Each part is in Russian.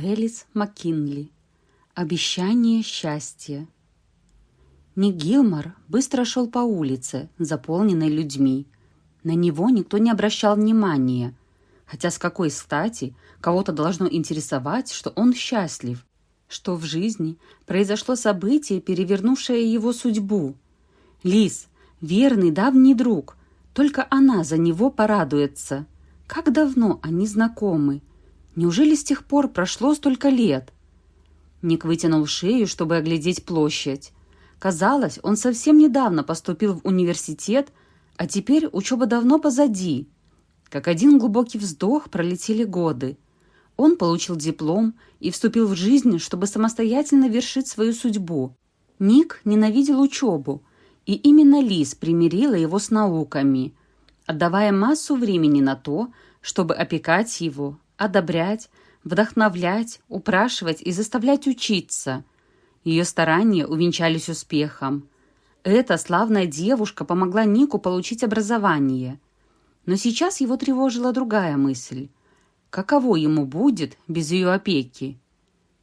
Элис Маккинли. Обещание счастья. Ник Гилмор быстро шел по улице, заполненной людьми. На него никто не обращал внимания. Хотя с какой стати кого-то должно интересовать, что он счастлив, что в жизни произошло событие, перевернувшее его судьбу. Лис, верный давний друг, только она за него порадуется. Как давно они знакомы? Неужели с тех пор прошло столько лет? Ник вытянул шею, чтобы оглядеть площадь. Казалось, он совсем недавно поступил в университет, а теперь учеба давно позади. Как один глубокий вздох пролетели годы. Он получил диплом и вступил в жизнь, чтобы самостоятельно вершить свою судьбу. Ник ненавидел учебу, и именно Лис примирила его с науками, отдавая массу времени на то, чтобы опекать его, одобрять, вдохновлять, упрашивать и заставлять учиться. Ее старания увенчались успехом. Эта славная девушка помогла Нику получить образование. Но сейчас его тревожила другая мысль. Каково ему будет без ее опеки?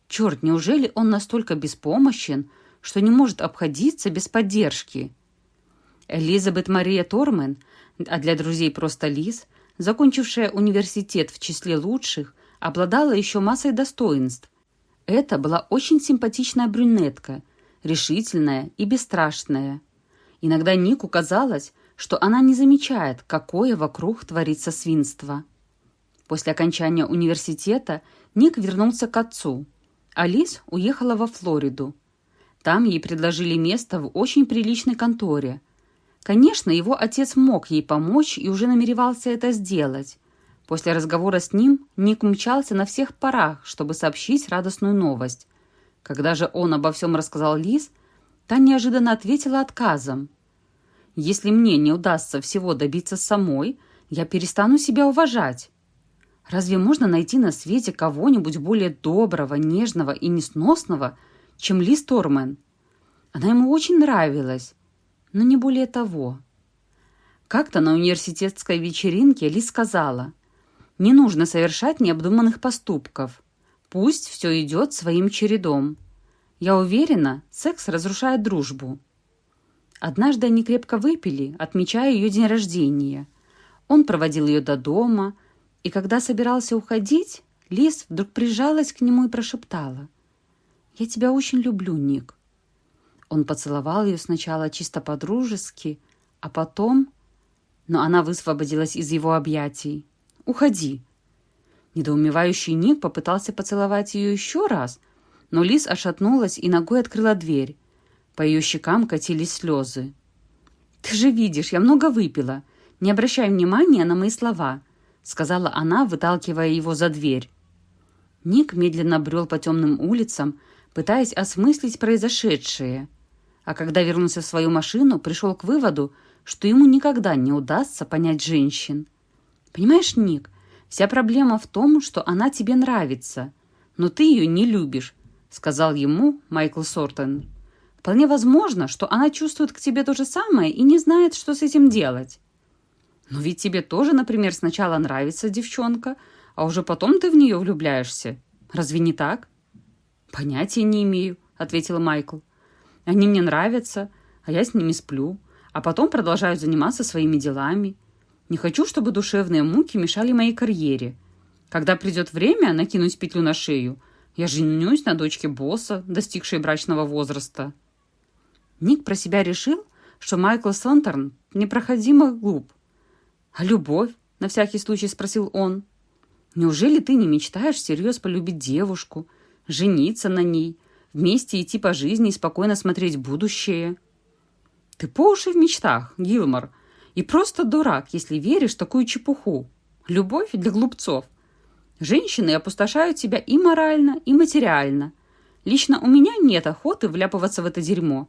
Черт, неужели он настолько беспомощен, что не может обходиться без поддержки? Элизабет Мария Тормен, а для друзей просто Лиз, закончившая университет в числе лучших, обладала еще массой достоинств. Это была очень симпатичная брюнетка, решительная и бесстрашная. Иногда Нику казалось, что она не замечает, какое вокруг творится свинство. После окончания университета Ник вернулся к отцу. Алис уехала во Флориду. Там ей предложили место в очень приличной конторе – Конечно, его отец мог ей помочь и уже намеревался это сделать. После разговора с ним Ник мчался на всех парах, чтобы сообщить радостную новость. Когда же он обо всем рассказал Лиз, та неожиданно ответила отказом. «Если мне не удастся всего добиться самой, я перестану себя уважать. Разве можно найти на свете кого-нибудь более доброго, нежного и несносного, чем Лиз Тормен? Она ему очень нравилась, но не более того. Как-то на университетской вечеринке Ли сказала, «Не нужно совершать необдуманных поступков. Пусть все идет своим чередом. Я уверена, секс разрушает дружбу». Однажды они крепко выпили, отмечая ее день рождения. Он проводил ее до дома, и когда собирался уходить, Лиз вдруг прижалась к нему и прошептала, «Я тебя очень люблю, Ник. Он поцеловал ее сначала чисто по-дружески, а потом... Но она высвободилась из его объятий. «Уходи!» Недоумевающий Ник попытался поцеловать ее еще раз, но Лиз ошатнулась и ногой открыла дверь. По ее щекам катились слезы. «Ты же видишь, я много выпила. Не обращай внимания на мои слова», — сказала она, выталкивая его за дверь. Ник медленно брел по темным улицам, пытаясь осмыслить произошедшее а когда вернулся в свою машину, пришел к выводу, что ему никогда не удастся понять женщин. «Понимаешь, Ник, вся проблема в том, что она тебе нравится, но ты ее не любишь», сказал ему Майкл Сортон. «Вполне возможно, что она чувствует к тебе то же самое и не знает, что с этим делать». «Но ведь тебе тоже, например, сначала нравится девчонка, а уже потом ты в нее влюбляешься. Разве не так?» «Понятия не имею», — ответил Майкл. Они мне нравятся, а я с ними сплю, а потом продолжаю заниматься своими делами. Не хочу, чтобы душевные муки мешали моей карьере. Когда придет время накинуть петлю на шею, я женюсь на дочке босса, достигшей брачного возраста. Ник про себя решил, что Майкл Сантерн непроходимо глуп. «А любовь?» — на всякий случай спросил он. «Неужели ты не мечтаешь всерьез полюбить девушку, жениться на ней, Вместе идти по жизни и спокойно смотреть будущее. Ты по уши в мечтах, Гилмор. И просто дурак, если веришь в такую чепуху. Любовь для глупцов. Женщины опустошают тебя и морально, и материально. Лично у меня нет охоты вляпываться в это дерьмо.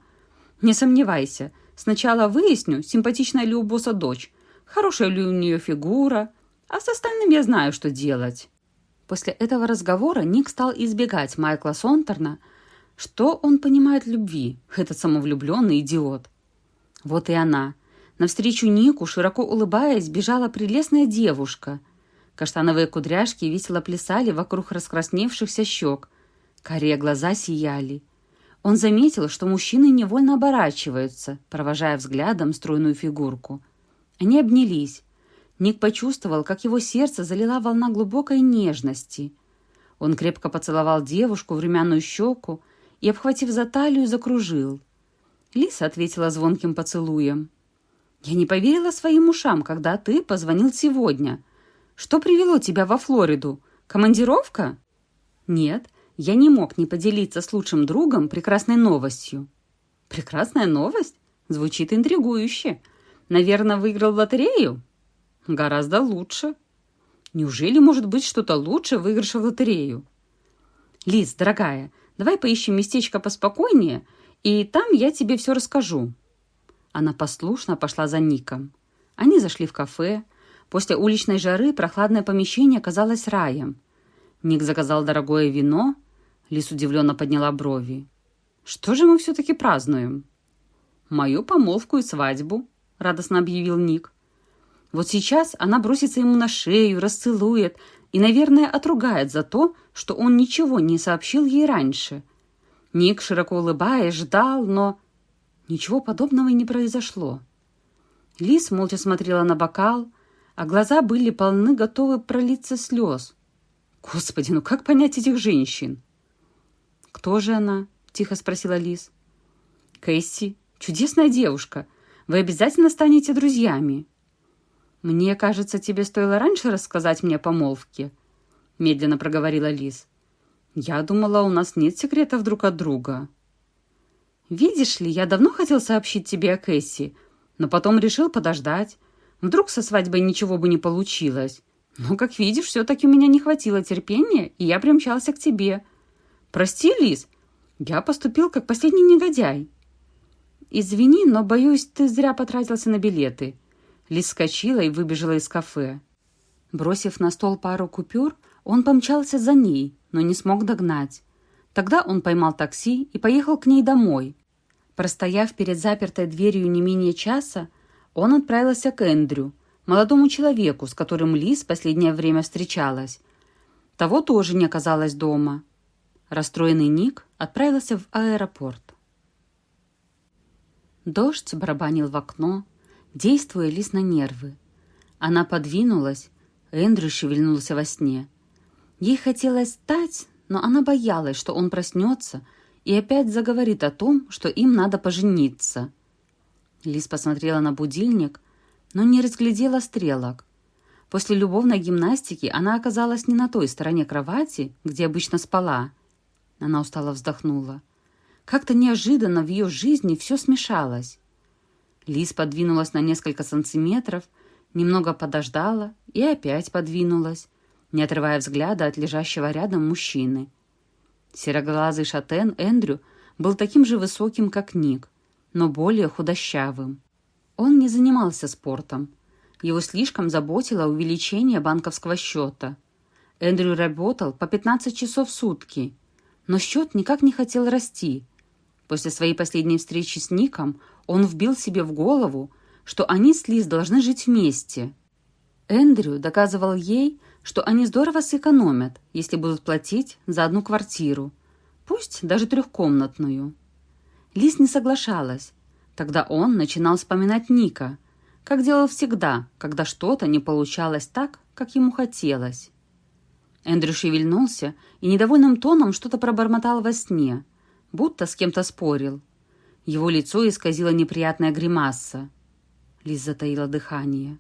Не сомневайся, сначала выясню, симпатичная ли у босса дочь, хорошая ли у нее фигура, а с остальным я знаю, что делать. После этого разговора Ник стал избегать Майкла Сонтерна, что он понимает любви, этот самовлюбленный идиот? Вот и она. Навстречу Нику, широко улыбаясь, бежала прелестная девушка. Каштановые кудряшки весело плясали вокруг раскрасневшихся щек. Корее глаза сияли. Он заметил, что мужчины невольно оборачиваются, провожая взглядом стройную фигурку. Они обнялись. Ник почувствовал, как его сердце залила волна глубокой нежности. Он крепко поцеловал девушку в румяную щеку и, обхватив за талию, закружил. Лиса ответила звонким поцелуем. «Я не поверила своим ушам, когда ты позвонил сегодня. Что привело тебя во Флориду? Командировка?» «Нет, я не мог не поделиться с лучшим другом прекрасной новостью». «Прекрасная новость? Звучит интригующе. Наверное, выиграл лотерею?» «Гораздо лучше». «Неужели может быть что-то лучше выигрыша в лотерею?» «Лиз, дорогая, давай поищем местечко поспокойнее и там я тебе все расскажу». Она послушно пошла за Ником. Они зашли в кафе. После уличной жары прохладное помещение казалось раем. Ник заказал дорогое вино. Лис удивленно подняла брови. «Что же мы все-таки празднуем?» «Мою помолвку и свадьбу», — радостно объявил Ник. «Вот сейчас она бросится ему на шею, расцелует и, наверное, отругает за то, что он ничего не сообщил ей раньше». Ник, широко улыбаясь, ждал, но ничего подобного и не произошло. Лис молча смотрела на бокал, а глаза были полны, готовы пролиться слез. Господи, ну как понять этих женщин? «Кто же она?» — тихо спросила Лис. «Кэсси, чудесная девушка. Вы обязательно станете друзьями». «Мне кажется, тебе стоило раньше рассказать мне о помолвке», — медленно проговорила Лис. «Я думала, у нас нет секретов друг от друга». «Видишь ли, я давно хотел сообщить тебе о Кэсси, но потом решил подождать. Вдруг со свадьбой ничего бы не получилось. Но, как видишь, все-таки у меня не хватило терпения, и я примчался к тебе. Прости, Лиз, я поступил как последний негодяй». «Извини, но, боюсь, ты зря потратился на билеты». Лиз вскочила и выбежала из кафе. Бросив на стол пару купюр, он помчался за ней, но не смог догнать. Тогда он поймал такси и поехал к ней домой. Простояв перед запертой дверью не менее часа, он отправился к Эндрю, молодому человеку, с которым Лиз последнее время встречалась. Того тоже не оказалось дома. Расстроенный Ник отправился в аэропорт. Дождь барабанил в окно, действуя Лиз на нервы. Она подвинулась, Эндрю шевельнулся во сне – Ей хотелось встать, но она боялась, что он проснется и опять заговорит о том, что им надо пожениться. Лиз посмотрела на будильник, но не разглядела стрелок. После любовной гимнастики она оказалась не на той стороне кровати, где обычно спала. Она устало вздохнула. Как-то неожиданно в ее жизни все смешалось. Лиз подвинулась на несколько сантиметров, немного подождала и опять подвинулась, не отрывая взгляда от лежащего рядом мужчины. Сероглазый шатен Эндрю был таким же высоким, как Ник, но более худощавым. Он не занимался спортом. Его слишком заботило увеличение банковского счета. Эндрю работал по 15 часов в сутки, но счет никак не хотел расти. После своей последней встречи с Ником он вбил себе в голову, что они с Лиз должны жить вместе. Эндрю доказывал ей, что они здорово сэкономят, если будут платить за одну квартиру, пусть даже трехкомнатную. Лис не соглашалась. Тогда он начинал вспоминать Ника, как делал всегда, когда что-то не получалось так, как ему хотелось. Эндрю шевельнулся и недовольным тоном что-то пробормотал во сне, будто с кем-то спорил. Его лицо исказило неприятная гримаса. Лиз затаила дыхание.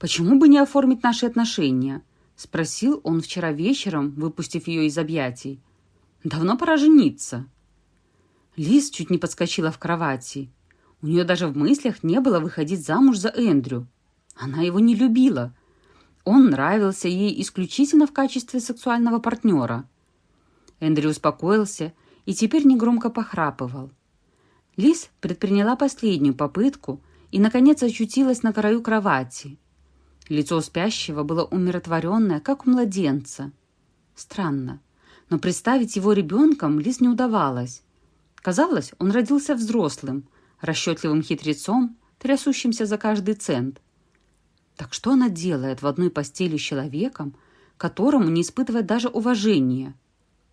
«Почему бы не оформить наши отношения?» Спросил он вчера вечером, выпустив ее из объятий. «Давно пора жениться». Лиз чуть не подскочила в кровати. У нее даже в мыслях не было выходить замуж за Эндрю. Она его не любила. Он нравился ей исключительно в качестве сексуального партнера. Эндрю успокоился и теперь негромко похрапывал. Лиз предприняла последнюю попытку и, наконец, очутилась на краю кровати – Лицо спящего было умиротворенное, как у младенца. Странно, но представить его ребенком Лиз не удавалось. Казалось, он родился взрослым, расчетливым хитрецом, трясущимся за каждый цент. Так что она делает в одной постели с человеком, которому не испытывает даже уважения?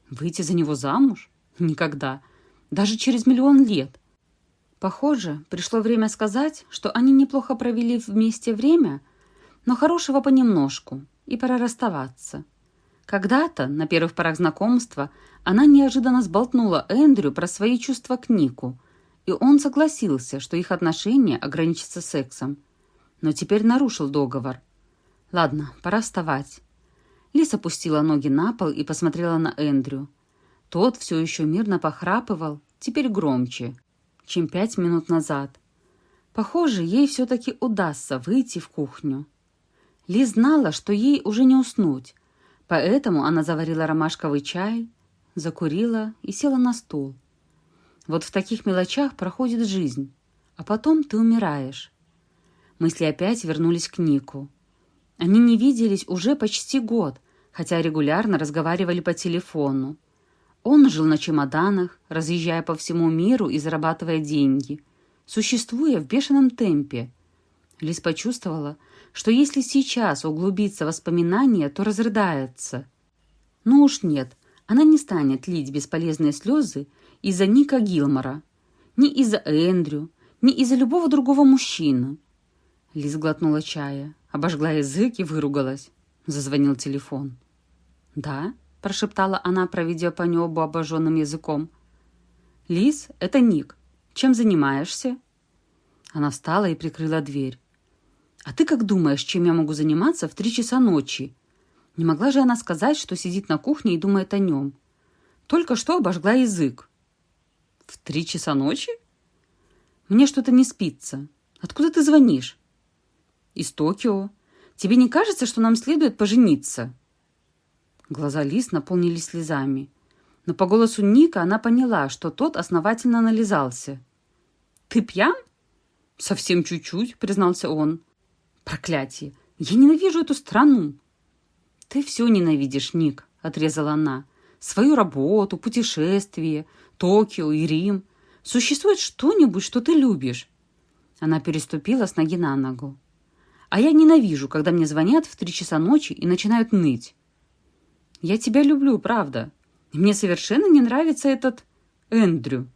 Выйти за него замуж? Никогда. Даже через миллион лет. Похоже, пришло время сказать, что они неплохо провели вместе время, но хорошего понемножку, и пора расставаться. Когда-то, на первых порах знакомства, она неожиданно сболтнула Эндрю про свои чувства к Нику, и он согласился, что их отношения ограничатся сексом. Но теперь нарушил договор. Ладно, пора вставать. Лис опустила ноги на пол и посмотрела на Эндрю. Тот все еще мирно похрапывал, теперь громче, чем пять минут назад. Похоже, ей все-таки удастся выйти в кухню. Ли знала, что ей уже не уснуть, поэтому она заварила ромашковый чай, закурила и села на стул. Вот в таких мелочах проходит жизнь, а потом ты умираешь. Мысли опять вернулись к Нику. Они не виделись уже почти год, хотя регулярно разговаривали по телефону. Он жил на чемоданах, разъезжая по всему миру и зарабатывая деньги, существуя в бешеном темпе. Лис почувствовала, что если сейчас углубиться в воспоминания, то разрыдается. Ну уж нет, она не станет лить бесполезные слезы из-за Ника Гилмора, ни из-за Эндрю, ни из-за любого другого мужчины. Лиз глотнула чая, обожгла язык и выругалась. Зазвонил телефон. «Да?» – прошептала она, проведя по небу обожженным языком. «Лиз, это Ник. Чем занимаешься?» Она встала и прикрыла дверь. «А ты как думаешь, чем я могу заниматься в три часа ночи?» Не могла же она сказать, что сидит на кухне и думает о нем. Только что обожгла язык. «В три часа ночи?» «Мне что-то не спится. Откуда ты звонишь?» «Из Токио. Тебе не кажется, что нам следует пожениться?» Глаза Лис наполнились слезами. Но по голосу Ника она поняла, что тот основательно нализался. «Ты пьян?» «Совсем чуть-чуть», — признался он. «Проклятие! Я ненавижу эту страну!» «Ты все ненавидишь, Ник», — отрезала она. «Свою работу, путешествие, Токио и Рим. Существует что-нибудь, что ты любишь?» Она переступила с ноги на ногу. «А я ненавижу, когда мне звонят в три часа ночи и начинают ныть. Я тебя люблю, правда. И мне совершенно не нравится этот Эндрю.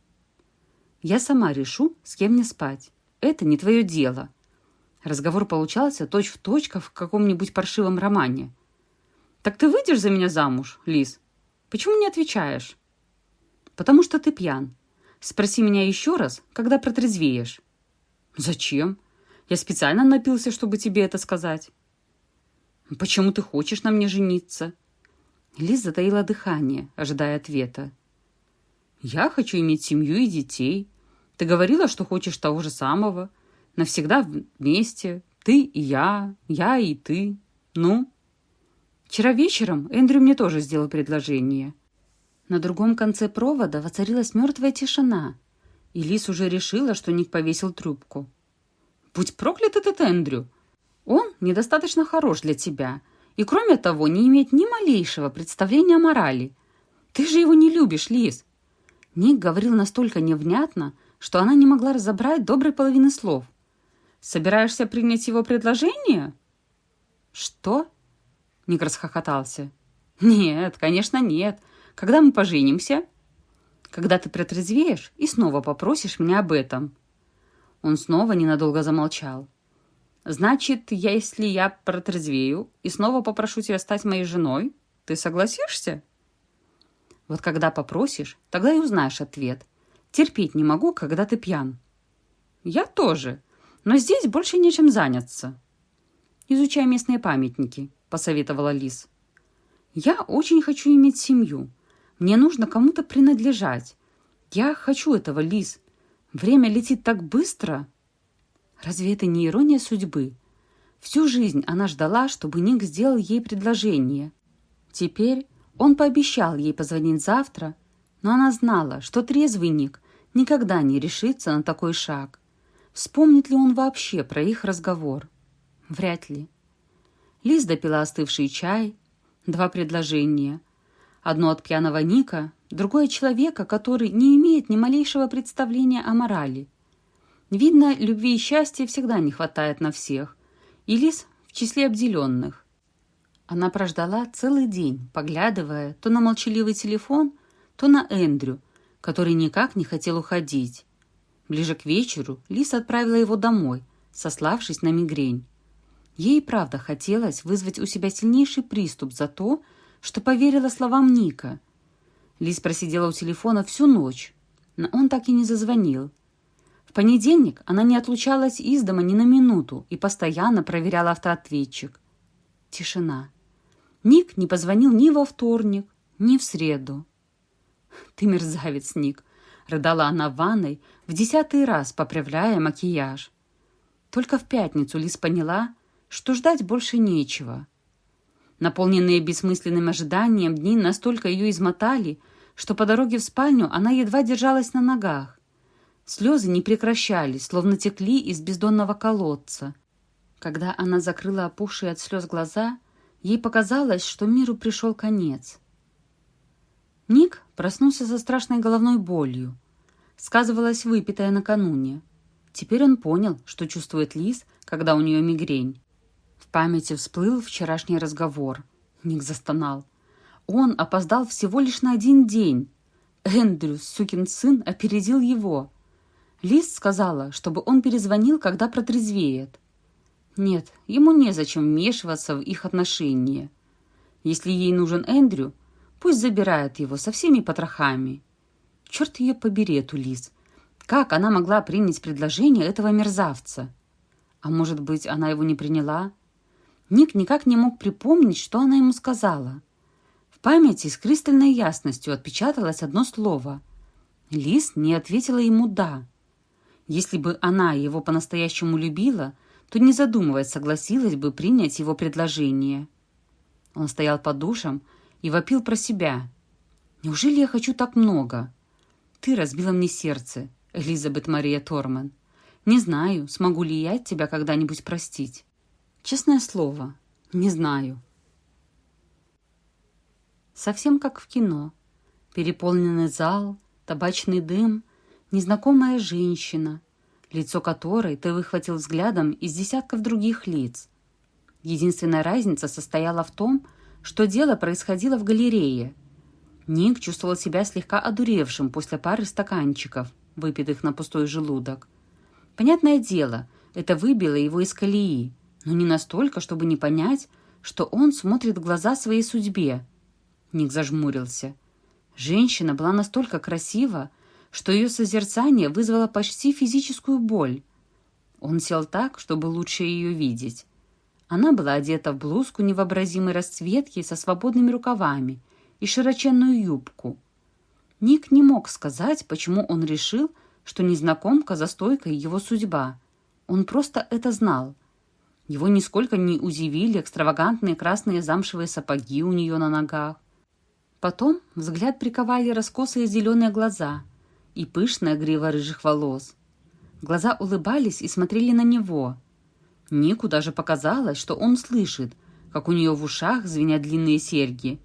Я сама решу, с кем мне спать. Это не твое дело». Разговор получался точь-в-точь, в каком-нибудь паршивом романе. «Так ты выйдешь за меня замуж, Лиз? Почему не отвечаешь?» «Потому что ты пьян. Спроси меня еще раз, когда протрезвеешь». «Зачем? Я специально напился, чтобы тебе это сказать». «Почему ты хочешь на мне жениться?» Лиз затаила дыхание, ожидая ответа. «Я хочу иметь семью и детей. Ты говорила, что хочешь того же самого. Навсегда вместе. Ты и я, я и ты. Ну?» Вчера вечером Эндрю мне тоже сделал предложение. На другом конце провода воцарилась мертвая тишина, и Лис уже решила, что Ник повесил трубку. «Будь проклят этот Эндрю! Он недостаточно хорош для тебя, и, кроме того, не имеет ни малейшего представления о морали. Ты же его не любишь, Лис!» Ник говорил настолько невнятно, что она не могла разобрать доброй половины слов – Собираешься принять его предложение?» «Что?» — Ник расхохотался. «Нет, конечно, нет. Когда мы поженимся?» «Когда ты протрезвеешь и снова попросишь меня об этом». Он снова ненадолго замолчал. «Значит, если я протрезвею и снова попрошу тебя стать моей женой, ты согласишься?» «Вот когда попросишь, тогда и узнаешь ответ. Терпеть не могу, когда ты пьян». «Я тоже», но здесь больше нечем заняться. Изучай местные памятники, посоветовала Лис. Я очень хочу иметь семью. Мне нужно кому-то принадлежать. Я хочу этого, Лис. Время летит так быстро. Разве это не ирония судьбы? Всю жизнь она ждала, чтобы Ник сделал ей предложение. Теперь он пообещал ей позвонить завтра, но она знала, что трезвый Ник никогда не решится на такой шаг. Вспомнит ли он вообще про их разговор? Вряд ли. Лиз допила остывший чай, два предложения. Одно от пьяного Ника, другое от человека, который не имеет ни малейшего представления о морали. Видно, любви и счастья всегда не хватает на всех. И Лиз в числе обделенных. Она прождала целый день, поглядывая то на молчаливый телефон, то на Эндрю, который никак не хотел уходить. Ближе к вечеру Лиса отправила его домой, сославшись на мигрень. Ей, правда, хотелось вызвать у себя сильнейший приступ за то, что поверила словам Ника. Лис просидела у телефона всю ночь, но он так и не зазвонил. В понедельник она не отлучалась из дома ни на минуту и постоянно проверяла автоответчик. Тишина. Ник не позвонил ни во вторник, ни в среду. «Ты мерзавец, Ник!» — рыдала она в ванной, в десятый раз поправляя макияж. Только в пятницу Лиз поняла, что ждать больше нечего. Наполненные бессмысленным ожиданием дни настолько ее измотали, что по дороге в спальню она едва держалась на ногах. Слезы не прекращались, словно текли из бездонного колодца. Когда она закрыла опухшие от слез глаза — Ей показалось, что миру пришел конец. Ник проснулся со страшной головной болью. Сказывалась выпитая накануне. Теперь он понял, что чувствует Лис, когда у нее мигрень. В памяти всплыл вчерашний разговор. Ник застонал. Он опоздал всего лишь на один день. Эндрю, сукин сын, опередил его. Лис сказала, чтобы он перезвонил, когда протрезвеет. Нет, ему незачем вмешиваться в их отношения. Если ей нужен Эндрю, пусть забирает его со всеми потрохами. Черт ее побери, эту Лиз. Как она могла принять предложение этого мерзавца? А может быть, она его не приняла? Ник никак не мог припомнить, что она ему сказала. В памяти с кристальной ясностью отпечаталось одно слово. Лиз не ответила ему «да». Если бы она его по-настоящему любила – то, не задумываясь, согласилась бы принять его предложение. Он стоял под душем и вопил про себя. «Неужели я хочу так много? Ты разбила мне сердце, Элизабет Мария Торман. Не знаю, смогу ли я тебя когда-нибудь простить. Честное слово, не знаю». Совсем как в кино. Переполненный зал, табачный дым, незнакомая женщина — лицо которой ты выхватил взглядом из десятков других лиц. Единственная разница состояла в том, что дело происходило в галерее. Ник чувствовал себя слегка одуревшим после пары стаканчиков, выпитых на пустой желудок. Понятное дело, это выбило его из колеи, но не настолько, чтобы не понять, что он смотрит в глаза своей судьбе. Ник зажмурился. Женщина была настолько красива, что ее созерцание вызвало почти физическую боль. Он сел так, чтобы лучше ее видеть. Она была одета в блузку невообразимой расцветки со свободными рукавами и широченную юбку. Ник не мог сказать, почему он решил, что незнакомка за стойкой его судьба. Он просто это знал. Его нисколько не удивили экстравагантные красные замшевые сапоги у нее на ногах. Потом взгляд приковали раскосые зеленые глаза, и пышная грива рыжих волос. Глаза улыбались и смотрели на него. Нику даже показалось, что он слышит, как у нее в ушах звенят длинные серьги.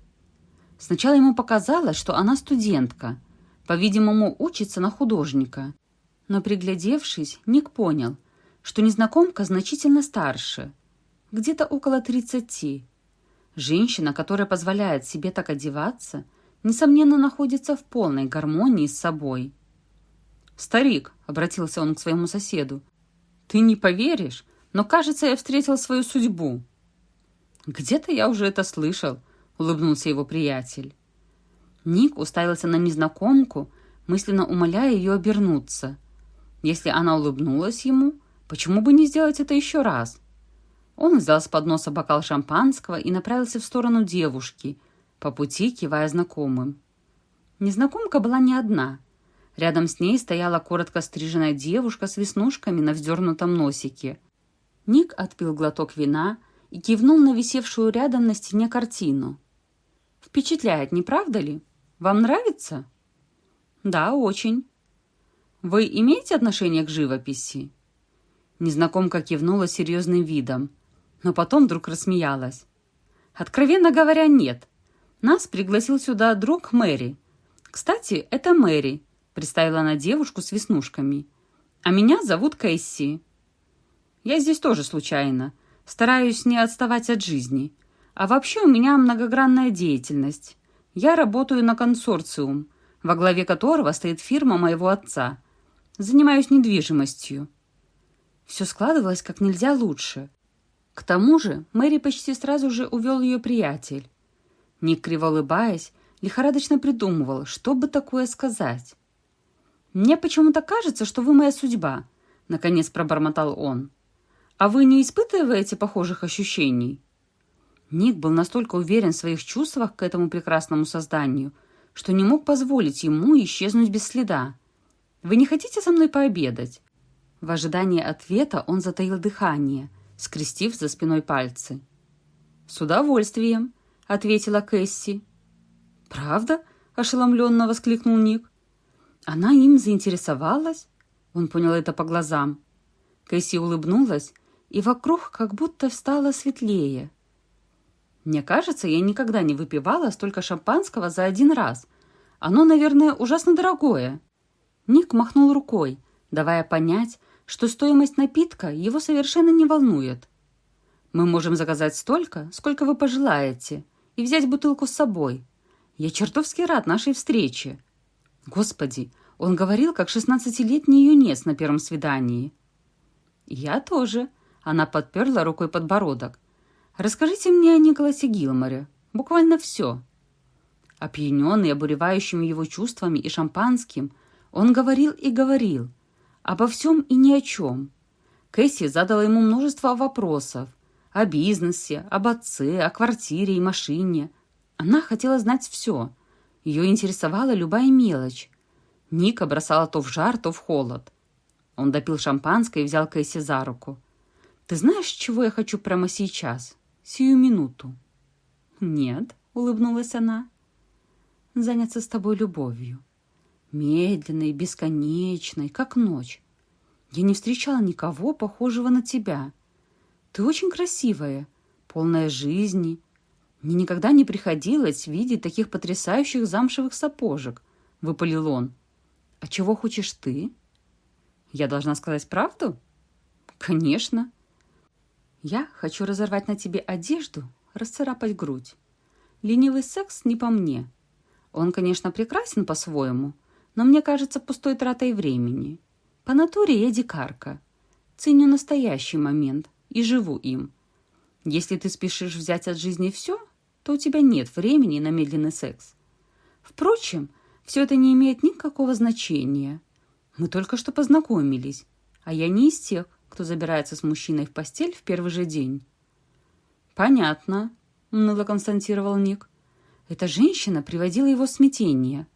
Сначала ему показалось, что она студентка, по-видимому, учится на художника. Но приглядевшись, Ник понял, что незнакомка значительно старше, где-то около тридцати. Женщина, которая позволяет себе так одеваться, несомненно, находится в полной гармонии с собой. «Старик», — обратился он к своему соседу, — «ты не поверишь, но, кажется, я встретил свою судьбу». «Где-то я уже это слышал», — улыбнулся его приятель. Ник уставился на незнакомку, мысленно умоляя ее обернуться. Если она улыбнулась ему, почему бы не сделать это еще раз? Он взял с подноса бокал шампанского и направился в сторону девушки, по пути кивая знакомым. Незнакомка была не одна. Рядом с ней стояла коротко стриженная девушка с веснушками на вздернутом носике. Ник отпил глоток вина и кивнул на висевшую рядом на стене картину. «Впечатляет, не правда ли? Вам нравится?» «Да, очень». «Вы имеете отношение к живописи?» Незнакомка кивнула серьезным видом, но потом вдруг рассмеялась. «Откровенно говоря, нет. Нас пригласил сюда друг Мэри. Кстати, это Мэри, Представила она девушку с веснушками. «А меня зовут Кэсси». «Я здесь тоже случайно», Стараюсь не отставать от жизни. А вообще у меня многогранная деятельность. Я работаю на консорциум, во главе которого стоит фирма моего отца. Занимаюсь недвижимостью. Все складывалось как нельзя лучше. К тому же Мэри почти сразу же увел ее приятель. Ник, криво улыбаясь, лихорадочно придумывал, что бы такое сказать. «Мне почему-то кажется, что вы моя судьба», — наконец пробормотал он. «А вы не испытываете похожих ощущений?» Ник был настолько уверен в своих чувствах к этому прекрасному созданию, что не мог позволить ему исчезнуть без следа. «Вы не хотите со мной пообедать?» В ожидании ответа он затаил дыхание, скрестив за спиной пальцы. «С удовольствием», — ответила Кэсси. «Правда?» — ошеломленно воскликнул Ник. «Она им заинтересовалась?» Он понял это по глазам. Кэсси улыбнулась, и вокруг как будто стало светлее. Мне кажется, я никогда не выпивала столько шампанского за один раз. Оно, наверное, ужасно дорогое. Ник махнул рукой, давая понять, что стоимость напитка его совершенно не волнует. Мы можем заказать столько, сколько вы пожелаете, и взять бутылку с собой. Я чертовски рад нашей встрече. Господи, он говорил, как шестнадцатилетний юнец на первом свидании. Я тоже. Она подперла рукой подбородок. Расскажите мне о Николасе Гилморе. Буквально все». Опьяненный, обуревающим его чувствами и шампанским, он говорил и говорил. Обо всем и ни о чем. Кэсси задала ему множество вопросов. О бизнесе, об отце, о квартире и машине. Она хотела знать все. Ее интересовала любая мелочь. Ника бросала то в жар, то в холод. Он допил шампанское и взял Кэсси за руку. «Ты знаешь, чего я хочу прямо сейчас?» сию минуту?» «Нет», — улыбнулась она. «Заняться с тобой любовью. Медленной, бесконечной, как ночь. Я не встречала никого, похожего на тебя. Ты очень красивая, полная жизни. Мне никогда не приходилось видеть таких потрясающих замшевых сапожек», — выпалил он. «А чего хочешь ты?» «Я должна сказать правду?» «Конечно», я хочу разорвать на тебе одежду, расцарапать грудь. Ленивый секс не по мне. Он, конечно, прекрасен по-своему, но мне кажется пустой тратой времени. По натуре я дикарка. Ценю настоящий момент и живу им. Если ты спешишь взять от жизни все, то у тебя нет времени на медленный секс. Впрочем, все это не имеет никакого значения. Мы только что познакомились, а я не из тех, кто забирается с мужчиной в постель в первый же день. «Понятно», — уныло констатировал Ник. «Эта женщина приводила его в смятение».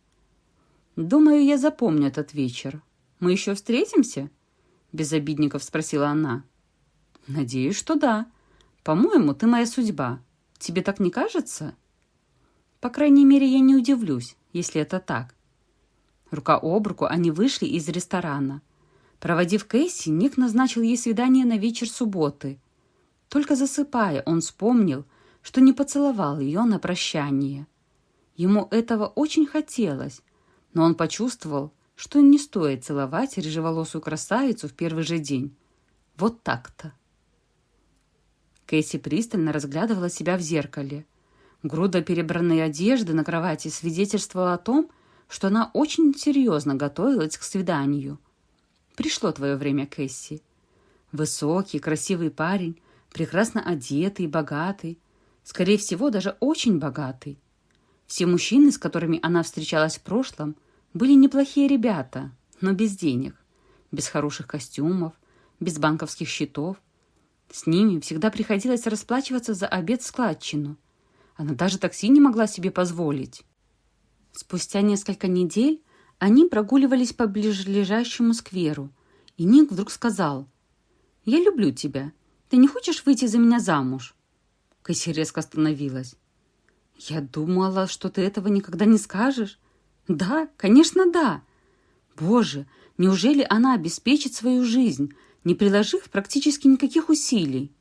«Думаю, я запомню этот вечер. Мы еще встретимся?» Без обидников спросила она. «Надеюсь, что да. По-моему, ты моя судьба. Тебе так не кажется?» «По крайней мере, я не удивлюсь, если это так». Рука об руку они вышли из ресторана. Проводив Кэсси, Ник назначил ей свидание на вечер субботы. Только засыпая, он вспомнил, что не поцеловал ее на прощание. Ему этого очень хотелось, но он почувствовал, что не стоит целовать рыжеволосую красавицу в первый же день. Вот так-то. Кэсси пристально разглядывала себя в зеркале. Груда перебранной одежды на кровати свидетельствовала о том, что она очень серьезно готовилась к свиданию – Пришло твое время, Кэсси. Высокий, красивый парень, прекрасно одетый, богатый. Скорее всего, даже очень богатый. Все мужчины, с которыми она встречалась в прошлом, были неплохие ребята, но без денег, без хороших костюмов, без банковских счетов. С ними всегда приходилось расплачиваться за обед в складчину. Она даже такси не могла себе позволить. Спустя несколько недель они прогуливались по ближайшему скверу, и Ник вдруг сказал, «Я люблю тебя. Ты не хочешь выйти за меня замуж?» Кэсси резко остановилась. «Я думала, что ты этого никогда не скажешь». «Да, конечно, да». «Боже, неужели она обеспечит свою жизнь, не приложив практически никаких усилий?»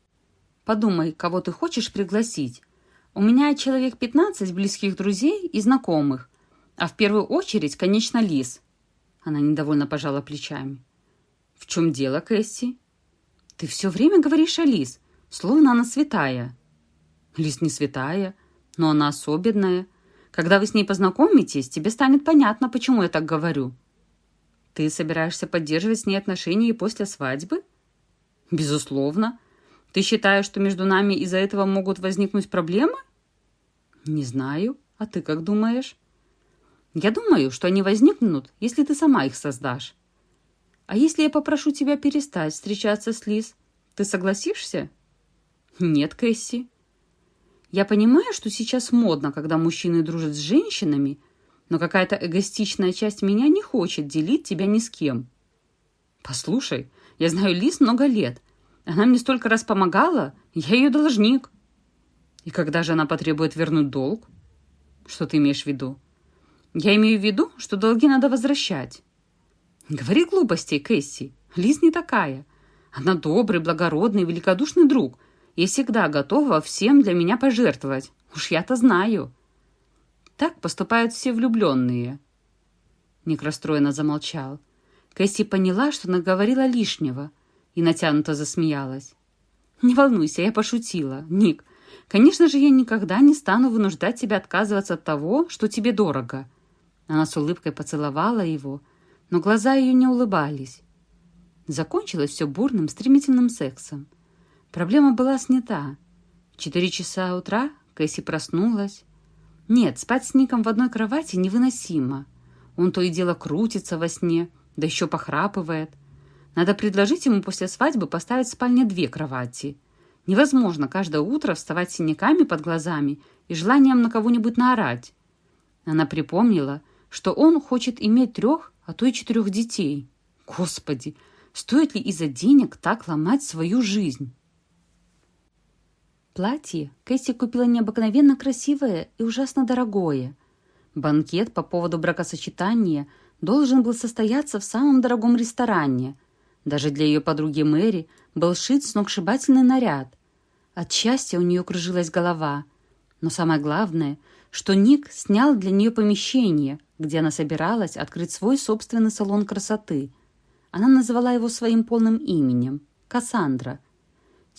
«Подумай, кого ты хочешь пригласить. У меня человек пятнадцать близких друзей и знакомых. А в первую очередь, конечно, Лис. Она недовольно пожала плечами. «В чем дело, Кэсси?» «Ты все время говоришь о Лис. словно она святая. Лис не святая, но она особенная. Когда вы с ней познакомитесь, тебе станет понятно, почему я так говорю. Ты собираешься поддерживать с ней отношения и после свадьбы? Безусловно. Ты считаешь, что между нами из-за этого могут возникнуть проблемы? Не знаю. А ты как думаешь? Я думаю, что они возникнут, если ты сама их создашь. А если я попрошу тебя перестать встречаться с Лиз, ты согласишься? Нет, Кэсси. Я понимаю, что сейчас модно, когда мужчины дружат с женщинами, но какая-то эгоистичная часть меня не хочет делить тебя ни с кем. Послушай, я знаю Лиз много лет. Она мне столько раз помогала, я ее должник. И когда же она потребует вернуть долг? Что ты имеешь в виду? Я имею в виду, что долги надо возвращать. Говори глупостей, Кэсси. Лиз не такая. Она добрый, благородный, великодушный друг и всегда готова всем для меня пожертвовать. Уж я-то знаю. Так поступают все влюбленные. Ник расстроенно замолчал. Кэсси поняла, что наговорила лишнего, и натянуто засмеялась. «Не волнуйся, я пошутила. Ник, конечно же, я никогда не стану вынуждать тебя отказываться от того, что тебе дорого». Она с улыбкой поцеловала его, но глаза ее не улыбались. Закончилось все бурным, стремительным сексом. Проблема была снята. В четыре часа утра Кэсси проснулась, нет, спать с Ником в одной кровати невыносимо. Он то и дело крутится во сне, да еще похрапывает. Надо предложить ему после свадьбы поставить в спальне две кровати. Невозможно каждое утро вставать с синяками под глазами и желанием на кого-нибудь наорать. Она припомнила, что он хочет иметь трех, а то и четырех детей. Господи, стоит ли из-за денег так ломать свою жизнь? Платье Кэсси купила необыкновенно красивое и ужасно дорогое. Банкет по поводу бракосочетания должен был состояться в самом дорогом ресторане. Даже для ее подруги Мэри был шит сногсшибательный наряд. От счастья у нее кружилась голова. Но самое главное, что Ник снял для нее помещение, где она собиралась открыть свой собственный салон красоты. Она назвала его своим полным именем – Кассандра –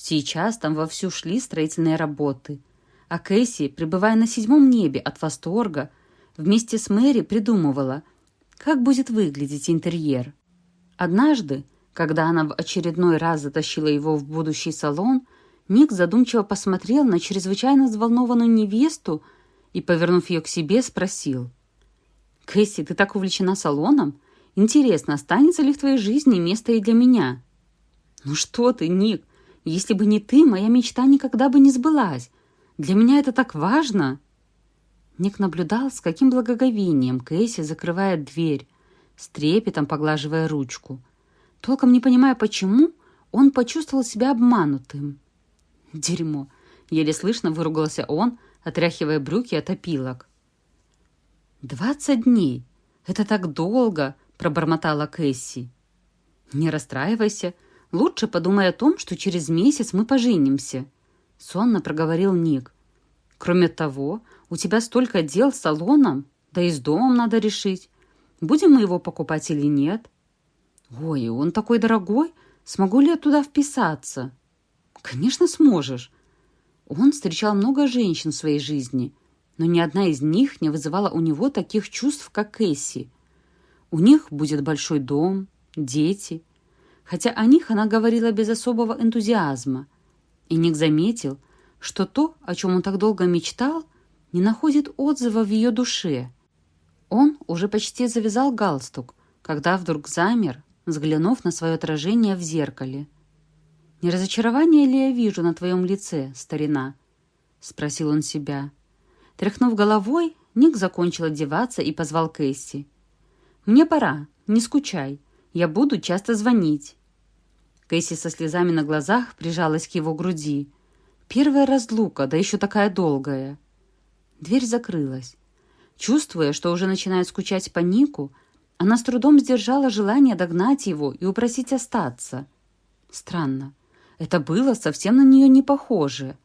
Сейчас там вовсю шли строительные работы. А Кэсси, пребывая на седьмом небе от восторга, вместе с Мэри придумывала, как будет выглядеть интерьер. Однажды, когда она в очередной раз затащила его в будущий салон, Ник задумчиво посмотрел на чрезвычайно взволнованную невесту и, повернув ее к себе, спросил. «Кэсси, ты так увлечена салоном? Интересно, останется ли в твоей жизни место и для меня?» «Ну что ты, Ник, если бы не ты, моя мечта никогда бы не сбылась. Для меня это так важно!» Ник наблюдал, с каким благоговением Кэсси закрывает дверь, с трепетом поглаживая ручку. Толком не понимая, почему, он почувствовал себя обманутым. «Дерьмо!» — еле слышно выругался он, отряхивая брюки от опилок. «Двадцать дней! Это так долго!» — пробормотала Кэсси. «Не расстраивайся!» Лучше подумай о том, что через месяц мы поженимся», — сонно проговорил Ник. «Кроме того, у тебя столько дел с салоном, да и с домом надо решить, будем мы его покупать или нет». «Ой, он такой дорогой, смогу ли я туда вписаться?» «Конечно, сможешь». Он встречал много женщин в своей жизни, но ни одна из них не вызывала у него таких чувств, как Кэсси. У них будет большой дом, дети — хотя о них она говорила без особого энтузиазма. И Ник заметил, что то, о чем он так долго мечтал, не находит отзыва в ее душе. Он уже почти завязал галстук, когда вдруг замер, взглянув на свое отражение в зеркале. «Не разочарование ли я вижу на твоем лице, старина?» — спросил он себя. Тряхнув головой, Ник закончил одеваться и позвал Кэсси. «Мне пора, не скучай. Я буду часто звонить». Кэсси со слезами на глазах прижалась к его груди. Первая разлука, да еще такая долгая. Дверь закрылась. Чувствуя, что уже начинает скучать по Нику, она с трудом сдержала желание догнать его и упросить остаться. Странно. Это было совсем на нее не похоже.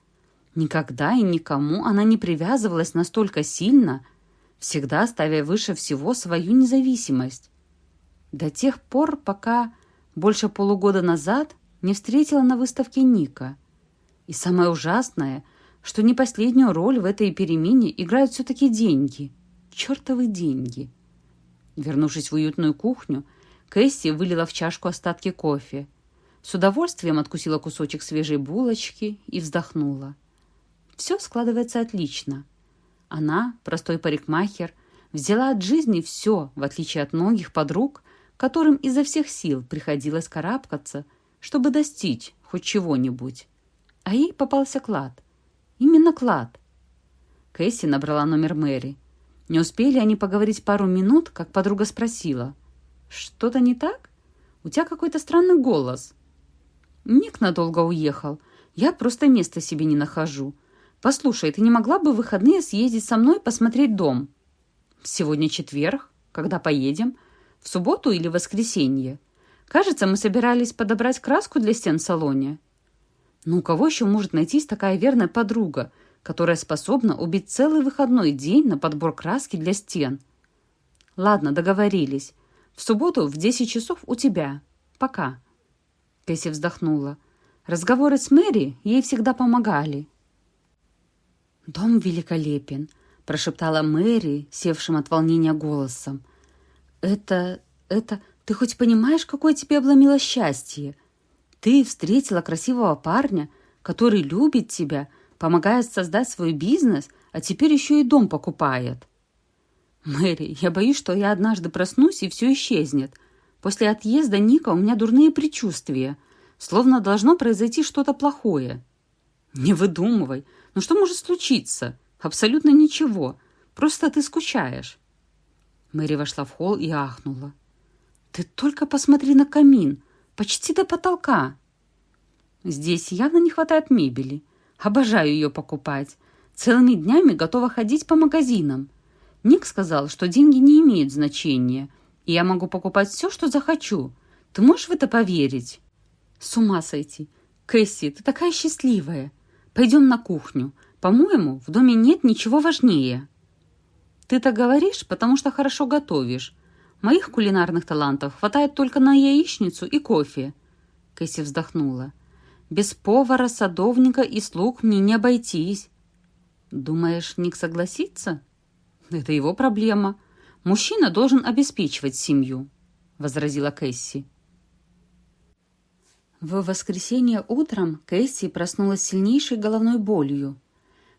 Никогда и никому она не привязывалась настолько сильно, всегда ставя выше всего свою независимость. До тех пор, пока больше полугода назад не встретила на выставке Ника. И самое ужасное, что не последнюю роль в этой перемене играют все-таки деньги. Чертовы деньги. Вернувшись в уютную кухню, Кэсси вылила в чашку остатки кофе. С удовольствием откусила кусочек свежей булочки и вздохнула. Все складывается отлично. Она, простой парикмахер, взяла от жизни все, в отличие от многих подруг, которым изо всех сил приходилось карабкаться, чтобы достичь хоть чего-нибудь. А ей попался клад. Именно клад. Кэсси набрала номер Мэри. Не успели они поговорить пару минут, как подруга спросила. «Что-то не так? У тебя какой-то странный голос». «Ник надолго уехал. Я просто места себе не нахожу. Послушай, ты не могла бы в выходные съездить со мной посмотреть дом?» «Сегодня четверг. Когда поедем? В субботу или воскресенье? Кажется, мы собирались подобрать краску для стен салоне». «Ну, у кого еще может найтись такая верная подруга, которая способна убить целый выходной день на подбор краски для стен?» «Ладно, договорились. В субботу в 10 часов у тебя. Пока». Кэсси вздохнула. Разговоры с Мэри ей всегда помогали. «Дом великолепен», — прошептала Мэри, севшим от волнения голосом. «Это... это... Ты хоть понимаешь, какое тебе обломило счастье? Ты встретила красивого парня, который любит тебя, помогает создать свой бизнес, а теперь еще и дом покупает». «Мэри, я боюсь, что я однажды проснусь, и все исчезнет. После отъезда Ника у меня дурные предчувствия, словно должно произойти что-то плохое». «Не выдумывай. Ну что может случиться? Абсолютно ничего. Просто ты скучаешь». Мэри вошла в холл и ахнула. «Ты только посмотри на камин. Почти до потолка». «Здесь явно не хватает мебели. Обожаю ее покупать. Целыми днями готова ходить по магазинам. Ник сказал, что деньги не имеют значения, и я могу покупать все, что захочу. Ты можешь в это поверить?» «С ума сойти! Кэсси, ты такая счастливая!» Пойдем на кухню. По-моему, в доме нет ничего важнее». «Ты так говоришь, потому что хорошо готовишь. Моих кулинарных талантов хватает только на яичницу и кофе». Кэсси вздохнула. «Без повара, садовника и слуг мне не обойтись». «Думаешь, Ник согласится?» «Это его проблема. Мужчина должен обеспечивать семью», — возразила Кэсси. В воскресенье утром Кэсси проснулась сильнейшей головной болью.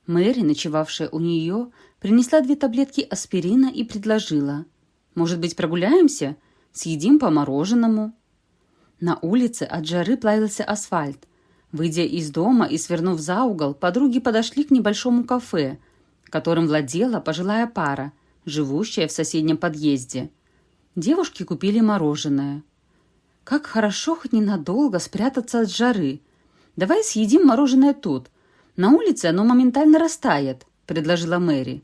Мэри, ночевавшая у нее, принесла две таблетки аспирина и предложила. «Может быть, прогуляемся? Съедим по мороженому». На улице от жары плавился асфальт. Выйдя из дома и свернув за угол, подруги подошли к небольшому кафе, которым владела пожилая пара, живущая в соседнем подъезде. Девушки купили мороженое – как хорошо хоть ненадолго спрятаться от жары. Давай съедим мороженое тут. На улице оно моментально растает, предложила Мэри.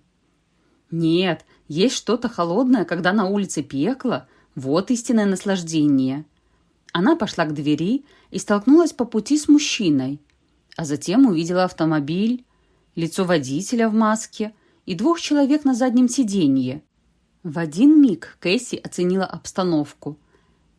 Нет, есть что-то холодное, когда на улице пекло. Вот истинное наслаждение. Она пошла к двери и столкнулась по пути с мужчиной, а затем увидела автомобиль, лицо водителя в маске и двух человек на заднем сиденье. В один миг Кэсси оценила обстановку –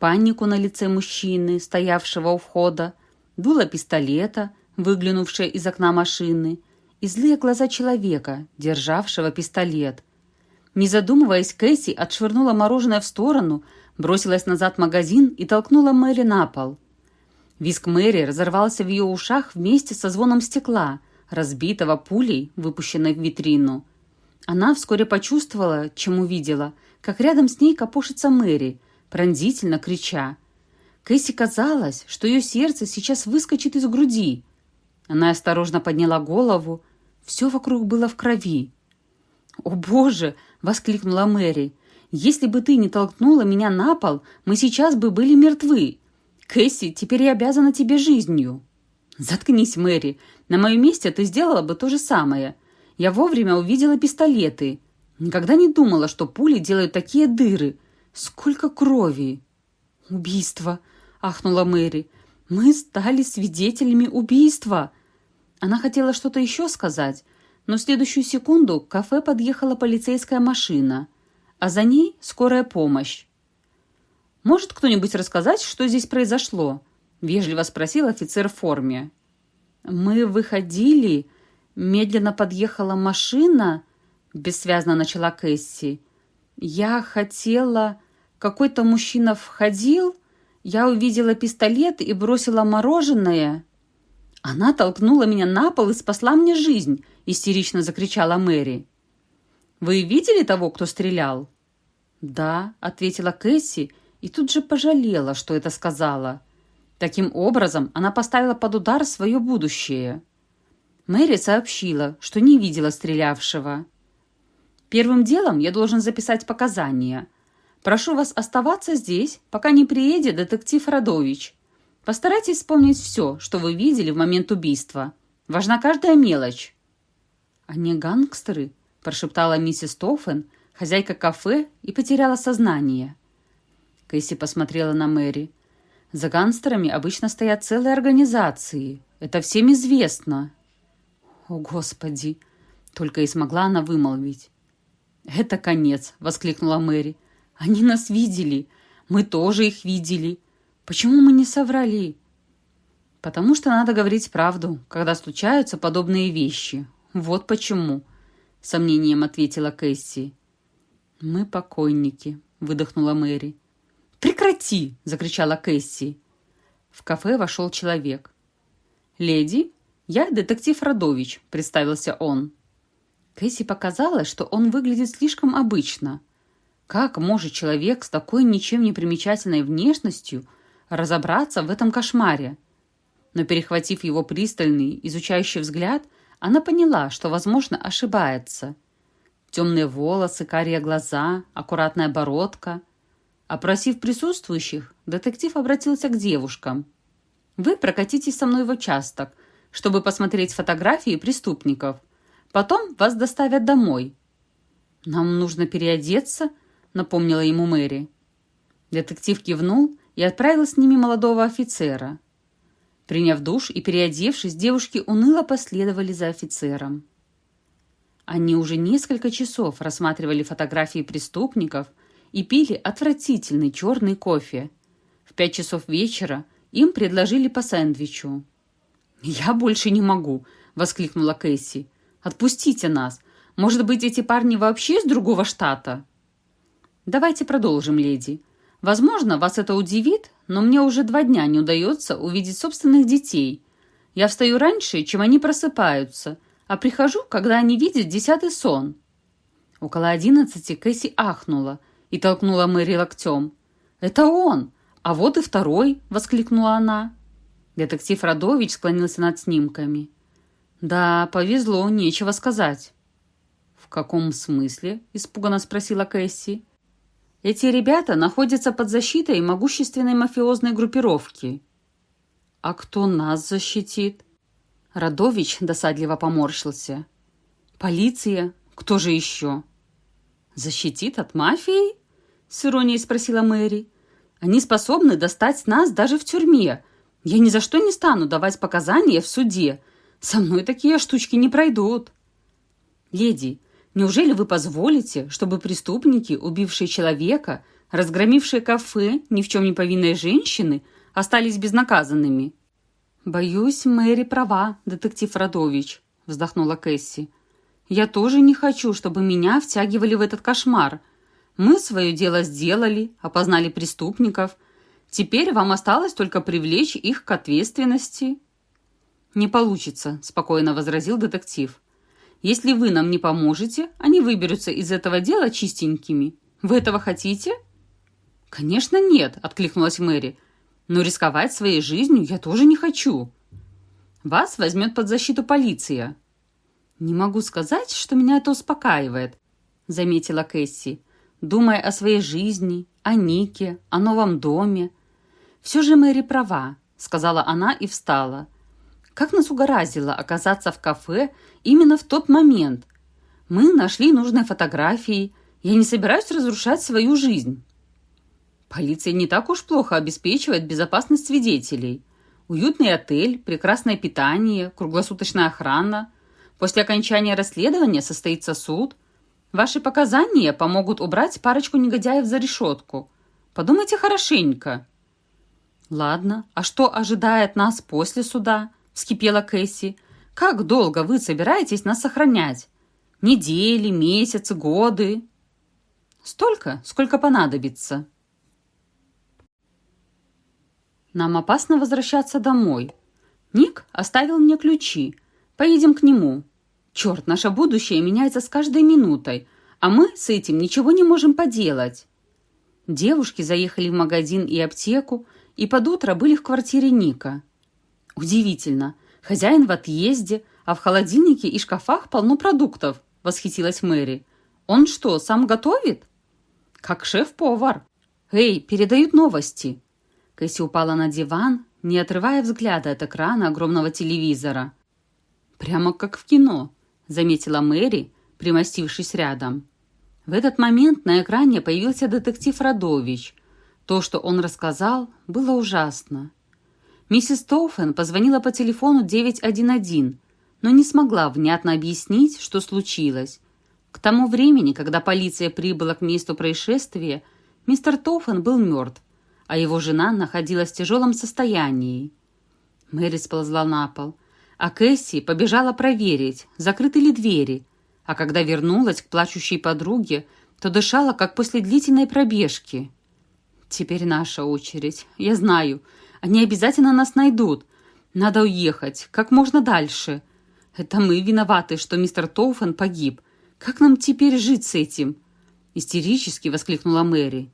панику на лице мужчины, стоявшего у входа, дуло пистолета, выглянувшее из окна машины, и злые глаза человека, державшего пистолет. Не задумываясь, Кэсси отшвырнула мороженое в сторону, бросилась назад в магазин и толкнула Мэри на пол. Виск Мэри разорвался в ее ушах вместе со звоном стекла, разбитого пулей, выпущенной в витрину. Она вскоре почувствовала, чем увидела, как рядом с ней копошится Мэри – пронзительно крича. Кэсси казалось, что ее сердце сейчас выскочит из груди. Она осторожно подняла голову. Все вокруг было в крови. «О, Боже!» — воскликнула Мэри. «Если бы ты не толкнула меня на пол, мы сейчас бы были мертвы. Кэсси, теперь я обязана тебе жизнью». «Заткнись, Мэри. На моем месте ты сделала бы то же самое. Я вовремя увидела пистолеты. Никогда не думала, что пули делают такие дыры. Сколько крови!» «Убийство!» — ахнула Мэри. «Мы стали свидетелями убийства!» Она хотела что-то еще сказать, но в следующую секунду к кафе подъехала полицейская машина, а за ней скорая помощь. «Может кто-нибудь рассказать, что здесь произошло?» — вежливо спросил офицер в форме. Мы выходили, медленно подъехала машина, бессвязно начала Кэсси. Я хотела... Какой-то мужчина входил, я увидела пистолет и бросила мороженое. Она толкнула меня на пол и спасла мне жизнь, истерично закричала Мэри. Вы видели того, кто стрелял? Да, ответила Кэсси и тут же пожалела, что это сказала. Таким образом, она поставила под удар свое будущее. Мэри сообщила, что не видела стрелявшего. Первым делом я должен записать показания. Прошу вас оставаться здесь, пока не приедет детектив Радович. Постарайтесь вспомнить все, что вы видели в момент убийства. Важна каждая мелочь». «Они гангстеры», – прошептала миссис Тоффен, хозяйка кафе, и потеряла сознание. Кэсси посмотрела на Мэри. «За гангстерами обычно стоят целые организации. Это всем известно». «О, Господи!» – только и смогла она вымолвить. «Это конец!» — воскликнула Мэри. «Они нас видели. Мы тоже их видели. Почему мы не соврали?» «Потому что надо говорить правду, когда случаются подобные вещи. Вот почему», — сомнением ответила Кэсси. «Мы покойники», — выдохнула Мэри. «Прекрати!» — закричала Кэсси. В кафе вошел человек. «Леди, я детектив Радович», — представился он. Кэсси показалось, что он выглядит слишком обычно. Как может человек с такой ничем не примечательной внешностью разобраться в этом кошмаре? Но, перехватив его пристальный, изучающий взгляд, она поняла, что, возможно, ошибается. Темные волосы, карие глаза, аккуратная бородка. Опросив присутствующих, детектив обратился к девушкам. «Вы прокатитесь со мной в участок, чтобы посмотреть фотографии преступников». Потом вас доставят домой». «Нам нужно переодеться», — напомнила ему Мэри. Детектив кивнул и отправил с ними молодого офицера. Приняв душ и переодевшись, девушки уныло последовали за офицером. Они уже несколько часов рассматривали фотографии преступников и пили отвратительный черный кофе. В пять часов вечера им предложили по сэндвичу. «Я больше не могу!» — воскликнула Кэсси. Отпустите нас. Может быть, эти парни вообще из другого штата?» «Давайте продолжим, леди. Возможно, вас это удивит, но мне уже два дня не удается увидеть собственных детей. Я встаю раньше, чем они просыпаются, а прихожу, когда они видят десятый сон». Около одиннадцати Кэсси ахнула и толкнула Мэри локтем. «Это он! А вот и второй!» — воскликнула она. Детектив Радович склонился над снимками. «Да, повезло, нечего сказать». «В каком смысле?» – испуганно спросила Кэсси. «Эти ребята находятся под защитой могущественной мафиозной группировки». «А кто нас защитит?» Радович досадливо поморщился. «Полиция? Кто же еще?» «Защитит от мафии?» – с иронией спросила Мэри. «Они способны достать нас даже в тюрьме. Я ни за что не стану давать показания в суде, со мной такие штучки не пройдут. Леди, неужели вы позволите, чтобы преступники, убившие человека, разгромившие кафе ни в чем не повинной женщины, остались безнаказанными? Боюсь, Мэри права, детектив Радович, вздохнула Кэсси. Я тоже не хочу, чтобы меня втягивали в этот кошмар. Мы свое дело сделали, опознали преступников. Теперь вам осталось только привлечь их к ответственности. «Не получится», – спокойно возразил детектив. «Если вы нам не поможете, они выберутся из этого дела чистенькими. Вы этого хотите?» «Конечно нет», – откликнулась Мэри. «Но рисковать своей жизнью я тоже не хочу». «Вас возьмет под защиту полиция». «Не могу сказать, что меня это успокаивает», – заметила Кэсси, думая о своей жизни, о Нике, о новом доме. «Все же Мэри права», – сказала она и встала. Как нас угораздило оказаться в кафе именно в тот момент? Мы нашли нужные фотографии. Я не собираюсь разрушать свою жизнь. Полиция не так уж плохо обеспечивает безопасность свидетелей. Уютный отель, прекрасное питание, круглосуточная охрана. После окончания расследования состоится суд. Ваши показания помогут убрать парочку негодяев за решетку. Подумайте хорошенько. Ладно, а что ожидает нас после суда? — вскипела Кэсси. «Как долго вы собираетесь нас сохранять? Недели, месяцы, годы?» «Столько, сколько понадобится». «Нам опасно возвращаться домой. Ник оставил мне ключи. Поедем к нему. Черт, наше будущее меняется с каждой минутой, а мы с этим ничего не можем поделать». Девушки заехали в магазин и аптеку, и под утро были в квартире Ника. «Удивительно. Хозяин в отъезде, а в холодильнике и шкафах полно продуктов», — восхитилась Мэри. «Он что, сам готовит?» «Как шеф-повар». «Эй, передают новости». Кэсси упала на диван, не отрывая взгляда от экрана огромного телевизора. «Прямо как в кино», — заметила Мэри, примостившись рядом. В этот момент на экране появился детектив Радович. То, что он рассказал, было ужасно. Миссис Тоуфен позвонила по телефону 911, но не смогла внятно объяснить, что случилось. К тому времени, когда полиция прибыла к месту происшествия, мистер Тоуфен был мертв, а его жена находилась в тяжелом состоянии. Мэри сползла на пол, а Кэсси побежала проверить, закрыты ли двери, а когда вернулась к плачущей подруге, то дышала, как после длительной пробежки. «Теперь наша очередь. Я знаю. Они обязательно нас найдут. Надо уехать. Как можно дальше. Это мы виноваты, что мистер Тоуфен погиб. Как нам теперь жить с этим?» Истерически воскликнула Мэри.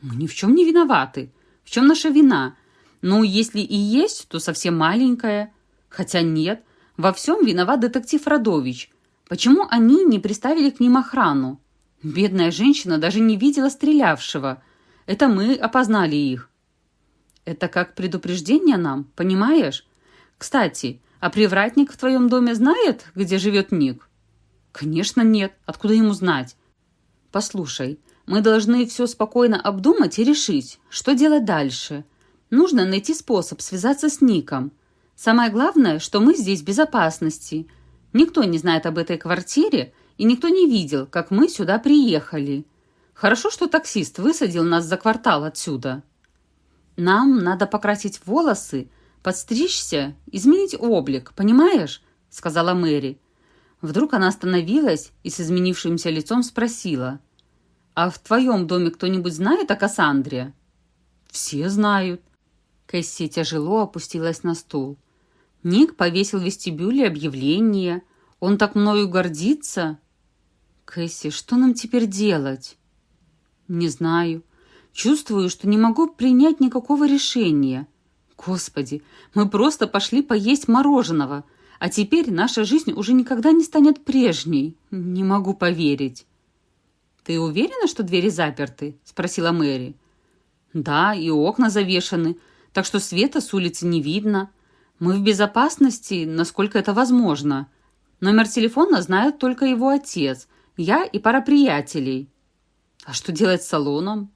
«Мы ни в чем не виноваты. В чем наша вина? Ну, если и есть, то совсем маленькая. Хотя нет, во всем виноват детектив Радович. Почему они не приставили к ним охрану? Бедная женщина даже не видела стрелявшего. Это мы опознали их. Это как предупреждение нам, понимаешь? Кстати, а привратник в твоем доме знает, где живет Ник? Конечно, нет. Откуда ему знать? Послушай, мы должны все спокойно обдумать и решить, что делать дальше. Нужно найти способ связаться с Ником. Самое главное, что мы здесь в безопасности. Никто не знает об этой квартире, и никто не видел, как мы сюда приехали. Хорошо, что таксист высадил нас за квартал отсюда. Нам надо покрасить волосы, подстричься, изменить облик, понимаешь?» — сказала Мэри. Вдруг она остановилась и с изменившимся лицом спросила. «А в твоем доме кто-нибудь знает о Кассандре?» «Все знают». Кэсси тяжело опустилась на стул. Ник повесил в вестибюле объявление. Он так мною гордится. «Кэсси, что нам теперь делать?» «Не знаю. Чувствую, что не могу принять никакого решения. Господи, мы просто пошли поесть мороженого, а теперь наша жизнь уже никогда не станет прежней. Не могу поверить». «Ты уверена, что двери заперты?» — спросила Мэри. «Да, и окна завешаны, так что света с улицы не видно. Мы в безопасности, насколько это возможно. Номер телефона знает только его отец, я и пара приятелей». «А что делать с салоном?»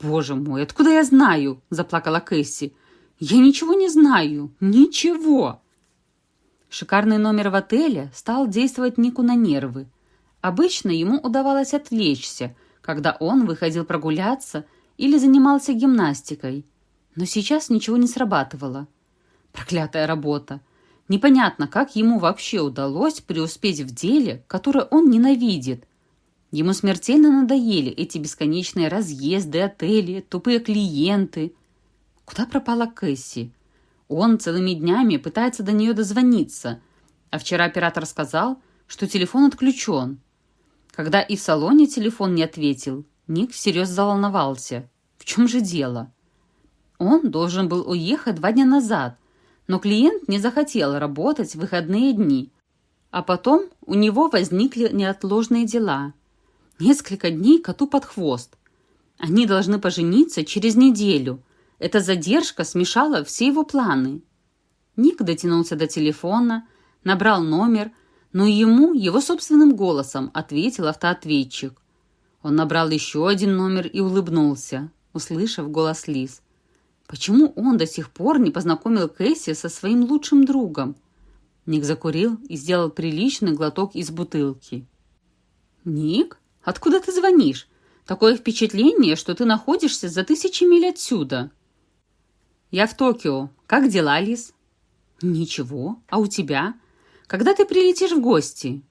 «Боже мой, откуда я знаю?» – заплакала Кэсси. «Я ничего не знаю. Ничего!» Шикарный номер в отеле стал действовать Нику на нервы. Обычно ему удавалось отвлечься, когда он выходил прогуляться или занимался гимнастикой. Но сейчас ничего не срабатывало. Проклятая работа! Непонятно, как ему вообще удалось преуспеть в деле, которое он ненавидит – Ему смертельно надоели эти бесконечные разъезды, отели, тупые клиенты. Куда пропала Кэсси? Он целыми днями пытается до нее дозвониться, а вчера оператор сказал, что телефон отключен. Когда и в салоне телефон не ответил, Ник всерьез заволновался. В чем же дело? Он должен был уехать два дня назад, но клиент не захотел работать в выходные дни. А потом у него возникли неотложные дела – Несколько дней коту под хвост. Они должны пожениться через неделю. Эта задержка смешала все его планы. Ник дотянулся до телефона, набрал номер, но ему его собственным голосом ответил автоответчик. Он набрал еще один номер и улыбнулся, услышав голос Лиз. Почему он до сих пор не познакомил Кэсси со своим лучшим другом? Ник закурил и сделал приличный глоток из бутылки. «Ник?» Откуда ты звонишь? Такое впечатление, что ты находишься за тысячи миль отсюда». «Я в Токио. Как дела, Лис?» «Ничего. А у тебя? Когда ты прилетишь в гости?»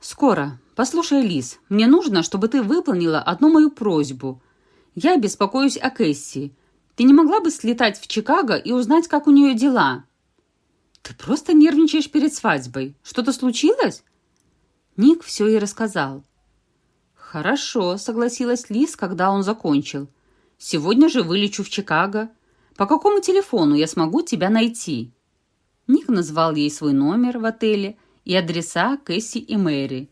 «Скоро. Послушай, Лис, мне нужно, чтобы ты выполнила одну мою просьбу. Я беспокоюсь о Кэсси. Ты не могла бы слетать в Чикаго и узнать, как у нее дела?» «Ты просто нервничаешь перед свадьбой. Что-то случилось?» Ник все и рассказал. «Хорошо», — согласилась Лис, когда он закончил. «Сегодня же вылечу в Чикаго. По какому телефону я смогу тебя найти?» Ник назвал ей свой номер в отеле и адреса Кэсси и Мэри.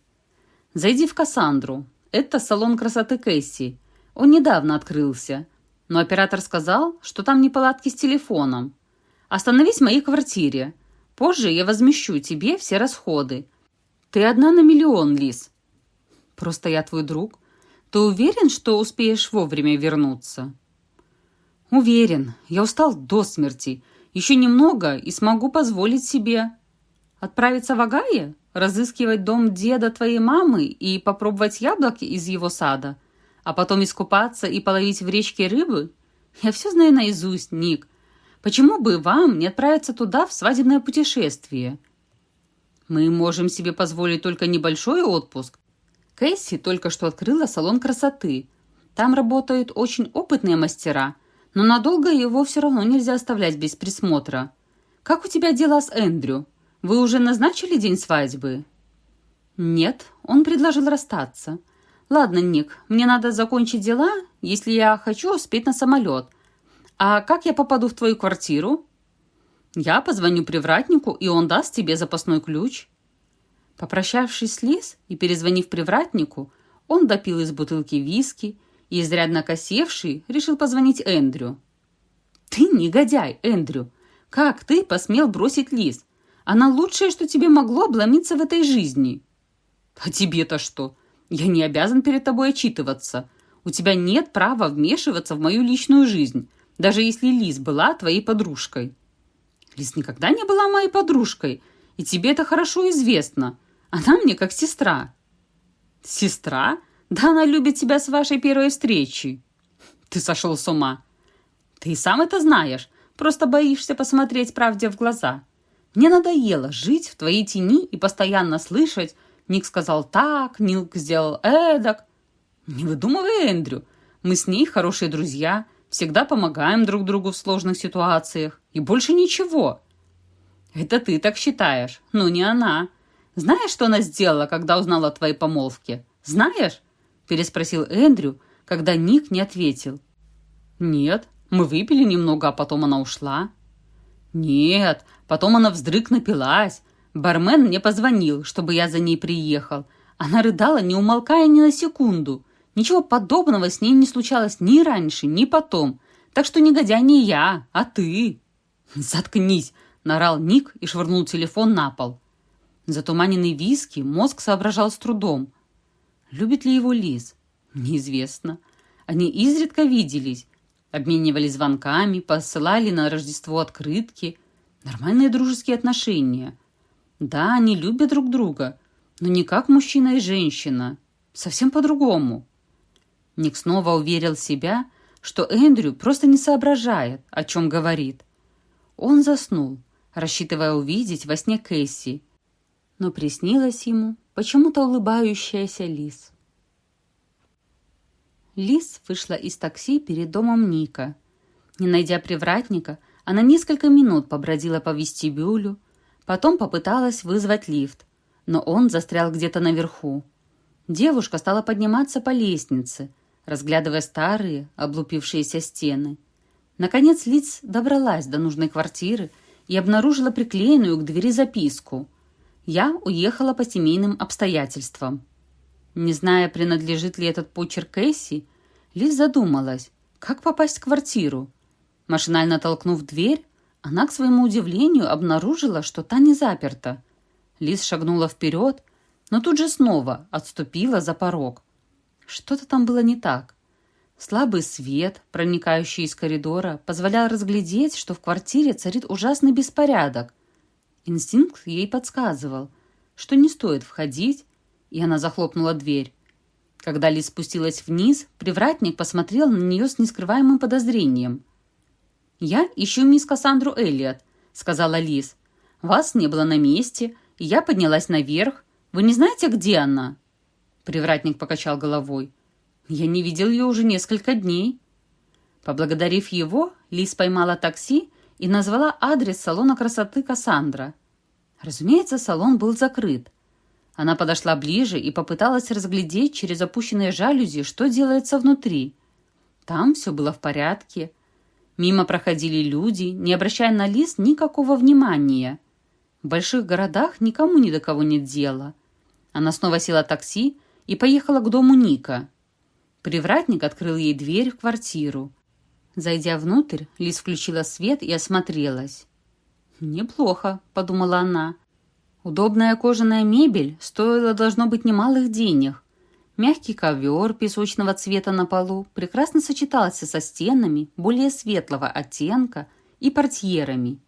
«Зайди в Кассандру. Это салон красоты Кэсси. Он недавно открылся. Но оператор сказал, что там неполадки с телефоном. Остановись в моей квартире. Позже я возмещу тебе все расходы. Ты одна на миллион, Лис. Просто я твой друг. Ты уверен, что успеешь вовремя вернуться? Уверен. Я устал до смерти. Еще немного и смогу позволить себе отправиться в Агае, разыскивать дом деда твоей мамы и попробовать яблоки из его сада, а потом искупаться и половить в речке рыбы? Я все знаю наизусть, Ник. Почему бы вам не отправиться туда в свадебное путешествие? Мы можем себе позволить только небольшой отпуск. Кэсси только что открыла салон красоты. Там работают очень опытные мастера – но надолго его все равно нельзя оставлять без присмотра. Как у тебя дела с Эндрю? Вы уже назначили день свадьбы?» «Нет, он предложил расстаться. Ладно, Ник, мне надо закончить дела, если я хочу успеть на самолет. А как я попаду в твою квартиру?» «Я позвоню привратнику, и он даст тебе запасной ключ». Попрощавшись с Лиз и перезвонив привратнику, он допил из бутылки виски и, изрядно косевший, решил позвонить Эндрю. «Ты негодяй, Эндрю! Как ты посмел бросить Лиз? Она лучшее, что тебе могло обломиться в этой жизни!» «А тебе-то что? Я не обязан перед тобой отчитываться. У тебя нет права вмешиваться в мою личную жизнь, даже если Лиз была твоей подружкой». «Лиз никогда не была моей подружкой, и тебе это хорошо известно. Она мне как сестра». «Сестра?» Да она любит тебя с вашей первой встречи. Ты сошел с ума. Ты сам это знаешь, просто боишься посмотреть правде в глаза. Мне надоело жить в твоей тени и постоянно слышать «Ник сказал так, Ник сделал эдак». Не выдумывай, Эндрю. Мы с ней хорошие друзья, всегда помогаем друг другу в сложных ситуациях. И больше ничего. Это ты так считаешь, но не она. Знаешь, что она сделала, когда узнала о твоей помолвке? Знаешь? переспросил Эндрю, когда Ник не ответил. «Нет, мы выпили немного, а потом она ушла». «Нет, потом она вздрык напилась. Бармен мне позвонил, чтобы я за ней приехал. Она рыдала, не умолкая ни на секунду. Ничего подобного с ней не случалось ни раньше, ни потом. Так что негодяй не я, а ты». «Заткнись!» – нарал Ник и швырнул телефон на пол. Затуманенный виски мозг соображал с трудом – Любит ли его Лиз? Неизвестно. Они изредка виделись, обменивались звонками, посылали на Рождество открытки. Нормальные дружеские отношения. Да, они любят друг друга, но не как мужчина и женщина. Совсем по-другому. Ник снова уверил себя, что Эндрю просто не соображает, о чем говорит. Он заснул, рассчитывая увидеть во сне Кэсси, но приснилось ему почему-то улыбающаяся Лис. Лис вышла из такси перед домом Ника. Не найдя привратника, она несколько минут побродила по вестибюлю, потом попыталась вызвать лифт, но он застрял где-то наверху. Девушка стала подниматься по лестнице, разглядывая старые, облупившиеся стены. Наконец Лиц добралась до нужной квартиры и обнаружила приклеенную к двери записку – я уехала по семейным обстоятельствам. Не зная, принадлежит ли этот почерк Кэсси, Лиз задумалась, как попасть в квартиру. Машинально толкнув дверь, она, к своему удивлению, обнаружила, что та не заперта. Лиз шагнула вперед, но тут же снова отступила за порог. Что-то там было не так. Слабый свет, проникающий из коридора, позволял разглядеть, что в квартире царит ужасный беспорядок. Инстинкт ей подсказывал, что не стоит входить, и она захлопнула дверь. Когда Ли спустилась вниз, привратник посмотрел на нее с нескрываемым подозрением. «Я ищу мисс Кассандру Эллиот. — сказала Лиз. «Вас не было на месте, и я поднялась наверх. Вы не знаете, где она?» Привратник покачал головой. «Я не видел ее уже несколько дней». Поблагодарив его, Лиз поймала такси и назвала адрес салона красоты Кассандра. Разумеется, салон был закрыт. Она подошла ближе и попыталась разглядеть через опущенные жалюзи, что делается внутри. Там все было в порядке. Мимо проходили люди, не обращая на Лиз никакого внимания. В больших городах никому ни до кого нет дела. Она снова села такси и поехала к дому Ника. Привратник открыл ей дверь в квартиру. Зайдя внутрь, Лиз включила свет и осмотрелась. «Неплохо», — подумала она. Удобная кожаная мебель стоила, должно быть, немалых денег. Мягкий ковер песочного цвета на полу прекрасно сочетался со стенами более светлого оттенка и портьерами.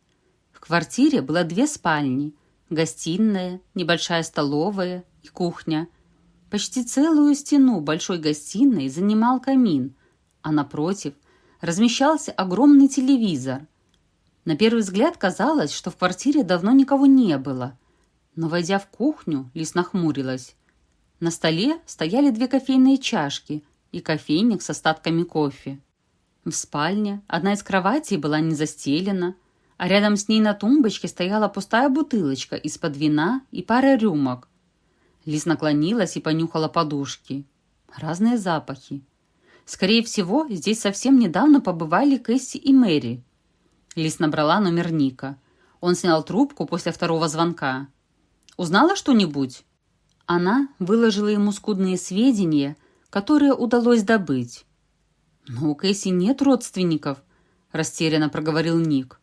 В квартире было две спальни, гостиная, небольшая столовая и кухня. Почти целую стену большой гостиной занимал камин, а напротив размещался огромный телевизор. На первый взгляд казалось, что в квартире давно никого не было. Но, войдя в кухню, Лис нахмурилась. На столе стояли две кофейные чашки и кофейник с остатками кофе. В спальне одна из кроватей была не застелена, а рядом с ней на тумбочке стояла пустая бутылочка из-под вина и пара рюмок. Лиз наклонилась и понюхала подушки. Разные запахи. Скорее всего, здесь совсем недавно побывали Кэсси и Мэри. Лис набрала номер Ника. Он снял трубку после второго звонка. «Узнала что-нибудь?» Она выложила ему скудные сведения, которые удалось добыть. «Но у Кэсси нет родственников», – растерянно проговорил Ник.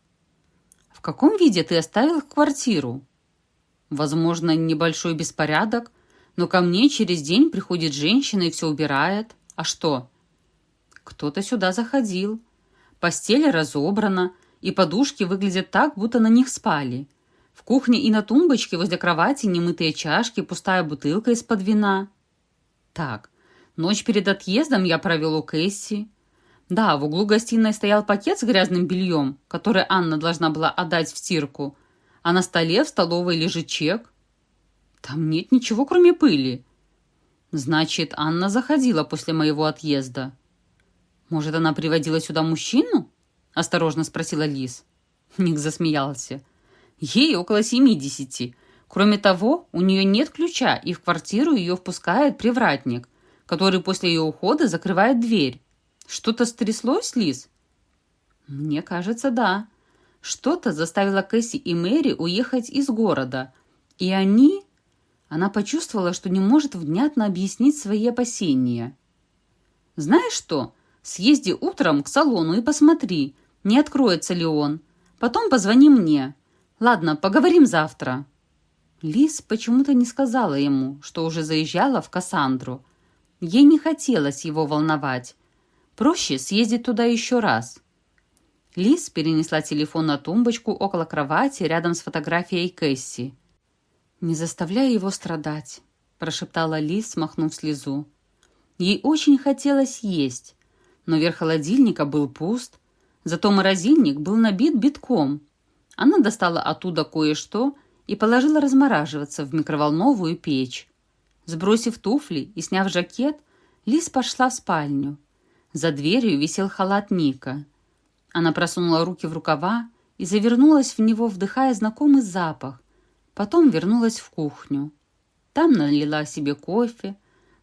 «В каком виде ты оставил квартиру?» «Возможно, небольшой беспорядок, но ко мне через день приходит женщина и все убирает. А что?» Кто-то сюда заходил. Постель разобрана, и подушки выглядят так, будто на них спали. В кухне и на тумбочке возле кровати немытые чашки, пустая бутылка из-под вина. Так, ночь перед отъездом я провел у Кэсси. Да, в углу гостиной стоял пакет с грязным бельем, который Анна должна была отдать в стирку, а на столе в столовой лежит чек. Там нет ничего, кроме пыли. Значит, Анна заходила после моего отъезда. «Может, она приводила сюда мужчину?» – осторожно спросила Лиз. Ник засмеялся. «Ей около семидесяти. Кроме того, у нее нет ключа, и в квартиру ее впускает привратник, который после ее ухода закрывает дверь. Что-то стряслось, Лиз?» «Мне кажется, да. Что-то заставило Кэсси и Мэри уехать из города. И они...» Она почувствовала, что не может внятно объяснить свои опасения. «Знаешь что?» Съезди утром к салону и посмотри, не откроется ли он. Потом позвони мне. Ладно, поговорим завтра». Лис почему-то не сказала ему, что уже заезжала в Кассандру. Ей не хотелось его волновать. Проще съездить туда еще раз. Лис перенесла телефон на тумбочку около кровати рядом с фотографией Кэсси. «Не заставляй его страдать», – прошептала Лис, смахнув слезу. Ей очень хотелось есть, но верх холодильника был пуст, зато морозильник был набит битком. Она достала оттуда кое-что и положила размораживаться в микроволновую печь. Сбросив туфли и сняв жакет, Лис пошла в спальню. За дверью висел халат Ника. Она просунула руки в рукава и завернулась в него, вдыхая знакомый запах. Потом вернулась в кухню. Там налила себе кофе,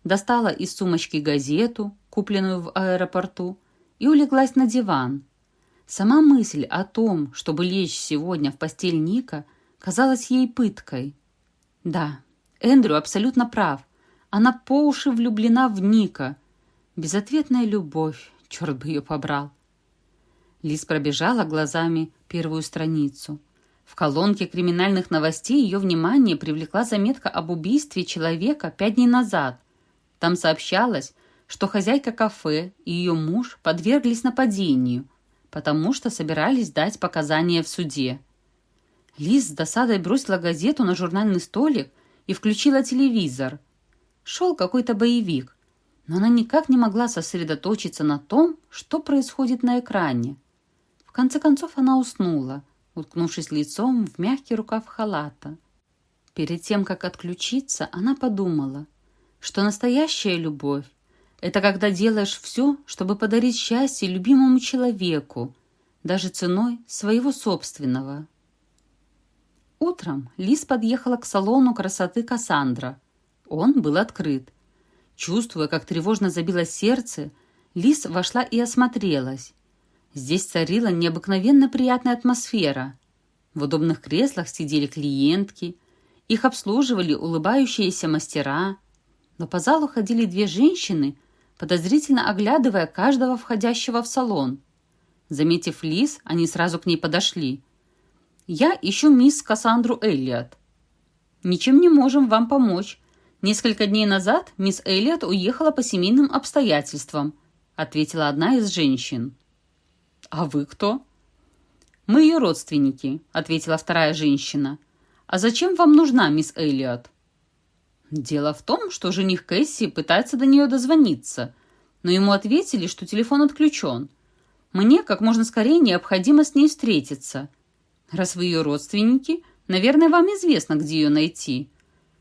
достала из сумочки газету, купленную в аэропорту, и улеглась на диван. Сама мысль о том, чтобы лечь сегодня в постель Ника, казалась ей пыткой. Да, Эндрю абсолютно прав. Она по уши влюблена в Ника. Безответная любовь, черт бы ее побрал. Лиз пробежала глазами первую страницу. В колонке криминальных новостей ее внимание привлекла заметка об убийстве человека пять дней назад. Там сообщалось, что хозяйка кафе и ее муж подверглись нападению, потому что собирались дать показания в суде. Лиз с досадой бросила газету на журнальный столик и включила телевизор. Шел какой-то боевик, но она никак не могла сосредоточиться на том, что происходит на экране. В конце концов она уснула, уткнувшись лицом в мягкий рукав халата. Перед тем, как отключиться, она подумала, что настоящая любовь — это когда делаешь все, чтобы подарить счастье любимому человеку, даже ценой своего собственного. Утром Лис подъехала к салону красоты Кассандра. Он был открыт. Чувствуя, как тревожно забилось сердце, Лис вошла и осмотрелась. Здесь царила необыкновенно приятная атмосфера. В удобных креслах сидели клиентки, их обслуживали улыбающиеся мастера, но по залу ходили две женщины, подозрительно оглядывая каждого входящего в салон. Заметив Лис, они сразу к ней подошли. «Я ищу мисс Кассандру Эллиот». «Ничем не можем вам помочь. Несколько дней назад мисс Эллиот уехала по семейным обстоятельствам», ответила одна из женщин. «А вы кто?» «Мы ее родственники», — ответила вторая женщина. «А зачем вам нужна мисс Эллиот?» «Дело в том, что жених Кэсси пытается до нее дозвониться, но ему ответили, что телефон отключен. Мне как можно скорее необходимо с ней встретиться. Раз вы ее родственники, наверное, вам известно, где ее найти.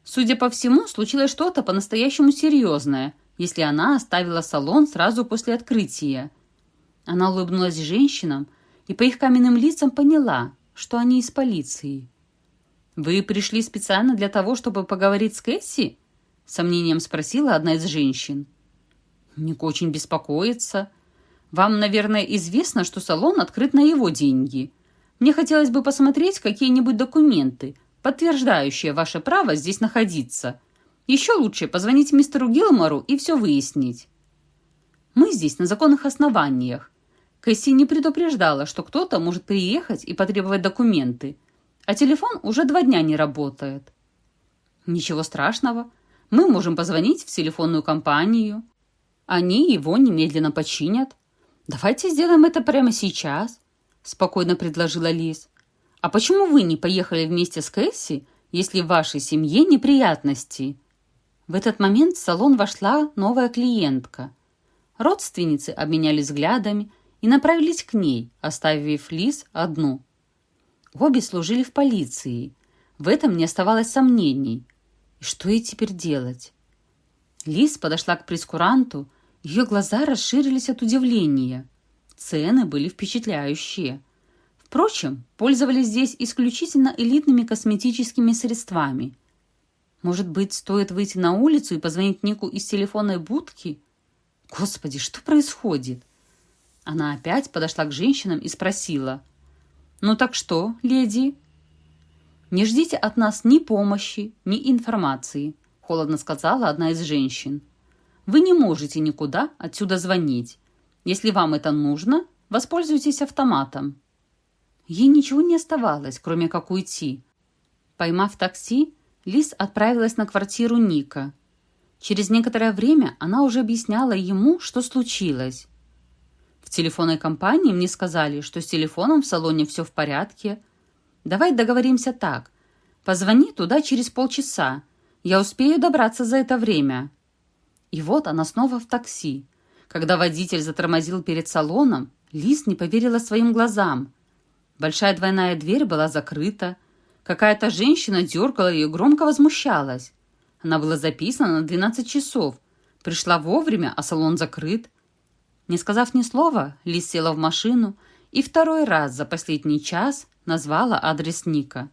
Судя по всему, случилось что-то по-настоящему серьезное, если она оставила салон сразу после открытия. Она улыбнулась женщинам и по их каменным лицам поняла, что они из полиции. «Вы пришли специально для того, чтобы поговорить с Кэсси?» — сомнением спросила одна из женщин. «Ник очень беспокоится. Вам, наверное, известно, что салон открыт на его деньги. Мне хотелось бы посмотреть какие-нибудь документы, подтверждающие ваше право здесь находиться. Еще лучше позвонить мистеру Гилмору и все выяснить. Мы здесь на законных основаниях. Кэсси не предупреждала, что кто-то может приехать и потребовать документы, а телефон уже два дня не работает. Ничего страшного. Мы можем позвонить в телефонную компанию. Они его немедленно починят. Давайте сделаем это прямо сейчас, спокойно предложила Лиз. А почему вы не поехали вместе с Кэсси, если в вашей семье неприятности? В этот момент в салон вошла новая клиентка. Родственницы обменялись взглядами, и направились к ней, оставив Лиз одну. Обе служили в полиции. В этом не оставалось сомнений. И что ей теперь делать? Лиз подошла к прескуранту, ее глаза расширились от удивления. Цены были впечатляющие. Впрочем, пользовались здесь исключительно элитными косметическими средствами. Может быть, стоит выйти на улицу и позвонить Нику из телефонной будки? Господи, что происходит? Она опять подошла к женщинам и спросила. «Ну так что, леди?» «Не ждите от нас ни помощи, ни информации», — холодно сказала одна из женщин. «Вы не можете никуда отсюда звонить. Если вам это нужно, воспользуйтесь автоматом». Ей ничего не оставалось, кроме как уйти. Поймав такси, Лиз отправилась на квартиру Ника. Через некоторое время она уже объясняла ему, что случилось. В телефонной компании мне сказали, что с телефоном в салоне все в порядке. Давай договоримся так. Позвони туда через полчаса. Я успею добраться за это время. И вот она снова в такси. Когда водитель затормозил перед салоном, Лиз не поверила своим глазам. Большая двойная дверь была закрыта. Какая-то женщина дергала ее громко возмущалась. Она была записана на 12 часов. Пришла вовремя, а салон закрыт. Не сказав ни слова, Лиз села в машину и второй раз за последний час назвала адрес Ника.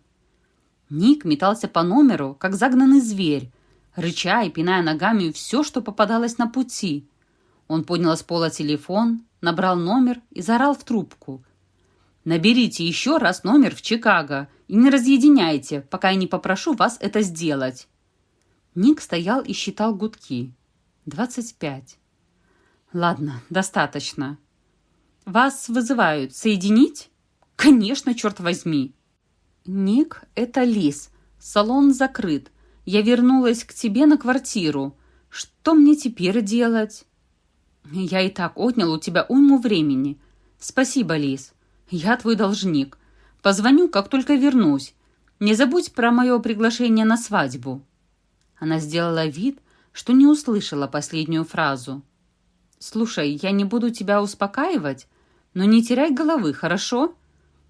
Ник метался по номеру, как загнанный зверь, рыча и пиная ногами все, что попадалось на пути. Он поднял с пола телефон, набрал номер и заорал в трубку. «Наберите еще раз номер в Чикаго и не разъединяйте, пока я не попрошу вас это сделать». Ник стоял и считал гудки. «Двадцать пять». Ладно, достаточно. Вас вызывают. Соединить? Конечно, черт возьми. Ник, это Лис. Салон закрыт. Я вернулась к тебе на квартиру. Что мне теперь делать? Я и так отнял у тебя уйму времени. Спасибо, Лис. Я твой должник. Позвоню, как только вернусь. Не забудь про мое приглашение на свадьбу. Она сделала вид, что не услышала последнюю фразу. «Слушай, я не буду тебя успокаивать, но не теряй головы, хорошо?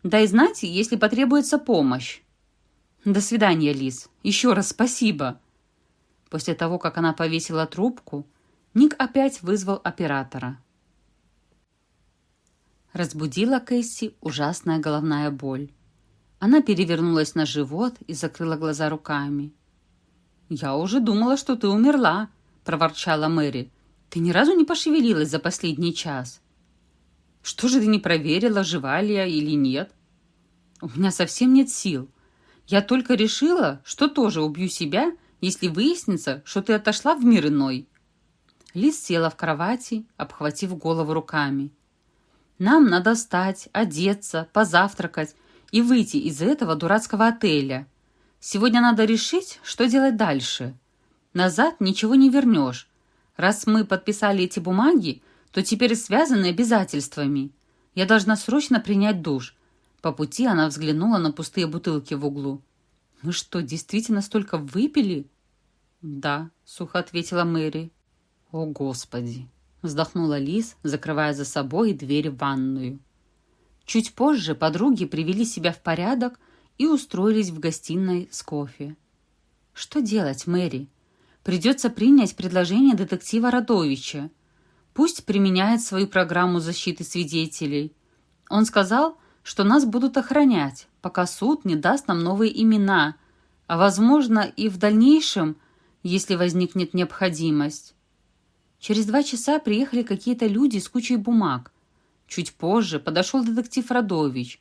Дай знать, если потребуется помощь». «До свидания, Лиз. Еще раз спасибо». После того, как она повесила трубку, Ник опять вызвал оператора. Разбудила Кэсси ужасная головная боль. Она перевернулась на живот и закрыла глаза руками. «Я уже думала, что ты умерла», — проворчала Мэри. «Ты ни разу не пошевелилась за последний час». «Что же ты не проверила, жива ли я или нет?» «У меня совсем нет сил. Я только решила, что тоже убью себя, если выяснится, что ты отошла в мир иной». Лиз села в кровати, обхватив голову руками. «Нам надо встать, одеться, позавтракать и выйти из этого дурацкого отеля. Сегодня надо решить, что делать дальше. Назад ничего не вернешь. Раз мы подписали эти бумаги, то теперь связаны обязательствами. Я должна срочно принять душ». По пути она взглянула на пустые бутылки в углу. «Мы что, действительно столько выпили?» «Да», — сухо ответила Мэри. «О, Господи!» — вздохнула Лиз, закрывая за собой дверь в ванную. Чуть позже подруги привели себя в порядок и устроились в гостиной с кофе. «Что делать, Мэри? Придется принять предложение детектива Радовича. Пусть применяет свою программу защиты свидетелей. Он сказал, что нас будут охранять, пока суд не даст нам новые имена, а, возможно, и в дальнейшем, если возникнет необходимость. Через два часа приехали какие-то люди с кучей бумаг. Чуть позже подошел детектив Радович.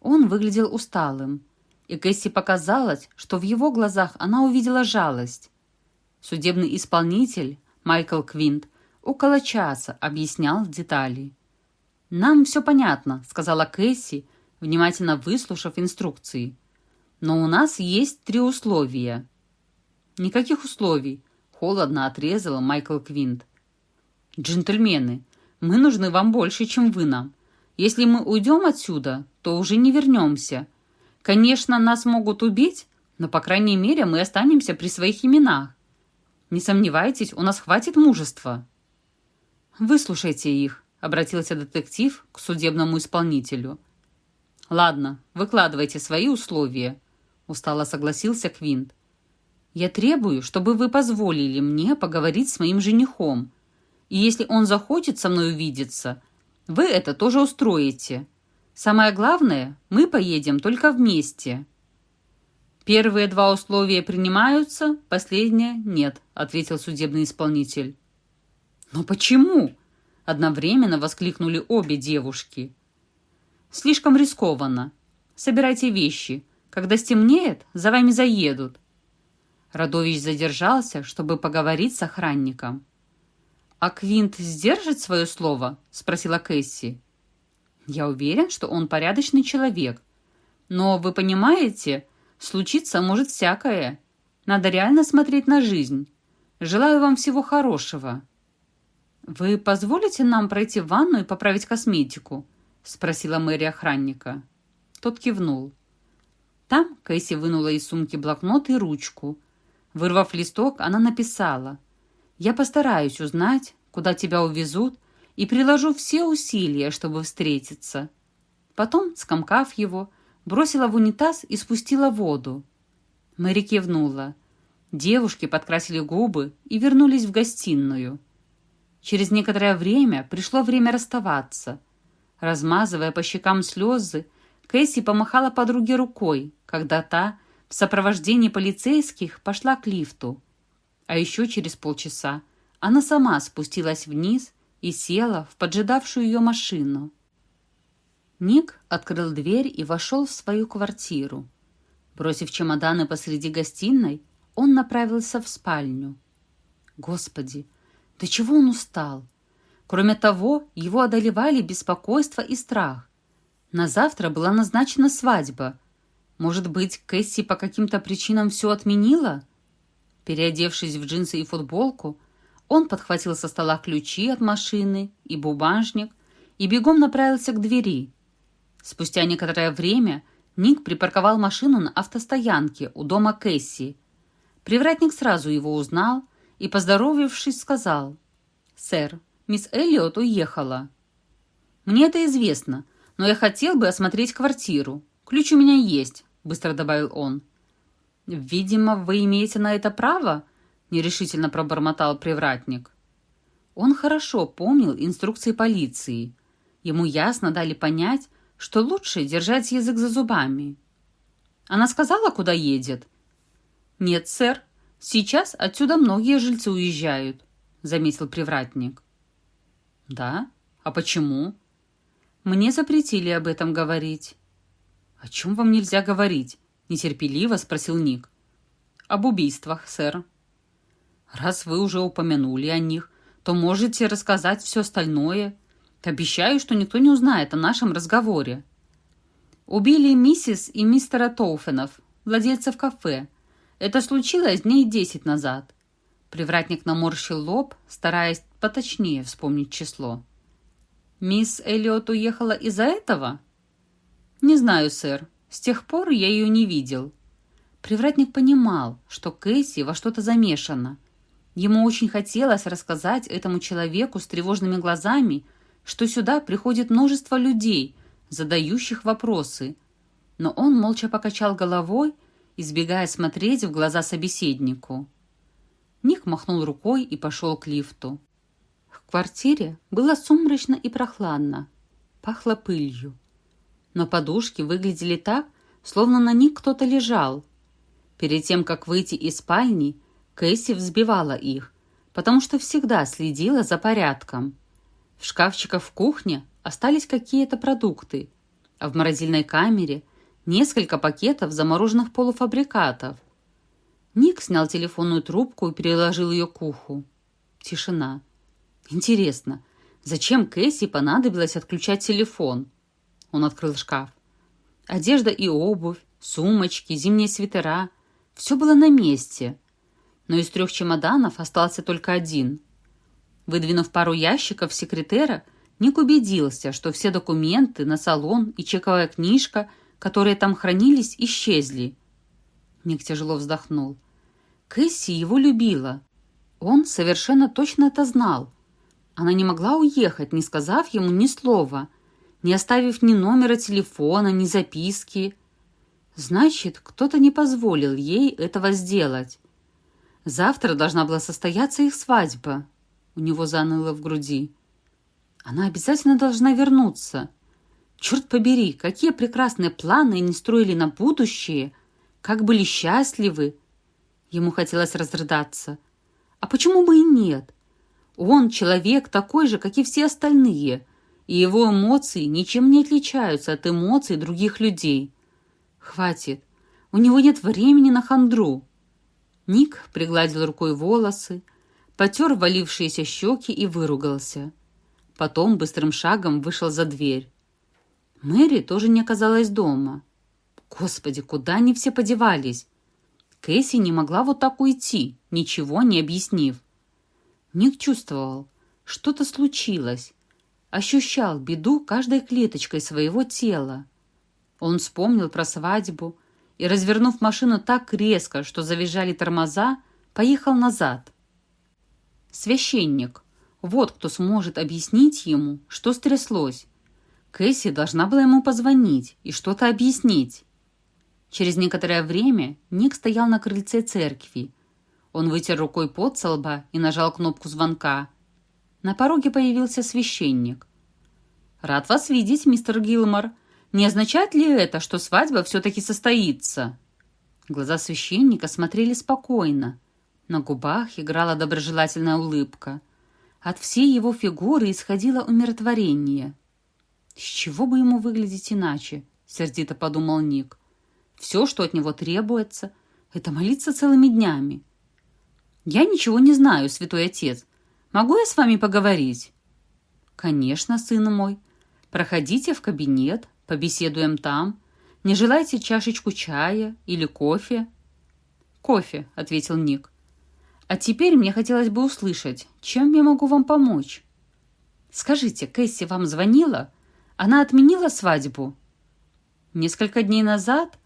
Он выглядел усталым, и Кэсси показалось, что в его глазах она увидела жалость. Судебный исполнитель, Майкл Квинт, около часа объяснял детали. «Нам все понятно», — сказала Кэсси, внимательно выслушав инструкции. «Но у нас есть три условия». «Никаких условий», — холодно отрезала Майкл Квинт. «Джентльмены, мы нужны вам больше, чем вы нам. Если мы уйдем отсюда, то уже не вернемся. Конечно, нас могут убить, но, по крайней мере, мы останемся при своих именах. Не сомневайтесь, у нас хватит мужества». «Выслушайте их», — обратился детектив к судебному исполнителю. «Ладно, выкладывайте свои условия», — устало согласился Квинт. «Я требую, чтобы вы позволили мне поговорить с моим женихом, и если он захочет со мной увидеться, вы это тоже устроите. Самое главное, мы поедем только вместе». «Первые два условия принимаются, последнее – нет», – ответил судебный исполнитель. «Но почему?» – одновременно воскликнули обе девушки. «Слишком рискованно. Собирайте вещи. Когда стемнеет, за вами заедут». Радович задержался, чтобы поговорить с охранником. «А Квинт сдержит свое слово?» – спросила Кэсси. «Я уверен, что он порядочный человек. Но, вы понимаете, случиться может всякое. Надо реально смотреть на жизнь. Желаю вам всего хорошего». «Вы позволите нам пройти в ванну и поправить косметику?» – спросила Мэри охранника. Тот кивнул. Там Кэсси вынула из сумки блокнот и ручку. Вырвав листок, она написала – я постараюсь узнать, куда тебя увезут, и приложу все усилия, чтобы встретиться. Потом, скомкав его, бросила в унитаз и спустила воду. Мэри кивнула. Девушки подкрасили губы и вернулись в гостиную. Через некоторое время пришло время расставаться. Размазывая по щекам слезы, Кэсси помахала подруге рукой, когда та в сопровождении полицейских пошла к лифту. А еще через полчаса она сама спустилась вниз и села в поджидавшую ее машину. Ник открыл дверь и вошел в свою квартиру. Бросив чемоданы посреди гостиной, он направился в спальню. Господи, до чего он устал! Кроме того, его одолевали беспокойство и страх. На завтра была назначена свадьба. Может быть, Кэсси по каким-то причинам все отменила? — Переодевшись в джинсы и футболку, он подхватил со стола ключи от машины и бумажник и бегом направился к двери. Спустя некоторое время Ник припарковал машину на автостоянке у дома Кэсси. Привратник сразу его узнал и, поздоровившись, сказал, «Сэр, мисс Эллиот уехала». «Мне это известно, но я хотел бы осмотреть квартиру. Ключ у меня есть», — быстро добавил он. «Видимо, вы имеете на это право?» — нерешительно пробормотал привратник. Он хорошо помнил инструкции полиции. Ему ясно дали понять, что лучше держать язык за зубами. «Она сказала, куда едет?» «Нет, сэр. Сейчас отсюда многие жильцы уезжают», — заметил привратник. «Да? А почему?» «Мне запретили об этом говорить». «О чем вам нельзя говорить?» — нетерпеливо спросил Ник. «Об убийствах, сэр». «Раз вы уже упомянули о них, то можете рассказать все остальное. Обещаю, что никто не узнает о нашем разговоре». «Убили миссис и мистера Тоуфенов, владельцев кафе. Это случилось дней десять назад». Привратник наморщил лоб, стараясь поточнее вспомнить число. «Мисс Эллиот уехала из-за этого?» «Не знаю, сэр. С тех пор я ее не видел». Привратник понимал, что Кэсси во что-то замешана. Ему очень хотелось рассказать этому человеку с тревожными глазами, что сюда приходит множество людей, задающих вопросы. Но он молча покачал головой, избегая смотреть в глаза собеседнику. Ник махнул рукой и пошел к лифту. В квартире было сумрачно и прохладно. Пахло пылью но подушки выглядели так, словно на них кто-то лежал. Перед тем, как выйти из спальни, Кэсси взбивала их, потому что всегда следила за порядком. В шкафчиках в кухне остались какие-то продукты, а в морозильной камере несколько пакетов замороженных полуфабрикатов. Ник снял телефонную трубку и переложил ее к уху. Тишина. Интересно, зачем Кэсси понадобилось отключать телефон? Он открыл шкаф. Одежда и обувь, сумочки, зимние свитера — все было на месте. Но из трех чемоданов остался только один. Выдвинув пару ящиков секретера, Ник убедился, что все документы на салон и чековая книжка, которые там хранились, исчезли. Ник тяжело вздохнул. Кэсси его любила. Он совершенно точно это знал. Она не могла уехать, не сказав ему ни слова — не оставив ни номера телефона, ни записки. Значит, кто-то не позволил ей этого сделать. Завтра должна была состояться их свадьба. У него заныло в груди. Она обязательно должна вернуться. Черт побери, какие прекрасные планы они строили на будущее, как были счастливы. Ему хотелось разрыдаться. А почему бы и нет? Он человек такой же, как и все остальные — и его эмоции ничем не отличаются от эмоций других людей. Хватит, у него нет времени на хандру. Ник пригладил рукой волосы, потер валившиеся щеки и выругался. Потом быстрым шагом вышел за дверь. Мэри тоже не оказалась дома. Господи, куда они все подевались? Кэсси не могла вот так уйти, ничего не объяснив. Ник чувствовал, что-то случилось, ощущал беду каждой клеточкой своего тела. Он вспомнил про свадьбу и, развернув машину так резко, что завизжали тормоза, поехал назад. Священник. Вот кто сможет объяснить ему, что стряслось. Кэсси должна была ему позвонить и что-то объяснить. Через некоторое время Ник стоял на крыльце церкви. Он вытер рукой пот со лба и нажал кнопку звонка. На пороге появился священник. «Рад вас видеть, мистер Гилмор. Не означает ли это, что свадьба все-таки состоится?» Глаза священника смотрели спокойно. На губах играла доброжелательная улыбка. От всей его фигуры исходило умиротворение. «С чего бы ему выглядеть иначе?» — сердито подумал Ник. «Все, что от него требуется, это молиться целыми днями». «Я ничего не знаю, святой отец. Могу я с вами поговорить?» «Конечно, сын мой. Проходите в кабинет, побеседуем там. Не желаете чашечку чая или кофе?» «Кофе», — ответил Ник. «А теперь мне хотелось бы услышать, чем я могу вам помочь?» «Скажите, Кэсси вам звонила? Она отменила свадьбу?» Несколько дней назад,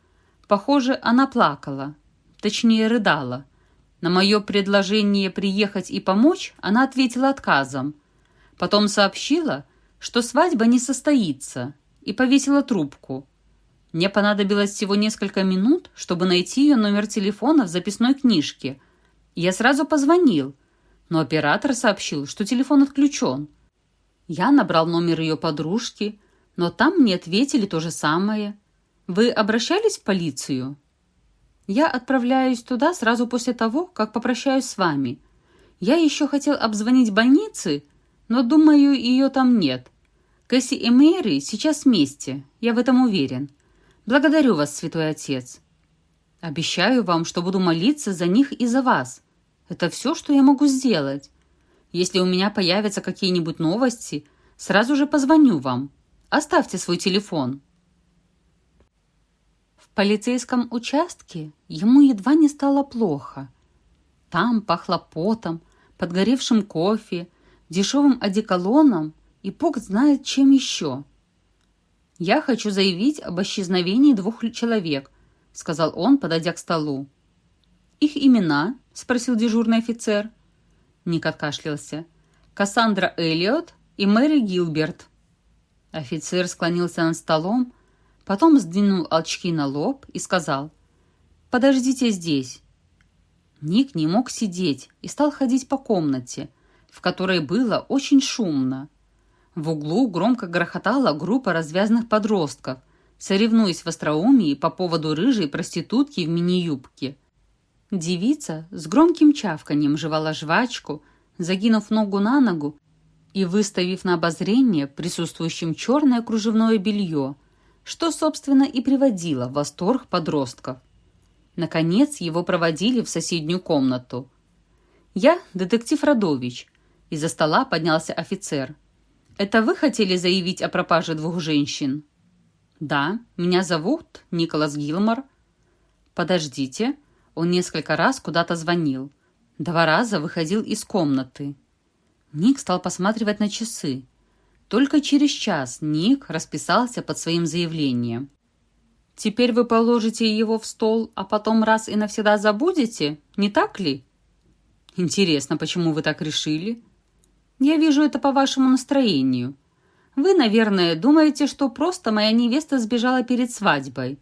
похоже, она плакала, точнее рыдала. На мое предложение приехать и помочь она ответила отказом. Потом сообщила, что свадьба не состоится, и повесила трубку. Мне понадобилось всего несколько минут, чтобы найти ее номер телефона в записной книжке. Я сразу позвонил, но оператор сообщил, что телефон отключен. Я набрал номер ее подружки, но там мне ответили то же самое. Вы обращались в полицию? Я отправляюсь туда сразу после того, как попрощаюсь с вами. Я еще хотел обзвонить больницы, но, думаю, ее там нет. Кэсси и Мэри сейчас вместе, я в этом уверен. Благодарю вас, святой отец. Обещаю вам, что буду молиться за них и за вас. Это все, что я могу сделать. Если у меня появятся какие-нибудь новости, сразу же позвоню вам. Оставьте свой телефон». В полицейском участке ему едва не стало плохо. Там пахло потом, подгоревшим кофе, дешевым одеколоном и бог знает чем еще. «Я хочу заявить об исчезновении двух человек», — сказал он, подойдя к столу. «Их имена?» — спросил дежурный офицер. Ник откашлялся. «Кассандра Эллиот и Мэри Гилберт». Офицер склонился над столом, потом сдвинул очки на лоб и сказал «Подождите здесь». Ник не мог сидеть и стал ходить по комнате, в которой было очень шумно. В углу громко грохотала группа развязных подростков, соревнуясь в остроумии по поводу рыжей проститутки в мини-юбке. Девица с громким чавканием жевала жвачку, загинув ногу на ногу и выставив на обозрение присутствующим черное кружевное белье, что, собственно, и приводило в восторг подростков. Наконец его проводили в соседнюю комнату. «Я детектив Радович», — из-за стола поднялся офицер. «Это вы хотели заявить о пропаже двух женщин?» «Да, меня зовут Николас Гилмор». «Подождите», — он несколько раз куда-то звонил. Два раза выходил из комнаты. Ник стал посматривать на часы. Только через час Ник расписался под своим заявлением. «Теперь вы положите его в стол, а потом раз и навсегда забудете, не так ли?» «Интересно, почему вы так решили?» «Я вижу это по вашему настроению. Вы, наверное, думаете, что просто моя невеста сбежала перед свадьбой».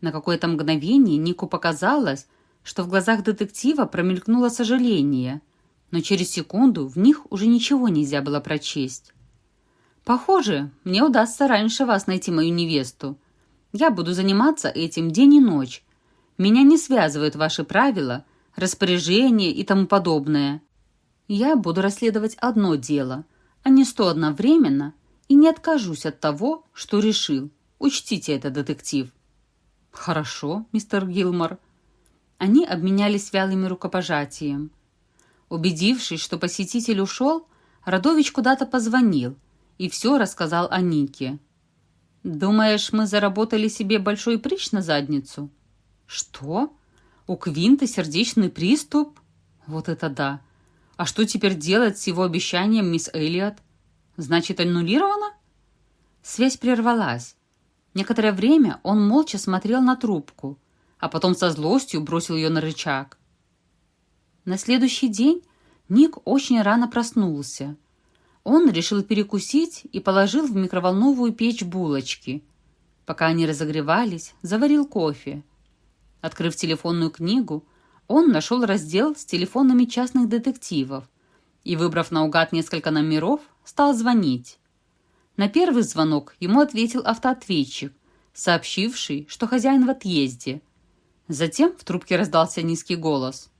На какое-то мгновение Нику показалось, что в глазах детектива промелькнуло сожаление, но через секунду в них уже ничего нельзя было прочесть. «Похоже, мне удастся раньше вас найти мою невесту. Я буду заниматься этим день и ночь. Меня не связывают ваши правила, распоряжения и тому подобное. Я буду расследовать одно дело, а не сто одновременно, и не откажусь от того, что решил. Учтите это, детектив». «Хорошо, мистер Гилмор», они обменялись вялыми рукопожатием. Убедившись, что посетитель ушел, Радович куда-то позвонил и все рассказал о Нике. «Думаешь, мы заработали себе большой прыщ на задницу?» «Что? У Квинта сердечный приступ?» «Вот это да! А что теперь делать с его обещанием, мисс Элliot? Значит, аннулировано?» Связь прервалась. Некоторое время он молча смотрел на трубку – а потом со злостью бросил ее на рычаг. На следующий день Ник очень рано проснулся. Он решил перекусить и положил в микроволновую печь булочки. Пока они разогревались, заварил кофе. Открыв телефонную книгу, он нашел раздел с телефонами частных детективов и, выбрав наугад несколько номеров, стал звонить. На первый звонок ему ответил автоответчик, сообщивший, что хозяин в отъезде – Затем в трубке раздался низкий голос.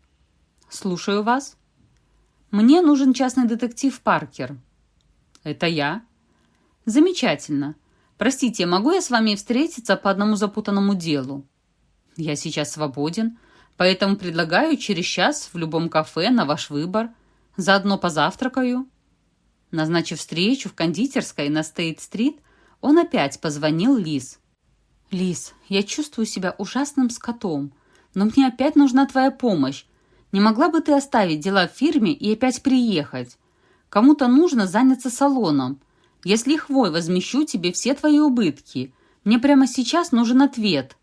«Слушаю вас». «Мне нужен частный детектив Паркер». «Это я». «Замечательно. Простите, могу я с вами встретиться по одному запутанному делу?» «Я сейчас свободен, поэтому предлагаю через час в любом кафе на ваш выбор. Заодно позавтракаю». Назначив встречу в кондитерской на Стейт-стрит, он опять позвонил Лиз. «Лис, я чувствую себя ужасным скотом, но мне опять нужна твоя помощь. Не могла бы ты оставить дела в фирме и опять приехать? Кому-то нужно заняться салоном. Я с лихвой возмещу тебе все твои убытки. Мне прямо сейчас нужен ответ».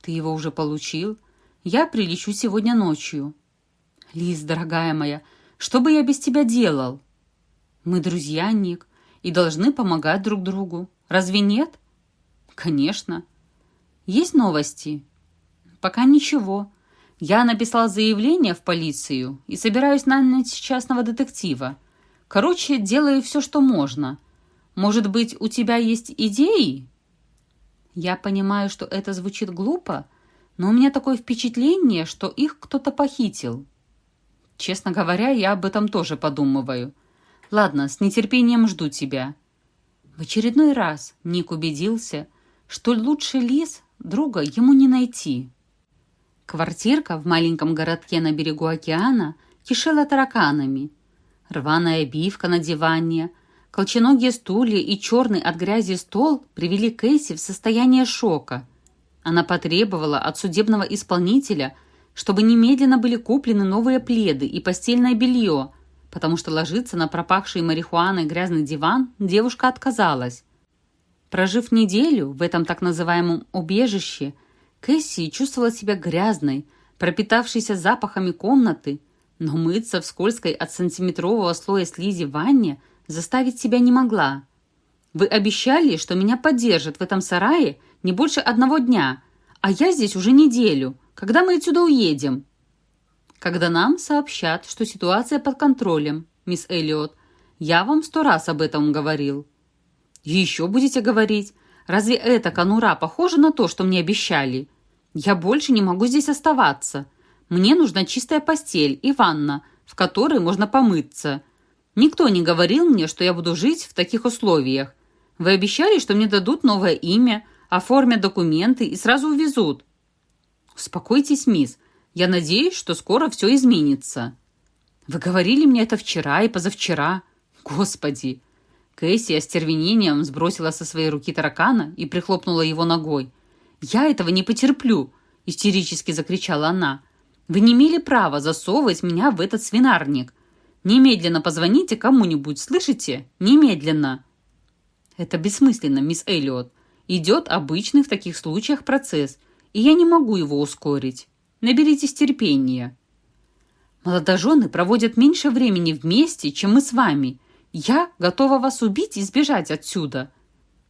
«Ты его уже получил? Я прилечу сегодня ночью». «Лиз, дорогая моя, что бы я без тебя делал?» «Мы друзья, Ник, и должны помогать друг другу. Разве нет? Конечно. Есть новости? Пока ничего. Я написал заявление в полицию и собираюсь нанять частного детектива. Короче, делаю все, что можно. Может быть, у тебя есть идеи? Я понимаю, что это звучит глупо, но у меня такое впечатление, что их кто-то похитил. Честно говоря, я об этом тоже подумываю. Ладно, с нетерпением жду тебя. В очередной раз Ник убедился, что лучше Лис друга ему не найти. Квартирка в маленьком городке на берегу океана кишела тараканами. Рваная обивка на диване, колченогие стулья и черный от грязи стол привели Кэсси в состояние шока. Она потребовала от судебного исполнителя, чтобы немедленно были куплены новые пледы и постельное белье, потому что ложиться на пропахший марихуаной грязный диван девушка отказалась. Прожив неделю в этом так называемом «убежище», Кэсси чувствовала себя грязной, пропитавшейся запахами комнаты, но мыться в скользкой от сантиметрового слоя слизи ванне заставить себя не могла. «Вы обещали, что меня поддержат в этом сарае не больше одного дня, а я здесь уже неделю. Когда мы отсюда уедем?» «Когда нам сообщат, что ситуация под контролем, мисс Эллиот. Я вам сто раз об этом говорил». «Еще будете говорить? Разве эта конура похожа на то, что мне обещали? Я больше не могу здесь оставаться. Мне нужна чистая постель и ванна, в которой можно помыться. Никто не говорил мне, что я буду жить в таких условиях. Вы обещали, что мне дадут новое имя, оформят документы и сразу увезут. Успокойтесь, мисс. Я надеюсь, что скоро все изменится. Вы говорили мне это вчера и позавчера. Господи! Кэсси остервенением сбросила со своей руки таракана и прихлопнула его ногой. «Я этого не потерплю!» – истерически закричала она. «Вы не имели права засовывать меня в этот свинарник. Немедленно позвоните кому-нибудь, слышите? Немедленно!» «Это бессмысленно, мисс Эллиот. Идет обычный в таких случаях процесс, и я не могу его ускорить. Наберитесь терпения». «Молодожены проводят меньше времени вместе, чем мы с вами», «Я готова вас убить и сбежать отсюда!»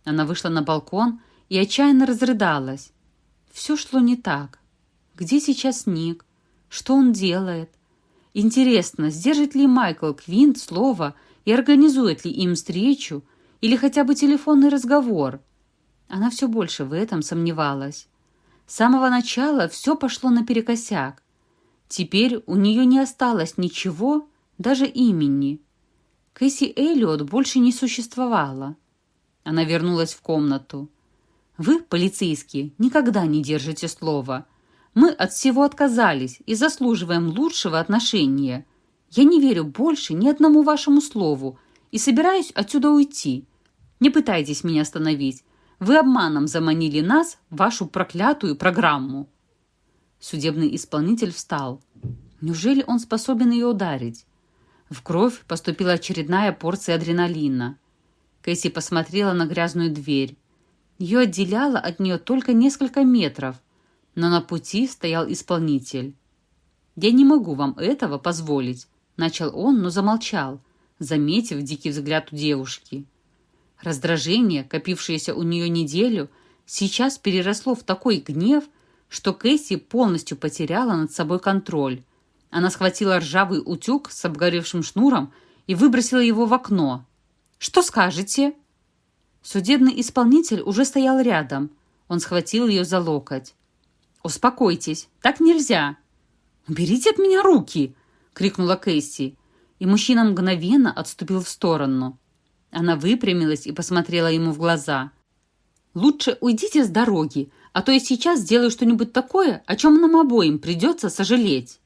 Она вышла на балкон и отчаянно разрыдалась. Все шло не так. Где сейчас Ник? Что он делает? Интересно, сдержит ли Майкл Квинт слово и организует ли им встречу или хотя бы телефонный разговор? Она все больше в этом сомневалась. С самого начала все пошло наперекосяк. Теперь у нее не осталось ничего, даже имени. Кэсси Эллиот больше не существовала. Она вернулась в комнату. «Вы, полицейские, никогда не держите слова. Мы от всего отказались и заслуживаем лучшего отношения. Я не верю больше ни одному вашему слову и собираюсь отсюда уйти. Не пытайтесь меня остановить. Вы обманом заманили нас в вашу проклятую программу». Судебный исполнитель встал. Неужели он способен ее ударить? В кровь поступила очередная порция адреналина. Кэсси посмотрела на грязную дверь. Ее отделяло от нее только несколько метров, но на пути стоял исполнитель. «Я не могу вам этого позволить», — начал он, но замолчал, заметив дикий взгляд у девушки. Раздражение, копившееся у нее неделю, сейчас переросло в такой гнев, что Кэсси полностью потеряла над собой контроль. Она схватила ржавый утюг с обгоревшим шнуром и выбросила его в окно. «Что скажете?» Судебный исполнитель уже стоял рядом. Он схватил ее за локоть. «Успокойтесь, так нельзя!» «Уберите от меня руки!» — крикнула Кэсси. И мужчина мгновенно отступил в сторону. Она выпрямилась и посмотрела ему в глаза. «Лучше уйдите с дороги, а то я сейчас сделаю что-нибудь такое, о чем нам обоим придется сожалеть».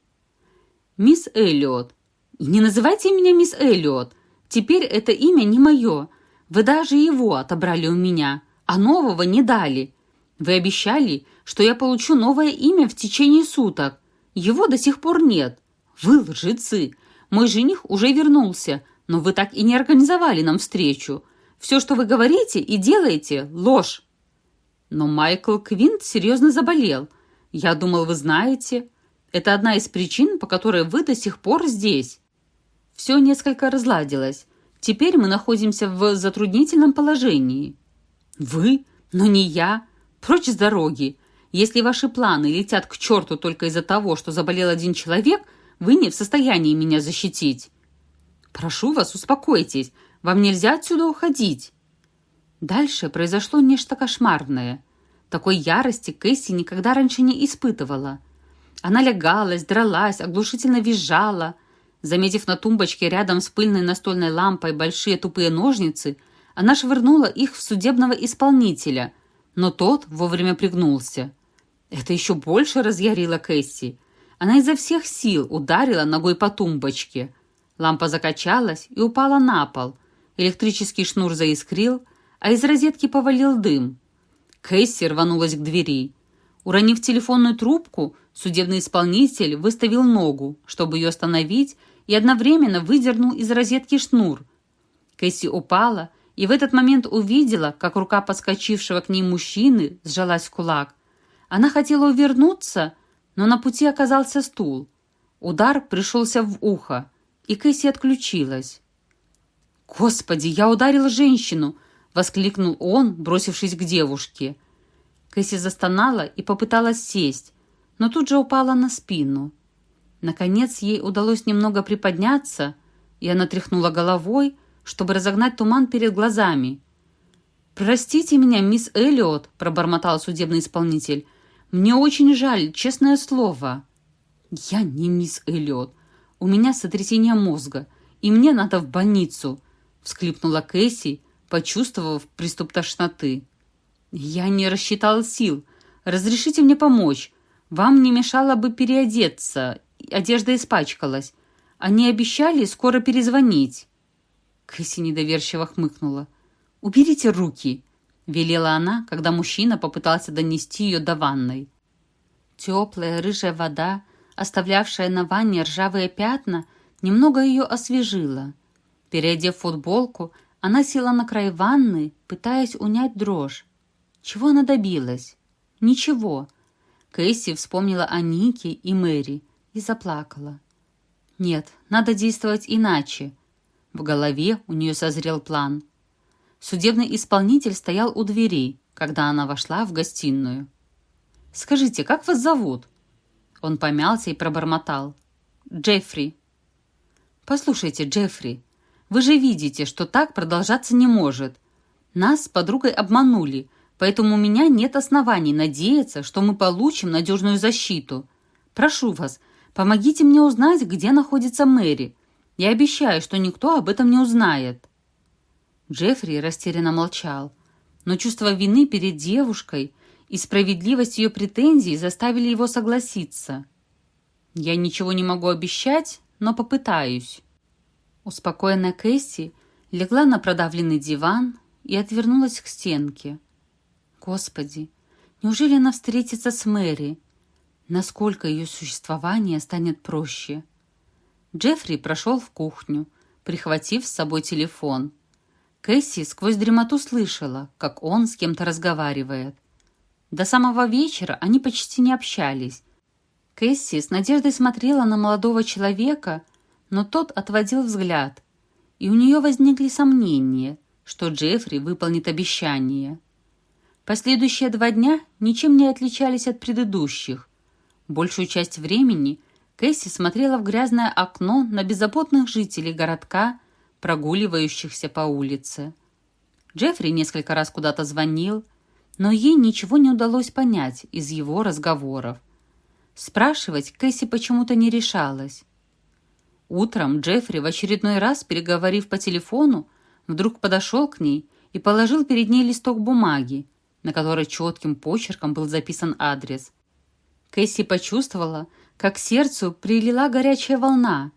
«Мисс Эллиот». «Не называйте меня мисс Эллиот. Теперь это имя не мое. Вы даже его отобрали у меня, а нового не дали. Вы обещали, что я получу новое имя в течение суток. Его до сих пор нет. Вы лжецы. Мой жених уже вернулся, но вы так и не организовали нам встречу. Все, что вы говорите и делаете, ложь. Но Майкл Квинт серьезно заболел. Я думал, вы знаете. Это одна из причин, по которой вы до сих пор здесь. Все несколько разладилось. Теперь мы находимся в затруднительном положении. «Вы? Но не я. Прочь с дороги. Если ваши планы летят к черту только из-за того, что заболел один человек, вы не в состоянии меня защитить. Прошу вас, успокойтесь. Вам нельзя отсюда уходить». Дальше произошло нечто кошмарное. Такой ярости Кэсси никогда раньше не испытывала. Она лягалась, дралась, оглушительно визжала. Заметив на тумбочке рядом с пыльной настольной лампой большие тупые ножницы, она швырнула их в судебного исполнителя, но тот вовремя пригнулся. Это еще больше разъярило Кэсси. Она изо всех сил ударила ногой по тумбочке. Лампа закачалась и упала на пол. Электрический шнур заискрил, а из розетки повалил дым. Кэсси рванулась к двери. Уронив телефонную трубку, судебный исполнитель выставил ногу, чтобы ее остановить, и одновременно выдернул из розетки шнур. Кэсси упала и в этот момент увидела, как рука подскочившего к ней мужчины сжалась в кулак. Она хотела увернуться, но на пути оказался стул. Удар пришелся в ухо, и Кэсси отключилась. «Господи, я ударил женщину!» — воскликнул он, бросившись к девушке. Кэсси застонала и попыталась сесть, но тут же упала на спину. Наконец ей удалось немного приподняться, и она тряхнула головой, чтобы разогнать туман перед глазами. «Простите меня, мисс Эллиот», — пробормотал судебный исполнитель. «Мне очень жаль, честное слово». «Я не мисс Эллиот. У меня сотрясение мозга, и мне надо в больницу», — всклипнула Кэсси, почувствовав приступ тошноты. «Я не рассчитал сил. Разрешите мне помочь. Вам не мешало бы переодеться. Одежда испачкалась. Они обещали скоро перезвонить». Кэсси недоверчиво хмыкнула. «Уберите руки!» — велела она, когда мужчина попытался донести ее до ванной. Теплая рыжая вода, оставлявшая на ванне ржавые пятна, немного ее освежила. Переодев футболку, она села на край ванны, пытаясь унять дрожь. Чего она добилась? Ничего. Кэсси вспомнила о Нике и Мэри и заплакала. Нет, надо действовать иначе. В голове у нее созрел план. Судебный исполнитель стоял у дверей, когда она вошла в гостиную. «Скажите, как вас зовут?» Он помялся и пробормотал. «Джеффри». «Послушайте, Джеффри, вы же видите, что так продолжаться не может. Нас с подругой обманули, поэтому у меня нет оснований надеяться, что мы получим надежную защиту. Прошу вас, помогите мне узнать, где находится Мэри. Я обещаю, что никто об этом не узнает». Джеффри растерянно молчал, но чувство вины перед девушкой и справедливость ее претензий заставили его согласиться. «Я ничего не могу обещать, но попытаюсь». Успокоенная Кэсси легла на продавленный диван и отвернулась к стенке. «Господи, неужели она встретится с Мэри? Насколько ее существование станет проще?» Джеффри прошел в кухню, прихватив с собой телефон. Кэсси сквозь дремоту слышала, как он с кем-то разговаривает. До самого вечера они почти не общались. Кэсси с надеждой смотрела на молодого человека, но тот отводил взгляд, и у нее возникли сомнения, что Джеффри выполнит обещание. Последующие два дня ничем не отличались от предыдущих. Большую часть времени Кэсси смотрела в грязное окно на беззаботных жителей городка, прогуливающихся по улице. Джеффри несколько раз куда-то звонил, но ей ничего не удалось понять из его разговоров. Спрашивать Кэсси почему-то не решалась. Утром Джеффри, в очередной раз переговорив по телефону, вдруг подошел к ней и положил перед ней листок бумаги, на которой четким почерком был записан адрес. Кэсси почувствовала, как к сердцу прилила горячая волна.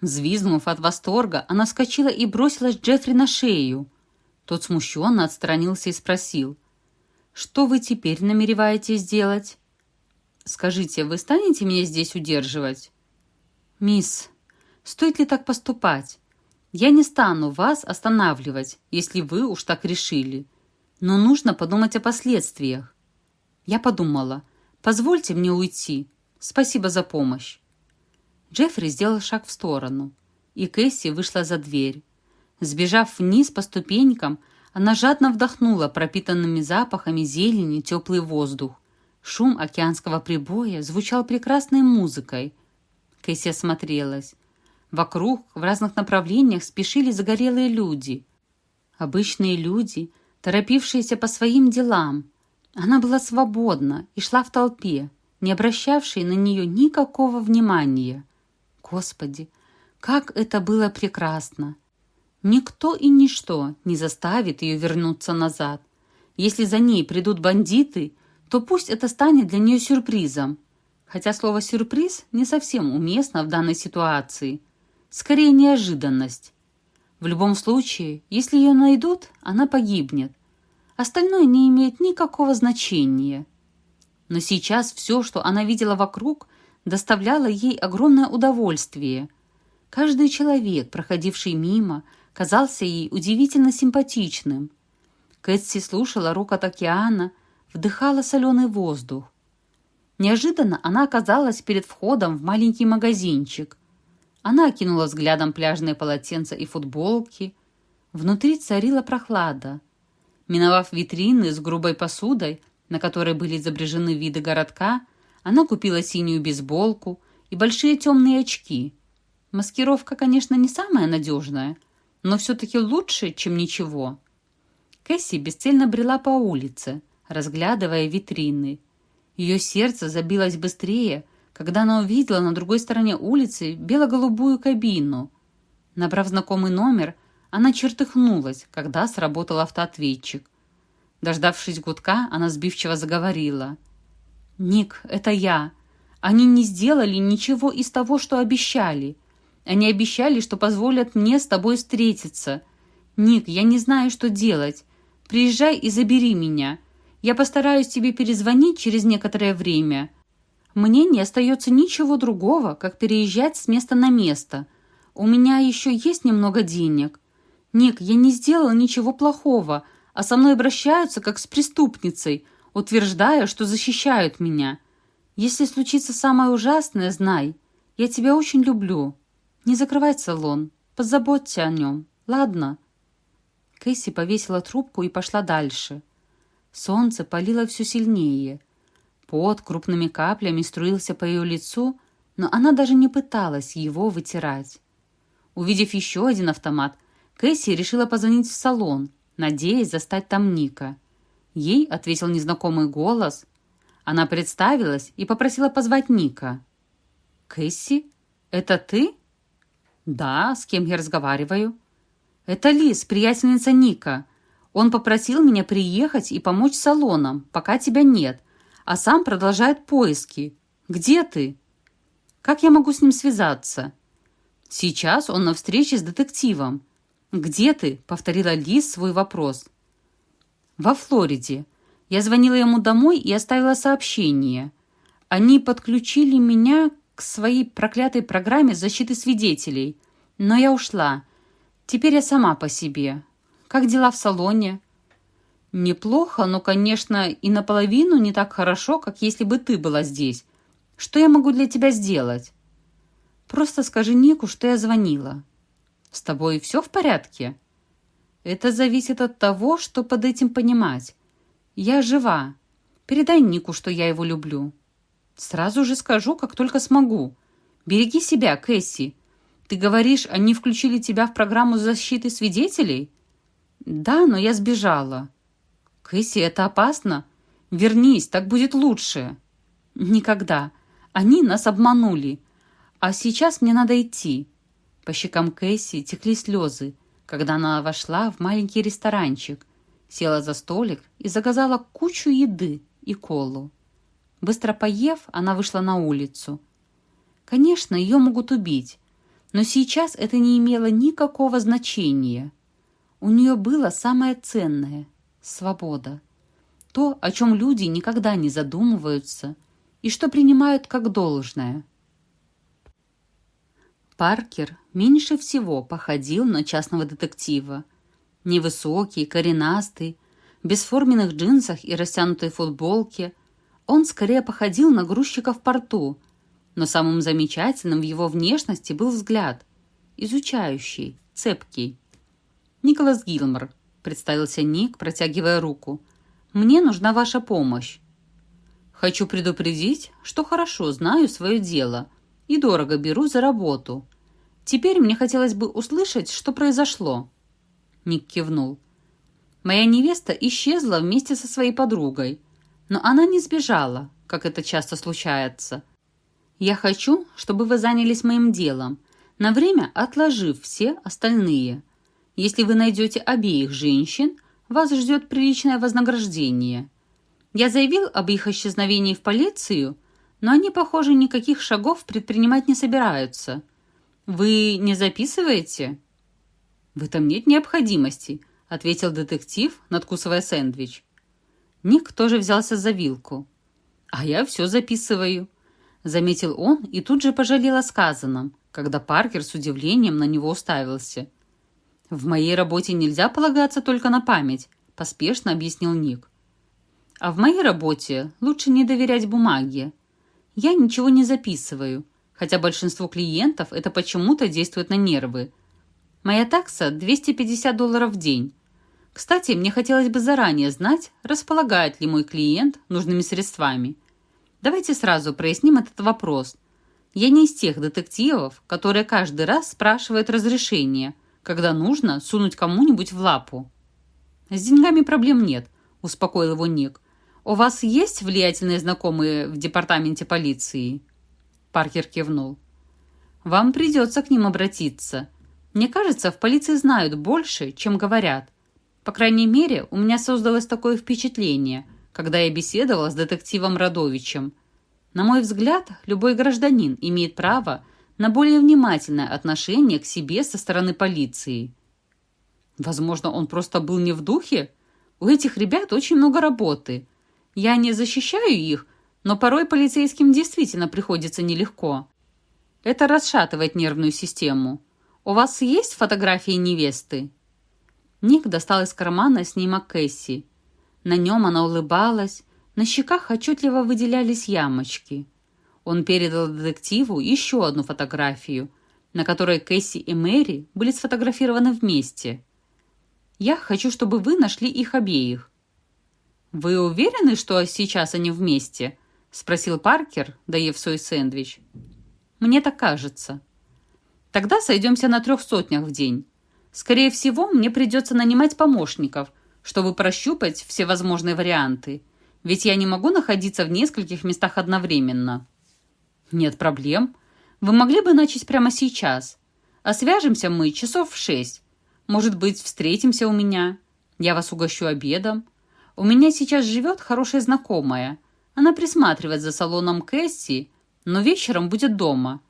Взвизгнув от восторга, она вскочила и бросилась Джеффри на шею. Тот смущенно отстранился и спросил, «Что вы теперь намереваетесь делать?» «Скажите, вы станете меня здесь удерживать?» «Мисс, стоит ли так поступать? Я не стану вас останавливать, если вы уж так решили. Но нужно подумать о последствиях». Я подумала, «Позвольте мне уйти, Спасибо за помощь». Джеффри сделал шаг в сторону, и Кэсси вышла за дверь. Сбежав вниз по ступенькам, Она жадно вдохнула пропитанными запахами зелени теплый воздух. Шум океанского прибоя звучал прекрасной музыкой. Кэсси осмотрелась. Вокруг в разных направлениях спешили загорелые люди. Обычные люди, торопившиеся по своим делам. Она была свободна и шла в толпе, не обращавшей на нее никакого внимания. Господи, как это было прекрасно! Никто и ничто не заставит ее вернуться назад. Если за ней придут бандиты, то пусть это станет для нее сюрпризом. Хотя слово «сюрприз» не совсем уместно в данной ситуации. Скорее, неожиданность. В любом случае, если ее найдут, она погибнет. Остальное не имеет никакого значения. Но сейчас все, что она видела вокруг, доставляло ей огромное удовольствие. Каждый человек, проходивший мимо, казался ей удивительно симпатичным. Кэтси слушала рокот океана, вдыхала соленый воздух. Неожиданно она оказалась перед входом в маленький магазинчик. Она окинула взглядом пляжные полотенца и футболки. Внутри царила прохлада. Миновав витрины с грубой посудой, на которой были изображены виды городка, она купила синюю бейсболку и большие темные очки. Маскировка, конечно, не самая надежная – но все-таки лучше, чем ничего. Кэсси бесцельно брела по улице, разглядывая витрины. Ее сердце забилось быстрее, когда она увидела на другой стороне улицы бело-голубую кабину. Набрав знакомый номер, она чертыхнулась, когда сработал автоответчик. Дождавшись гудка, она сбивчиво заговорила. «Ник, это я. Они не сделали ничего из того, что обещали. Они обещали, что позволят мне с тобой встретиться. Ник, я не знаю, что делать. Приезжай и забери меня. Я постараюсь тебе перезвонить через некоторое время. Мне не остается ничего другого, как переезжать с места на место. У меня еще есть немного денег. Ник, я не сделала ничего плохого, а со мной обращаются как с преступницей, утверждая, что защищают меня. Если случится самое ужасное, знай, я тебя очень люблю». «Не закрывай салон. Позаботься о нем. Ладно?» Кэсси повесила трубку и пошла дальше. Солнце палило все сильнее. Пот крупными каплями струился по ее лицу, но она даже не пыталась его вытирать. Увидев еще один автомат, Кэсси решила позвонить в салон, надеясь застать там Ника. Ей ответил незнакомый голос. Она представилась и попросила позвать Ника. «Кэсси, это ты?» «Да, с кем я разговариваю?» «Это Лис, приятельница Ника. Он попросил меня приехать и помочь салонам, пока тебя нет, а сам продолжает поиски. Где ты?» «Как я могу с ним связаться?» «Сейчас он на встрече с детективом». «Где ты?» — повторила Лис свой вопрос. «Во Флориде. Я звонила ему домой и оставила сообщение. Они подключили меня к своей проклятой программе защиты свидетелей. Но я ушла. Теперь я сама по себе. Как дела в салоне? Неплохо, но, конечно, и наполовину не так хорошо, как если бы ты была здесь. Что я могу для тебя сделать? Просто скажи Нику, что я звонила. С тобой все в порядке? Это зависит от того, что под этим понимать. Я жива. Передай Нику, что я его люблю. Сразу же скажу, как только смогу. Береги себя, Кэсси. Ты говоришь, они включили тебя в программу защиты свидетелей? Да, но я сбежала. Кэсси, это опасно. Вернись, так будет лучше. Никогда. Они нас обманули. А сейчас мне надо идти. По щекам Кэсси текли слезы, когда она вошла в маленький ресторанчик, села за столик и заказала кучу еды и колу. Быстро поев, она вышла на улицу. Конечно, ее могут убить, но сейчас это не имело никакого значения. У нее было самое ценное — свобода. То, о чем люди никогда не задумываются и что принимают как должное. Паркер меньше всего походил на частного детектива. Невысокий, коренастый, в бесформенных джинсах и растянутой футболке – он скорее походил на грузчика в порту, но самым замечательным в его внешности был взгляд, изучающий, цепкий. Николас Гилмор, — представился Ник, протягивая руку. «Мне нужна ваша помощь». «Хочу предупредить, что хорошо знаю свое дело и дорого беру за работу. Теперь мне хотелось бы услышать, что произошло». Ник кивнул. «Моя невеста исчезла вместе со своей подругой, но она не сбежала, как это часто случается. Я хочу, чтобы вы занялись моим делом, на время отложив все остальные. Если вы найдете обеих женщин, вас ждет приличное вознаграждение. Я заявил об их исчезновении в полицию, но они, похоже, никаких шагов предпринимать не собираются. Вы не записываете?» «В этом нет необходимости», — ответил детектив, надкусывая сэндвич. Ник тоже взялся за вилку. «А я все записываю», — заметил он и тут же пожалел о сказанном, когда Паркер с удивлением на него уставился. «В моей работе нельзя полагаться только на память», — поспешно объяснил Ник. «А в моей работе лучше не доверять бумаге. Я ничего не записываю, хотя большинству клиентов это почему-то действует на нервы. Моя такса — 250 долларов в день. Кстати, мне хотелось бы заранее знать, располагает ли мой клиент нужными средствами. Давайте сразу проясним этот вопрос. Я не из тех детективов, которые каждый раз спрашивают разрешение, когда нужно сунуть кому-нибудь в лапу. «С деньгами проблем нет», — успокоил его Ник. «У вас есть влиятельные знакомые в департаменте полиции?» Паркер кивнул. «Вам придется к ним обратиться. Мне кажется, в полиции знают больше, чем говорят. По крайней мере, у меня создалось такое впечатление, когда я беседовала с детективом Радовичем. На мой взгляд, любой гражданин имеет право на более внимательное отношение к себе со стороны полиции. Возможно, он просто был не в духе? У этих ребят очень много работы. Я не защищаю их, но порой полицейским действительно приходится нелегко. Это расшатывает нервную систему. У вас есть фотографии невесты? Ник достал из кармана снимок Кэсси. На нем она улыбалась, на щеках отчетливо выделялись ямочки. Он передал детективу еще одну фотографию, на которой Кэсси и Мэри были сфотографированы вместе. «Я хочу, чтобы вы нашли их обеих». «Вы уверены, что сейчас они вместе?» — спросил Паркер, доев свой сэндвич. «Мне так кажется». «Тогда сойдемся на трех сотнях в день. Скорее всего, мне придется нанимать помощников, чтобы прощупать все возможные варианты, ведь я не могу находиться в нескольких местах одновременно. Нет проблем. Вы могли бы начать прямо сейчас. А свяжемся мы часов в шесть. Может быть, встретимся у меня. Я вас угощу обедом. У меня сейчас живет хорошая знакомая. Она присматривает за салоном Кэсси, но вечером будет дома.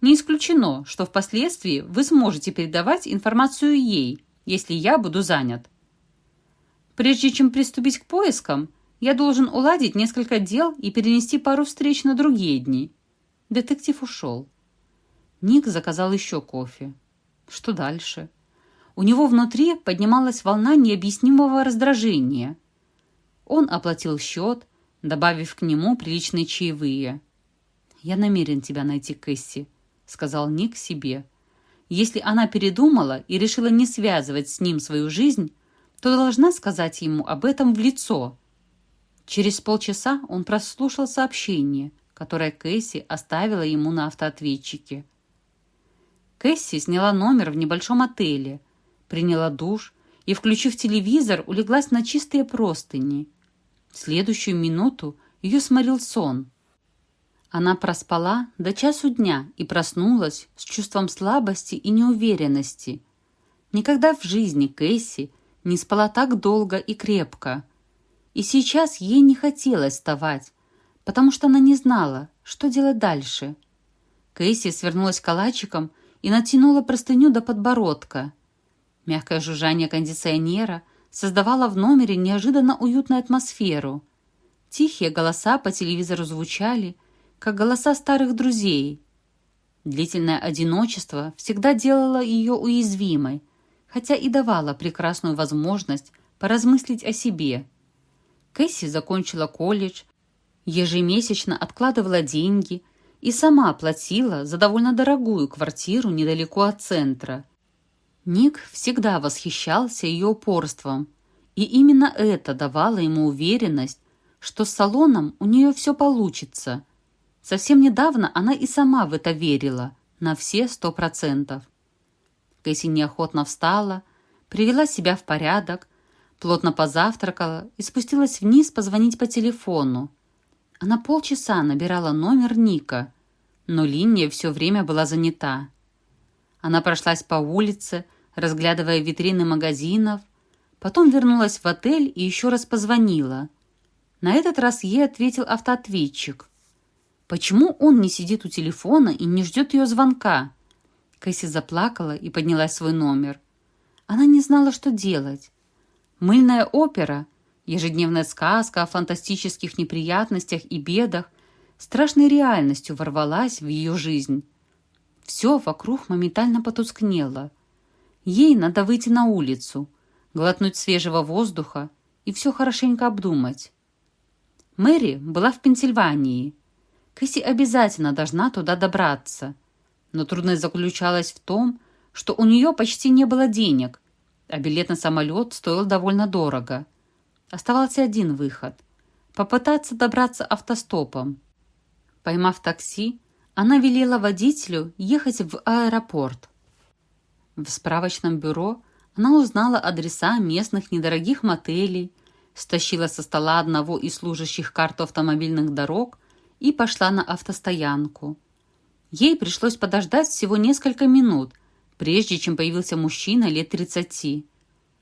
Не исключено, что впоследствии вы сможете передавать информацию ей, если я буду занят. Прежде чем приступить к поискам, я должен уладить несколько дел и перенести пару встреч на другие дни. Детектив ушел. Ник заказал еще кофе. Что дальше? У него внутри поднималась волна необъяснимого раздражения. Он оплатил счет, добавив к нему приличные чаевые. «Я намерен тебя найти, Кэсси», сказал Ник себе. Если она передумала и решила не связывать с ним свою жизнь, то должна сказать ему об этом в лицо. Через полчаса он прослушал сообщение, которое Кэсси оставила ему на автоответчике. Кэсси сняла номер в небольшом отеле, приняла душ и, включив телевизор, улеглась на чистые простыни. В следующую минуту ее сморил сон – она проспала до часу дня и проснулась с чувством слабости и неуверенности. Никогда в жизни Кэсси не спала так долго и крепко. И сейчас ей не хотелось вставать, потому что она не знала, что делать дальше. Кэсси свернулась калачиком и натянула простыню до подбородка. Мягкое жужжание кондиционера создавало в номере неожиданно уютную атмосферу. Тихие голоса по телевизору звучали – как голоса старых друзей. Длительное одиночество всегда делало ее уязвимой, хотя и давало прекрасную возможность поразмыслить о себе. Кэсси закончила колледж, ежемесячно откладывала деньги и сама платила за довольно дорогую квартиру недалеко от центра. Ник всегда восхищался ее упорством, и именно это давало ему уверенность, что с салоном у нее все получится. Совсем недавно она и сама в это верила, на все сто процентов. Кэсси неохотно встала, привела себя в порядок, плотно позавтракала и спустилась вниз позвонить по телефону. Она полчаса набирала номер Ника, но линия все время была занята. Она прошлась по улице, разглядывая витрины магазинов, потом вернулась в отель и еще раз позвонила. На этот раз ей ответил автоответчик. Почему он не сидит у телефона и не ждет ее звонка? Кэсси заплакала и подняла свой номер. Она не знала, что делать. Мыльная опера, ежедневная сказка о фантастических неприятностях и бедах, страшной реальностью ворвалась в ее жизнь. Все вокруг моментально потускнело. Ей надо выйти на улицу, глотнуть свежего воздуха и все хорошенько обдумать. Мэри была в Пенсильвании. Кэсси обязательно должна туда добраться. Но трудность заключалась в том, что у нее почти не было денег, а билет на самолет стоил довольно дорого. Оставался один выход – попытаться добраться автостопом. Поймав такси, она велела водителю ехать в аэропорт. В справочном бюро она узнала адреса местных недорогих мотелей, стащила со стола одного из служащих карту автомобильных дорог и пошла на автостоянку. Ей пришлось подождать всего несколько минут, прежде чем появился мужчина лет тридцати.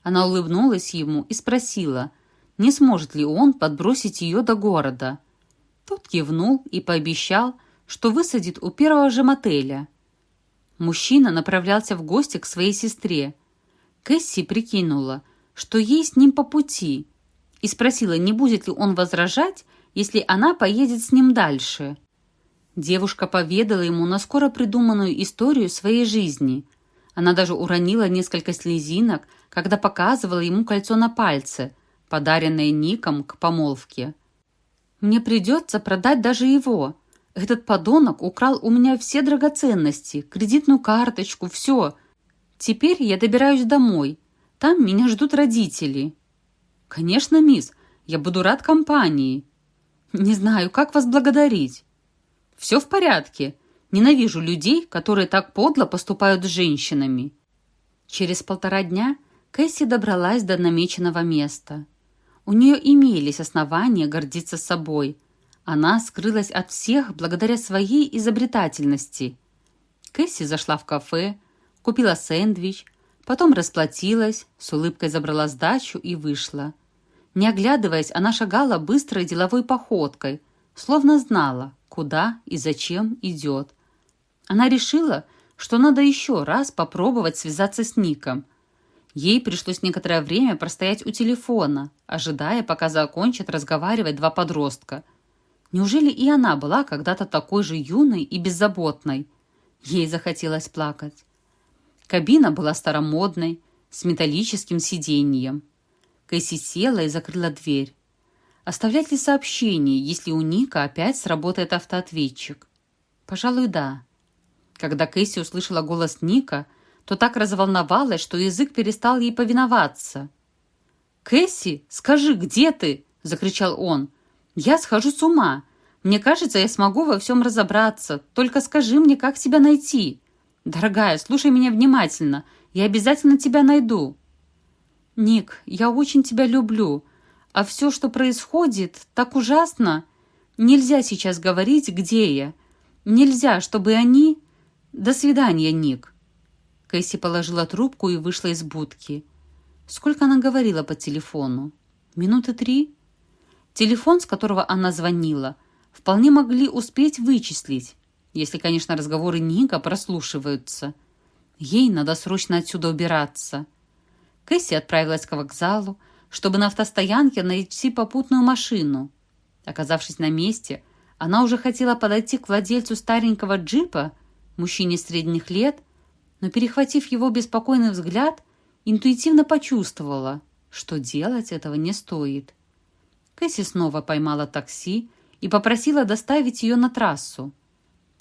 Она улыбнулась ему и спросила, не сможет ли он подбросить ее до города. Тот кивнул и пообещал, что высадит у первого же мотеля. Мужчина направлялся в гости к своей сестре. Кэсси прикинула, что ей с ним по пути, и спросила, не будет ли он возражать, если она поедет с ним дальше. Девушка поведала ему на скоро придуманную историю своей жизни. Она даже уронила несколько слезинок, когда показывала ему кольцо на пальце, подаренное Ником к помолвке. «Мне придется продать даже его», этот подонок украл у меня все драгоценности, кредитную карточку, все. Теперь я добираюсь домой. Там меня ждут родители. Конечно, мисс, я буду рад компании. Не знаю, как вас благодарить. Все в порядке. Ненавижу людей, которые так подло поступают с женщинами. Через полтора дня Кэсси добралась до намеченного места. У нее имелись основания гордиться собой – она скрылась от всех благодаря своей изобретательности. Кэсси зашла в кафе, купила сэндвич, потом расплатилась, с улыбкой забрала сдачу и вышла. Не оглядываясь, она шагала быстрой деловой походкой, словно знала, куда и зачем идет. Она решила, что надо еще раз попробовать связаться с Ником. Ей пришлось некоторое время простоять у телефона, ожидая, пока закончат разговаривать два подростка – Неужели и она была когда-то такой же юной и беззаботной? Ей захотелось плакать. Кабина была старомодной, с металлическим сиденьем. Кэсси села и закрыла дверь. Оставлять ли сообщение, если у Ника опять сработает автоответчик? Пожалуй, да. Когда Кэсси услышала голос Ника, то так разволновалась, что язык перестал ей повиноваться. «Кэсси, скажи, где ты?» – закричал он. Я схожу с ума. Мне кажется, я смогу во всем разобраться. Только скажи мне, как тебя найти. Дорогая, слушай меня внимательно. Я обязательно тебя найду. Ник, я очень тебя люблю. А все, что происходит, так ужасно. Нельзя сейчас говорить, где я. Нельзя, чтобы они... До свидания, Ник. Кэсси положила трубку и вышла из будки. Сколько она говорила по телефону? Минуты три? Телефон, с которого она звонила, вполне могли успеть вычислить, если, конечно, разговоры Ника прослушиваются. Ей надо срочно отсюда убираться. Кэсси отправилась к вокзалу, чтобы на автостоянке найти попутную машину. Оказавшись на месте, она уже хотела подойти к владельцу старенького джипа, мужчине средних лет, но, перехватив его беспокойный взгляд, интуитивно почувствовала, что делать этого не стоит. Кэсси снова поймала такси и попросила доставить ее на трассу.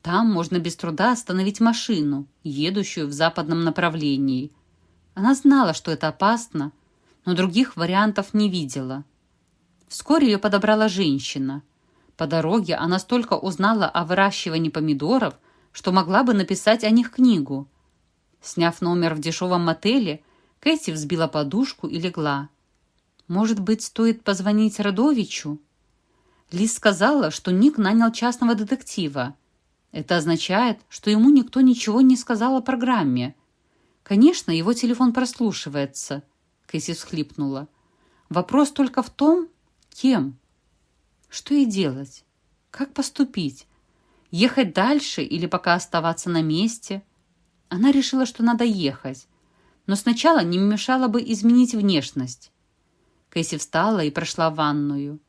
Там можно без труда остановить машину, едущую в западном направлении. Она знала, что это опасно, но других вариантов не видела. Вскоре ее подобрала женщина. По дороге она столько узнала о выращивании помидоров, что могла бы написать о них книгу. Сняв номер в дешевом мотеле, Кэти взбила подушку и легла. Может быть, стоит позвонить Радовичу? Лиз сказала, что Ник нанял частного детектива. Это означает, что ему никто ничего не сказал о программе. Конечно, его телефон прослушивается. Кэсси всхлипнула. Вопрос только в том, кем. Что ей делать? Как поступить? Ехать дальше или пока оставаться на месте? Она решила, что надо ехать. Но сначала не мешало бы изменить внешность. Кэсси встала и прошла в ванную.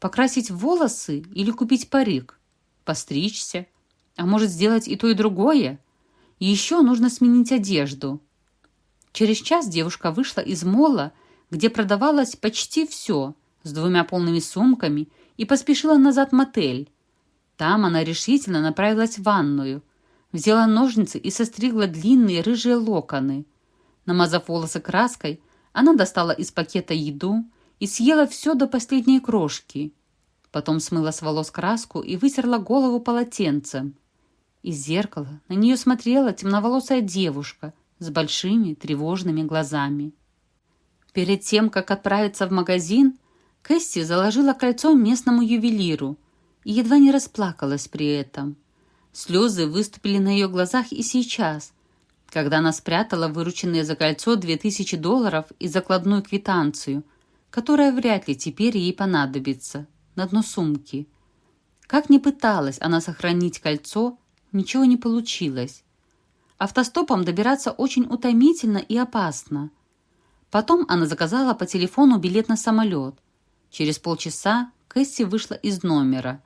Покрасить волосы или купить парик? Постричься? А может, сделать и то, и другое? Еще нужно сменить одежду. Через час девушка вышла из мола, где продавалось почти все, с двумя полными сумками, и поспешила назад в мотель. Там она решительно направилась в ванную, взяла ножницы и состригла длинные рыжие локоны. Намазав волосы краской, она достала из пакета еду и съела все до последней крошки. Потом смыла с волос краску и вытерла голову полотенцем. Из зеркала на нее смотрела темноволосая девушка с большими тревожными глазами. Перед тем, как отправиться в магазин, Кэсси заложила кольцо местному ювелиру и едва не расплакалась при этом. Слезы выступили на ее глазах и сейчас, когда она спрятала вырученные за кольцо две тысячи долларов и закладную квитанцию, которая вряд ли теперь ей понадобится, на дно сумки. Как ни пыталась она сохранить кольцо, ничего не получилось. Автостопом добираться очень утомительно и опасно. Потом она заказала по телефону билет на самолет. Через полчаса Кэсси вышла из номера.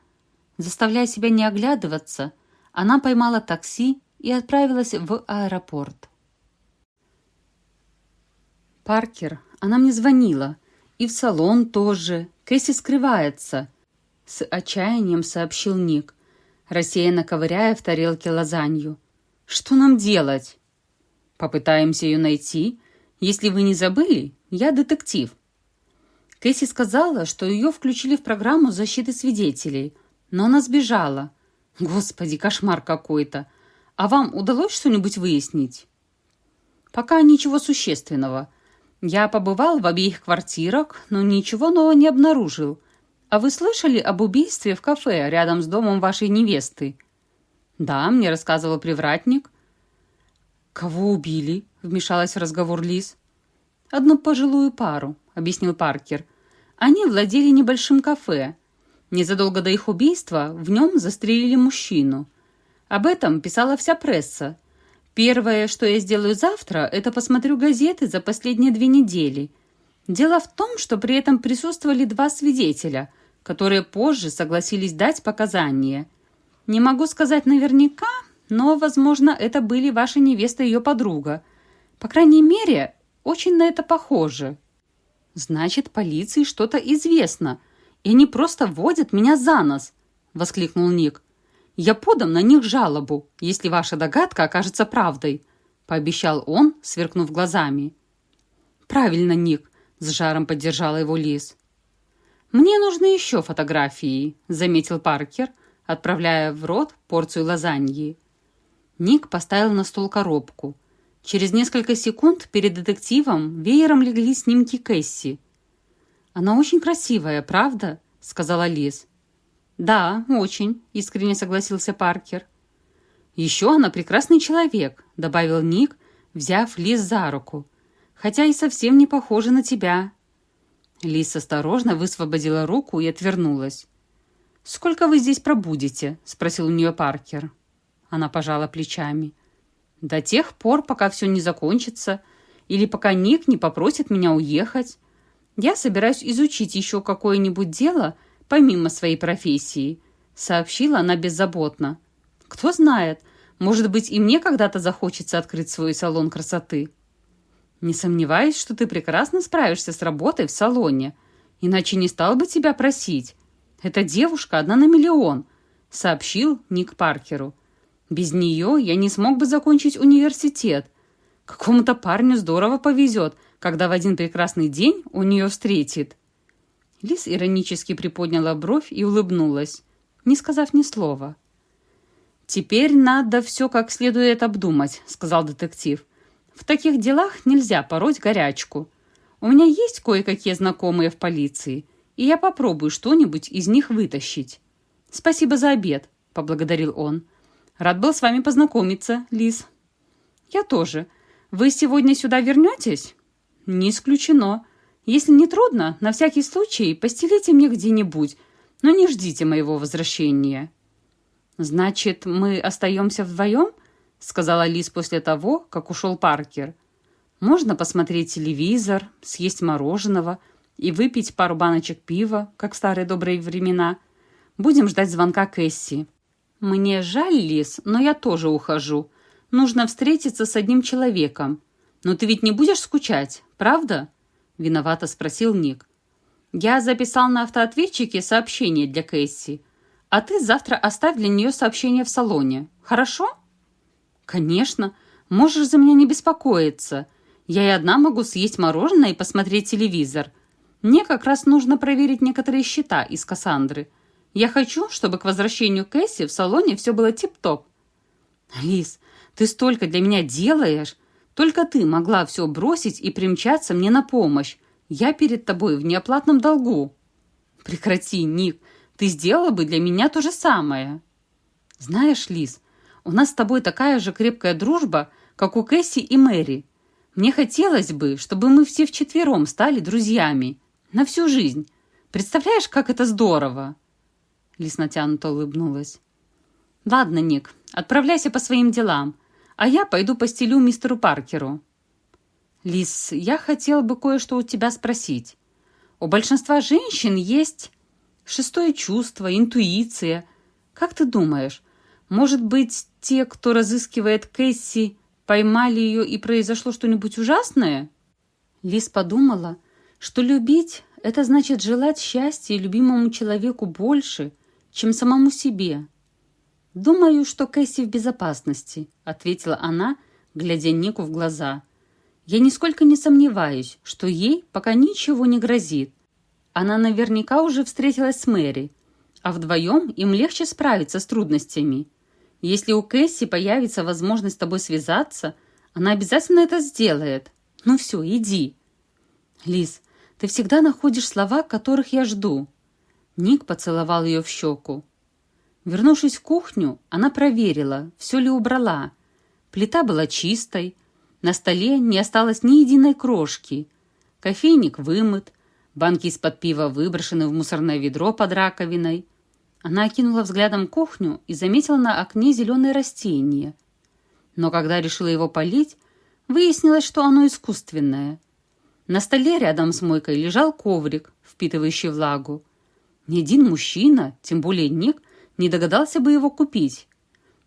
Заставляя себя не оглядываться, она поймала такси и отправилась в аэропорт. «Паркер, она мне звонила. И в салон тоже. Кэсси скрывается», — с отчаянием сообщил Ник, рассеянно ковыряя в тарелке лазанью. «Что нам делать?» «Попытаемся ее найти. Если вы не забыли, я детектив». Кэсси сказала, что ее включили в программу защиты свидетелей, но она сбежала. Господи, кошмар какой-то. А вам удалось что-нибудь выяснить? Пока ничего существенного. Я побывал в обеих квартирах, но ничего нового не обнаружил. А вы слышали об убийстве в кафе рядом с домом вашей невесты? Да, мне рассказывал привратник. Кого убили? Вмешалась в разговор Лиз. Одну пожилую пару, объяснил Паркер. Они владели небольшим кафе. Незадолго до их убийства в нем застрелили мужчину – об этом писала вся пресса. Первое, что я сделаю завтра, это посмотрю газеты за последние две недели. Дело в том, что при этом присутствовали два свидетеля, которые позже согласились дать показания. Не могу сказать наверняка, но, возможно, это были ваша невеста и ее подруга. По крайней мере, очень на это похоже. Значит, полиции что-то известно, и они просто водят меня за нос, воскликнул Ник. Я подам на них жалобу, если ваша догадка окажется правдой», — пообещал он, сверкнув глазами. «Правильно, Ник», — с жаром поддержала его Лиз. «Мне нужны еще фотографии», — заметил Паркер, отправляя в рот порцию лазаньи. Ник поставил на стол коробку. Через несколько секунд перед детективом веером легли снимки Кэсси. «Она очень красивая, правда?» — сказала Лиз. «Да, очень», — искренне согласился Паркер. «Еще она прекрасный человек», — добавил Ник, взяв Лиз за руку. «Хотя и совсем не похожа на тебя». Лиз осторожно высвободила руку и отвернулась. «Сколько вы здесь пробудете?» — спросил у нее Паркер. Она пожала плечами. «До тех пор, пока все не закончится, или пока Ник не попросит меня уехать. Я собираюсь изучить еще какое-нибудь дело, — помимо своей профессии», — сообщила она беззаботно. «Кто знает, может быть, и мне когда-то захочется открыть свой салон красоты». «Не сомневаюсь, что ты прекрасно справишься с работой в салоне, иначе не стал бы тебя просить. Эта девушка одна на миллион», — сообщил Ник Паркеру. «Без нее я не смог бы закончить университет. Какому-то парню здорово повезет, когда в один прекрасный день он нее встретит. Лис иронически приподняла бровь и улыбнулась, не сказав ни слова. «Теперь надо все как следует обдумать», — сказал детектив. «В таких делах нельзя пороть горячку. У меня есть кое-какие знакомые в полиции, и я попробую что-нибудь из них вытащить». «Спасибо за обед», — поблагодарил он. «Рад был с вами познакомиться, Лис». «Я тоже. Вы сегодня сюда вернетесь?» «Не исключено. Если не трудно, на всякий случай постелите мне где-нибудь, но не ждите моего возвращения». «Значит, мы остаемся вдвоем?» — сказала Лис после того, как ушел Паркер. «Можно посмотреть телевизор, съесть мороженого и выпить пару баночек пива, как в старые добрые времена. Будем ждать звонка Кэсси». «Мне жаль, Лис, но я тоже ухожу. Нужно встретиться с одним человеком. Но ты ведь не будешь скучать, правда?» — виновато спросил Ник. «Я записал на автоответчике сообщение для Кэсси. А ты завтра оставь для нее сообщение в салоне. Хорошо? Конечно. Можешь за меня не беспокоиться. Я и одна могу съесть мороженое и посмотреть телевизор. Мне как раз нужно проверить некоторые счета из Кассандры. Я хочу, чтобы к возвращению Кэсси в салоне все было тип-топ. Лиз, ты столько для меня делаешь. Только ты могла все бросить и примчаться мне на помощь. Я перед тобой в неоплатном долгу. Прекрати, Ник. Ты сделала бы для меня то же самое. Знаешь, Лиз, у нас с тобой такая же крепкая дружба, как у Кэсси и Мэри. Мне хотелось бы, чтобы мы все вчетвером стали друзьями. На всю жизнь. Представляешь, как это здорово?» Лиз натянуто улыбнулась. «Ладно, Ник, отправляйся по своим делам, а я пойду постелю мистеру Паркеру». «Лиз, я хотела бы кое-что у тебя спросить. У большинства женщин есть Шестое чувство, интуиция. Как ты думаешь, может быть, те, кто разыскивает Кэсси, поймали ее и произошло что-нибудь ужасное? Лис подумала, что любить — это значит желать счастья любимому человеку больше, чем самому себе. «Думаю, что Кэсси в безопасности», — ответила она, глядя Нику в глаза. «Я нисколько не сомневаюсь, что ей пока ничего не грозит. Она наверняка уже встретилась с Мэри, а вдвоем им легче справиться с трудностями. Если у Кэсси появится возможность с тобой связаться, она обязательно это сделает. Ну все, иди. Лиз, ты всегда находишь слова, которых я жду. Ник поцеловал ее в щеку. Вернувшись в кухню, она проверила, все ли убрала. Плита была чистой, на столе не осталось ни единой крошки. Кофейник вымыт, Банки из-под пива выброшены в мусорное ведро под раковиной. Она окинула взглядом кухню и заметила на окне зеленое растение. Но когда решила его полить, выяснилось, что оно искусственное. На столе рядом с мойкой лежал коврик, впитывающий влагу. Ни один мужчина, тем более Ник, не догадался бы его купить.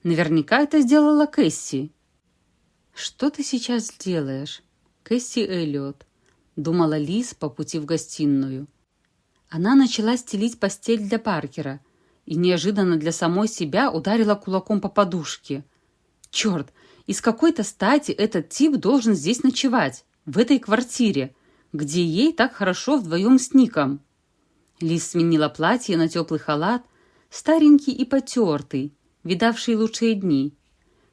Наверняка это сделала Кэсси. «Что ты сейчас делаешь?» Кэсси Эллиот. — думала Лиз по пути в гостиную. Она начала стелить постель для Паркера и неожиданно для самой себя ударила кулаком по подушке. «Черт! Из какой-то стати этот тип должен здесь ночевать, в этой квартире, где ей так хорошо вдвоем с Ником». Лиз сменила платье на теплый халат, старенький и потертый, видавший лучшие дни.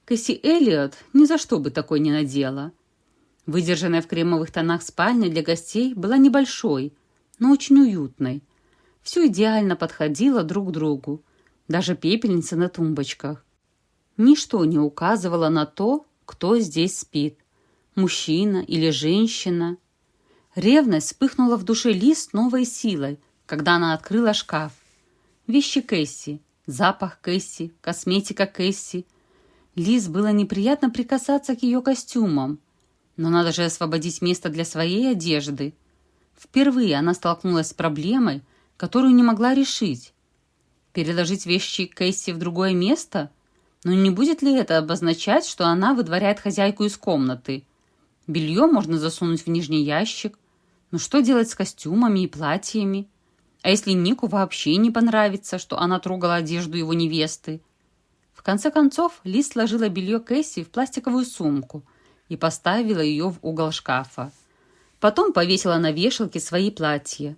Кэсси Эллиот ни за что бы такой не надела. Выдержанная в кремовых тонах спальня для гостей была небольшой, но очень уютной. Все идеально подходило друг к другу, даже пепельница на тумбочках. Ничто не указывало на то, кто здесь спит, мужчина или женщина. Ревность вспыхнула в душе Лиз с новой силой, когда она открыла шкаф. Вещи Кэсси, запах Кэсси, косметика Кэсси. Лиз было неприятно прикасаться к ее костюмам – но надо же освободить место для своей одежды. Впервые она столкнулась с проблемой, которую не могла решить. Переложить вещи Кэсси в другое место? Но не будет ли это обозначать, что она выдворяет хозяйку из комнаты? Белье можно засунуть в нижний ящик. Но что делать с костюмами и платьями? А если Нику вообще не понравится, что она трогала одежду его невесты? В конце концов, Лиз сложила белье Кэсси в пластиковую сумку – и поставила ее в угол шкафа. Потом повесила на вешалке свои платья.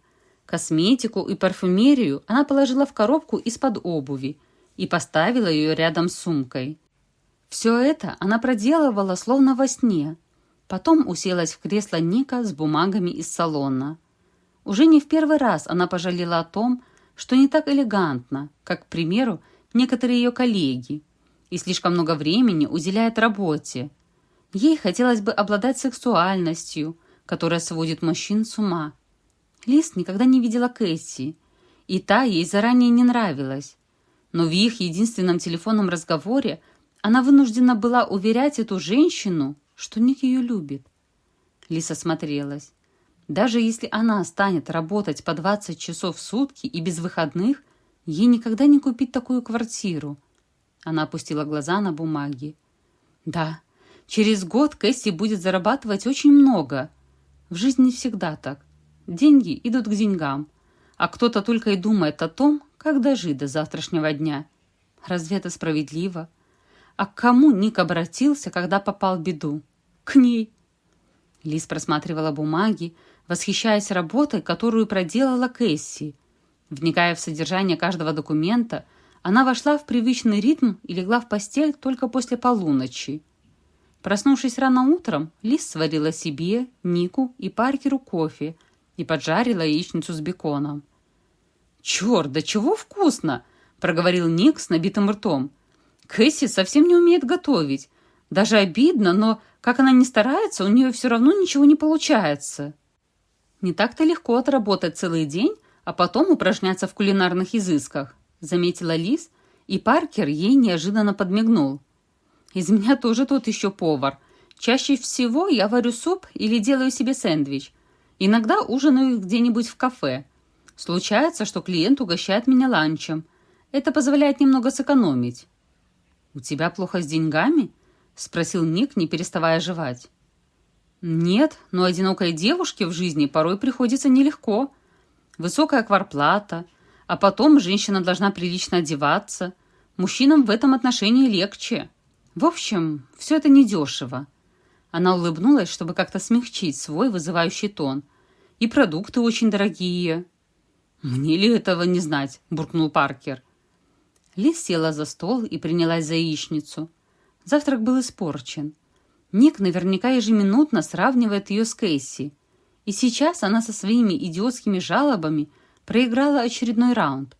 Косметику и парфюмерию она положила в коробку из-под обуви и поставила ее рядом с сумкой. Все это она проделывала словно во сне. Потом уселась в кресло Ника с бумагами из салона. Уже не в первый раз она пожалела о том, что не так элегантно, как, к примеру, некоторые ее коллеги, и слишком много времени уделяет работе. Ей хотелось бы обладать сексуальностью, которая сводит мужчин с ума. Лиз никогда не видела Кэсси, и та ей заранее не нравилась. Но в их единственном телефонном разговоре она вынуждена была уверять эту женщину, что Ник ее любит. Лиса смотрелась. Даже если она станет работать по 20 часов в сутки и без выходных, ей никогда не купить такую квартиру. Она опустила глаза на бумаги. Да, через год Кэсси будет зарабатывать очень много. В жизни всегда так. Деньги идут к деньгам, а кто-то только и думает о том, как дожить до завтрашнего дня. Разве это справедливо? А к кому Ник обратился, когда попал в беду? К ней. Лиз просматривала бумаги, восхищаясь работой, которую проделала Кэсси. Вникая в содержание каждого документа, она вошла в привычный ритм и легла в постель только после полуночи. Проснувшись рано утром, Лиз сварила себе, Нику и Паркеру кофе и поджарила яичницу с беконом. «Черт, да чего вкусно!» — проговорил Ник с набитым ртом. «Кэсси совсем не умеет готовить. Даже обидно, но, как она не старается, у нее все равно ничего не получается». Не так-то легко отработать целый день, а потом упражняться в кулинарных изысках, заметила Лиз, и Паркер ей неожиданно подмигнул. Из меня тоже тот еще повар. Чаще всего я варю суп или делаю себе сэндвич. Иногда ужинаю где-нибудь в кафе. Случается, что клиент угощает меня ланчем. Это позволяет немного сэкономить. «У тебя плохо с деньгами?» — спросил Ник, не переставая жевать. Нет, но одинокой девушке в жизни порой приходится нелегко. Высокая кварплата, а потом женщина должна прилично одеваться. Мужчинам в этом отношении легче. В общем, все это недешево. Она улыбнулась, чтобы как-то смягчить свой вызывающий тон. И продукты очень дорогие. «Мне ли этого не знать?» – буркнул Паркер. Лиз села за стол и принялась за яичницу. Завтрак был испорчен. Ник наверняка ежеминутно сравнивает ее с Кейси. И сейчас она со своими идиотскими жалобами проиграла очередной раунд.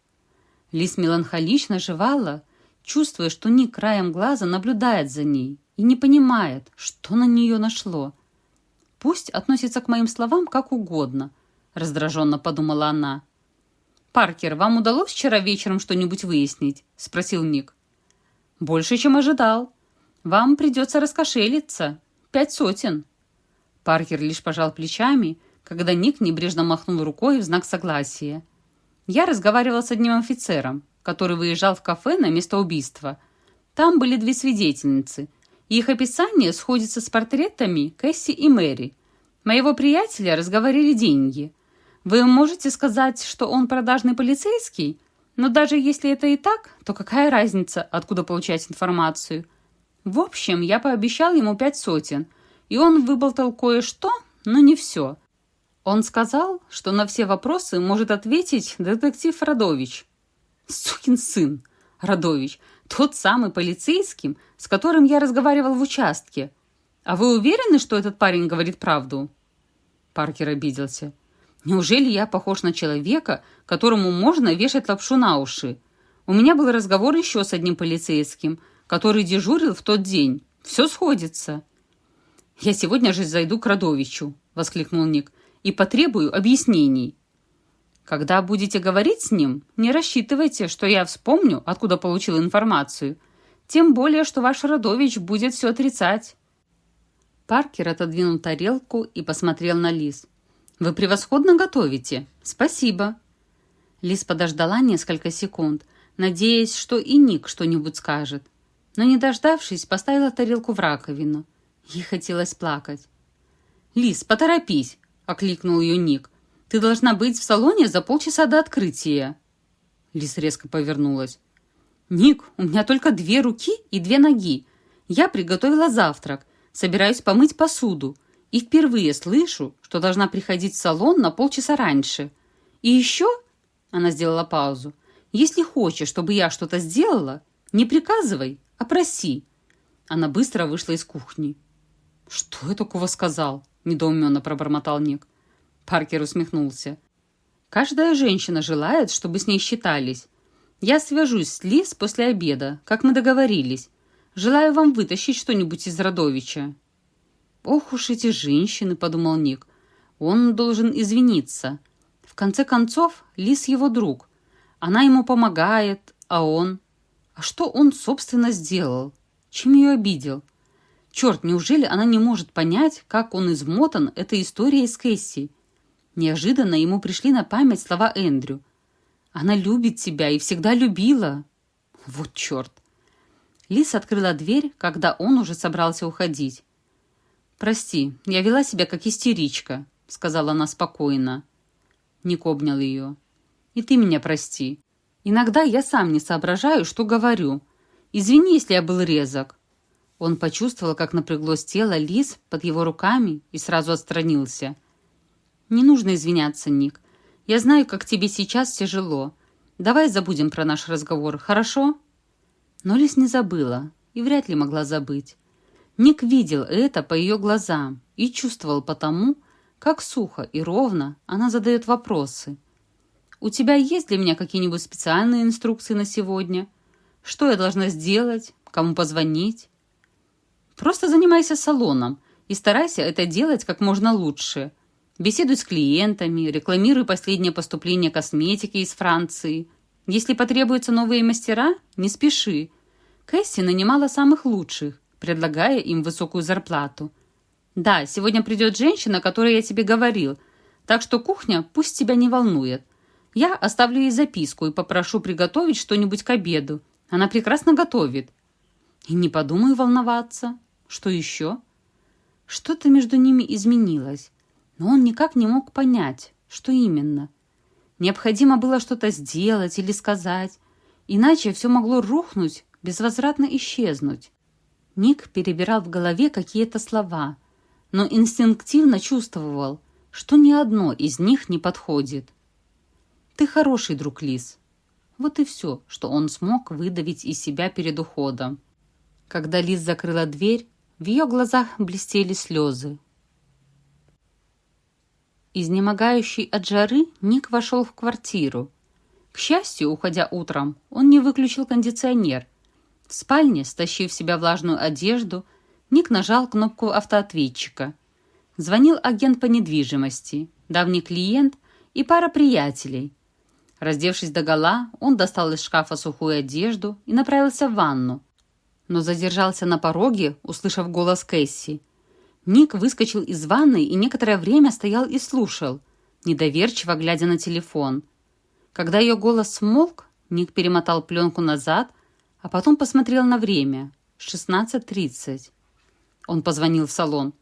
Лис меланхолично жевала, чувствуя, что Ник краем глаза наблюдает за ней и не понимает, что на нее нашло. «Пусть относится к моим словам как угодно», — раздраженно подумала она. «Паркер, вам удалось вчера вечером что-нибудь выяснить?» — спросил Ник. «Больше, чем ожидал», вам придется раскошелиться. Пять сотен». Паркер лишь пожал плечами, когда Ник небрежно махнул рукой в знак согласия. Я разговаривал с одним офицером, который выезжал в кафе на место убийства. Там были две свидетельницы. Их описание сходится с портретами Кэсси и Мэри. Моего приятеля разговорили деньги. Вы можете сказать, что он продажный полицейский? Но даже если это и так, то какая разница, откуда получать информацию? В общем, я пообещал ему пять сотен, и он выболтал кое-что, но не все. Он сказал, что на все вопросы может ответить детектив Радович. Сукин сын, Радович, тот самый полицейский, с которым я разговаривал в участке. А вы уверены, что этот парень говорит правду? Паркер обиделся. Неужели я похож на человека, которому можно вешать лапшу на уши? У меня был разговор еще с одним полицейским – который дежурил в тот день. Все сходится». «Я сегодня же зайду к Радовичу», — воскликнул Ник, «и потребую объяснений». «Когда будете говорить с ним, не рассчитывайте, что я вспомню, откуда получил информацию. Тем более, что ваш Радович будет все отрицать». Паркер отодвинул тарелку и посмотрел на Лиз. «Вы превосходно готовите. Спасибо». Лиз подождала несколько секунд, надеясь, что и Ник что-нибудь скажет но, не дождавшись, поставила тарелку в раковину. Ей хотелось плакать. «Лис, поторопись!» — окликнул ее Ник. «Ты должна быть в салоне за полчаса до открытия». Лис резко повернулась. «Ник, у меня только две руки и две ноги. Я приготовила завтрак. Собираюсь помыть посуду. И впервые слышу, что должна приходить в салон на полчаса раньше. И еще, она сделала паузу, если хочешь, чтобы я что-то сделала, не приказывай, а проси. Она быстро вышла из кухни. «Что я такого сказал?» – недоуменно пробормотал Ник. Паркер усмехнулся. «Каждая женщина желает, чтобы с ней считались. Я свяжусь с Лиз после обеда, как мы договорились. Желаю вам вытащить что-нибудь из Родовича». «Ох уж эти женщины», — подумал Ник. «Он должен извиниться. В конце концов, Лис его друг. Она ему помогает, а он... А что он, собственно, сделал? Чем ее обидел? Черт, неужели она не может понять, как он измотан этой историей с Кэсси? Неожиданно ему пришли на память слова Эндрю. «Она любит тебя и всегда любила». Вот черт! Лис открыла дверь, когда он уже собрался уходить. «Прости, я вела себя как истеричка», — сказала она спокойно. Ник обнял ее. «И ты меня прости. Иногда я сам не соображаю, что говорю. Извини, если я был резок». Он почувствовал, как напряглось тело Лис под его руками и сразу отстранился. «Не нужно извиняться, Ник. Я знаю, как тебе сейчас тяжело. Давай забудем про наш разговор, хорошо?» Но Лис не забыла и вряд ли могла забыть. Ник видел это по ее глазам и чувствовал потому, как сухо и ровно она задает вопросы. «У тебя есть для меня какие-нибудь специальные инструкции на сегодня? Что я должна сделать? Кому позвонить?» «Просто занимайся салоном и старайся это делать как можно лучше. Беседуй с клиентами, рекламируй последнее поступление косметики из Франции – если потребуются новые мастера, не спеши. Кэсси нанимала самых лучших, предлагая им высокую зарплату. Да, сегодня придет женщина, о которой я тебе говорил, так что кухня пусть тебя не волнует. Я оставлю ей записку и попрошу приготовить что-нибудь к обеду. Она прекрасно готовит. И не подумаю волноваться. Что еще? Что-то между ними изменилось, но он никак не мог понять, что именно – Необходимо было что-то сделать или сказать, иначе все могло рухнуть, безвозвратно исчезнуть. Ник перебирал в голове какие-то слова, но инстинктивно чувствовал, что ни одно из них не подходит. «Ты хороший друг, Лис». Вот и все, что он смог выдавить из себя перед уходом. Когда Лис закрыла дверь, в ее глазах блестели слезы. Изнемогающий от жары, Ник вошел в квартиру. К счастью, уходя утром, он не выключил кондиционер. В спальне, стащив в себя влажную одежду, Ник нажал кнопку автоответчика. Звонил агент по недвижимости, давний клиент и пара приятелей. Раздевшись догола, он достал из шкафа сухую одежду и направился в ванну. Но задержался на пороге, услышав голос Кэсси – Ник выскочил из ванной и некоторое время стоял и слушал, недоверчиво глядя на телефон. Когда ее голос смолк, Ник перемотал пленку назад, а потом посмотрел на время. 16.30. Он позвонил в салон.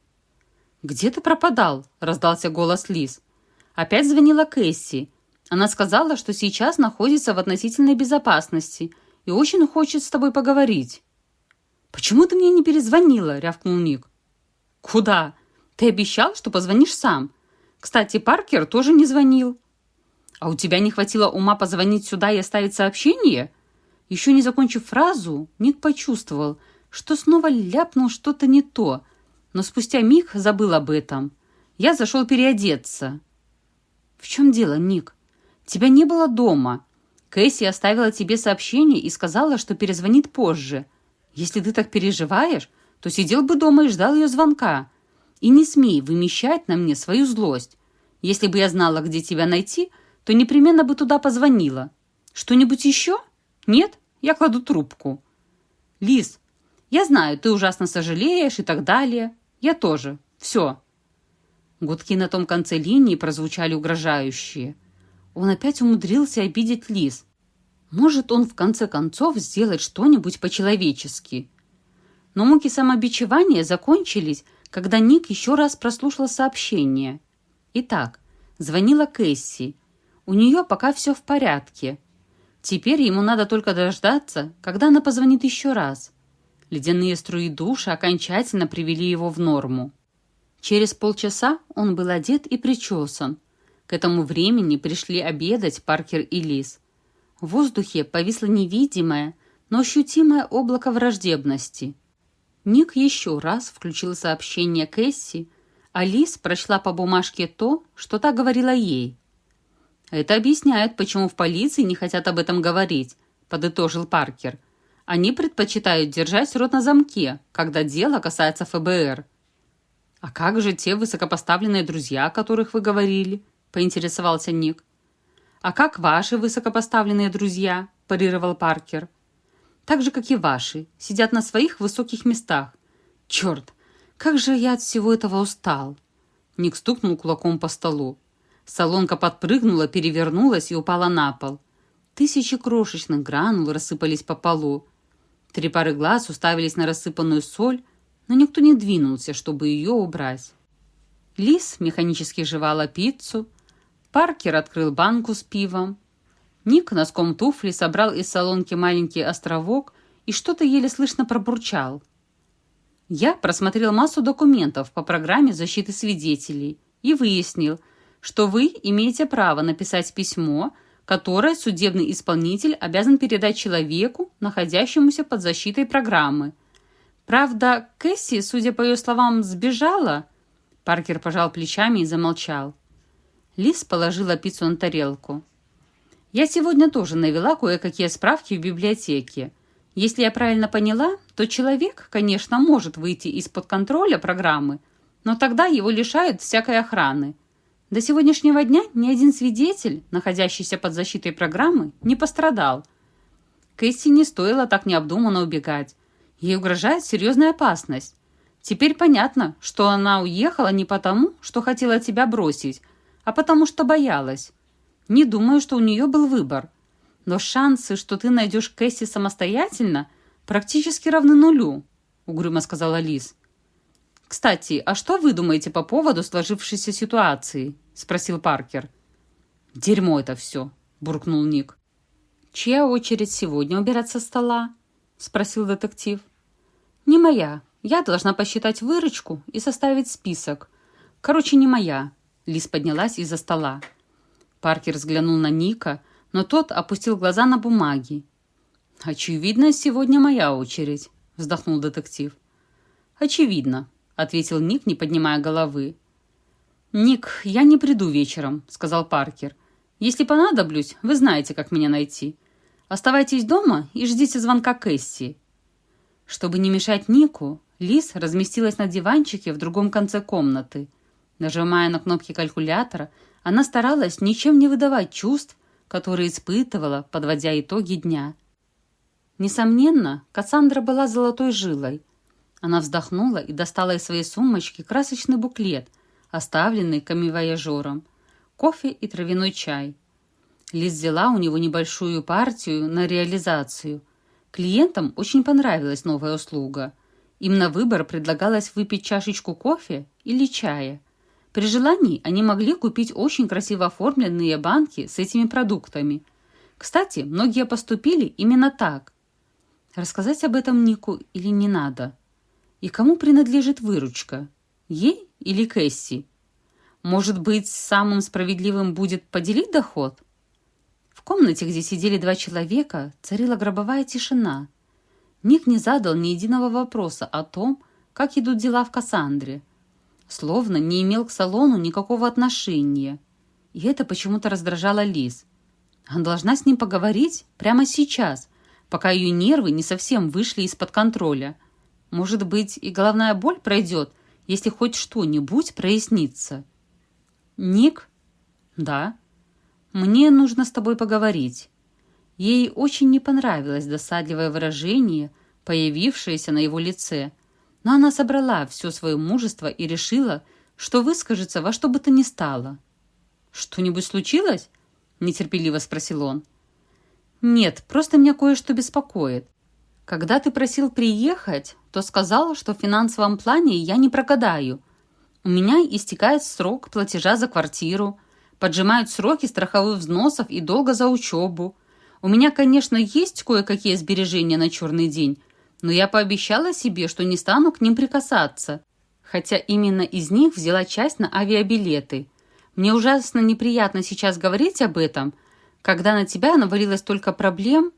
«Где ты пропадал?» – раздался голос Лиз. Опять звонила Кэсси. Она сказала, что сейчас находится в относительной безопасности и очень хочет с тобой поговорить. «Почему ты мне не перезвонила?» – рявкнул Ник. «Куда? Ты обещал, что позвонишь сам. Кстати, Паркер тоже не звонил». «А у тебя не хватило ума позвонить сюда и оставить сообщение?» Еще не закончив фразу, Ник почувствовал, что снова ляпнул что-то не то, но спустя миг забыл об этом. Я зашел переодеться. «В чем дело, Ник? Тебя не было дома. Кэсси оставила тебе сообщение и сказала, что перезвонит позже. Если ты так переживаешь, то сидел бы дома и ждал ее звонка. И не смей вымещать на мне свою злость. Если бы я знала, где тебя найти, то непременно бы туда позвонила. Что-нибудь еще? Нет? Я кладу трубку. Лиз, я знаю, ты ужасно сожалеешь и так далее. Я тоже. Все. Гудки на том конце линии прозвучали угрожающие. Он опять умудрился обидеть Лиз. Может, он в конце концов сделать что-нибудь по-человечески. Но муки самобичевания закончились, когда Ник еще раз прослушал сообщение. Итак, звонила Кэсси. У нее пока все в порядке. Теперь ему надо только дождаться, когда она позвонит еще раз. Ледяные струи душа окончательно привели его в норму. Через полчаса он был одет и причесан. К этому времени пришли обедать Паркер и Лиз. В воздухе повисло невидимое, но ощутимое облако враждебности. Ник еще раз включил сообщение Кэсси, а Лиз прочла по бумажке то, что та говорила ей. «Это объясняет, почему в полиции не хотят об этом говорить», — подытожил Паркер. «Они предпочитают держать рот на замке, когда дело касается ФБР». «А как же те высокопоставленные друзья, о которых вы говорили?» — поинтересовался Ник. «А как ваши высокопоставленные друзья?» – парировал Паркер. «Так же, как и ваши, сидят на своих высоких местах. Черт, как же я от всего этого устал!» Ник стукнул кулаком по столу. Солонка подпрыгнула, перевернулась и упала на пол. Тысячи крошечных гранул рассыпались по полу. Три пары глаз уставились на рассыпанную соль, но никто не двинулся, чтобы ее убрать. Лис механически жевала пиццу, Паркер открыл банку с пивом. Ник носком туфли собрал из солонки маленький островок и что-то еле слышно пробурчал. Я просмотрел массу документов по программе защиты свидетелей и выяснил, что вы имеете право написать письмо, которое судебный исполнитель обязан передать человеку, находящемуся под защитой программы. Правда, Кэсси, судя по ее словам, сбежала. Паркер пожал плечами и замолчал. Лис положила пиццу на тарелку. «Я сегодня тоже навела кое-какие справки в библиотеке. Если я правильно поняла, то человек, конечно, может выйти из-под контроля программы, но тогда его лишают всякой охраны. До сегодняшнего дня ни один свидетель, находящийся под защитой программы, не пострадал. Кэсси не стоило так необдуманно убегать. Ей угрожает серьезная опасность. Теперь понятно, что она уехала не потому, что хотела тебя бросить, а потому что боялась. Не думаю, что у нее был выбор. Но шансы, что ты найдешь Кэсси самостоятельно, практически равны нулю», — угрюмо сказала Лиз. «Кстати, а что вы думаете по поводу сложившейся ситуации?» — спросил Паркер. «Дерьмо это все», — буркнул Ник. «Чья очередь сегодня убирать со стола?» — спросил детектив. «Не моя. Я должна посчитать выручку и составить список. Короче, не моя. Лиз поднялась из-за стола. Паркер взглянул на Ника, но тот опустил глаза на бумаги. «Очевидно, сегодня моя очередь», — вздохнул детектив. «Очевидно», — ответил Ник, не поднимая головы. «Ник, я не приду вечером», — сказал Паркер. «Если понадоблюсь, вы знаете, как меня найти. Оставайтесь дома и ждите звонка Кэсси». Чтобы не мешать Нику, Лиз разместилась на диванчике в другом конце комнаты — Нажимая на кнопки калькулятора, она старалась ничем не выдавать чувств, которые испытывала, подводя итоги дня. Несомненно, Кассандра была золотой жилой. Она вздохнула и достала из своей сумочки красочный буклет, оставленный камевояжером, кофе и травяной чай. Лиз взяла у него небольшую партию на реализацию. Клиентам очень понравилась новая услуга. Им на выбор предлагалось выпить чашечку кофе или чая – при желании они могли купить очень красиво оформленные банки с этими продуктами. Кстати, многие поступили именно так. Рассказать об этом Нику или не надо? И кому принадлежит выручка? Ей или Кэсси? Может быть, самым справедливым будет поделить доход? В комнате, где сидели два человека, царила гробовая тишина. Ник не задал ни единого вопроса о том, как идут дела в Кассандре словно не имел к салону никакого отношения. И это почему-то раздражало Лиз. Она должна с ним поговорить прямо сейчас, пока ее нервы не совсем вышли из-под контроля. Может быть, и головная боль пройдет, если хоть что-нибудь прояснится. «Ник?» «Да». «Мне нужно с тобой поговорить». Ей очень не понравилось досадливое выражение, появившееся на его лице – но она собрала все свое мужество и решила, что выскажется во что бы то ни стало. «Что-нибудь случилось?» – нетерпеливо спросил он. «Нет, просто меня кое-что беспокоит. Когда ты просил приехать, то сказал, что в финансовом плане я не прогадаю. У меня истекает срок платежа за квартиру, поджимают сроки страховых взносов и долга за учебу. У меня, конечно, есть кое-какие сбережения на черный день, Но я пообещала себе, что не стану к ним прикасаться, хотя именно из них взяла часть на авиабилеты. Мне ужасно неприятно сейчас говорить об этом, когда на тебя навалилось только проблем.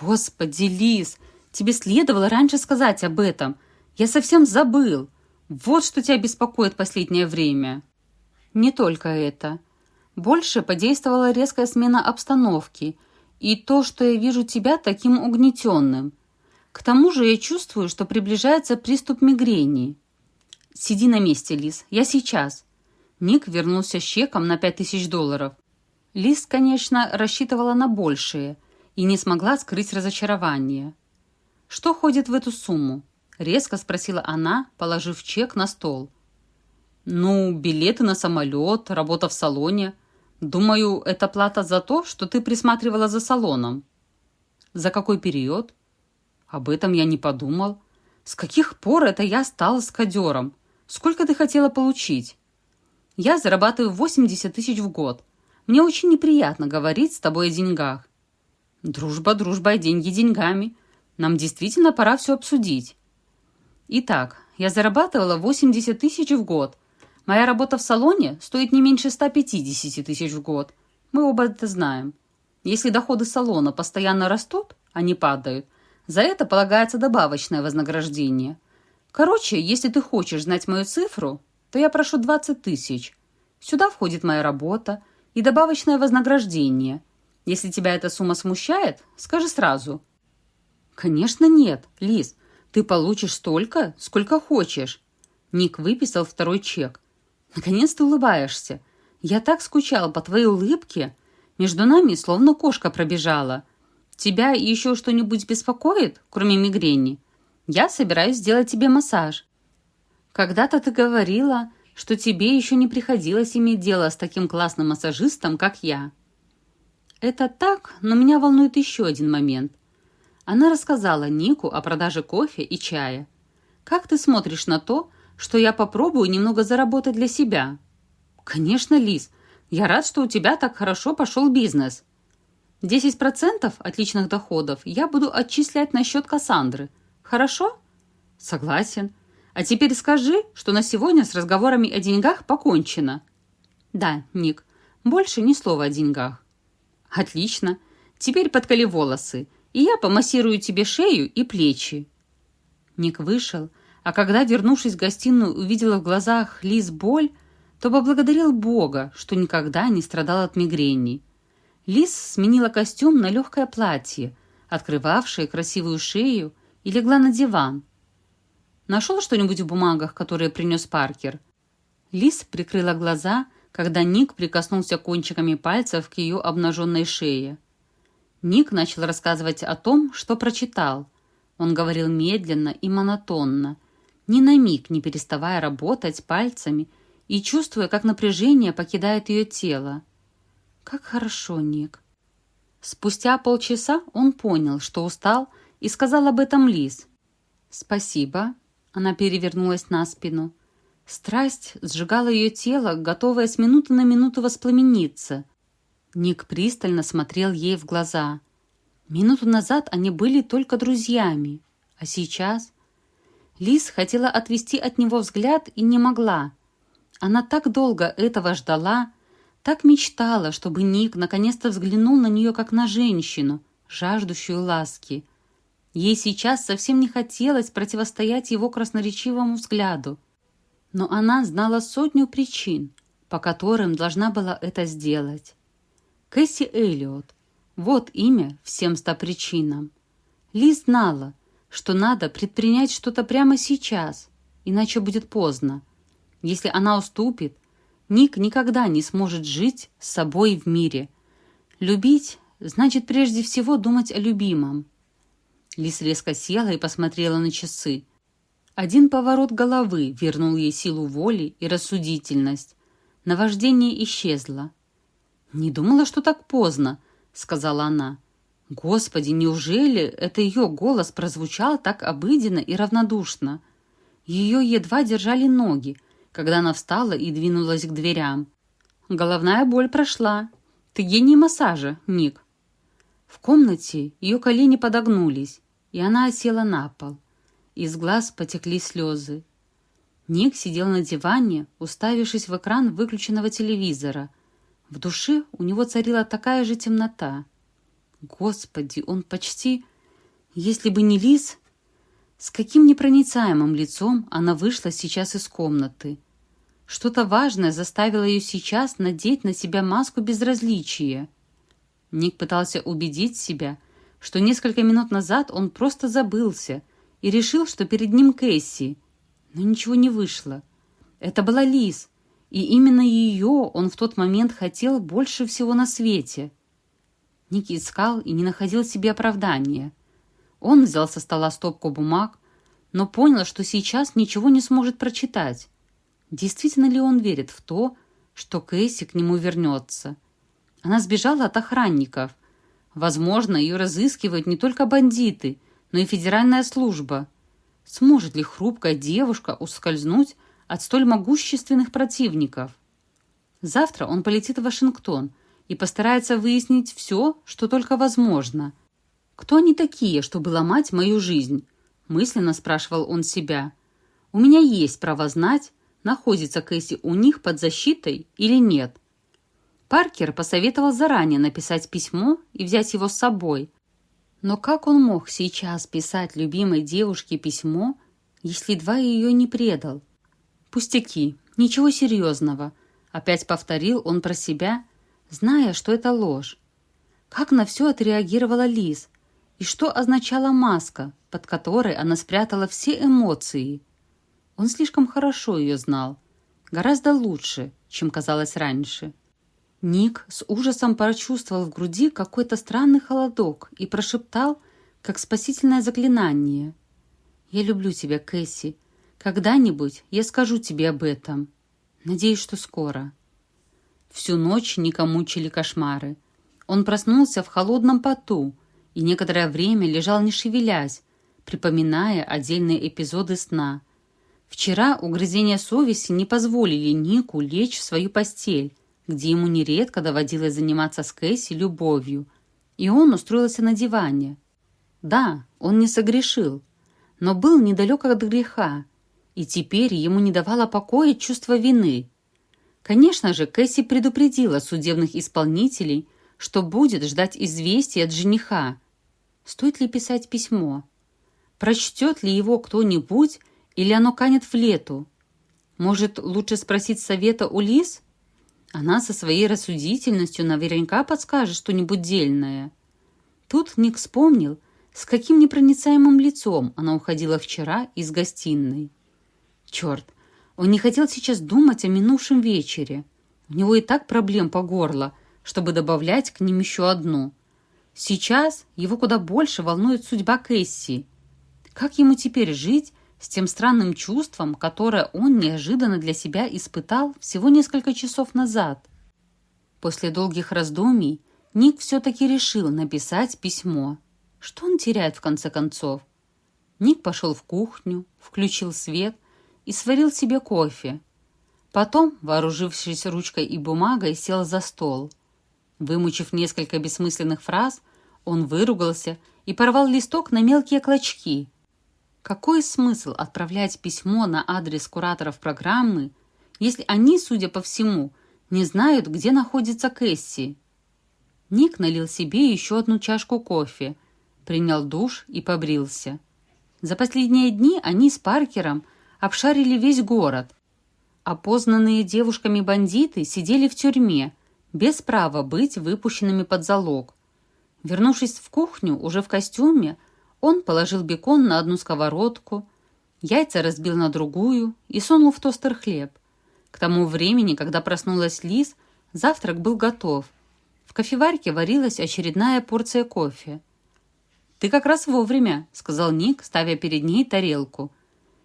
Господи, Лиз, тебе следовало раньше сказать об этом. Я совсем забыл. Вот что тебя беспокоит последнее время. Не только это. Больше подействовала резкая смена обстановки и то, что я вижу тебя таким угнетенным. К тому же я чувствую, что приближается приступ мигрени. Сиди на месте, Лиз, я сейчас. Ник вернулся с чеком на пять тысяч долларов. Лиз, конечно, рассчитывала на большее и не смогла скрыть разочарование. «Что ходит в эту сумму?» — резко спросила она, положив чек на стол. «Ну, билеты на самолет, работа в салоне. Думаю, это плата за то, что ты присматривала за салоном». «За какой период?» «Об этом я не подумал. С каких пор это я стала скадером? Сколько ты хотела получить?» «Я зарабатываю 80 тысяч в год. Мне очень неприятно говорить с тобой о деньгах». «Дружба, дружба, деньги деньгами. Нам действительно пора все обсудить». «Итак, я зарабатывала 80 тысяч в год. Моя работа в салоне стоит не меньше 150 тысяч в год. Мы оба это знаем. Если доходы салона постоянно растут, а не падают, за это полагается добавочное вознаграждение. Короче, если ты хочешь знать мою цифру, то я прошу 20 тысяч. Сюда входит моя работа – и добавочное вознаграждение. Если тебя эта сумма смущает, скажи сразу». «Конечно нет, Лиз. Ты получишь столько, сколько хочешь». Ник выписал второй чек. «Наконец ты улыбаешься. Я так скучала по твоей улыбке. Между нами словно кошка пробежала. Тебя еще что-нибудь беспокоит, кроме мигрени? Я собираюсь сделать тебе массаж». «Когда-то ты говорила, что тебе еще не приходилось иметь дело с таким классным массажистом, как я». «Это так, но меня волнует еще один момент». Она рассказала Нику о продаже кофе и чая. «Как ты смотришь на то, что я попробую немного заработать для себя?» «Конечно, Лиз. Я рад, что у тебя так хорошо пошел бизнес. 10% от личных доходов я буду отчислять на счет Кассандры. Хорошо?» «Согласен. А теперь скажи, что на сегодня с разговорами о деньгах покончено». «Да, Ник, больше ни слова о деньгах». «Отлично. Теперь подколи волосы, и я помассирую тебе шею и плечи». Ник вышел, а когда, вернувшись в гостиную, увидела в глазах Лиз боль, то поблагодарил Бога, что никогда не страдал от мигрени. Лиз сменила костюм на легкое платье, открывавшее красивую шею, и легла на диван, Нашел что-нибудь в бумагах, которые принес Паркер?» Лис прикрыла глаза, когда Ник прикоснулся кончиками пальцев к ее обнаженной шее. Ник начал рассказывать о том, что прочитал. Он говорил медленно и монотонно, ни на миг не переставая работать пальцами и чувствуя, как напряжение покидает ее тело. «Как хорошо, Ник!» Спустя полчаса он понял, что устал, и сказал об этом Лис. «Спасибо, она перевернулась на спину. Страсть сжигала ее тело, готовая с минуты на минуту воспламениться. Ник пристально смотрел ей в глаза. Минуту назад они были только друзьями, а сейчас... Лиз хотела отвести от него взгляд и не могла. Она так долго этого ждала, так мечтала, чтобы Ник наконец-то взглянул на нее как на женщину, жаждущую ласки. Ей сейчас совсем не хотелось противостоять его красноречивому взгляду. Но она знала сотню причин, по которым должна была это сделать. Кэсси Эллиот. Вот имя всем ста причинам. Ли знала, что надо предпринять что-то прямо сейчас, иначе будет поздно. Если она уступит, Ник никогда не сможет жить с собой в мире. Любить значит прежде всего думать о любимом. Лис резко села и посмотрела на часы. Один поворот головы вернул ей силу воли и рассудительность. Наваждение исчезло. «Не думала, что так поздно», — сказала она. «Господи, неужели это ее голос прозвучал так обыденно и равнодушно?» Ее едва держали ноги, когда она встала и двинулась к дверям. «Головная боль прошла. Ты гений массажа, Ник». В комнате ее колени подогнулись. и она осела на пол. Из глаз потекли слезы. Ник сидел на диване, уставившись в экран выключенного телевизора. В душе у него царила такая же темнота. Господи, он почти... Если бы не Лис... С каким непроницаемым лицом она вышла сейчас из комнаты. Что-то важное заставило ее сейчас надеть на себя маску безразличия. Ник пытался убедить себя, что несколько минут назад он просто забылся и решил, что перед ним Кэсси. Но ничего не вышло. Это была Лиз, и именно ее он в тот момент хотел больше всего на свете. Ник искал и не находил себе оправдания. Он взял со стола стопку бумаг, но понял, что сейчас ничего не сможет прочитать. Действительно ли он верит в то, что Кэсси к нему вернется? Она сбежала от охранников. Возможно, ее разыскивают не только бандиты, но и федеральная служба. Сможет ли хрупкая девушка ускользнуть от столь могущественных противников? Завтра он полетит в Вашингтон и постарается выяснить все, что только возможно. «Кто они такие, чтобы ломать мою жизнь?» – мысленно спрашивал он себя. «У меня есть право знать, находится Кэсси у них под защитой или нет. Паркер посоветовал заранее написать письмо и взять его с собой. Но как он мог сейчас писать любимой девушке письмо, если два ее не предал? Пустяки, ничего серьезного. Опять повторил он про себя, зная, что это ложь. Как на все отреагировала Лиз? И что означала маска, под которой она спрятала все эмоции – он слишком хорошо ее знал, гораздо лучше, чем казалось раньше. Ник с ужасом почувствовал в груди какой-то странный холодок и прошептал, как спасительное заклинание. «Я люблю тебя, Кэсси. Когда-нибудь я скажу тебе об этом. Надеюсь, что скоро». Всю ночь Ника мучили кошмары. Он проснулся в холодном поту и некоторое время лежал не шевелясь, припоминая отдельные эпизоды сна – Вчера угрызения совести не позволили Нику лечь в свою постель, где ему нередко доводилось заниматься с Кэсси любовью, и он устроился на диване. Да, он не согрешил, но был недалек от греха, и теперь ему не давало покоя чувство вины. Конечно же, Кэсси предупредила судебных исполнителей, что будет ждать известия от жениха. Стоит ли писать письмо? Прочтет ли его кто-нибудь или оно канет в лету? Может, лучше спросить совета у Лис? Она со своей рассудительностью наверняка подскажет что-нибудь дельное. Тут Ник вспомнил, с каким непроницаемым лицом она уходила вчера из гостиной. Черт, он не хотел сейчас думать о минувшем вечере. У него и так проблем по горло, чтобы добавлять к ним еще одну. Сейчас его куда больше волнует судьба Кэсси. Как ему теперь жить, с тем странным чувством, которое он неожиданно для себя испытал всего несколько часов назад. После долгих раздумий Ник все-таки решил написать письмо. Что он теряет в конце концов? Ник пошел в кухню, включил свет и сварил себе кофе. Потом, вооружившись ручкой и бумагой, сел за стол. Вымучив несколько бессмысленных фраз, он выругался и порвал листок на мелкие клочки – какой смысл отправлять письмо на адрес кураторов программы, если они, судя по всему, не знают, где находится Кэсси? Ник налил себе еще одну чашку кофе, принял душ и побрился. За последние дни они с Паркером обшарили весь город. Опознанные девушками бандиты сидели в тюрьме, без права быть выпущенными под залог. Вернувшись в кухню, уже в костюме, он положил бекон на одну сковородку, яйца разбил на другую и сунул в тостер хлеб. К тому времени, когда проснулась Лиз, завтрак был готов. В кофеварке варилась очередная порция кофе. «Ты как раз вовремя», — сказал Ник, ставя перед ней тарелку.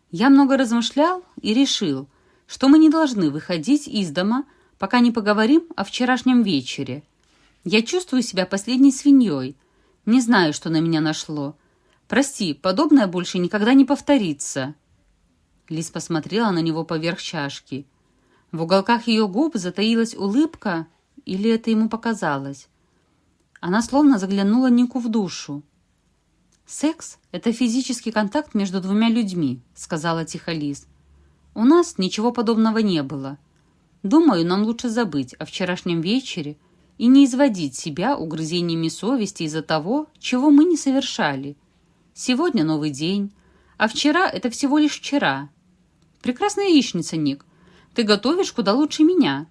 «Я много размышлял и решил, что мы не должны выходить из дома, пока не поговорим о вчерашнем вечере. Я чувствую себя последней свиньей. Не знаю, что на меня нашло. Прости, подобное больше никогда не повторится». Лис посмотрела на него поверх чашки. В уголках ее губ затаилась улыбка, или это ему показалось? Она словно заглянула Нику в душу. «Секс — это физический контакт между двумя людьми», — сказала тихо Лиз. «У нас ничего подобного не было. Думаю, нам лучше забыть о вчерашнем вечере и не изводить себя угрызениями совести из-за того, чего мы не совершали. Сегодня новый день, а вчера — это всего лишь вчера. Прекрасная яичница, Ник. Ты готовишь куда лучше меня.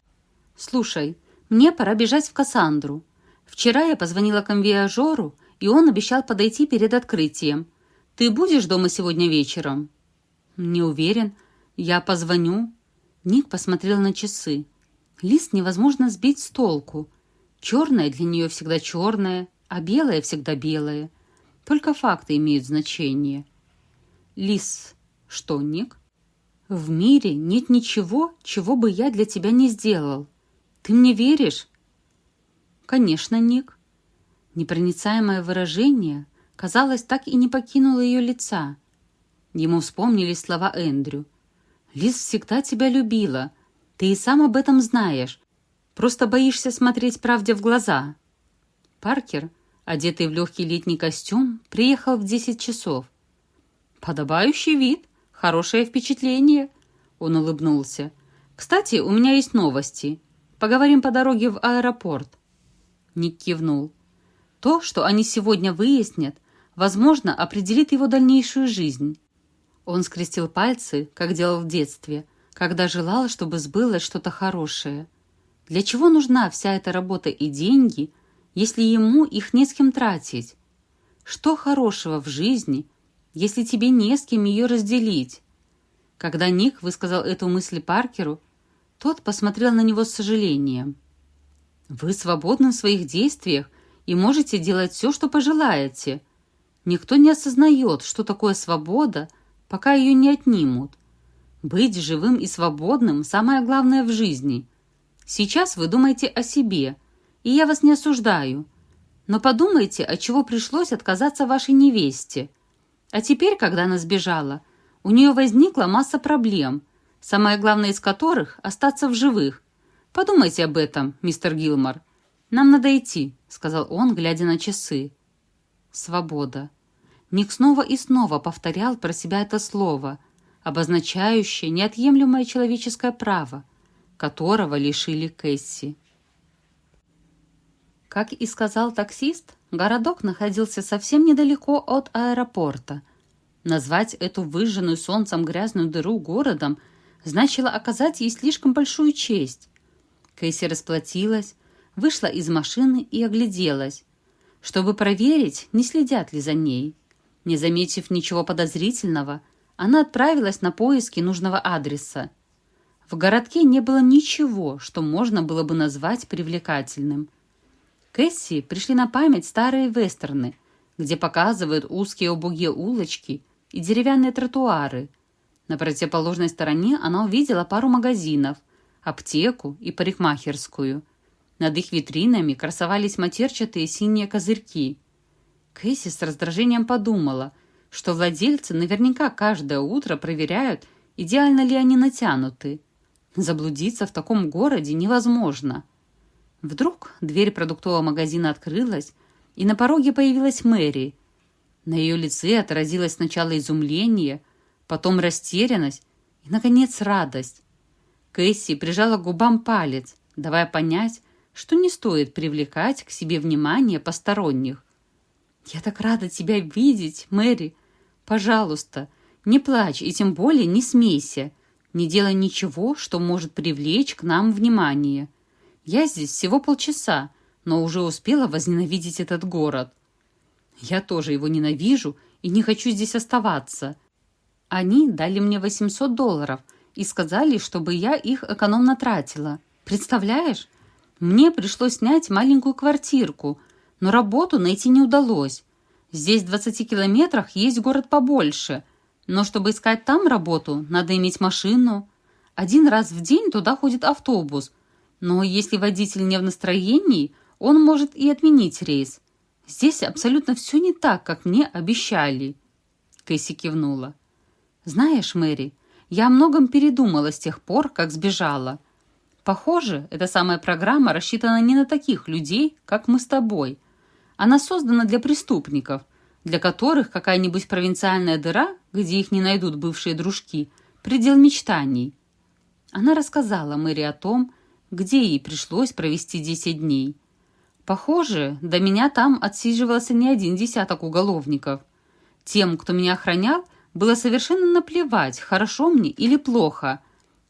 Слушай, мне пора бежать в Кассандру. Вчера я позвонила конвиажеру, и он обещал подойти перед открытием. Ты будешь дома сегодня вечером?» «Не уверен. Я позвоню». Ник посмотрел на часы. Лист невозможно сбить с толку. Черное для нее всегда черное, а белое всегда белое. Только факты имеют значение. Лис, Ник? В мире нет ничего, чего бы я для тебя не сделал. Ты мне веришь? Конечно, Ник. Непроницаемое выражение, казалось, так и не покинуло ее лица. Ему вспомнились слова Эндрю. «Лиз всегда тебя любила. Ты и сам об этом знаешь. Просто боишься смотреть правде в глаза». Паркер, одетый в легкий летний костюм, приехал в десять часов. «Подобающий вид, хорошее впечатление», — он улыбнулся. «Кстати, у меня есть новости. Поговорим по дороге в аэропорт». Ник кивнул. То, что они сегодня выяснят, возможно, определит его дальнейшую жизнь. Он скрестил пальцы, как делал в детстве, когда желал, чтобы сбылось что-то хорошее. Для чего нужна вся эта работа и деньги, если ему их не с кем тратить? Что хорошего в жизни, если тебе не с кем ее разделить? Когда Ник высказал эту мысль Паркеру, тот посмотрел на него с сожалением. «Вы свободны в своих действиях и можете делать все, что пожелаете. Никто не осознает, что такое свобода, пока ее не отнимут. Быть живым и свободным – самое главное в жизни. Сейчас вы думаете о себе, и я вас не осуждаю. Но подумайте, от чего пришлось отказаться вашей невесте. А теперь, когда она сбежала, у нее возникла масса проблем, самое главное из которых – остаться в живых. Подумайте об этом, мистер Гилмор. «Нам надо идти», — сказал он, глядя на часы. «Свобода». Ник снова и снова повторял про себя это слово, обозначающее неотъемлемое человеческое право, которого лишили Кэсси. Как и сказал таксист, городок находился совсем недалеко от аэропорта. Назвать эту выжженную солнцем грязную дыру городом значило оказать ей слишком большую честь. Кэсси расплатилась, вышла из машины и огляделась, чтобы проверить, не следят ли за ней. Не заметив ничего подозрительного, она отправилась на поиски нужного адреса. В городке не было ничего, что можно было бы назвать привлекательным. Кэсси пришли на память старые вестерны, где показывают узкие убогие улочки и деревянные тротуары. На противоположной стороне она увидела пару магазинов, аптеку и парикмахерскую – над их витринами красовались матерчатые синие козырьки. Кэсси с раздражением подумала, что владельцы наверняка каждое утро проверяют, идеально ли они натянуты. Заблудиться в таком городе невозможно. Вдруг дверь продуктового магазина открылась, и на пороге появилась Мэри. На ее лице отразилось сначала изумление, потом растерянность и, наконец, радость. Кэсси прижала к губам палец, давая понять, что не стоит привлекать к себе внимание посторонних. «Я так рада тебя видеть, Мэри! Пожалуйста, не плачь и тем более не смейся. Не делай ничего, что может привлечь к нам внимание. Я здесь всего полчаса, но уже успела возненавидеть этот город. Я тоже его ненавижу и не хочу здесь оставаться. Они дали мне 800 долларов и сказали, чтобы я их экономно тратила. Представляешь? Мне пришлось снять маленькую квартирку, но работу найти не удалось. Здесь в 20 километрах есть город побольше, но чтобы искать там работу, надо иметь машину. Один раз в день туда ходит автобус, но если водитель не в настроении, он может и отменить рейс. Здесь абсолютно все не так, как мне обещали. Кэсси кивнула. Знаешь, Мэри, я о многом передумала с тех пор, как сбежала. Похоже, эта самая программа рассчитана не на таких людей, как мы с тобой. Она создана для преступников, для которых какая-нибудь провинциальная дыра, где их не найдут бывшие дружки, предел мечтаний. Она рассказала Мэри о том, где ей пришлось провести десять дней. Похоже, до меня там отсиживался не один десяток уголовников. Тем, кто меня охранял, было совершенно наплевать, хорошо мне или плохо.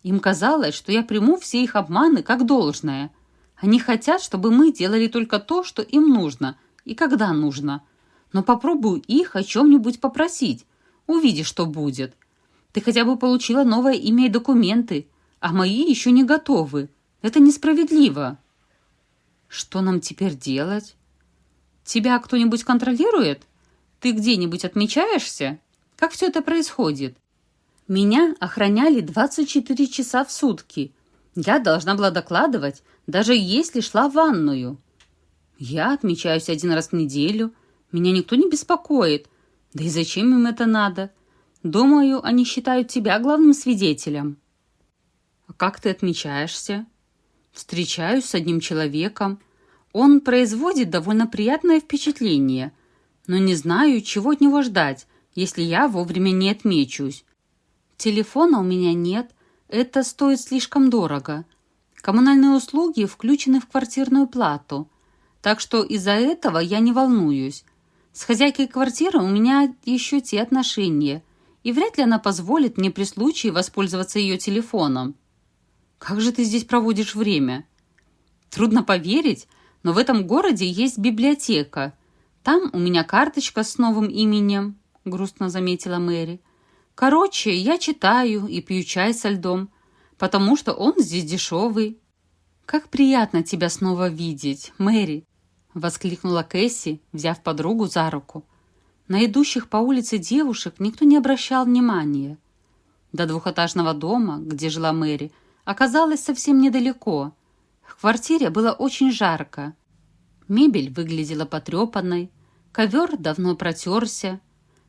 Им казалось, что я приму все их обманы как должное. Они хотят, чтобы мы делали только то, что им нужно и когда нужно. Но попробую их о чем-нибудь попросить. Увиди, что будет. Ты хотя бы получила новое имя и документы, а мои еще не готовы. Это несправедливо. Что нам теперь делать? Тебя кто-нибудь контролирует? Ты где-нибудь отмечаешься? Как все это происходит? Меня охраняли 24 часа в сутки. Я должна была докладывать, даже если шла в ванную. Я отмечаюсь один раз в неделю. Меня никто не беспокоит. Да и зачем им это надо? Думаю, они считают тебя главным свидетелем. А как ты отмечаешься? Встречаюсь с одним человеком. Он производит довольно приятное впечатление, но не знаю, чего от него ждать, если я вовремя не отмечусь. Телефона у меня нет, это стоит слишком дорого. Коммунальные услуги включены в квартирную плату, так что из-за этого я не волнуюсь. С хозяйкой квартиры у меня еще те отношения, и вряд ли она позволит мне при случае воспользоваться ее телефоном. Как же ты здесь проводишь время? Трудно поверить, но в этом городе есть библиотека. Там у меня карточка с новым именем, грустно заметила Мэри. Короче, я читаю и пью чай со льдом, потому что он здесь дешевый. Как приятно тебя снова видеть, Мэри, воскликнула Кэсси, взяв подругу за руку. На идущих по улице девушек никто не обращал внимания. До двухэтажного дома, где жила Мэри, оказалось совсем недалеко. В квартире было очень жарко. Мебель выглядела потрепанной, ковер давно протерся.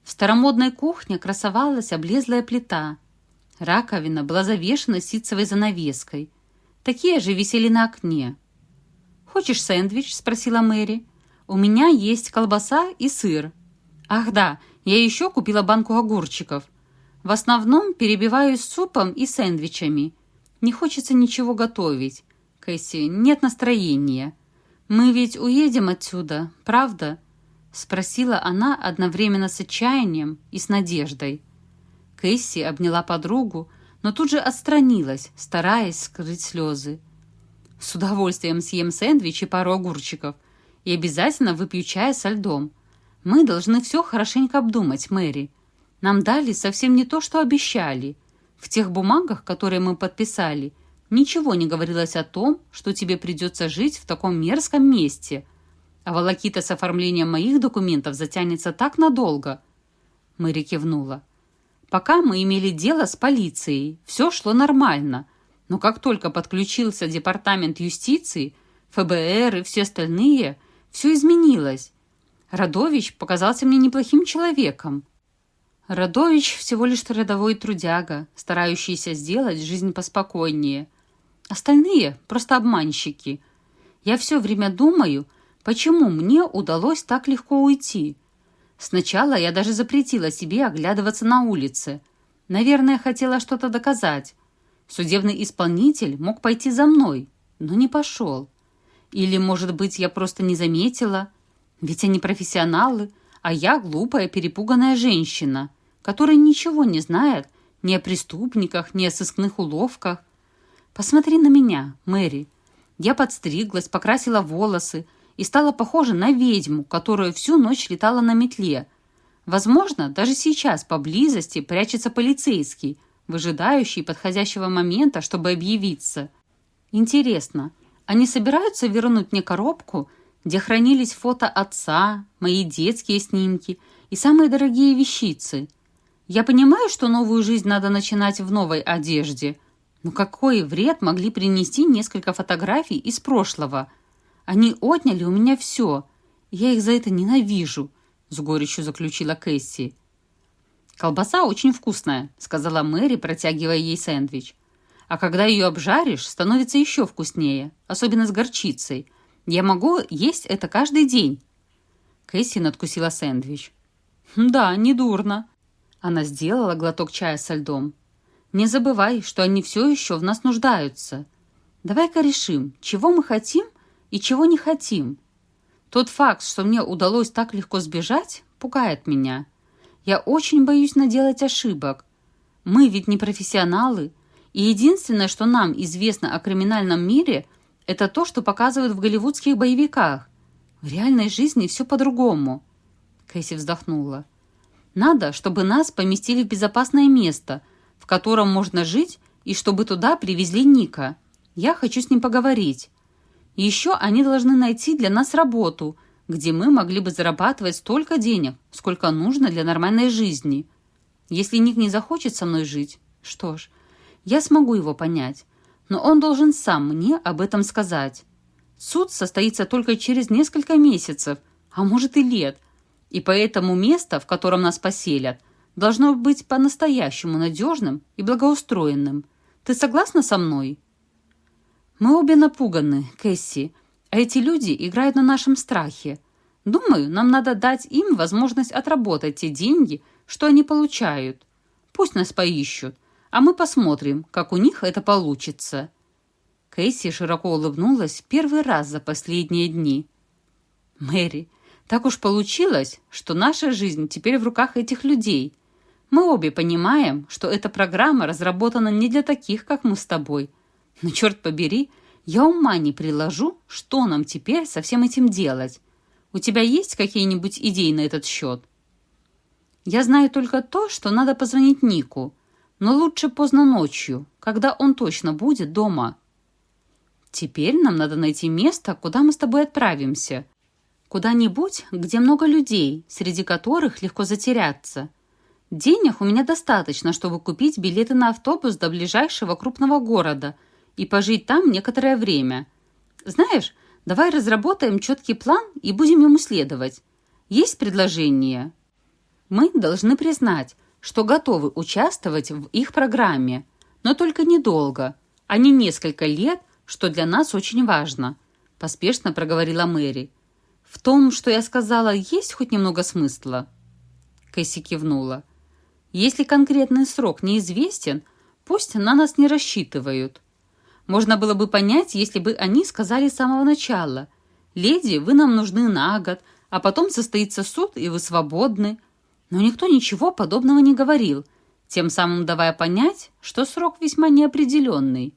В старомодной кухне красовалась облезлая плита. Раковина была завешена ситцевой занавеской. Такие же висели на окне. «Хочешь сэндвич?» – спросила Мэри. «У меня есть колбаса и сыр». «Ах да, я еще купила банку огурчиков. В основном перебиваюсь супом и сэндвичами. Не хочется ничего готовить. Кэсси, нет настроения. Мы ведь уедем отсюда, правда?» Спросила она одновременно с отчаянием и с надеждой. Кэсси обняла подругу, но тут же отстранилась, стараясь скрыть слезы. «С удовольствием съем сэндвич и пару огурчиков и обязательно выпью чая со льдом. Мы должны все хорошенько обдумать, Мэри. Нам дали совсем не то, что обещали. В тех бумагах, которые мы подписали, ничего не говорилось о том, что тебе придется жить в таком мерзком месте. А волокита с оформлением моих документов затянется так надолго. Мэри кивнула. Пока мы имели дело с полицией, все шло нормально. Но как только подключился департамент юстиции, ФБР и все остальные, все изменилось. Радович показался мне неплохим человеком. Радович всего лишь рядовой трудяга, старающийся сделать жизнь поспокойнее. Остальные просто обманщики. Я все время думаю, почему мне удалось так легко уйти. Сначала я даже запретила себе оглядываться на улице. Наверное, хотела что-то доказать. Судебный исполнитель мог пойти за мной, но не пошел. Или, может быть, я просто не заметила. Ведь они профессионалы, а я глупая, перепуганная женщина — который ничего не знает ни о преступниках, ни о сыскных уловках. Посмотри на меня, Мэри. Я подстриглась, покрасила волосы и стала похожа на ведьму, которая всю ночь летала на метле. Возможно, даже сейчас поблизости прячется полицейский, выжидающий подходящего момента, чтобы объявиться. Интересно, они собираются вернуть мне коробку, где хранились фото отца, мои детские снимки и самые дорогие вещицы – я понимаю, что новую жизнь надо начинать в новой одежде, но какой вред могли принести несколько фотографий из прошлого? Они отняли у меня все. Я их за это ненавижу», — с горечью заключила Кэсси. «Колбаса очень вкусная», — сказала Мэри, протягивая ей сэндвич. «А когда ее обжаришь, становится еще вкуснее, особенно с горчицей. Я могу есть это каждый день». Кэсси надкусила сэндвич. Да, недурно. Она сделала глоток чая со льдом. Не забывай, что они все еще в нас нуждаются. Давай-ка решим, чего мы хотим и чего не хотим. Тот факт, что мне удалось так легко сбежать, пугает меня. Я очень боюсь наделать ошибок. Мы ведь не профессионалы, и единственное, что нам известно о криминальном мире, это то, что показывают в голливудских боевиках. В реальной жизни все по-другому. Кэсси вздохнула. Надо, чтобы нас поместили в безопасное место, в котором можно жить, и чтобы туда привезли Ника. Я хочу с ним поговорить. Еще они должны найти для нас работу, где мы могли бы зарабатывать столько денег, сколько нужно для нормальной жизни. Если Ник не захочет со мной жить, что ж, я смогу его понять, но он должен сам мне об этом сказать. Суд состоится только через несколько месяцев, а может и лет, и поэтому место, в котором нас поселят, должно быть по-настоящему надежным и благоустроенным. Ты согласна со мной?» Мы обе напуганы, Кэсси, а эти люди играют на нашем страхе. Думаю, нам надо дать им возможность отработать те деньги, что они получают. Пусть нас поищут, а мы посмотрим, как у них это получится». Кэсси широко улыбнулась первый раз за последние дни. «Мэри, так уж получилось, что наша жизнь теперь в руках этих людей. Мы обе понимаем, что эта программа разработана не для таких, как мы с тобой, но, черт побери, я ума не приложу, что нам теперь со всем этим делать. У тебя есть какие-нибудь идеи на этот счет? Я знаю только то, что надо позвонить Нику, но лучше поздно ночью, когда он точно будет дома. Теперь нам надо найти место, куда мы с тобой отправимся. Куда-нибудь, где много людей, среди которых легко затеряться. Денег у меня достаточно, чтобы купить билеты на автобус до ближайшего крупного города – и пожить там некоторое время. Знаешь, давай разработаем четкий план и будем ему следовать. Есть предложение? Мы должны признать, что готовы участвовать в их программе, но только недолго, а не несколько лет, что для нас очень важно», – поспешно проговорила Мэри. «В том, что я сказала, есть хоть немного смысла?» Кэсси кивнула. «Если конкретный срок неизвестен, пусть на нас не рассчитывают. Можно было бы понять, если бы они сказали с самого начала. «Леди, вы нам нужны на год, а потом состоится суд, и вы свободны». Но никто ничего подобного не говорил, тем самым давая понять, что срок весьма неопределенный.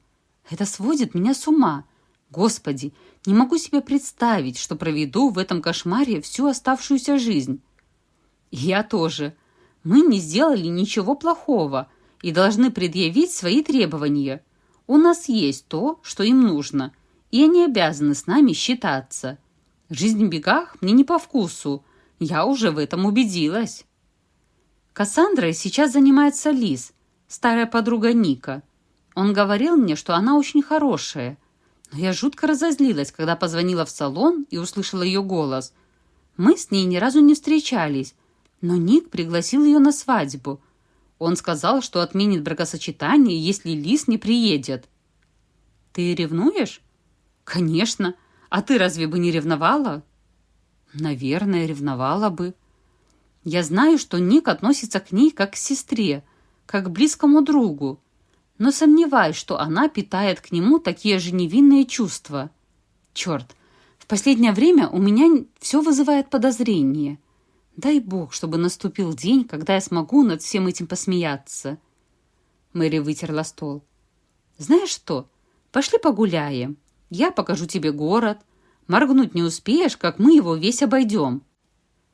Это сводит меня с ума. Господи, не могу себе представить, что проведу в этом кошмаре всю оставшуюся жизнь. я тоже. Мы не сделали ничего плохого и должны предъявить свои требования. У нас есть то, что им нужно, и они обязаны с нами считаться. Жизнь в бегах мне не по вкусу, я уже в этом убедилась. Кассандрой сейчас занимается Лиз, старая подруга Ника. Он говорил мне, что она очень хорошая, но я жутко разозлилась, когда позвонила в салон и услышала ее голос. Мы с ней ни разу не встречались, но Ник пригласил ее на свадьбу – он сказал, что отменит бракосочетание, если Лис не приедет. Ты ревнуешь? Конечно. А ты разве бы не ревновала? Наверное, ревновала бы. Я знаю, что Ник относится к ней как к сестре, как к близкому другу, но сомневаюсь, что она питает к нему такие же невинные чувства. Черт, в последнее время у меня все вызывает подозрение. Дай бог, чтобы наступил день, когда я смогу над всем этим посмеяться. Мэри вытерла стол. Знаешь что? Пошли погуляем. Я покажу тебе город. Моргнуть не успеешь, как мы его весь обойдем.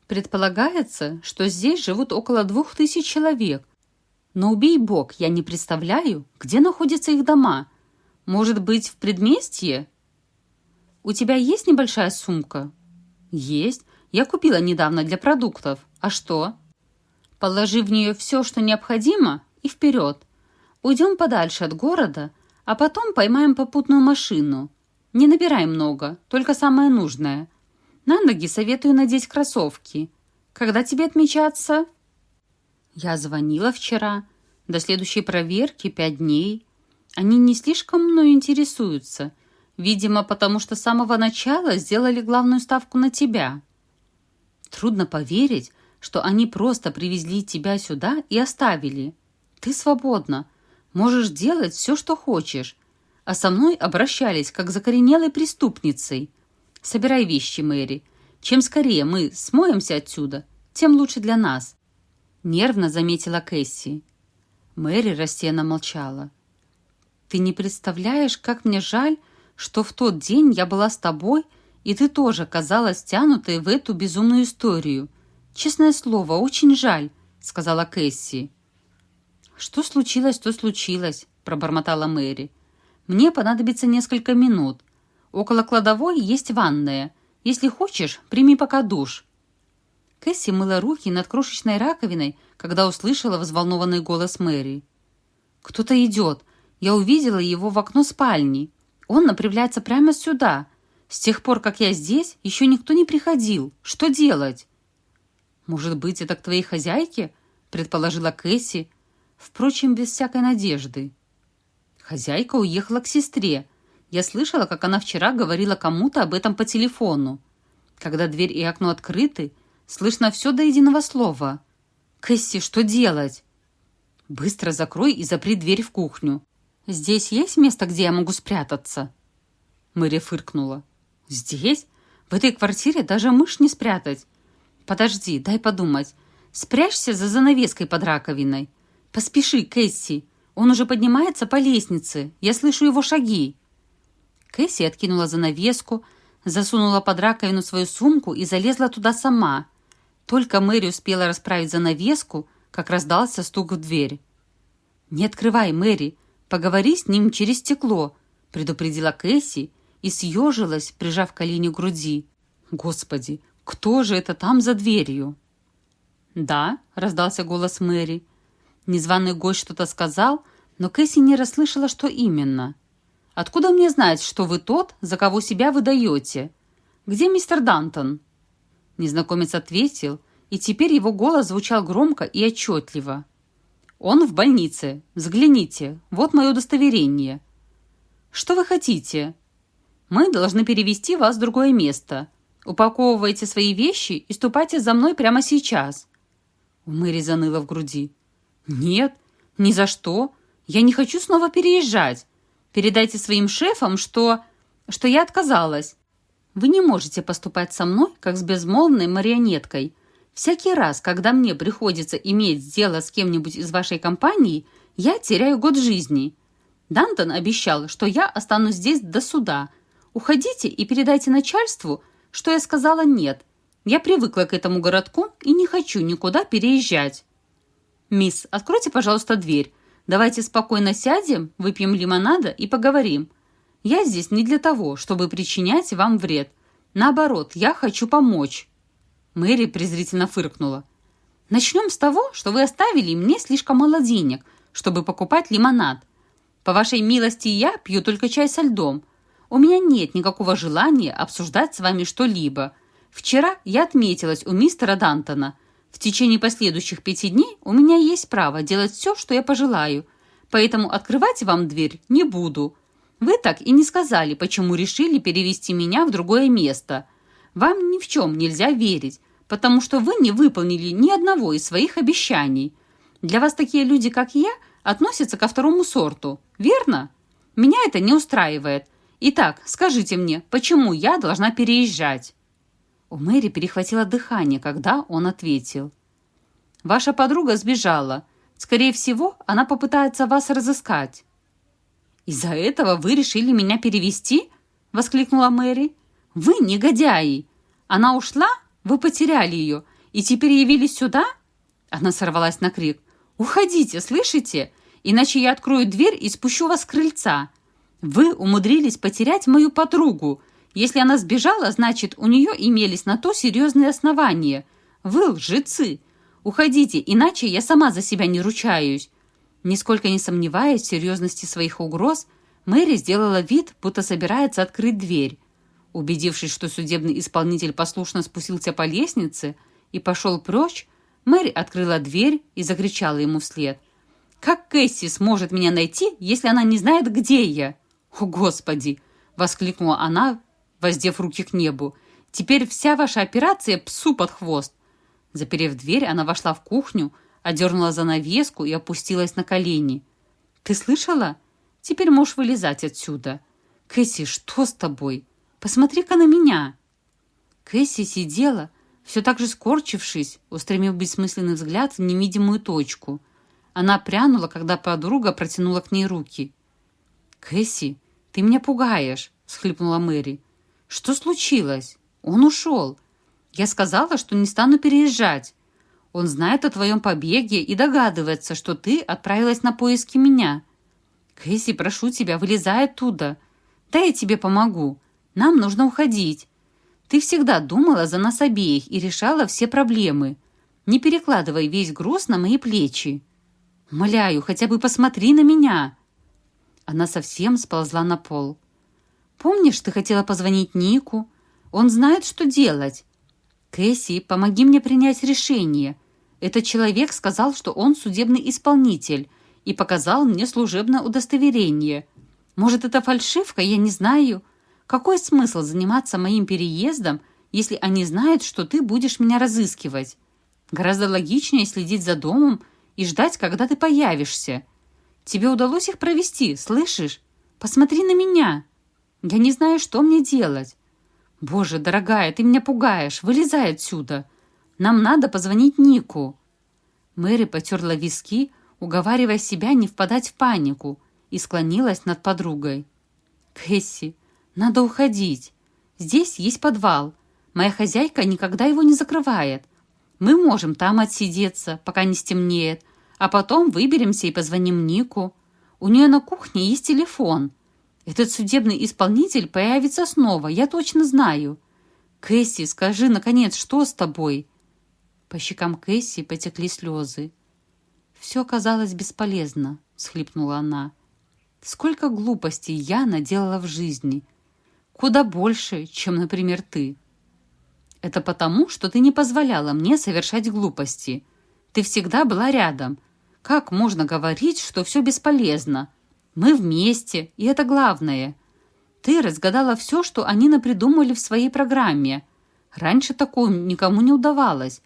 Предполагается, что здесь живут около двух тысяч человек. Но убей бог, я не представляю, где находятся их дома. Может быть, в предместье? У тебя есть небольшая сумка? Есть. Я купила недавно для продуктов. А что? Положи в нее все, что необходимо, и вперед. Уйдем подальше от города, а потом поймаем попутную машину. Не набирай много, только самое нужное. На ноги советую надеть кроссовки. Когда тебе отмечаться? Я звонила вчера. До следующей проверки пять дней. Они не слишком мною интересуются. Видимо, потому что с самого начала сделали главную ставку на тебя. Трудно поверить, что они просто привезли тебя сюда и оставили. Ты свободна. Можешь делать все, что хочешь. А со мной обращались, как закоренелой преступницей. Собирай вещи, Мэри. Чем скорее мы смоемся отсюда, тем лучше для нас. Нервно заметила Кэсси. Мэри рассеянно молчала. «Ты не представляешь, как мне жаль, что в тот день я была с тобой, и ты тоже казалась тянутой в эту безумную историю. Честное слово, очень жаль», — сказала Кэсси. «Что случилось, то случилось», — пробормотала Мэри. «Мне понадобится несколько минут. Около кладовой есть ванная. Если хочешь, прими пока душ». Кэсси мыла руки над крошечной раковиной, когда услышала взволнованный голос Мэри. «Кто-то идет. Я увидела его в окно спальни. Он направляется прямо сюда. С тех пор, как я здесь, еще никто не приходил. Что делать?» «Может быть, это к твоей хозяйке?» — предположила Кэсси, впрочем, без всякой надежды. Хозяйка уехала к сестре. Я слышала, как она вчера говорила кому-то об этом по телефону. Когда дверь и окно открыты, слышно все до единого слова. «Кэсси, что делать?» «Быстро закрой и запри дверь в кухню. Здесь есть место, где я могу спрятаться?» Мэри фыркнула. «Здесь? В этой квартире даже мышь не спрятать. Подожди, дай подумать. Спрячься за занавеской под раковиной. Поспеши, Кэсси. Он уже поднимается по лестнице. Я слышу его шаги». Кэсси откинула занавеску, засунула под раковину свою сумку и залезла туда сама. Только Мэри успела расправить занавеску, как раздался стук в дверь. «Не открывай, Мэри, поговори с ним через стекло», предупредила Кэсси и съежилась, прижав колени к груди. «Господи, кто же это там за дверью?» «Да», — раздался голос Мэри. Незваный гость что-то сказал, но Кэсси не расслышала, что именно. «Откуда мне знать, что вы тот, за кого себя выдаете? Где мистер Дантон?» Незнакомец ответил, и теперь его голос звучал громко и отчетливо. «Он в больнице. Взгляните. Вот мое удостоверение». «Что вы хотите?» «Мы должны перевести вас в другое место. Упаковывайте свои вещи и ступайте за мной прямо сейчас». У Мэри заныло в груди. «Нет, ни за что. Я не хочу снова переезжать. Передайте своим шефам, что... что я отказалась. Вы не можете поступать со мной, как с безмолвной марионеткой. Всякий раз, когда мне приходится иметь дело с кем-нибудь из вашей компании, я теряю год жизни. Дантон обещал, что я останусь здесь до суда. Уходите и передайте начальству, что я сказала «нет». Я привыкла к этому городку и не хочу никуда переезжать. «Мисс, откройте, пожалуйста, дверь. Давайте спокойно сядем, выпьем лимонада и поговорим. Я здесь не для того, чтобы причинять вам вред. Наоборот, я хочу помочь». Мэри презрительно фыркнула. «Начнем с того, что вы оставили мне слишком мало денег, чтобы покупать лимонад. По вашей милости я пью только чай со льдом. У меня нет никакого желания обсуждать с вами что-либо. Вчера я отметилась у мистера Дантона. В течение последующих пяти дней у меня есть право делать все, что я пожелаю, поэтому открывать вам дверь не буду. Вы так и не сказали, почему решили перевести меня в другое место. Вам ни в чем нельзя верить, потому что вы не выполнили ни одного из своих обещаний. Для вас такие люди, как я, относятся ко второму сорту, верно? Меня это не устраивает. Итак, скажите мне, почему я должна переезжать?» У Мэри перехватило дыхание, когда он ответил. «Ваша подруга сбежала. Скорее всего, она попытается вас разыскать». «Из-за этого вы решили меня перевести?» — воскликнула Мэри. «Вы негодяи! Она ушла? Вы потеряли ее и теперь явились сюда?» Она сорвалась на крик. «Уходите, слышите? Иначе я открою дверь и спущу вас с крыльца. Вы умудрились потерять мою подругу. Если она сбежала, значит, у нее имелись на то серьезные основания. Вы лжецы. Уходите, иначе я сама за себя не ручаюсь. Нисколько не сомневаясь в серьезности своих угроз, Мэри сделала вид, будто собирается открыть дверь. Убедившись, что судебный исполнитель послушно спустился по лестнице и пошел прочь, Мэри открыла дверь и закричала ему вслед. «Как Кэсси сможет меня найти, если она не знает, где я?» «О, Господи!» — воскликнула она, воздев руки к небу. «Теперь вся ваша операция псу под хвост. Заперев дверь, она вошла в кухню, одернула занавеску и опустилась на колени. «Ты слышала? Теперь можешь вылезать отсюда. Кэсси, что с тобой? Посмотри-ка на меня!» Кэсси сидела, все так же скорчившись, устремив бессмысленный взгляд в невидимую точку. Она прянула, когда подруга протянула к ней руки. «Кэсси, ты меня пугаешь!» — схлипнула Мэри. «Что случилось? Он ушел. Я сказала, что не стану переезжать. Он знает о твоем побеге и догадывается, что ты отправилась на поиски меня. Кэсси, прошу тебя, вылезай оттуда. Да я тебе помогу. Нам нужно уходить. Ты всегда думала за нас обеих и решала все проблемы. Не перекладывай весь груз на мои плечи. Моляю, хотя бы посмотри на меня. Она совсем сползла на пол. Помнишь, ты хотела позвонить Нику? Он знает, что делать. Кэсси, помоги мне принять решение. Этот человек сказал, что он судебный исполнитель и показал мне служебное удостоверение. Может, это фальшивка, я не знаю. Какой смысл заниматься моим переездом, если они знают, что ты будешь меня разыскивать? Гораздо логичнее следить за домом и ждать, когда ты появишься. Тебе удалось их провести, слышишь? Посмотри на меня. Я не знаю, что мне делать. Боже, дорогая, ты меня пугаешь. Вылезай отсюда. Нам надо позвонить Нику. Мэри потерла виски, уговаривая себя не впадать в панику, и склонилась над подругой. «Кэсси, надо уходить. Здесь есть подвал. Моя хозяйка никогда его не закрывает. Мы можем там отсидеться, пока не стемнеет, а потом выберемся и позвоним Нику. У нее на кухне есть телефон. Этот судебный исполнитель появится снова, я точно знаю. Кэсси, скажи, наконец, что с тобой?» По щекам Кэсси потекли слезы. «Все казалось бесполезно», — схлипнула она. «Сколько глупостей я наделала в жизни!» Куда больше, чем, например, ты. Это потому, что ты не позволяла мне совершать глупости. Ты всегда была рядом. Как можно говорить, что все бесполезно? Мы вместе, и это главное. Ты разгадала все, что они напридумали в своей программе. Раньше такое никому не удавалось.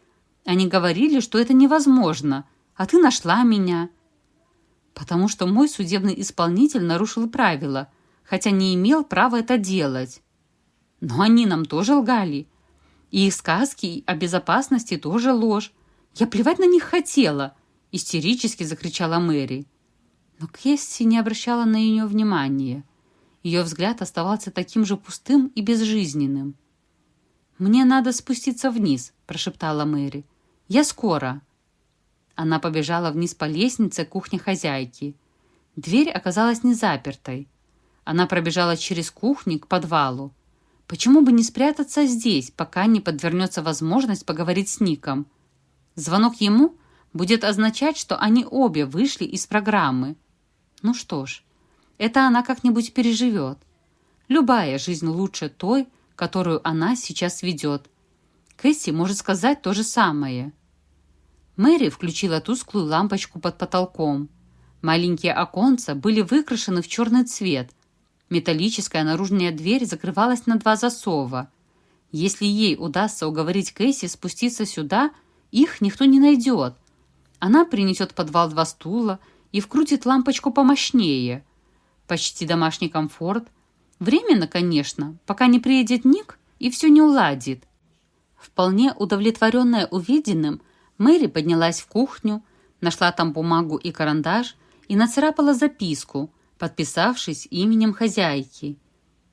Они говорили, что это невозможно, а ты нашла меня. Потому что мой судебный исполнитель нарушил правила – хотя не имел права это делать. Но они нам тоже лгали. И их сказки о безопасности тоже ложь. Я плевать на них хотела, истерически закричала Мэри. Но Кесси не обращала на нее внимания. Ее взгляд оставался таким же пустым и безжизненным. «Мне надо спуститься вниз», – прошептала Мэри. «Я скоро». Она побежала вниз по лестнице кухни хозяйки. Дверь оказалась не запертой. Она пробежала через кухню к подвалу. Почему бы не спрятаться здесь, пока не подвернется возможность поговорить с Ником? Звонок ему будет означать, что они обе вышли из программы. Ну что ж, это она как-нибудь переживет. Любая жизнь лучше той, которую она сейчас ведет. Кэсси может сказать то же самое. Мэри включила тусклую лампочку под потолком. Маленькие оконца были выкрашены в черный цвет – Металлическая наружная дверь закрывалась на два засова. Если ей удастся уговорить Кэсси спуститься сюда, их никто не найдет. Она принесет в подвал два стула и вкрутит лампочку помощнее. Почти домашний комфорт. Временно, конечно, пока не приедет Ник и все не уладит. Вполне удовлетворенная увиденным, Мэри поднялась в кухню, нашла там бумагу и карандаш и нацарапала записку – подписавшись именем хозяйки.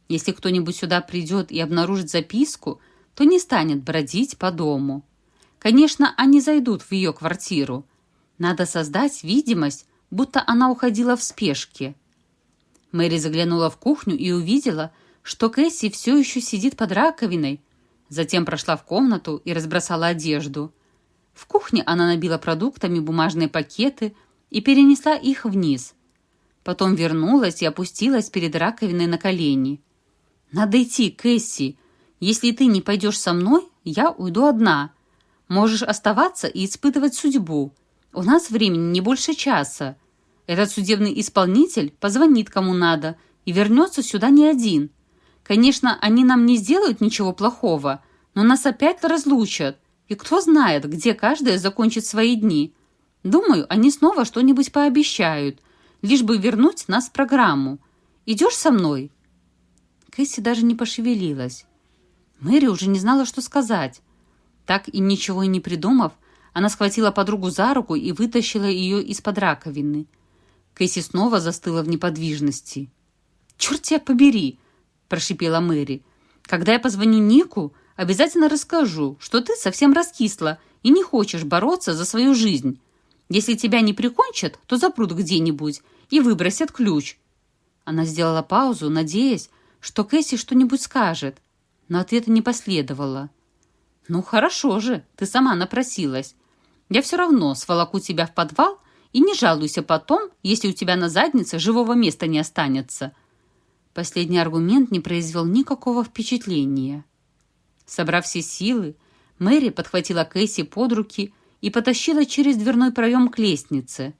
Если кто-нибудь сюда придет и обнаружит записку, то не станет бродить по дому. Конечно, они зайдут в ее квартиру. Надо создать видимость, будто она уходила в спешке. Мэри заглянула в кухню и увидела, что Кэсси все еще сидит под раковиной. Затем прошла в комнату и разбросала одежду. В кухне она набила продуктами бумажные пакеты и перенесла их вниз – Потом вернулась и опустилась перед раковиной на колени. «Надо идти, Кэсси. Если ты не пойдешь со мной, я уйду одна. Можешь оставаться и испытывать судьбу. У нас времени не больше часа. Этот судебный исполнитель позвонит кому надо и вернется сюда не один. Конечно, они нам не сделают ничего плохого, но нас опять разлучат. И кто знает, где каждая закончит свои дни. Думаю, они снова что-нибудь пообещают, лишь бы вернуть нас в программу. Идешь со мной?» Кэсси даже не пошевелилась. Мэри уже не знала, что сказать. Так и ничего и не придумав, она схватила подругу за руку и вытащила ее из-под раковины. Кэсси снова застыла в неподвижности. «Черт тебя побери!» – прошипела Мэри. «Когда я позвоню Нику, обязательно расскажу, что ты совсем раскисла и не хочешь бороться за свою жизнь. Если тебя не прикончат, то запрут где-нибудь и выбросят ключ». Она сделала паузу, надеясь, что Кэсси что-нибудь скажет, но ответа не последовало. «Ну, хорошо же, ты сама напросилась. Я все равно сволоку тебя в подвал и не жалуйся потом, если у тебя на заднице живого места не останется». Последний аргумент не произвел никакого впечатления. Собрав все силы, Мэри подхватила Кэсси под руки и потащила через дверной проем к лестнице.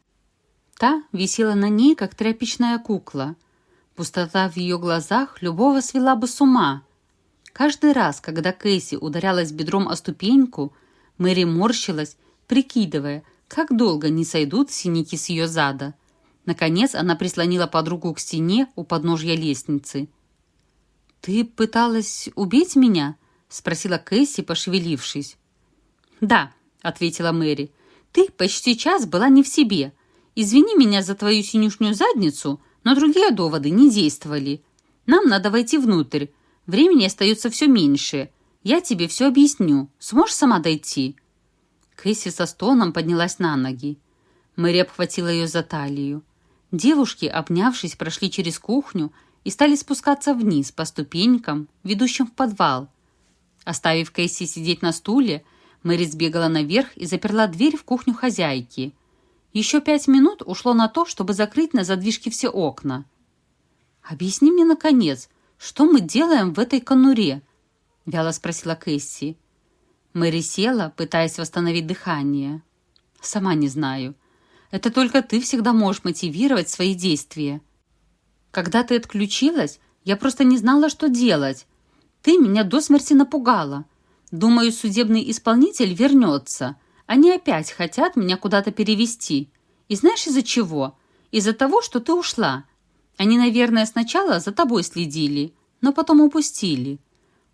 Та висела на ней, как тряпичная кукла. Пустота в ее глазах любого свела бы с ума. Каждый раз, когда Кэсси ударялась бедром о ступеньку, Мэри морщилась, прикидывая, как долго не сойдут синяки с ее зада. Наконец она прислонила подругу к стене у подножья лестницы. «Ты пыталась убить меня?» — спросила Кэсси, пошевелившись. «Да», — ответила Мэри. «Ты почти час была не в себе. Извини меня за твою синюшнюю задницу, но другие доводы не действовали. Нам надо войти внутрь. Времени остается все меньше. Я тебе все объясню. Сможешь сама дойти?» Кэсси со стоном поднялась на ноги. Мэри обхватила ее за талию. Девушки, обнявшись, прошли через кухню и стали спускаться вниз по ступенькам, ведущим в подвал. Оставив Кэсси сидеть на стуле, Мэри сбегала наверх и заперла дверь в кухню хозяйки. Еще пять минут ушло на то, чтобы закрыть на задвижке все окна. «Объясни мне, наконец, что мы делаем в этой конуре?» — вяло спросила Кэсси. Мэри села, пытаясь восстановить дыхание. «Сама не знаю. Это только ты всегда можешь мотивировать свои действия. Когда ты отключилась, я просто не знала, что делать. Ты меня до смерти напугала. Думаю, судебный исполнитель вернется. Они опять хотят меня куда-то перевести. И знаешь, из-за чего? Из-за того, что ты ушла. Они, наверное, сначала за тобой следили, но потом упустили.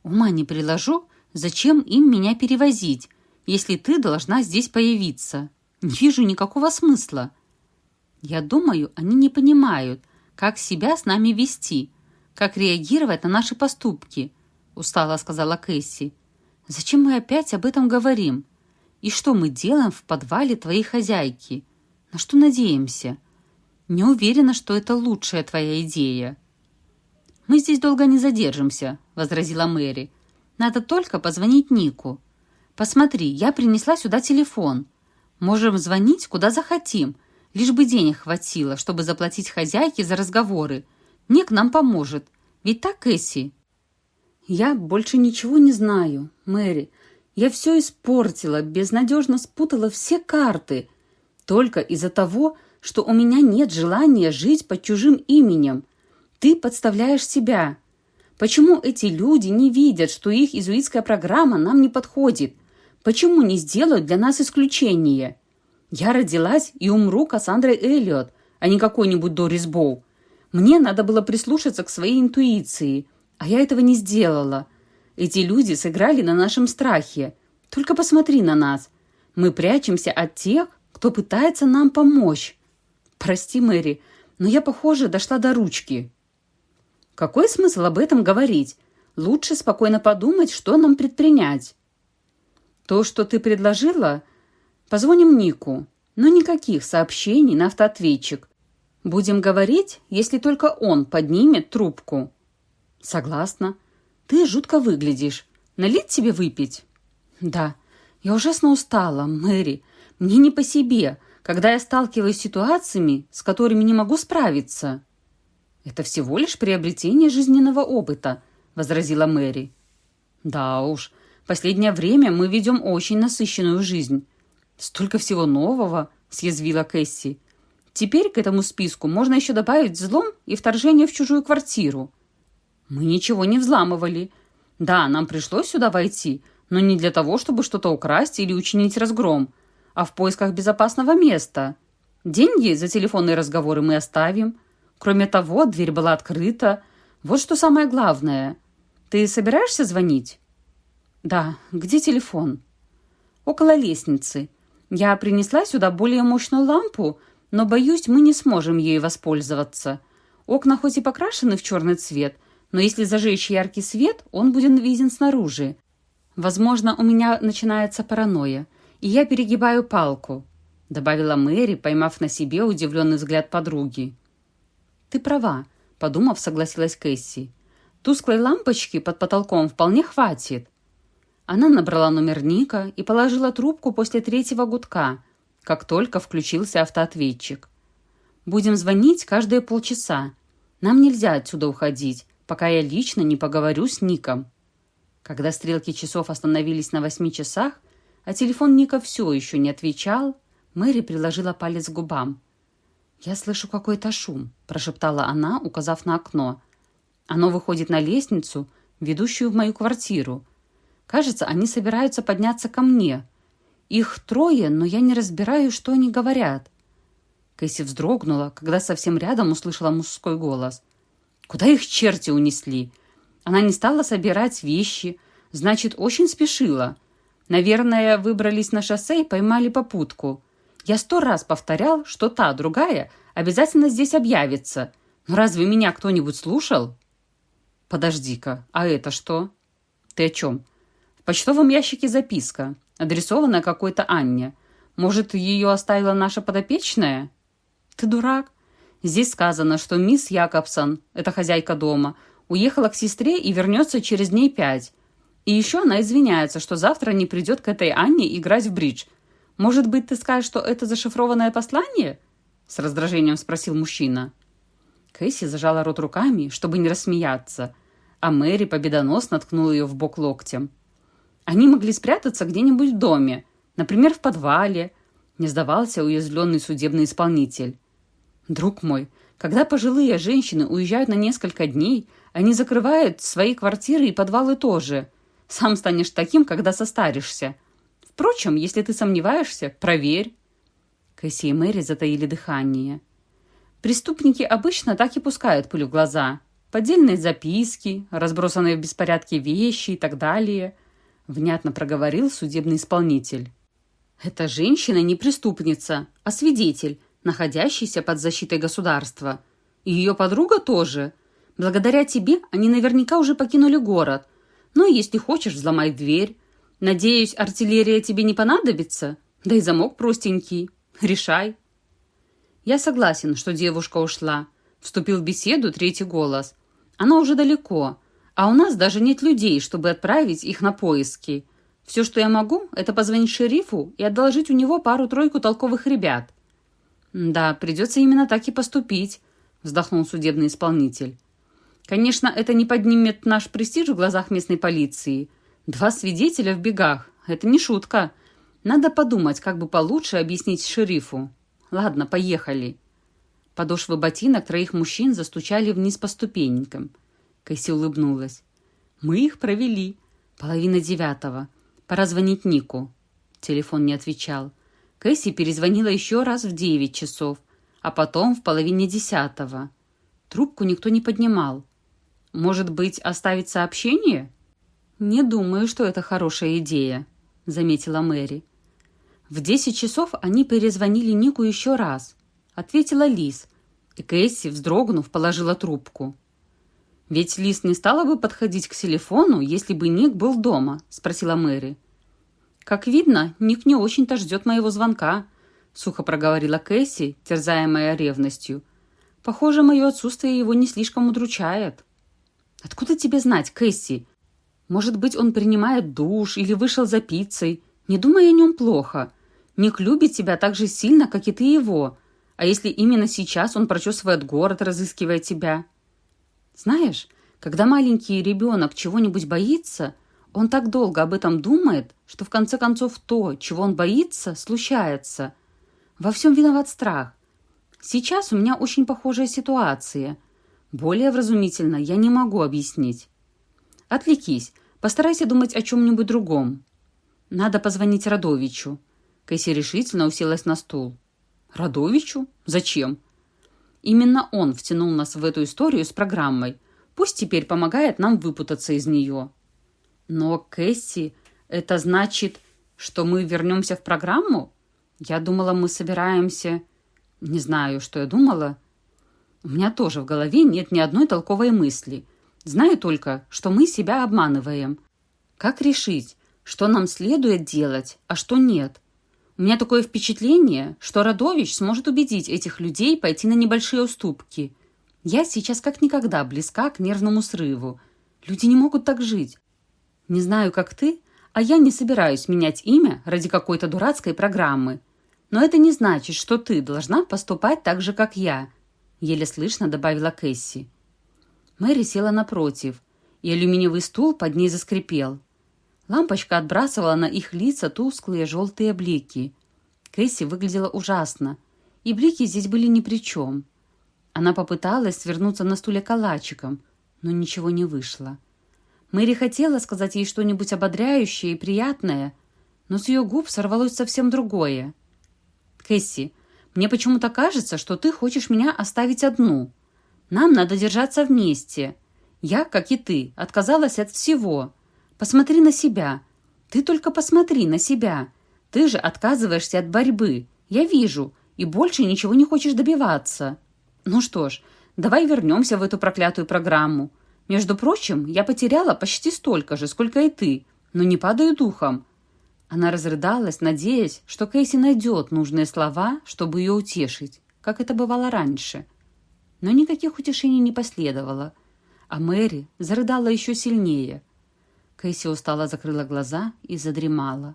Ума не приложу, зачем им меня перевозить, если ты должна здесь появиться. Не вижу никакого смысла. Я думаю, они не понимают, как себя с нами вести, как реагировать на наши поступки, устало сказала Кэсси. Зачем мы опять об этом говорим? И что мы делаем в подвале твоей хозяйки? На что надеемся? Не уверена, что это лучшая твоя идея. Мы здесь долго не задержимся, возразила Мэри. Надо только позвонить Нику. Посмотри, я принесла сюда телефон. Можем звонить, куда захотим, лишь бы денег хватило, чтобы заплатить хозяйке за разговоры. Ник нам поможет. Ведь так, Кэсси?» «Я больше ничего не знаю, Мэри. Я все испортила, безнадежно спутала все карты. Только из-за того, что у меня нет желания жить под чужим именем. Ты подставляешь себя. Почему эти люди не видят, что их изуитская программа нам не подходит? Почему не сделают для нас исключение? Я родилась и умру Кассандрой Эллиот, а не какой-нибудь Дорис Боу. Мне надо было прислушаться к своей интуиции, а я этого не сделала. Эти люди сыграли на нашем страхе. Только посмотри на нас. Мы прячемся от тех, кто пытается нам помочь. Прости, Мэри, но я, похоже, дошла до ручки. Какой смысл об этом говорить? Лучше спокойно подумать, что нам предпринять. То, что ты предложила, позвоним Нику, но никаких сообщений на автоответчик. Будем говорить, если только он поднимет трубку. Согласна. Ты жутко выглядишь. Налить тебе выпить? Да. Я ужасно устала, Мэри. Мне не по себе, когда я сталкиваюсь с ситуациями, с которыми не могу справиться. Это всего лишь приобретение жизненного опыта, возразила Мэри. Да уж, Последнее время мы ведем очень насыщенную жизнь. Столько всего нового, съязвила Кэсси. Теперь к этому списку можно еще добавить взлом и вторжение в чужую квартиру. Мы ничего не взламывали. Да, нам пришлось сюда войти, но не для того, чтобы что-то украсть или учинить разгром, а в поисках безопасного места. Деньги за телефонные разговоры мы оставим. Кроме того, дверь была открыта. Вот что самое главное. Ты собираешься звонить? Да. Где телефон? Около лестницы. Я принесла сюда более мощную лампу, но, боюсь, мы не сможем ею воспользоваться. Окна хоть и покрашены в черный цвет, но если зажечь яркий свет, он будет виден снаружи. Возможно, у меня начинается паранойя, и я перегибаю палку», — добавила Мэри, поймав на себе удивленный взгляд подруги. «Ты права», — подумав, согласилась Кэсси. «Тусклой лампочки под потолком вполне хватит». Она набрала номер Ника и положила трубку после третьего гудка, как только включился автоответчик. «Будем звонить каждые полчаса. Нам нельзя отсюда уходить, пока я лично не поговорю с Ником». Когда стрелки часов остановились на восьми часах, а телефон Ника все еще не отвечал, Мэри приложила палец к губам. «Я слышу какой-то шум», – прошептала она, указав на окно. «Оно выходит на лестницу, ведущую в мою квартиру. Кажется, они собираются подняться ко мне. Их трое, но я не разбираю, что они говорят». Кэсси вздрогнула, когда совсем рядом услышала мужской голос. «Куда их черти унесли?» Она не стала собирать вещи, значит, очень спешила. Наверное, выбрались на шоссе и поймали попутку. Я сто раз повторял, что та, другая, обязательно здесь объявится. Но разве меня кто-нибудь слушал? Подожди-ка, а это что? Ты о чем? В почтовом ящике записка, адресованная какой-то Анне. Может, ее оставила наша подопечная? Ты дурак. Здесь сказано, что мисс Якобсон, это хозяйка дома, Уехала к сестре и вернется через дней пять. И еще она извиняется, что завтра не придет к этой Анне играть в бридж. Может быть, ты скажешь, что это зашифрованное послание?» С раздражением спросил мужчина. Кэсси зажала рот руками, чтобы не рассмеяться, а Мэри победоносно ткнула ее в бок локтем. «Они могли спрятаться где-нибудь в доме, например, в подвале», не сдавался уязвленный судебный исполнитель. «Друг мой, когда пожилые женщины уезжают на несколько дней, они закрывают свои квартиры и подвалы тоже. Сам станешь таким, когда состаришься. Впрочем, если ты сомневаешься, проверь». Кэсси и Мэри затаили дыхание. Преступники обычно так и пускают пыль в глаза. Поддельные записки, разбросанные в беспорядке вещи и так далее. Внятно проговорил судебный исполнитель. Эта женщина не преступница, а свидетель, находящийся под защитой государства. И ее подруга тоже – Благодаря тебе они наверняка уже покинули город. Ну, если хочешь, взломай дверь. Надеюсь, артиллерия тебе не понадобится? Да и замок простенький. Решай. Я согласен, что девушка ушла. Вступил в беседу третий голос. Она уже далеко, а у нас даже нет людей, чтобы отправить их на поиски. Все, что я могу, это позвонить шерифу и одолжить у него пару-тройку толковых ребят. «Да, придется именно так и поступить», — вздохнул судебный исполнитель. Конечно, это не поднимет наш престиж в глазах местной полиции. Два свидетеля в бегах. Это не шутка. Надо подумать, как бы получше объяснить шерифу. Ладно, поехали. Подошвы ботинок троих мужчин застучали вниз по ступенькам. Кэсси улыбнулась. «Мы их провели. Половина девятого. Пора звонить Нику». Телефон не отвечал. Кэсси перезвонила еще раз в девять часов, а потом в половине десятого. Трубку никто не поднимал. Может быть, оставить сообщение?» «Не думаю, что это хорошая идея», — заметила Мэри. В десять часов они перезвонили Нику еще раз. Ответила Лиз, и Кэсси, вздрогнув, положила трубку. «Ведь Лиз не стала бы подходить к телефону, если бы Ник был дома?» — спросила Мэри. «Как видно, Ник не очень-то ждет моего звонка», — сухо проговорила Кэсси, терзаемая ревностью. «Похоже, мое отсутствие его не слишком удручает». «Откуда тебе знать, Кэсси? Может быть, он принимает душ или вышел за пиццей. Не думай о нем плохо. Ник любит тебя так же сильно, как и ты его. А если именно сейчас он прочесывает город, разыскивая тебя?» «Знаешь, когда маленький ребенок чего-нибудь боится, он так долго об этом думает, что в конце концов то, чего он боится, случается. Во всем виноват страх. Сейчас у меня очень похожая ситуация – более вразумительно я не могу объяснить. Отвлекись, Постарайся думать о чем-нибудь другом. Надо позвонить Радовичу. Кэсси решительно уселась на стул. Радовичу? Зачем? Именно он втянул нас в эту историю с программой. Пусть теперь помогает нам выпутаться из нее. Но, Кэсси, это значит, что мы вернемся в программу? Я думала, мы собираемся... Не знаю, что я думала. У меня тоже в голове нет ни одной толковой мысли. Знаю только, что мы себя обманываем. Как решить, что нам следует делать, а что нет? У меня такое впечатление, что Радович сможет убедить этих людей пойти на небольшие уступки. Я сейчас как никогда близка к нервному срыву. Люди не могут так жить. Не знаю, как ты, а я не собираюсь менять имя ради какой-то дурацкой программы. Но это не значит, что ты должна поступать так же, как я», — еле слышно добавила Кэсси. Мэри села напротив, и алюминиевый стул под ней заскрипел. Лампочка отбрасывала на их лица тусклые желтые блики. Кэсси выглядела ужасно, и блики здесь были ни при чем. Она попыталась свернуться на стуле калачиком, но ничего не вышло. Мэри хотела сказать ей что-нибудь ободряющее и приятное, но с ее губ сорвалось совсем другое. «Кэсси, мне почему-то кажется, что ты хочешь меня оставить одну. Нам надо держаться вместе. Я, как и ты, отказалась от всего. Посмотри на себя. Ты только посмотри на себя. Ты же отказываешься от борьбы. Я вижу. И больше ничего не хочешь добиваться. Ну что ж, давай вернемся в эту проклятую программу. Между прочим, я потеряла почти столько же, сколько и ты, но не падаю духом. Она разрыдалась, надеясь, что Кейси найдет нужные слова, чтобы ее утешить, как это бывало раньше. Но никаких утешений не последовало, а Мэри зарыдала еще сильнее. Кейси устало закрыла глаза и задремала.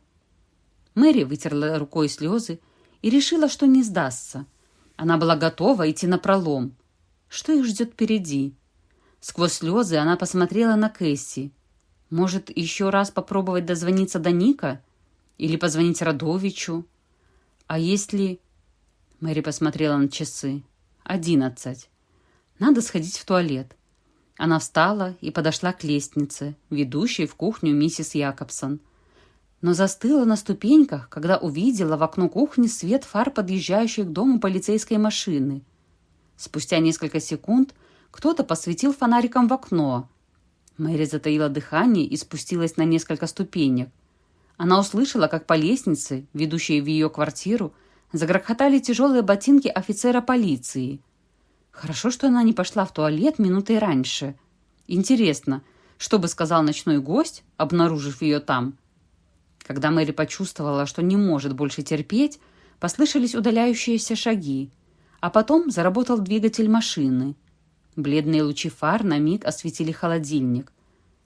Мэри вытерла рукой слезы и решила, что не сдастся. Она была готова идти на пролом. Что их ждет впереди? Сквозь слезы она посмотрела на Кэсси. Может, еще раз попробовать дозвониться до Ника? Или позвонить Радовичу? А если... Мэри посмотрела на часы. Одиннадцать. Надо сходить в туалет. Она встала и подошла к лестнице, ведущей в кухню миссис Якобсон. Но застыла на ступеньках, когда увидела в окно кухни свет фар подъезжающей к дому полицейской машины. Спустя несколько секунд кто-то посветил фонариком в окно. Мэри затаила дыхание и спустилась на несколько ступенек. Она услышала, как по лестнице, ведущей в ее квартиру, загрохотали тяжелые ботинки офицера полиции. Хорошо, что она не пошла в туалет минутой раньше. Интересно, что бы сказал ночной гость, обнаружив ее там? Когда Мэри почувствовала, что не может больше терпеть, послышались удаляющиеся шаги, а потом заработал двигатель машины. Бледные лучи фар на миг осветили холодильник.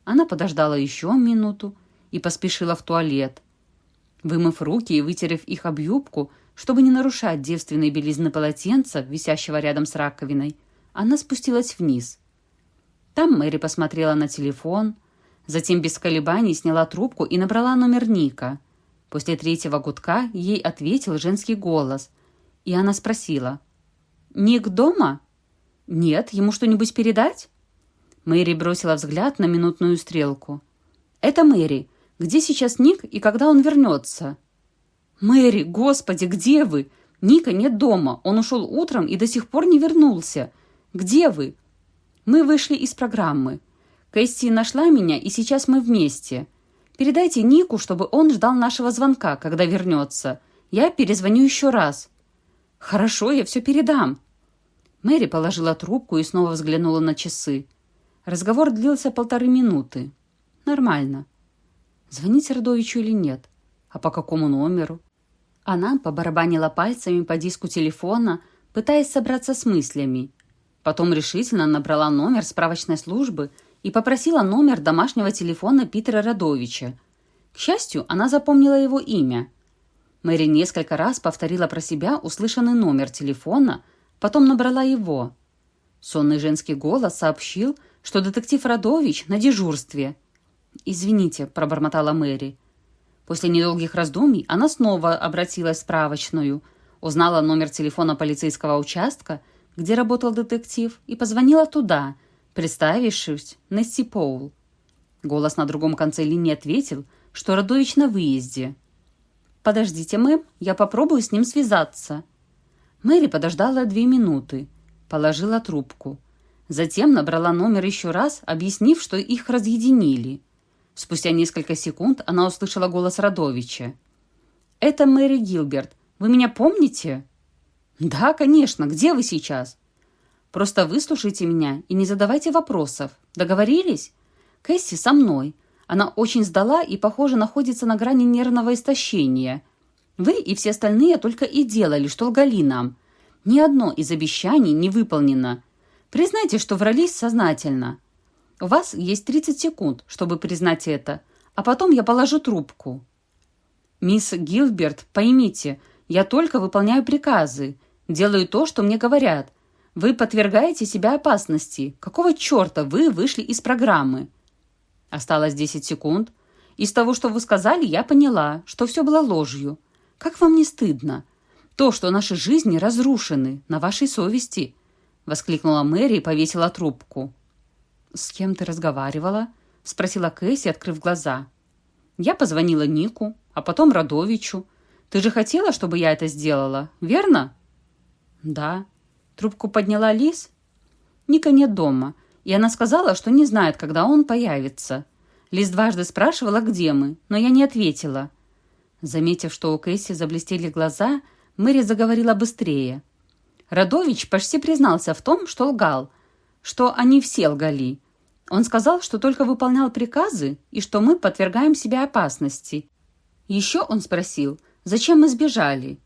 Она подождала еще минуту и поспешила в туалет. Вымыв руки и вытерев их об юбку, чтобы не нарушать девственной белизны полотенца, висящего рядом с раковиной, она спустилась вниз. Там Мэри посмотрела на телефон, затем без колебаний сняла трубку и набрала номер Ника. После третьего гудка ей ответил женский голос, и она спросила. «Ник дома?» «Нет, ему что-нибудь передать?» Мэри бросила взгляд на минутную стрелку. «Это Мэри. Где сейчас Ник и когда он вернется?» «Мэри, господи, где вы? Ника нет дома. Он ушел утром и до сих пор не вернулся. Где вы?» «Мы вышли из программы. Кэсси нашла меня, и сейчас мы вместе. Передайте Нику, чтобы он ждал нашего звонка, когда вернется. Я перезвоню еще раз». «Хорошо, я все передам», Мэри положила трубку и снова взглянула на часы. Разговор длился полторы минуты. Нормально. Звонить Родовичу или нет? А по какому номеру? Она побарабанила пальцами по диску телефона, пытаясь собраться с мыслями. Потом решительно набрала номер справочной службы и попросила номер домашнего телефона Питера Радовича. К счастью, она запомнила его имя. Мэри несколько раз повторила про себя услышанный номер телефона – Потом набрала его. Сонный женский голос сообщил, что детектив Радович на дежурстве. «Извините», – пробормотала Мэри. После недолгих раздумий она снова обратилась в справочную, узнала номер телефона полицейского участка, где работал детектив, и позвонила туда, представившись Несси Поул. Голос на другом конце линии ответил, что Радович на выезде. «Подождите, мэм, я попробую с ним связаться». Мэри подождала две минуты, положила трубку. Затем набрала номер еще раз, объяснив, что их разъединили. Спустя несколько секунд она услышала голос Радовича. «Это Мэри Гилберт. Вы меня помните?» «Да, конечно. Где вы сейчас?» «Просто выслушайте меня и не задавайте вопросов. Договорились?» «Кэсси со мной. Она очень сдала и, похоже, находится на грани нервного истощения. Вы и все остальные только и делали, что лгали нам. Ни одно из обещаний не выполнено. Признайте, что врались сознательно. У вас есть 30 секунд, чтобы признать это, а потом я положу трубку. Мисс Гилберт, поймите, я только выполняю приказы, делаю то, что мне говорят. Вы подвергаете себя опасности. Какого черта вы вышли из программы? Осталось 10 секунд. Из того, что вы сказали, я поняла, что все было ложью. Как вам не стыдно? То, что наши жизни разрушены, на вашей совести –— воскликнула Мэри и повесила трубку. «С кем ты разговаривала?» — спросила Кэсси, открыв глаза. «Я позвонила Нику, а потом Радовичу. Ты же хотела, чтобы я это сделала, верно?» «Да». Трубку подняла Лис. «Ника нет дома, и она сказала, что не знает, когда он появится. Лис дважды спрашивала, где мы, но я не ответила». Заметив, что у Кэсси заблестели глаза, Мэри заговорила быстрее — Радович почти признался в том, что лгал, что они все лгали. Он сказал, что только выполнял приказы и что мы подвергаем себя опасности. Еще он спросил, зачем мы сбежали.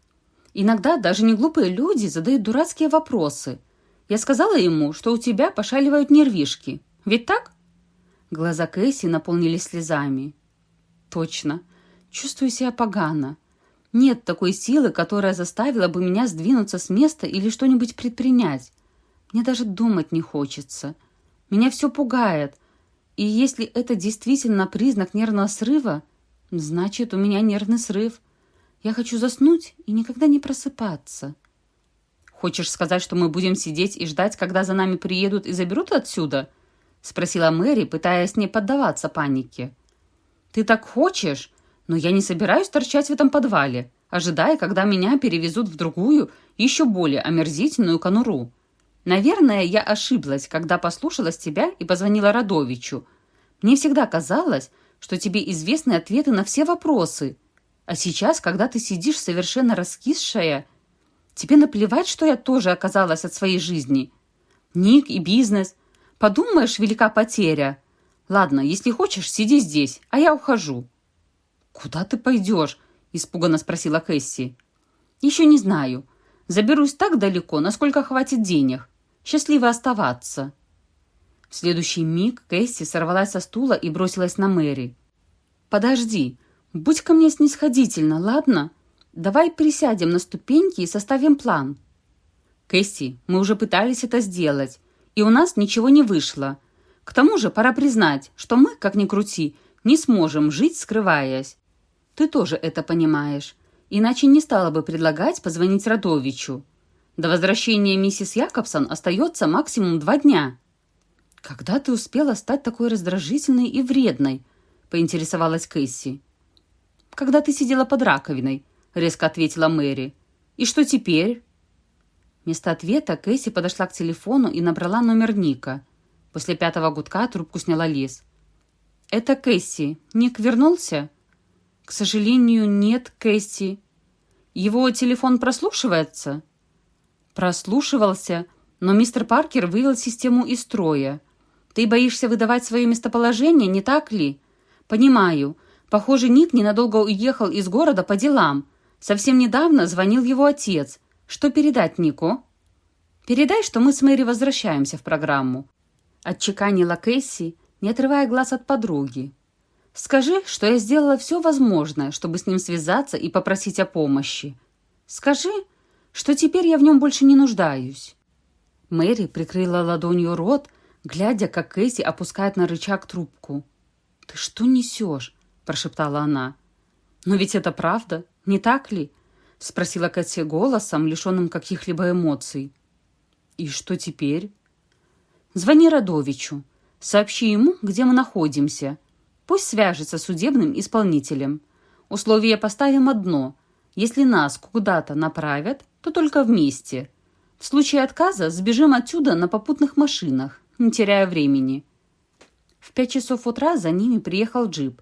Иногда даже не глупые люди задают дурацкие вопросы. Я сказала ему, что у тебя пошаливают нервишки. Ведь так? Глаза Кэсси наполнились слезами. Точно. Чувствую себя погано. Нет такой силы, которая заставила бы меня сдвинуться с места или что-нибудь предпринять. Мне даже думать не хочется. Меня все пугает. И если это действительно признак нервного срыва, значит, у меня нервный срыв. Я хочу заснуть и никогда не просыпаться. «Хочешь сказать, что мы будем сидеть и ждать, когда за нами приедут и заберут отсюда?» — спросила Мэри, пытаясь не поддаваться панике. «Ты так хочешь? Но я не собираюсь торчать в этом подвале, ожидая, когда меня перевезут в другую, еще более омерзительную конуру. Наверное, я ошиблась, когда послушалась тебя и позвонила Радовичу. Мне всегда казалось, что тебе известны ответы на все вопросы. А сейчас, когда ты сидишь совершенно раскисшая, тебе наплевать, что я тоже оказалась от своей жизни. Ник и бизнес. Подумаешь, велика потеря. Ладно, если хочешь, сиди здесь, а я ухожу. «Куда ты пойдешь?» – испуганно спросила Кэсси. «Еще не знаю. Заберусь так далеко, насколько хватит денег. Счастливо оставаться». В следующий миг Кэсси сорвалась со стула и бросилась на Мэри. «Подожди, будь ко мне снисходительно, ладно? Давай присядем на ступеньки и составим план». «Кэсси, мы уже пытались это сделать, и у нас ничего не вышло. К тому же пора признать, что мы, как ни крути, не сможем жить, скрываясь. Ты тоже это понимаешь. Иначе не стала бы предлагать позвонить Радовичу. До возвращения миссис Якобсон остается максимум два дня. «Когда ты успела стать такой раздражительной и вредной?» — поинтересовалась Кэсси. «Когда ты сидела под раковиной», — резко ответила Мэри. «И что теперь?» Вместо ответа Кэсси подошла к телефону и набрала номер Ника. После пятого гудка трубку сняла Лиз. «Это Кэсси. Ник вернулся?» «К сожалению, нет, Кэсси. Его телефон прослушивается?» «Прослушивался, но мистер Паркер вывел систему из строя. Ты боишься выдавать свое местоположение, не так ли?» «Понимаю. Похоже, Ник ненадолго уехал из города по делам. Совсем недавно звонил его отец. Что передать Нику?» «Передай, что мы с Мэри возвращаемся в программу», — отчеканила Кэсси, не отрывая глаз от подруги. Скажи, что я сделала все возможное, чтобы с ним связаться и попросить о помощи. Скажи, что теперь я в нем больше не нуждаюсь». Мэри прикрыла ладонью рот, глядя, как Кэсси опускает на рычаг трубку. «Ты что несешь?» – прошептала она. «Но ведь это правда, не так ли?» – спросила Кэсси голосом, лишенным каких-либо эмоций. «И что теперь?» «Звони Радовичу. Сообщи ему, где мы находимся. Пусть свяжется с судебным исполнителем. Условие поставим одно. Если нас куда-то направят, то только вместе. В случае отказа сбежим отсюда на попутных машинах, не теряя времени. В пять часов утра за ними приехал джип,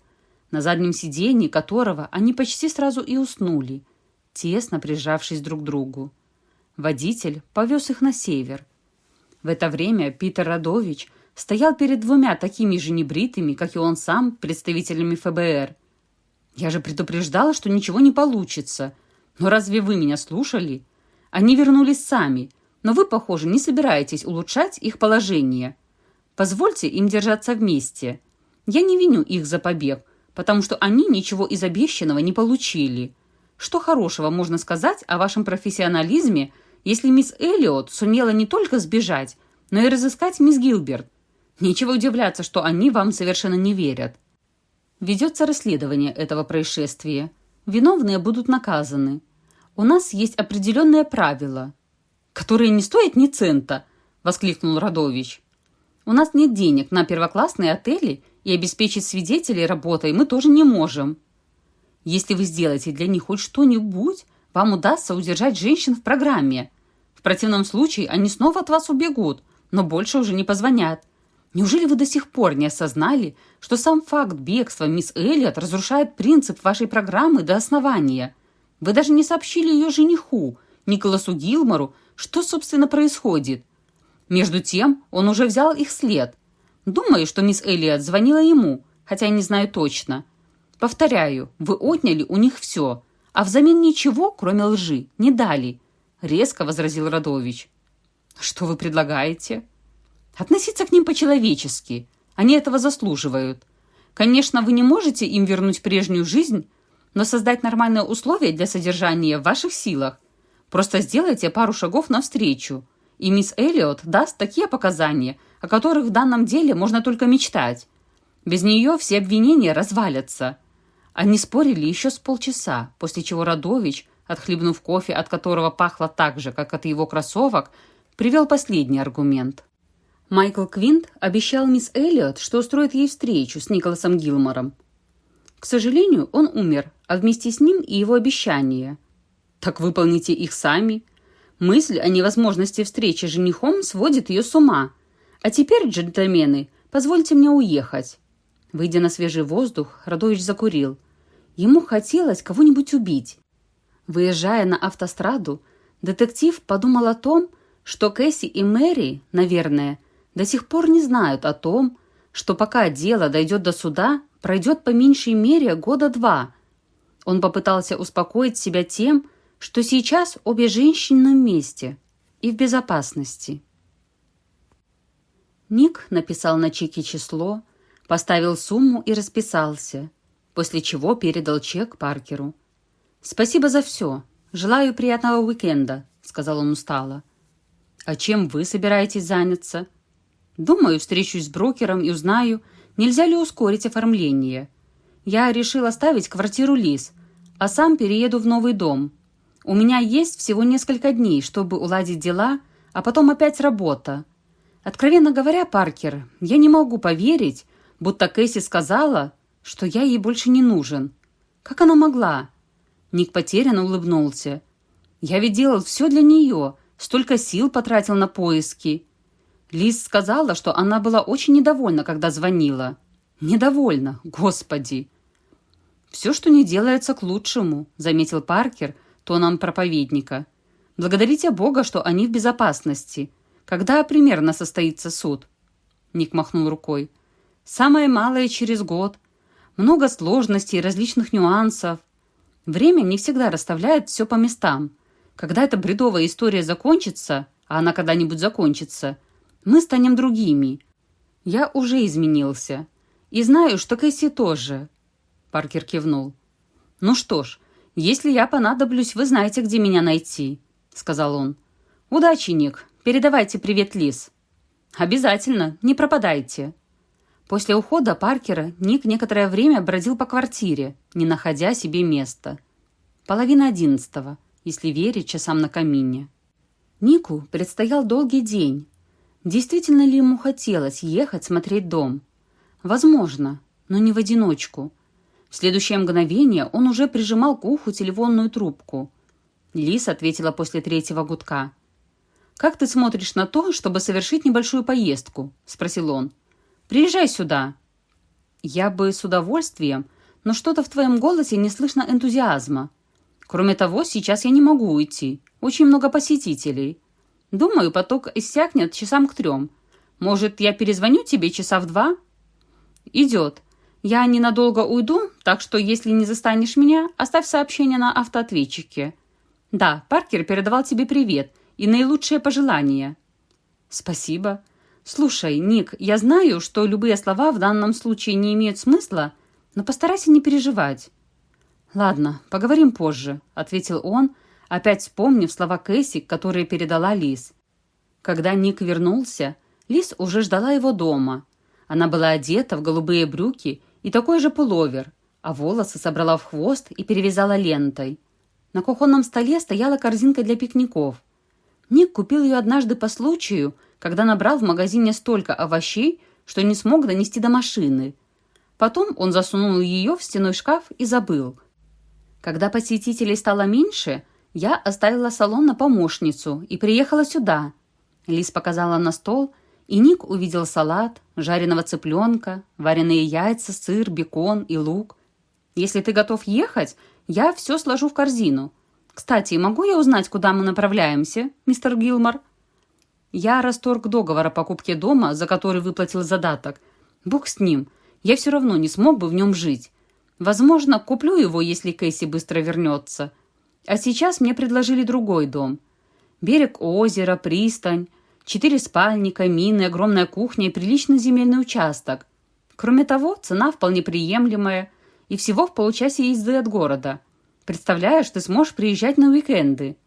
на заднем сиденье которого они почти сразу и уснули, тесно прижавшись друг к другу. Водитель повез их на север. В это время Питер Радович стоял перед двумя такими же небритыми, как и он сам, представителями ФБР. «Я же предупреждала, что ничего не получится. Но разве вы меня слушали? Они вернулись сами, но вы, похоже, не собираетесь улучшать их положение. Позвольте им держаться вместе. Я не виню их за побег, потому что они ничего из обещанного не получили. Что хорошего можно сказать о вашем профессионализме, если мисс Эллиот сумела не только сбежать, но и разыскать мисс Гилберт? Нечего удивляться, что они вам совершенно не верят. Ведется расследование этого происшествия. Виновные будут наказаны. У нас есть определенные правила, которые не стоят ни цента, воскликнул Радович. У нас нет денег на первоклассные отели, и обеспечить свидетелей работой мы тоже не можем. Если вы сделаете для них хоть что-нибудь, вам удастся удержать женщин в программе. В противном случае они снова от вас убегут, но больше уже не позвонят. Неужели вы до сих пор не осознали, что сам факт бегства мисс Эллиот разрушает принцип вашей программы до основания? Вы даже не сообщили ее жениху, Николасу Гилмору, что, собственно, происходит. Между тем, он уже взял их след. Думаю, что мисс Эллиот звонила ему, хотя я не знаю точно. Повторяю, вы отняли у них все, а взамен ничего, кроме лжи, не дали, резко возразил Радович. Что вы предлагаете? Относиться к ним по-человечески. Они этого заслуживают. Конечно, вы не можете им вернуть прежнюю жизнь, но создать нормальные условия для содержания в ваших силах. Просто сделайте пару шагов навстречу, и мисс Эллиот даст такие показания, о которых в данном деле можно только мечтать. Без нее все обвинения развалятся. Они спорили еще с полчаса, после чего Радович, отхлебнув кофе, от которого пахло так же, как от его кроссовок, привел последний аргумент. Майкл Квинт обещал мисс Эллиот, что устроит ей встречу с Николасом Гилмором. К сожалению, он умер, а вместе с ним и его обещания. Так выполните их сами. Мысль о невозможности встречи с женихом сводит ее с ума. А теперь, джентльмены, позвольте мне уехать. Выйдя на свежий воздух, Радович закурил. Ему хотелось кого-нибудь убить. Выезжая на автостраду, детектив подумал о том, что Кэсси и Мэри, наверное, до сих пор не знают о том, что пока дело дойдет до суда, пройдет по меньшей мере года два. Он попытался успокоить себя тем, что сейчас обе женщины вместе и в безопасности. Ник написал на чеке число, поставил сумму и расписался, после чего передал чек Паркеру. «Спасибо за все. Желаю приятного уикенда», — сказал он устало. «А чем вы собираетесь заняться?» Думаю, встречусь с брокером и узнаю, нельзя ли ускорить оформление. Я решил оставить квартиру Лиз, а сам перееду в новый дом. У меня есть всего несколько дней, чтобы уладить дела, а потом опять работа. Откровенно говоря, Паркер, я не могу поверить, будто Кэсси сказала, что я ей больше не нужен. Как она могла? Ник потерянно улыбнулся. Я ведь делал все для нее, столько сил потратил на поиски. Лиз сказала, что она была очень недовольна, когда звонила. Недовольна, господи. «Все, что не делается к лучшему», — заметил Паркер тоном проповедника. «Благодарите Бога, что они в безопасности. Когда примерно состоится суд?» Ник махнул рукой. «Самое малое через год. Много сложностей различных нюансов. Время не всегда расставляет все по местам. Когда эта бредовая история закончится, а она когда-нибудь закончится, мы станем другими. Я уже изменился. И знаю, что Кэсси тоже. Паркер кивнул. Ну что ж, если я понадоблюсь, вы знаете, где меня найти, сказал он. Удачи, Ник. Передавайте привет Лиз. Обязательно, не пропадайте. После ухода Паркера Ник некоторое время бродил по квартире, не находя себе места. Половина одиннадцатого, если верить часам на камине. Нику предстоял долгий день, Действительно ли ему хотелось ехать смотреть дом? Возможно, но не в одиночку. В следующее мгновение он уже прижимал к уху телефонную трубку. Лис ответила после третьего гудка. «Как ты смотришь на то, чтобы совершить небольшую поездку?» – спросил он. «Приезжай сюда». «Я бы с удовольствием, но что-то в твоем голосе не слышно энтузиазма. Кроме того, сейчас я не могу уйти. Очень много посетителей. Думаю, поток иссякнет часам к трем. Может, я перезвоню тебе часа в два?» «Идет. Я ненадолго уйду, так что, если не застанешь меня, оставь сообщение на автоответчике. Да, Паркер передавал тебе привет и наилучшие пожелания». «Спасибо. Слушай, Ник, я знаю, что любые слова в данном случае не имеют смысла, но постарайся не переживать». «Ладно, поговорим позже», — ответил он, опять вспомнив слова Кэсси, которые передала Лиз. Когда Ник вернулся, Лиз уже ждала его дома. Она была одета в голубые брюки и такой же пуловер, а волосы собрала в хвост и перевязала лентой. На кухонном столе стояла корзинка для пикников. Ник купил ее однажды по случаю, когда набрал в магазине столько овощей, что не смог донести до машины. Потом он засунул ее в стеной шкаф и забыл. Когда посетителей стало меньше, я оставила салон на помощницу и приехала сюда. Лиз показала на стол – и Ник увидел салат, жареного цыпленка, вареные яйца, сыр, бекон и лук. «Если ты готов ехать, я все сложу в корзину. Кстати, могу я узнать, куда мы направляемся, мистер Гилмор?» Я расторг договор о покупке дома, за который выплатил задаток. Бог с ним. Я все равно не смог бы в нем жить. Возможно, куплю его, если Кэсси быстро вернется. А сейчас мне предложили другой дом. Берег озера, пристань, Четыре спальни, камины, огромная кухня и приличный земельный участок. Кроме того, цена вполне приемлемая и всего в получасе езды от города. Представляешь, ты сможешь приезжать на уикенды.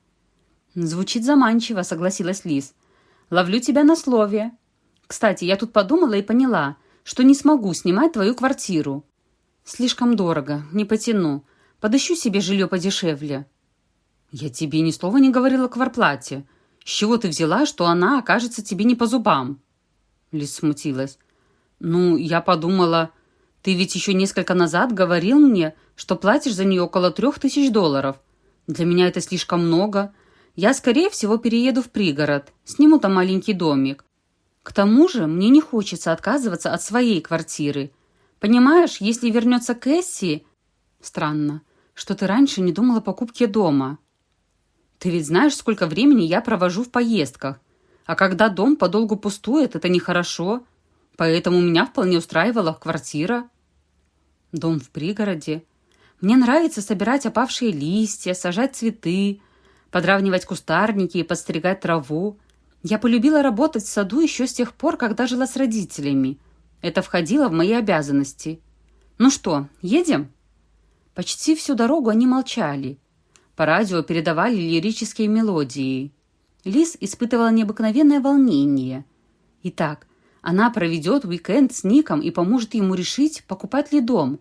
Звучит заманчиво, согласилась Лиз. Ловлю тебя на слове. Кстати, я тут подумала и поняла, что не смогу снимать твою квартиру. Слишком дорого, не потяну. Подыщу себе жилье подешевле. Я тебе ни слова не говорила к кварплате. С чего ты взяла, что она окажется тебе не по зубам?» Лиз смутилась. «Ну, я подумала, ты ведь еще несколько назад говорил мне, что платишь за нее около трех тысяч долларов. Для меня это слишком много. Я, скорее всего, перееду в пригород, сниму там маленький домик. К тому же мне не хочется отказываться от своей квартиры. Понимаешь, если вернется Кэсси... Странно, что ты раньше не думала о покупке дома. Ты ведь знаешь, сколько времени я провожу в поездках. А когда дом подолгу пустует, это нехорошо. Поэтому меня вполне устраивала квартира. Дом в пригороде. Мне нравится собирать опавшие листья, сажать цветы, подравнивать кустарники и подстригать траву. Я полюбила работать в саду еще с тех пор, когда жила с родителями. Это входило в мои обязанности. Ну что, едем? Почти всю дорогу они молчали. По радио передавали лирические мелодии. Лиз испытывала необыкновенное волнение. Итак, она проведет уикенд с Ником и поможет ему решить, покупать ли дом.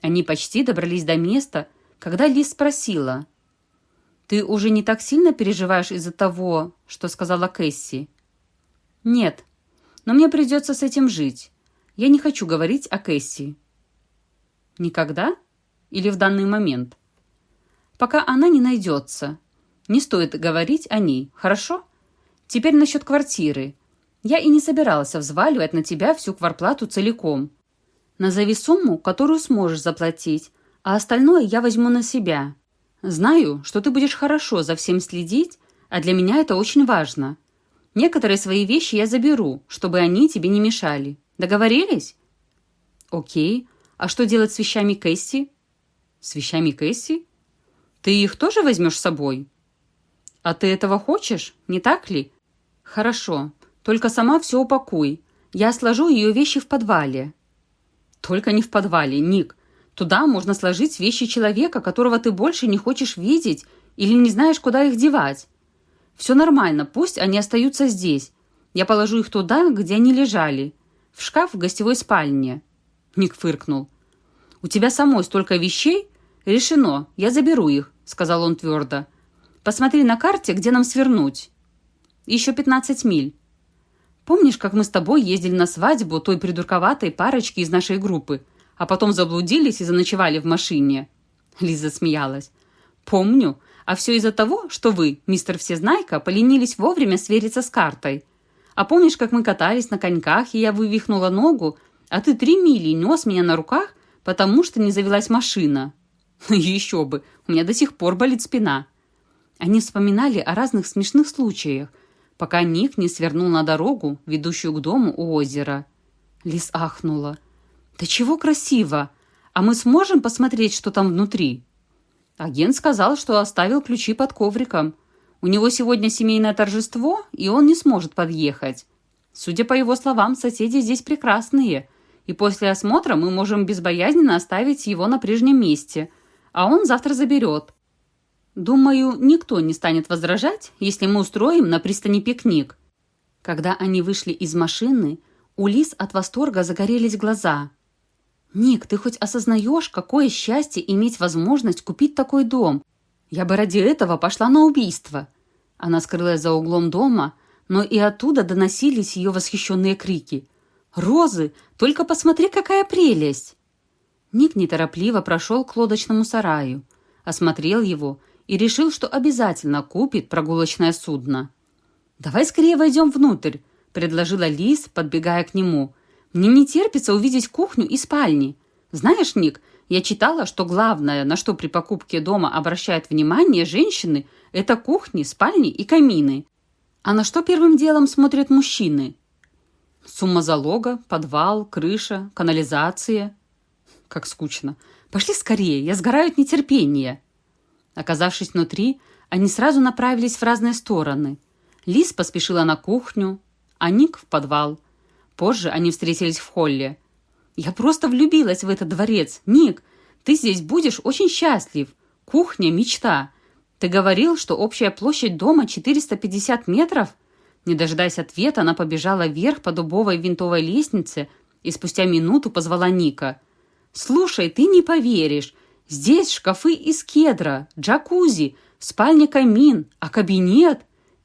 Они почти добрались до места, когда Лиз спросила. «Ты уже не так сильно переживаешь из-за того, что сказала Кэсси?» «Нет, но мне придется с этим жить. Я не хочу говорить о Кэсси». «Никогда? Или в данный момент?» Пока она не найдется. Не стоит говорить о ней, хорошо? Теперь насчет квартиры. Я и не собирался взваливать на тебя всю кварплату целиком. Назови сумму, которую сможешь заплатить, а остальное я возьму на себя. Знаю, что ты будешь хорошо за всем следить, а для меня это очень важно. Некоторые свои вещи я заберу, чтобы они тебе не мешали. Договорились? Окей. А что делать с вещами Кэсси? С вещами Кэсси? Ты их тоже возьмешь с собой? А ты этого хочешь, не так ли? Хорошо, только сама все упакуй. Я сложу ее вещи в подвале. Только не в подвале, Ник. Туда можно сложить вещи человека, которого ты больше не хочешь видеть или не знаешь, куда их девать. Все нормально, пусть они остаются здесь. Я положу их туда, где они лежали. В шкаф в гостевой спальне. Ник фыркнул. У тебя самой столько вещей? Решено, я заберу их. — сказал он твердо. «Посмотри на карте, где нам свернуть». «Еще пятнадцать миль». «Помнишь, как мы с тобой ездили на свадьбу той придурковатой парочки из нашей группы? а потом заблудились и заночевали в машине?» Лиза смеялась. «Помню. А все из-за того, что вы, мистер Всезнайка, поленились вовремя свериться с картой. А помнишь, как мы катались на коньках, и я вывихнула ногу, а ты три мили нес меня на руках, потому что не завелась машина?» «Еще бы! У меня до сих пор болит спина». Они вспоминали о разных смешных случаях, пока Ник не свернул на дорогу, ведущую к дому у озера. Лис ахнула. «Да чего красиво! А мы сможем посмотреть, что там внутри?» Агент сказал, что оставил ключи под ковриком. У него сегодня семейное торжество, и он не сможет подъехать. Судя по его словам, соседи здесь прекрасные, и после осмотра мы можем безбоязненно оставить его на прежнем месте, а он завтра заберет. Думаю, никто не станет возражать, если мы устроим на пристани пикник. Когда они вышли из машины, у Лис от восторга загорелись глаза. «Ник, ты хоть осознаешь, какое счастье иметь возможность купить такой дом? Я бы ради этого пошла на убийство». Она скрылась за углом дома, но и оттуда доносились ее восхищенные крики. «Розы! Только посмотри, какая прелесть!» Ник неторопливо прошел к лодочному сараю, осмотрел его и решил, что обязательно купит прогулочное судно. «Давай скорее войдем внутрь», — предложила Лис, подбегая к нему. «Мне не терпится увидеть кухню и спальни. Знаешь, Ник, я читала, что главное, на что при покупке дома обращают внимание женщины, это кухни, спальни и камины. А на что первым делом смотрят мужчины? Сумма залога, подвал, крыша, канализация. Как скучно. Пошли скорее, я сгораю от нетерпения. Оказавшись внутри, они сразу направились в разные стороны. Лис поспешила на кухню, а Ник в подвал. Позже они встретились в холле. «Я просто влюбилась в этот дворец. Ник, ты здесь будешь очень счастлив. Кухня – мечта. Ты говорил, что общая площадь дома 450 метров?» Не дожидаясь ответа, она побежала вверх по дубовой винтовой лестнице и спустя минуту позвала Ника. «Слушай, ты не поверишь. Здесь шкафы из кедра, джакузи, в спальне камин, а кабинет...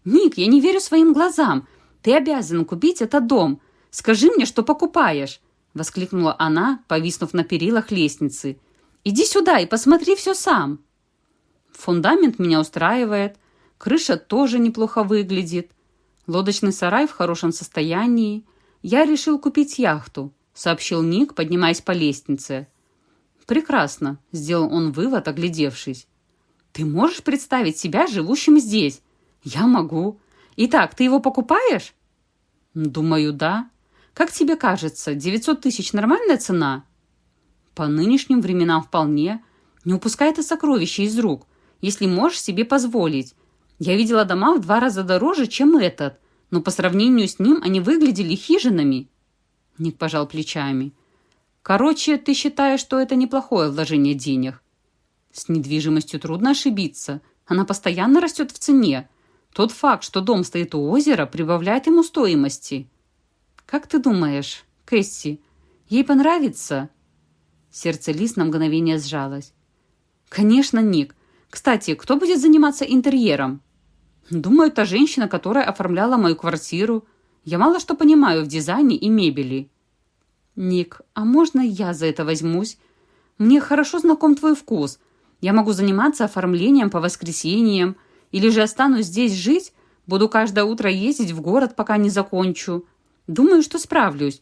Ник, я не верю своим глазам. Ты обязан купить этот дом. Скажи мне, что покупаешь!» Воскликнула она, повиснув на перилах лестницы. «Иди сюда и посмотри все сам!» Фундамент меня устраивает, крыша тоже неплохо выглядит. Лодочный сарай в хорошем состоянии. Я решил купить яхту, сообщил Ник, поднимаясь по лестнице. «Прекрасно», — сделал он вывод, оглядевшись. «Ты можешь представить себя живущим здесь?» «Я могу. Итак, ты его покупаешь?» «Думаю, да. Как тебе кажется, 900 тысяч нормальная цена?» «По нынешним временам вполне. Не упускай это сокровище из рук, если можешь себе позволить. Я видела дома в два раза дороже, чем этот, но по сравнению с ним они выглядели хижинами». Ник пожал плечами. Короче, ты считаешь, что это неплохое вложение денег? С недвижимостью трудно ошибиться. Она постоянно растет в цене. Тот факт, что дом стоит у озера, прибавляет ему стоимости. Как ты думаешь, Кэсси, ей понравится? Сердце Лис на мгновение сжалось. Конечно, Ник. Кстати, кто будет заниматься интерьером? Думаю, та женщина, которая оформляла мою квартиру. Я мало что понимаю в дизайне и мебели. «Ник, а можно я за это возьмусь? Мне хорошо знаком твой вкус. Я могу заниматься оформлением по воскресеньям. Или же останусь здесь жить, буду каждое утро ездить в город, пока не закончу. Думаю, что справлюсь.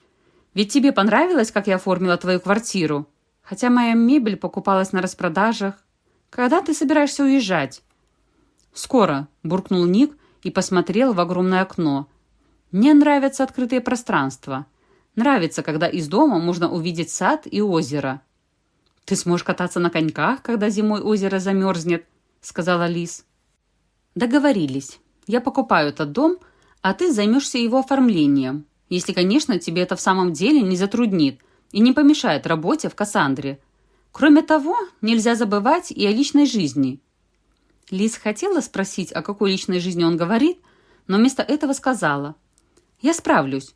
Ведь тебе понравилось, как я оформила твою квартиру? Хотя моя мебель покупалась на распродажах. Когда ты собираешься уезжать?» «Скоро», – буркнул Ник и посмотрел в огромное окно. «Мне нравятся открытые пространства». Нравится, когда из дома можно увидеть сад и озеро. «Ты сможешь кататься на коньках, когда зимой озеро замерзнет», — сказала Лис. «Договорились. Я покупаю этот дом, а ты займешься его оформлением, если, конечно, тебе это в самом деле не затруднит и не помешает работе в Кассандре. Кроме того, нельзя забывать и о личной жизни». Лис хотела спросить, о какой личной жизни он говорит, но вместо этого сказала. «Я справлюсь.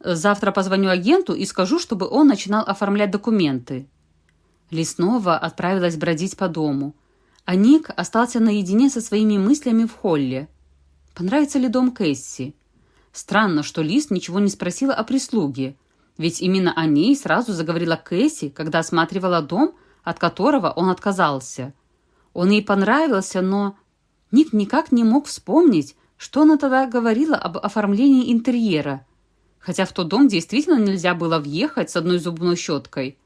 Завтра позвоню агенту и скажу, чтобы он начинал оформлять документы». Леснова отправилась бродить по дому, а Ник остался наедине со своими мыслями в холле. Понравится ли дом Кэсси? Странно, что Лис ничего не спросила о прислуге, Ведь именно о ней сразу заговорила Кэсси, когда осматривала дом, от которого он отказался. Он ей понравился, но Ник никак не мог вспомнить, что она тогда говорила об оформлении интерьера, хотя в тот дом действительно нельзя было въехать с одной зубной щеткой.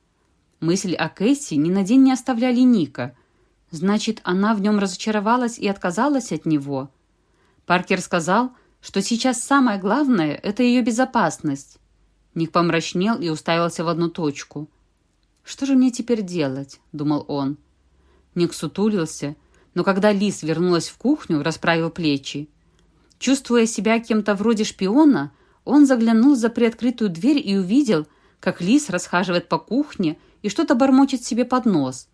Мысли о Кэсси ни на день не оставляли Ника. Значит, она в нем разочаровалась и отказалась от него. Паркер сказал, что сейчас самое главное – это ее безопасность. Ник помрачнел и уставился в одну точку. «Что же мне теперь делать?» – думал он. Ник сутулился, но когда Лис вернулась в кухню, расправил плечи. Чувствуя себя кем-то вроде шпиона, он заглянул за приоткрытую дверь и увидел, как Лис расхаживает по кухне и что-то бормочет себе под нос.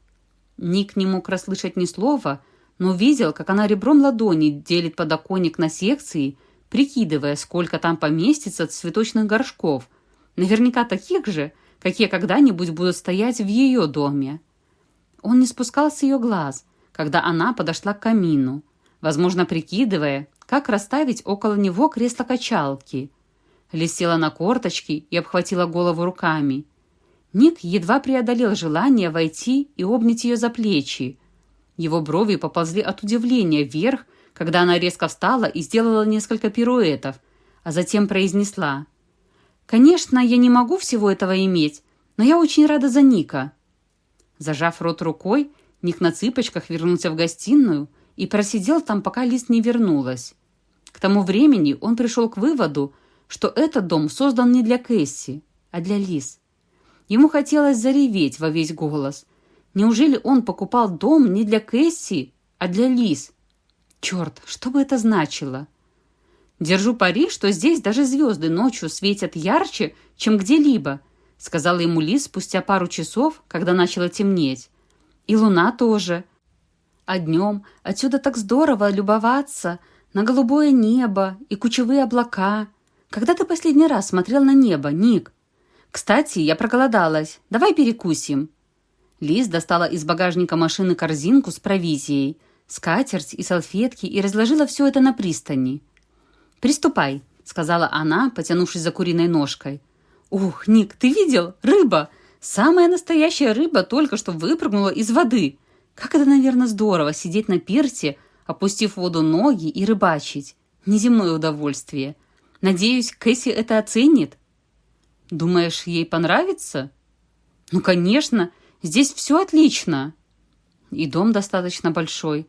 Ник не мог расслышать ни слова, но видел, как она ребром ладони делит подоконник на секции, прикидывая, сколько там поместится цветочных горшков – Наверняка таких же, какие когда-нибудь будут стоять в ее доме. Он не спускал с ее глаз, когда она подошла к камину, возможно, прикидывая, как расставить около него кресло-качалки. Лис на корточки и обхватила голову руками. Ник едва преодолел желание войти и обнять ее за плечи. Его брови поползли от удивления вверх, когда она резко встала и сделала несколько пируэтов, а затем произнесла Конечно, я не могу всего этого иметь, но я очень рада за Ника». Зажав рот рукой, Ник на цыпочках вернулся в гостиную и просидел там, пока Лиз не вернулась. К тому времени он пришел к выводу, что этот дом создан не для Кэсси, а для Лиз. Ему хотелось зареветь во весь голос. Неужели он покупал дом не для Кэсси, а для Лиз? Черт, что бы это значило? «Держу пари, что здесь даже звезды ночью светят ярче, чем где-либо», сказала ему Лис спустя пару часов, когда начало темнеть. «И луна тоже. А днем отсюда так здорово любоваться на голубое небо и кучевые облака. Когда ты последний раз смотрел на небо, Ник? Кстати, я проголодалась. Давай перекусим». Лиз достала из багажника машины корзинку с провизией, скатерть и салфетки и разложила все это на пристани. «Приступай», — сказала она, потянувшись за куриной ножкой. «Ух, Ник, ты видел? Рыба! Самая настоящая рыба только что выпрыгнула из воды. Как это, наверное, здорово сидеть на пирсе, опустив в воду ноги и рыбачить. Неземное удовольствие. Надеюсь, Кэсси это оценит». «Думаешь, ей понравится?» «Ну, конечно, здесь все отлично». «И дом достаточно большой.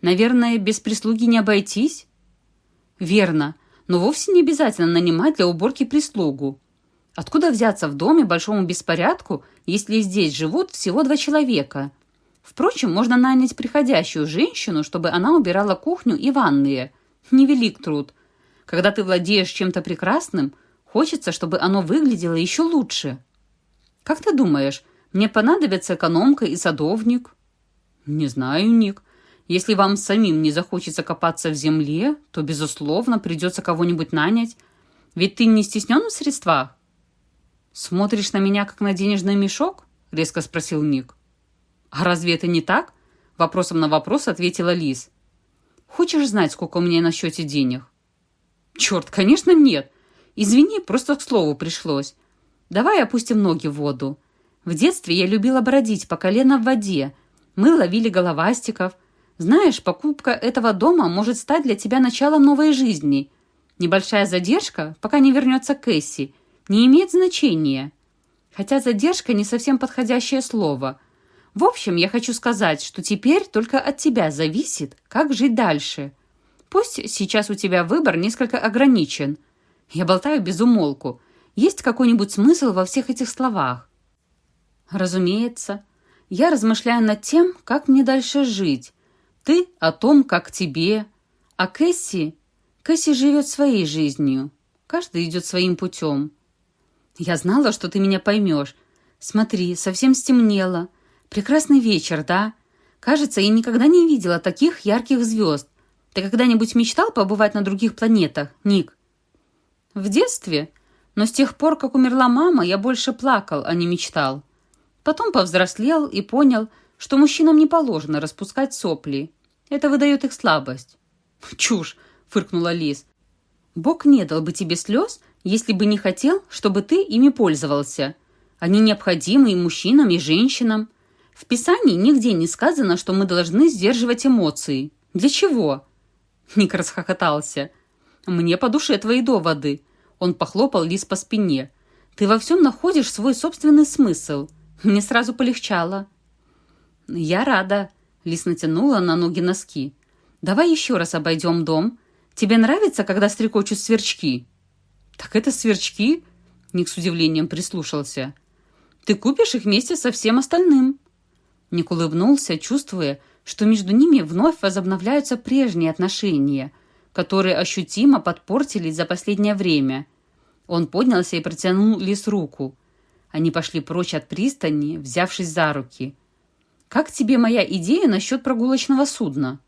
Наверное, без прислуги не обойтись?» Верно, но вовсе не обязательно нанимать для уборки прислугу. Откуда взяться в доме большому беспорядку, если здесь живут всего два человека? Впрочем, можно нанять приходящую женщину, чтобы она убирала кухню и ванные. Невелик труд. Когда ты владеешь чем-то прекрасным, хочется, чтобы оно выглядело еще лучше. Как ты думаешь, мне понадобится экономка и садовник? Не знаю, Ник. Если вам самим не захочется копаться в земле, то, безусловно, придется кого-нибудь нанять. Ведь ты не стеснен в средствах?» «Смотришь на меня, как на денежный мешок?» — резко спросил Ник. «А разве это не так?» — вопросом на вопрос ответила Лиз. «Хочешь знать, сколько у меня на счете денег?» «Черт, конечно, нет. Извини, просто к слову пришлось. Давай опустим ноги в воду. В детстве я любила бродить по колено в воде. Мы ловили головастиков — знаешь, покупка этого дома может стать для тебя началом новой жизни. Небольшая задержка, пока не вернется Кэсси, не имеет значения. Хотя задержка не совсем подходящее слово. В общем, я хочу сказать, что теперь только от тебя зависит, как жить дальше. Пусть сейчас у тебя выбор несколько ограничен. Я болтаю без умолку. Есть какой-нибудь смысл во всех этих словах? Разумеется. Я размышляю над тем, как мне дальше жить, ты о том, как тебе. А Кэсси... Кэсси живет своей жизнью. Каждый идет своим путем. Я знала, что ты меня поймешь. Смотри, совсем стемнело. Прекрасный вечер, да? Кажется, я никогда не видела таких ярких звезд. Ты когда-нибудь мечтал побывать на других планетах, Ник? В детстве. Но с тех пор, как умерла мама, я больше плакал, а не мечтал. Потом повзрослел и понял, что мужчинам не положено распускать сопли. Это выдает их слабость. «Чушь!» — фыркнула Лиз. «Бог не дал бы тебе слез, если бы не хотел, чтобы ты ими пользовался. Они необходимы и мужчинам, и женщинам. В Писании нигде не сказано, что мы должны сдерживать эмоции. Для чего?» Ник расхохотался. «Мне по душе твои доводы». Он похлопал Лис по спине. «Ты во всем находишь свой собственный смысл. Мне сразу полегчало». «Я рада», — Лис натянула на ноги носки. «Давай еще раз обойдем дом. Тебе нравится, когда стрекочут сверчки?» «Так это сверчки?» — Ник с удивлением прислушался. «Ты купишь их вместе со всем остальным». Ник улыбнулся, чувствуя, что между ними вновь возобновляются прежние отношения, которые ощутимо подпортились за последнее время. Он поднялся и протянул Лис руку. Они пошли прочь от пристани, взявшись за руки. «Как тебе моя идея насчет прогулочного судна?»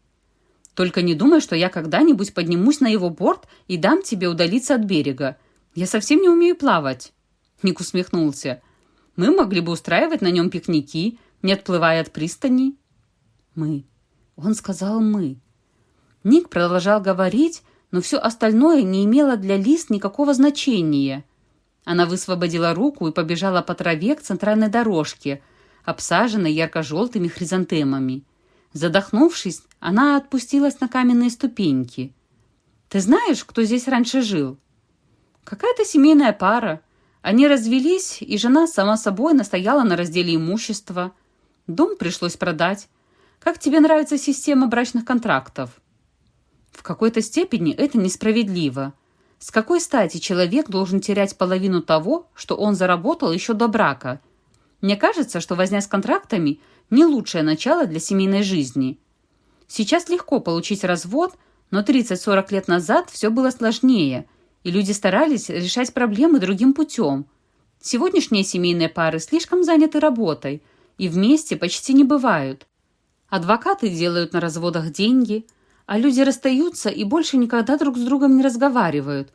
«Только не думай, что я когда-нибудь поднимусь на его борт и дам тебе удалиться от берега. Я совсем не умею плавать». Ник усмехнулся. «Мы могли бы устраивать на нем пикники, не отплывая от пристани». «Мы». Он сказал «мы». Ник продолжал говорить, но все остальное не имело для Лиз никакого значения. Она высвободила руку и побежала по траве к центральной дорожке, обсаженной ярко-желтыми хризантемами. Задохнувшись, она отпустилась на каменные ступеньки. «Ты знаешь, кто здесь раньше жил?» «Какая-то семейная пара. Они развелись, и жена сама собой настояла на разделе имущества. Дом пришлось продать. Как тебе нравится система брачных контрактов?» «В какой-то степени это несправедливо. С какой стати человек должен терять половину того, что он заработал еще до брака? Мне кажется, что возня с контрактами – не лучшее начало для семейной жизни. Сейчас легко получить развод, но 30-40 лет назад все было сложнее, и люди старались решать проблемы другим путем. Сегодняшние семейные пары слишком заняты работой и вместе почти не бывают. Адвокаты делают на разводах деньги, а люди расстаются и больше никогда друг с другом не разговаривают.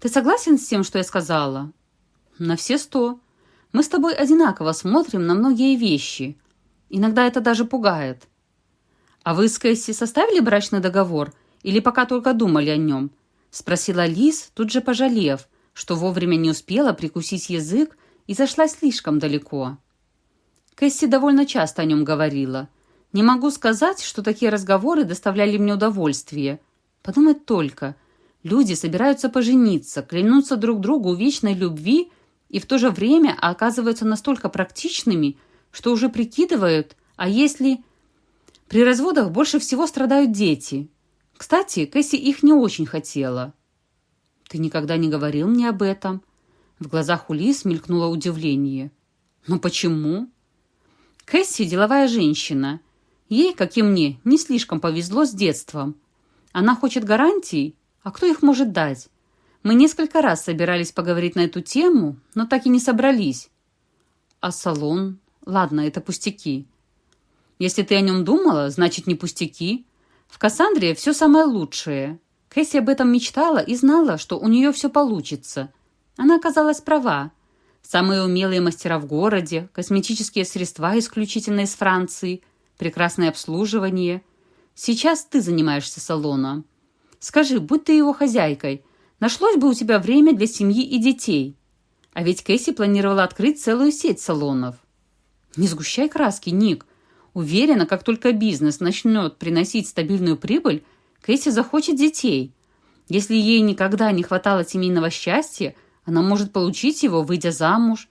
Ты согласен с тем, что я сказала? На все сто. Мы с тобой одинаково смотрим на многие вещи. Иногда это даже пугает. А вы с Кэсси составили брачный договор или пока только думали о нем? Спросила Лиз, тут же пожалев, что вовремя не успела прикусить язык и зашла слишком далеко. Кэсси довольно часто о нем говорила – не могу сказать, что такие разговоры доставляли мне удовольствие. Подумать только. Люди собираются пожениться, клянутся друг другу вечной любви и в то же время оказываются настолько практичными, что уже прикидывают, а если... При разводах больше всего страдают дети. Кстати, Кэсси их не очень хотела. «Ты никогда не говорил мне об этом?» В глазах Улис мелькнуло удивление. «Но почему?» «Кэсси – деловая женщина. Ей, как и мне, не слишком повезло с детством. Она хочет гарантий, а кто их может дать? Мы несколько раз собирались поговорить на эту тему, но так и не собрались. А салон? Ладно, это пустяки. Если ты о нем думала, значит, не пустяки. В Кассандре все самое лучшее. Кэсси об этом мечтала и знала, что у нее все получится. Она оказалась права. Самые умелые мастера в городе, косметические средства исключительно из Франции – прекрасное обслуживание. Сейчас ты занимаешься салоном. Скажи, будь ты его хозяйкой, нашлось бы у тебя время для семьи и детей. А ведь Кэсси планировала открыть целую сеть салонов. Не сгущай краски, Ник. Уверена, как только бизнес начнет приносить стабильную прибыль, Кэсси захочет детей. Если ей никогда не хватало семейного счастья, она может получить его, выйдя замуж.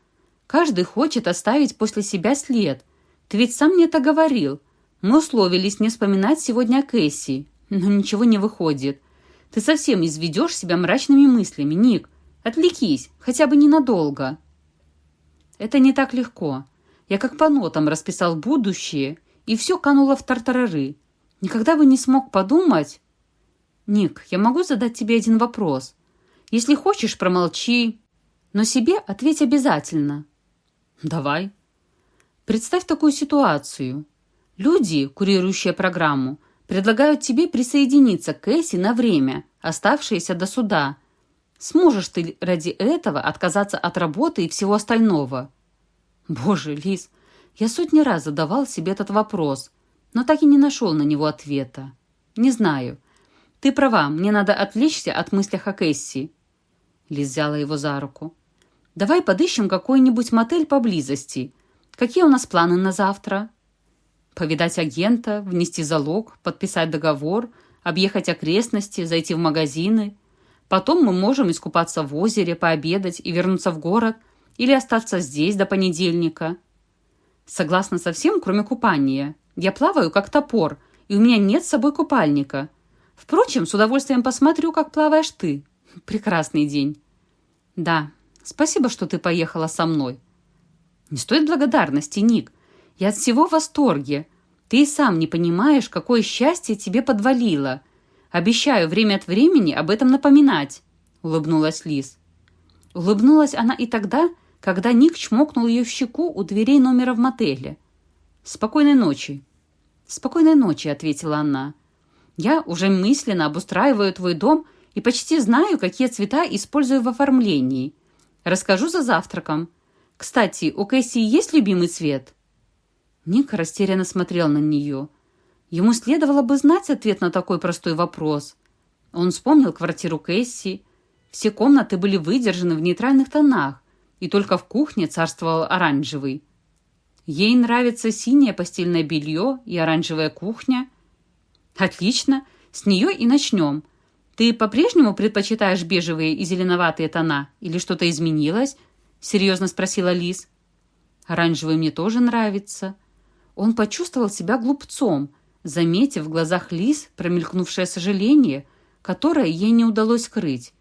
Каждый хочет оставить после себя след – ты ведь сам мне это говорил. Мы условились не вспоминать сегодня о Кэсси, но ничего не выходит. Ты совсем изведешь себя мрачными мыслями, Ник. Отвлекись, хотя бы ненадолго. Это не так легко. Я как по нотам расписал будущее, и все кануло в тартарары. Никогда бы не смог подумать... Ник, я могу задать тебе один вопрос? Если хочешь, промолчи, но себе ответь обязательно. Давай. Представь такую ситуацию. Люди, курирующие программу, предлагают тебе присоединиться к Эсси на время, оставшееся до суда. Сможешь ты ради этого отказаться от работы и всего остального? Боже, Лиз, я сотни раз задавал себе этот вопрос, но так и не нашел на него ответа. Не знаю. Ты права, мне надо отвлечься от мыслей о Кэсси. Лиз взяла его за руку. «Давай подыщем какой-нибудь мотель поблизости. Какие у нас планы на завтра?» «Повидать агента, внести залог, подписать договор, объехать окрестности, зайти в магазины. Потом мы можем искупаться в озере, пообедать и вернуться в город или остаться здесь до понедельника». «Согласна со всем, кроме купания. Я плаваю, как топор, и у меня нет с собой купальника. Впрочем, с удовольствием посмотрю, как плаваешь ты. Прекрасный день». «Да, спасибо, что ты поехала со мной». «Не стоит благодарности, Ник. Я от всего в восторге. Ты и сам не понимаешь, какое счастье тебе подвалило. Обещаю время от времени об этом напоминать», — улыбнулась Лиз. Улыбнулась она и тогда, когда Ник чмокнул ее в щеку у дверей номера в мотеле. «Спокойной ночи». «Спокойной ночи», — ответила она. «Я уже мысленно обустраиваю твой дом и почти знаю, какие цвета использую в оформлении. Расскажу за завтраком. Кстати, у Кэсси есть любимый цвет?» Ник растерянно смотрел на нее. Ему следовало бы знать ответ на такой простой вопрос. Он вспомнил квартиру Кэсси. Все комнаты были выдержаны в нейтральных тонах, и только в кухне царствовал оранжевый. Ей нравится синее постельное белье и оранжевая кухня. Отлично, с нее и начнем. Ты по-прежнему предпочитаешь бежевые и зеленоватые тона или что-то изменилось? Серьезно спросила Лиз. Оранжевый мне тоже нравится. Он почувствовал себя глупцом, заметив в глазах Лиз промелькнувшее сожаление, которое ей не удалось скрыть.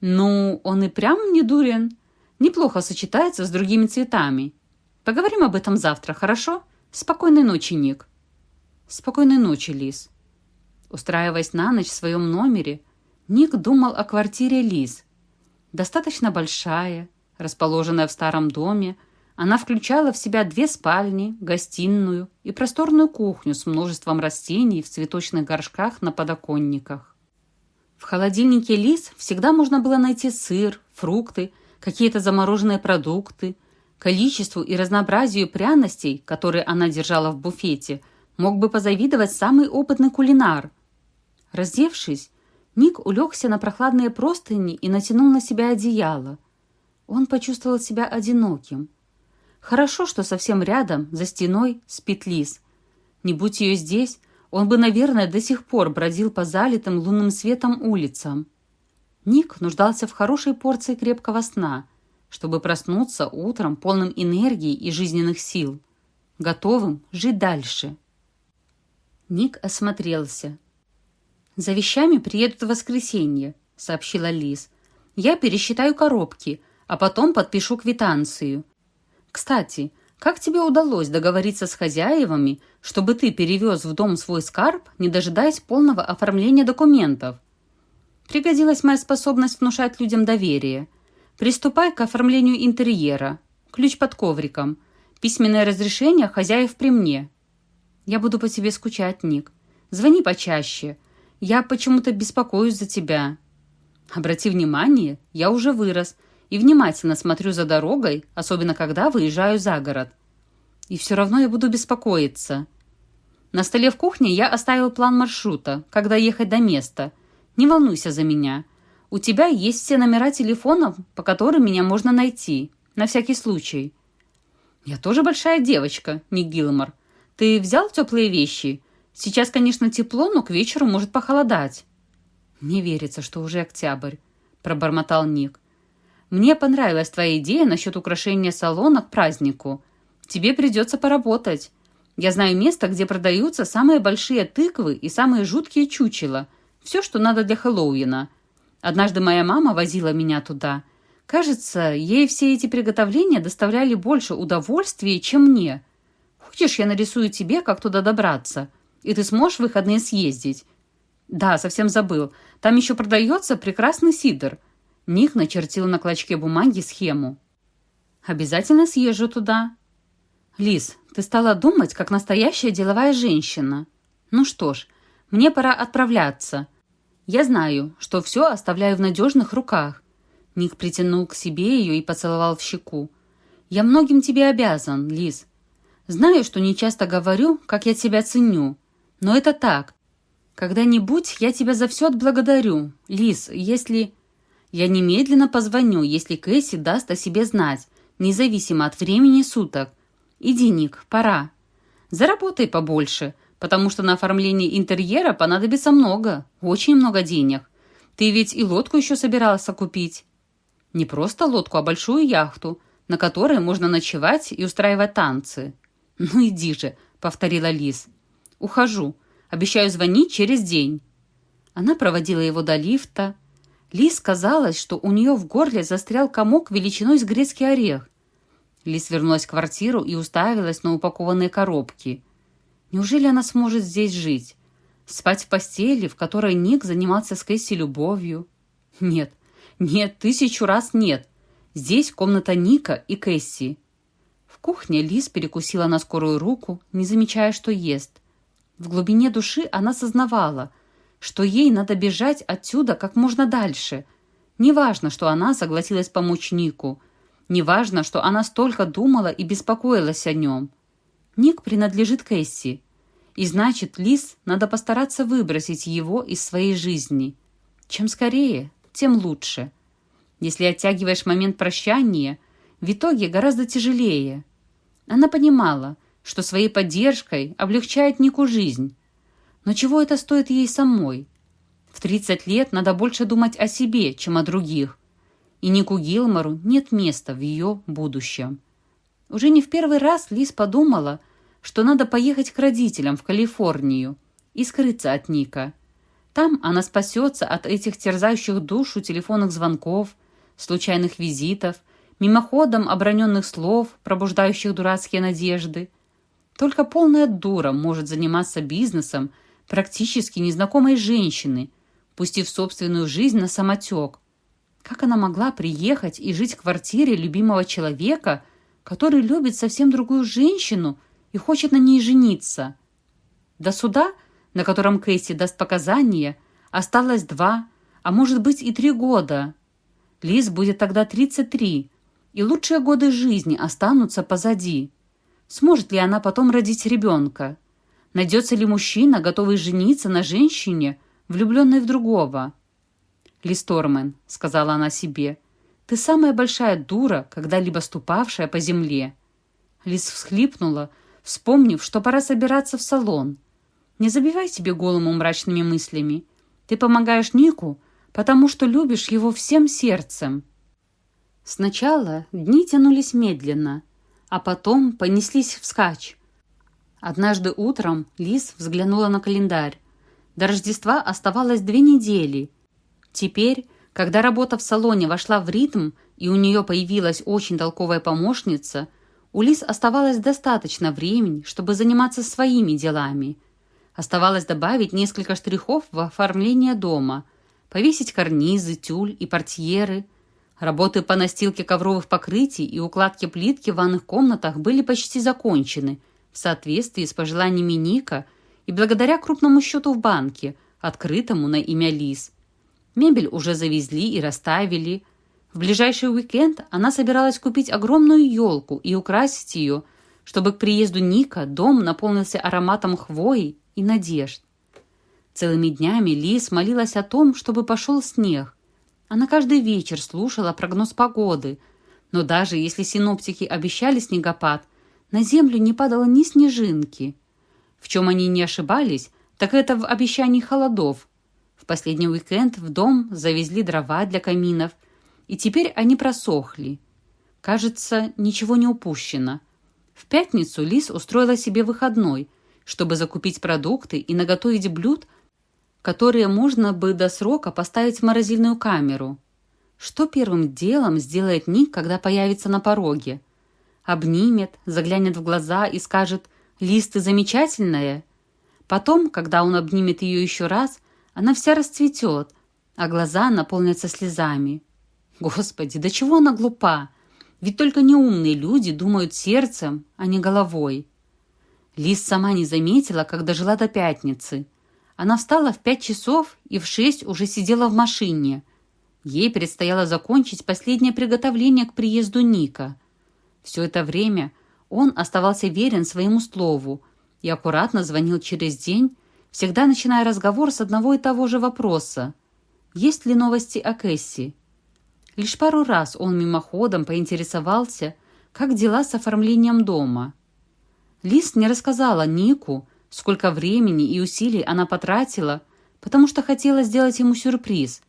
«Ну, он и прям не дурен. Неплохо сочетается с другими цветами. Поговорим об этом завтра, хорошо? Спокойной ночи, Ник». «Спокойной ночи, Лиз». Устраиваясь на ночь в своем номере, Ник думал о квартире Лиз. Достаточно большая, расположенная в старом доме, она включала в себя две спальни, гостиную и просторную кухню с множеством растений в цветочных горшках на подоконниках. В холодильнике Лиз всегда можно было найти сыр, фрукты, какие-то замороженные продукты. Количеству и разнообразию пряностей, которые она держала в буфете, мог бы позавидовать самый опытный кулинар. Раздевшись, Ник улегся на прохладные простыни и натянул на себя одеяло. Он почувствовал себя одиноким – Хорошо, что совсем рядом, за стеной, спит Лис. Не будь ее здесь, он бы, наверное, до сих пор бродил по залитым лунным светом улицам. Ник нуждался в хорошей порции крепкого сна, чтобы проснуться утром полным энергии и жизненных сил, готовым жить дальше. Ник осмотрелся. «За вещами приедут в воскресенье», — сообщила Лиз. «Я пересчитаю коробки, а потом подпишу квитанцию. Кстати, как тебе удалось договориться с хозяевами, чтобы ты перевез в дом свой скарб, не дожидаясь полного оформления документов? Пригодилась моя способность внушать людям доверие. Приступай к оформлению интерьера. Ключ под ковриком. Письменное разрешение хозяев при мне. Я буду по тебе скучать, Ник. Звони почаще. Я почему-то беспокоюсь за тебя. Обрати внимание, я уже вырос – и внимательно смотрю за дорогой, особенно когда выезжаю за город. И все равно я буду беспокоиться. На столе в кухне я оставил план маршрута, когда ехать до места. Не волнуйся за меня. У тебя есть все номера телефонов, по которым меня можно найти. На всякий случай. Я тоже большая девочка, Ник Гилмор. Ты взял теплые вещи? Сейчас, конечно, тепло, но к вечеру может похолодать. Не верится, что уже октябрь, пробормотал Ник. Мне понравилась твоя идея насчет украшения салона к празднику. Тебе придется поработать. Я знаю место, где продаются самые большие тыквы и самые жуткие чучела. Все, что надо для Хэллоуина. Однажды моя мама возила меня туда. Кажется, ей все эти приготовления доставляли больше удовольствия, чем мне. Хочешь, я нарисую тебе, как туда добраться? И ты сможешь в выходные съездить? Да, совсем забыл. Там еще продается прекрасный сидр – Ник начертил на клочке бумаги схему. «Обязательно съезжу туда». «Лис, ты стала думать, как настоящая деловая женщина. Ну что ж, мне пора отправляться. Я знаю, что все оставляю в надежных руках». Ник притянул к себе ее и поцеловал в щеку. «Я многим тебе обязан, Лис. Знаю, что не часто говорю, как я тебя ценю, но это так. Когда-нибудь я тебя за все отблагодарю, Лис, если...» Я немедленно позвоню, если Кэсси даст о себе знать, независимо от времени суток. Иди, Ник, пора. Заработай побольше, потому что на оформление интерьера понадобится много, очень много денег. Ты ведь и лодку еще собирался купить. Не просто лодку, а большую яхту, на которой можно ночевать и устраивать танцы. Ну иди же, повторила Лиз. Ухожу. Обещаю звонить через день. Она проводила его до лифта, Лиз казалось, что у нее в горле застрял комок величиной с грецкий орех. Лиз вернулась в квартиру и уставилась на упакованные коробки. Неужели она сможет здесь жить? Спать в постели, в которой Ник занимался с Кэсси любовью? Нет, нет, тысячу раз нет. Здесь комната Ника и Кэсси. В кухне Лиз перекусила на скорую руку, не замечая, что ест. В глубине души она сознавала – что ей надо бежать отсюда как можно дальше. Неважно, что она согласилась помочь Нику. Неважно, что она столько думала и беспокоилась о нем. Ник принадлежит Кэсси. И значит, Лиз надо постараться выбросить его из своей жизни. Чем скорее, тем лучше. Если оттягиваешь момент прощания, в итоге гораздо тяжелее. Она понимала, что своей поддержкой облегчает Нику жизнь, но чего это стоит ей самой? В 30 лет надо больше думать о себе, чем о других. И Нику Гилмору нет места в ее будущем. Уже не в первый раз Лиз подумала, что надо поехать к родителям в Калифорнию и скрыться от Ника. Там она спасется от этих терзающих душу телефонных звонков, случайных визитов, мимоходом оброненных слов, пробуждающих дурацкие надежды. Только полная дура может заниматься бизнесом, практически незнакомой женщины, пустив собственную жизнь на самотек. Как она могла приехать и жить в квартире любимого человека, который любит совсем другую женщину и хочет на ней жениться? До суда, на котором Кэсси даст показания, осталось два, а может быть и три года. Лиз будет тогда 33, и лучшие годы жизни останутся позади. Сможет ли она потом родить ребенка? Найдется ли мужчина, готовый жениться на женщине, влюбленной в другого? «Листормен», — сказала она себе, — «ты самая большая дура, когда-либо ступавшая по земле». Лис всхлипнула, вспомнив, что пора собираться в салон. «Не забивай себе голову мрачными мыслями. Ты помогаешь Нику, потому что любишь его всем сердцем». Сначала дни тянулись медленно, а потом понеслись вскачь. Однажды утром Лиз взглянула на календарь. До Рождества оставалось две недели. Теперь, когда работа в салоне вошла в ритм и у нее появилась очень толковая помощница, у Лиз оставалось достаточно времени, чтобы заниматься своими делами. Оставалось добавить несколько штрихов в оформление дома, повесить карнизы, тюль и портьеры. Работы по настилке ковровых покрытий и укладке плитки в ванных комнатах были почти закончены – в соответствии с пожеланиями Ника и благодаря крупному счету в банке, открытому на имя Лиз. Мебель уже завезли и расставили. В ближайший уикенд она собиралась купить огромную елку и украсить ее, чтобы к приезду Ника дом наполнился ароматом хвои и надежд. Целыми днями Лиз молилась о том, чтобы пошел снег. Она каждый вечер слушала прогноз погоды, но даже если синоптики обещали снегопад, на землю не падало ни снежинки. В чем они не ошибались, так это в обещании холодов. В последний уикенд в дом завезли дрова для каминов, и теперь они просохли. Кажется, ничего не упущено. В пятницу Лис устроила себе выходной, чтобы закупить продукты и наготовить блюд, которые можно бы до срока поставить в морозильную камеру. Что первым делом сделает Ник, когда появится на пороге? обнимет, заглянет в глаза и скажет «Лиз, ты замечательная». Потом, когда он обнимет ее еще раз, она вся расцветет, а глаза наполнятся слезами. Господи, до чего она глупа! Ведь только неумные люди думают сердцем, а не головой. Лиз сама не заметила, как дожила до пятницы. Она встала в пять часов и в шесть уже сидела в машине. Ей предстояло закончить последнее приготовление к приезду Ника – все это время он оставался верен своему слову и аккуратно звонил через день, всегда начиная разговор с одного и того же вопроса. «Есть ли новости о Кэсси?» Лишь пару раз он мимоходом поинтересовался, как дела с оформлением дома. Лиз не рассказала Нику, сколько времени и усилий она потратила, потому что хотела сделать ему сюрприз,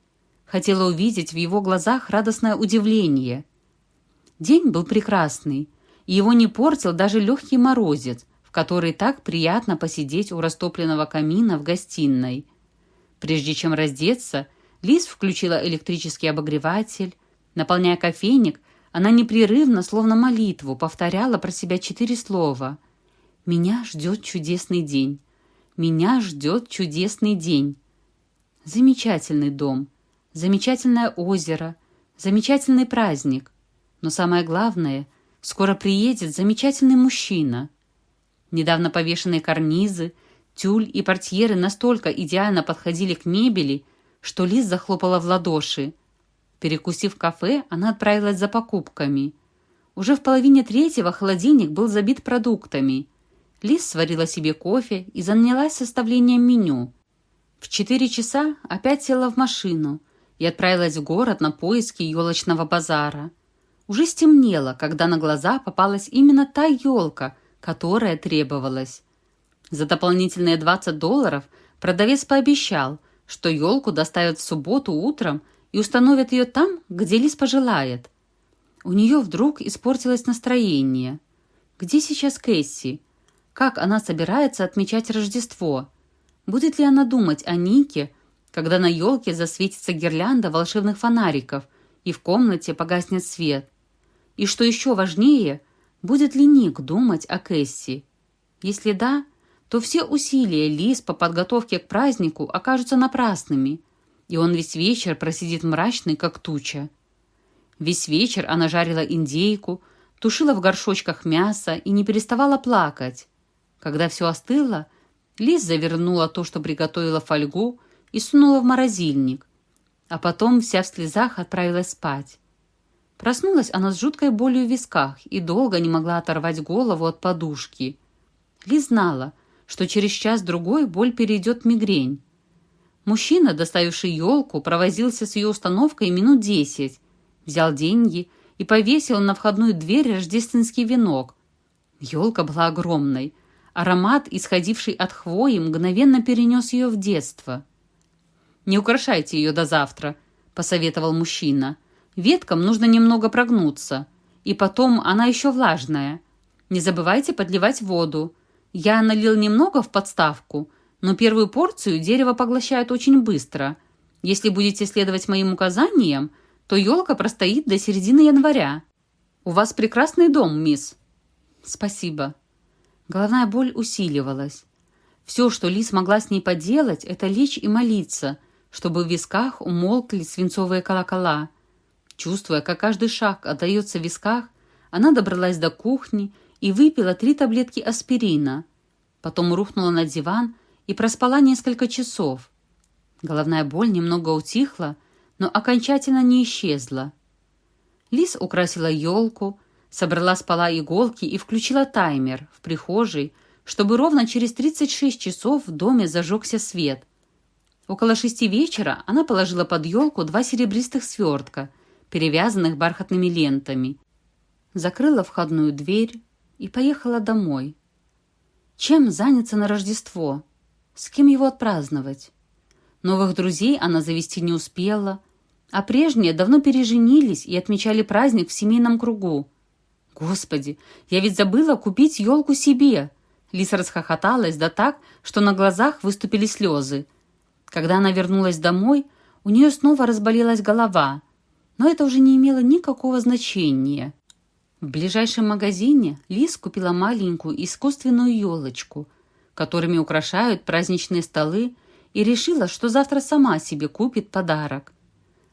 хотела увидеть в его глазах радостное удивление. День был прекрасный, и его не портил даже легкий морозец, в который так приятно посидеть у растопленного камина в гостиной. Прежде чем раздеться, Лиз включила электрический обогреватель. Наполняя кофейник, она непрерывно, словно молитву, повторяла про себя четыре слова. «Меня ждет чудесный день. Меня ждет чудесный день». Замечательный дом, замечательное озеро, замечательный праздник. Но самое главное, скоро приедет замечательный мужчина. Недавно повешенные карнизы, тюль и портьеры настолько идеально подходили к мебели, что Лиз захлопала в ладоши. Перекусив кафе, она отправилась за покупками. Уже в половине третьего холодильник был забит продуктами. Лиз сварила себе кофе и занялась составлением меню. В четыре часа опять села в машину и отправилась в город на поиски елочного базара. Уже стемнело, когда на глаза попалась именно та елка, которая требовалась. За дополнительные 20 долларов продавец пообещал – что елку доставят в субботу утром и установят ее там, где Лис пожелает. У нее вдруг испортилось настроение. Где сейчас Кэсси? Как она собирается отмечать Рождество? Будет ли она думать о Нике, когда на елке засветится гирлянда волшебных фонариков и в комнате погаснет свет? И что еще важнее, будет ли Ник думать о Кэсси? Если да, то все усилия Лиз по подготовке к празднику окажутся напрасными, и он весь вечер просидит мрачный, как туча. Весь вечер она жарила индейку, тушила в горшочках мясо и не переставала плакать. Когда все остыло, Лиз завернула то, что приготовила фольгу, и сунула в морозильник, а потом вся в слезах отправилась спать. Проснулась она с жуткой болью в висках и долго не могла оторвать голову от подушки. Лиз знала, что через час-другой боль перейдет в мигрень. Мужчина, доставивший елку, провозился с ее установкой минут десять, взял деньги и повесил на входную дверь рождественский венок. Елка была огромной. Аромат, исходивший от хвои, мгновенно перенес ее в детство. «Не украшайте ее до завтра», — посоветовал мужчина. «Веткам нужно немного прогнуться. И потом она еще влажная. Не забывайте подливать воду. Я налил немного в подставку, но первую порцию дерево поглощает очень быстро. Если будете следовать моим указаниям, то елка простоит до середины января. У вас прекрасный дом, мисс. Спасибо. Головная боль усиливалась. Все, что Ли смогла с ней поделать, это лечь и молиться, чтобы в висках умолкли свинцовые колокола. Чувствуя, как каждый шаг отдается в висках, она добралась до кухни и выпила три таблетки аспирина. Потом рухнула на диван и проспала несколько часов. Головная боль немного утихла, но окончательно не исчезла. Лис украсила елку, собрала с пола иголки и включила таймер в прихожей, чтобы ровно через 36 часов в доме зажегся свет. Около шести вечера она положила под елку два серебристых свертка, перевязанных бархатными лентами, закрыла входную дверь, и поехала домой. Чем заняться на Рождество? С кем его отпраздновать? Новых друзей она завести не успела, а прежние давно переженились и отмечали праздник в семейном кругу. «Господи, я ведь забыла купить елку себе!» Лиса расхохоталась, да так, что на глазах выступили слезы. Когда она вернулась домой, у нее снова разболелась голова, но это уже не имело никакого значения. В ближайшем магазине Лиз купила маленькую искусственную елочку, которыми украшают праздничные столы, и решила, что завтра сама себе купит подарок.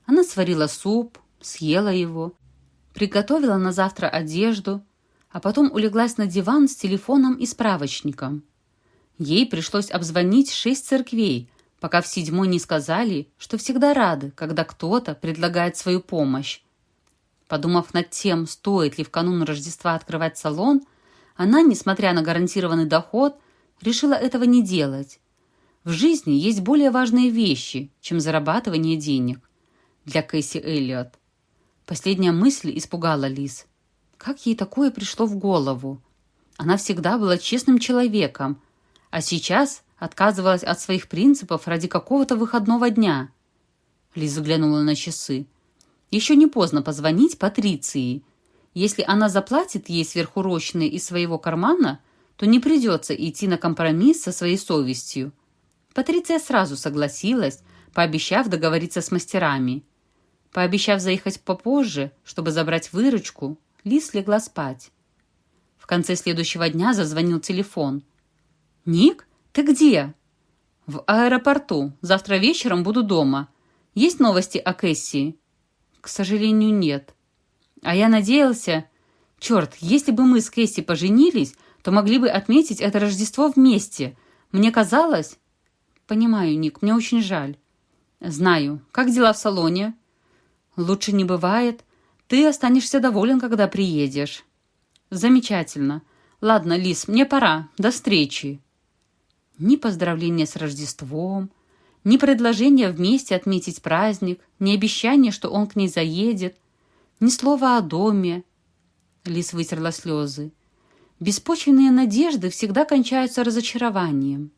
Она сварила суп, съела его, приготовила на завтра одежду, а потом улеглась на диван с телефоном и справочником. Ей пришлось обзвонить шесть церквей, пока в седьмой не сказали, что всегда рады, когда кто-то предлагает свою помощь. Подумав над тем, стоит ли в канун Рождества открывать салон, она, несмотря на гарантированный доход, решила этого не делать. В жизни есть более важные вещи, чем зарабатывание денег. Для Кэсси Эллиот. Последняя мысль испугала Лис. Как ей такое пришло в голову? Она всегда была честным человеком, а сейчас отказывалась от своих принципов ради какого-то выходного дня. Лиз взглянула на часы. Еще не поздно позвонить Патриции. Если она заплатит ей сверхурочные из своего кармана, то не придется идти на компромисс со своей совестью. Патриция сразу согласилась, пообещав договориться с мастерами. Пообещав заехать попозже, чтобы забрать выручку, Лиз легла спать. В конце следующего дня зазвонил телефон. «Ник, ты где?» «В аэропорту. Завтра вечером буду дома. Есть новости о Кэссии?» «К сожалению, нет». «А я надеялся...» «Черт, если бы мы с Кэсси поженились, то могли бы отметить это Рождество вместе. Мне казалось...» «Понимаю, Ник, мне очень жаль». «Знаю. Как дела в салоне?» «Лучше не бывает. Ты останешься доволен, когда приедешь». «Замечательно. Ладно, Лис, мне пора. До встречи». Ни поздравления с Рождеством, ни предложения вместе отметить праздник, ни обещания, что он к ней заедет, ни слова о доме. Лис вытерла слезы. Беспочвенные надежды всегда кончаются разочарованием.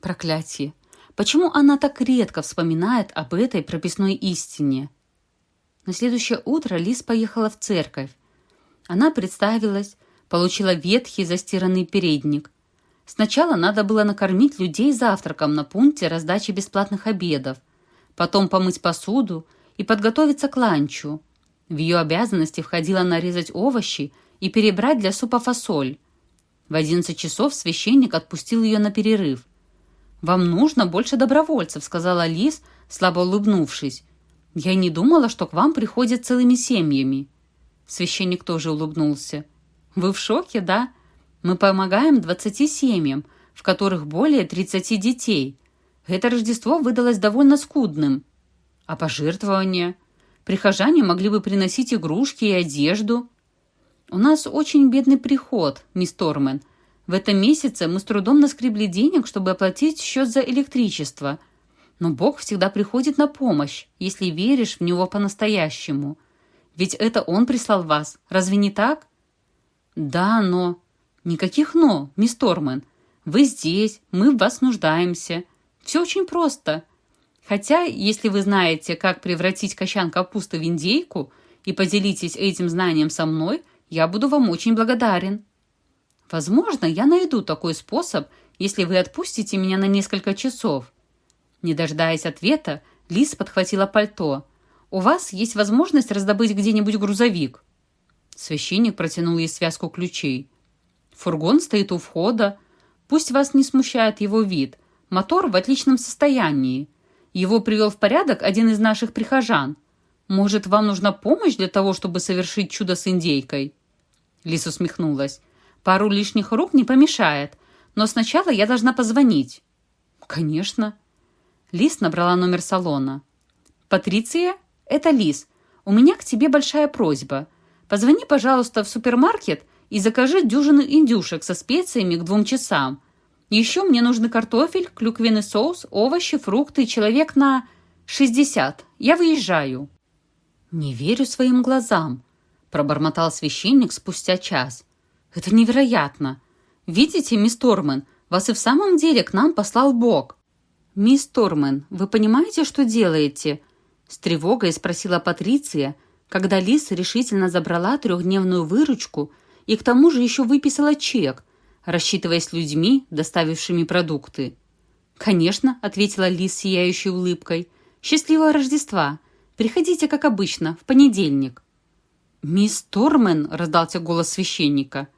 Проклятие! Почему она так редко вспоминает об этой прописной истине? На следующее утро Лис поехала в церковь. Она представилась, получила ветхий застиранный передник. Сначала надо было накормить людей завтраком на пункте раздачи бесплатных обедов, потом помыть посуду и подготовиться к ланчу. В ее обязанности входило нарезать овощи и перебрать для супа фасоль. В одиннадцать часов священник отпустил ее на перерыв. «Вам нужно больше добровольцев», — сказала Лис, слабо улыбнувшись. «Я не думала, что к вам приходят целыми семьями». Священник тоже улыбнулся. «Вы в шоке, да? Мы помогаем двадцати семьям, в которых более тридцати детей. Это Рождество выдалось довольно скудным. А пожертвования? Прихожане могли бы приносить игрушки и одежду. У нас очень бедный приход, мисс Тормен. В этом месяце мы с трудом наскребли денег, чтобы оплатить счет за электричество – но Бог всегда приходит на помощь, если веришь в Него по-настоящему. Ведь это Он прислал вас, разве не так? Да, но... Никаких «но», мисс Тормен. Вы здесь, мы в вас нуждаемся. Все очень просто. Хотя, если вы знаете, как превратить качан капусты в индейку и поделитесь этим знанием со мной, я буду вам очень благодарен. Возможно, я найду такой способ, если вы отпустите меня на несколько часов. Не дожидаясь ответа, Лис подхватила пальто. «У вас есть возможность раздобыть где-нибудь грузовик?» Священник протянул ей связку ключей. «Фургон стоит у входа. Пусть вас не смущает его вид. Мотор в отличном состоянии. Его привел в порядок один из наших прихожан. Может, вам нужна помощь для того, чтобы совершить чудо с индейкой?» Лис усмехнулась. «Пару лишних рук не помешает, но сначала я должна позвонить». «Конечно». Лис набрала номер салона. «Патриция, это Лис. У меня к тебе большая просьба. Позвони, пожалуйста, в супермаркет и закажи дюжину индюшек со специями к двум часам. Еще мне нужны картофель, клюквенный соус, овощи, фрукты, человек на 60. Я выезжаю». «Не верю своим глазам», – пробормотал священник спустя час. «Это невероятно. Видите, мисс Тормен, вас и в самом деле к нам послал Бог». «Мисс Тормен, вы понимаете, что делаете?» С тревогой спросила Патриция, когда Лис решительно забрала трехдневную выручку и к тому же еще выписала чек, рассчитываясь людьми, доставившими продукты. «Конечно», — ответила Лис сияющей улыбкой. «Счастливого Рождества! Приходите, как обычно, в понедельник». «Мисс Тормен», — раздался голос священника.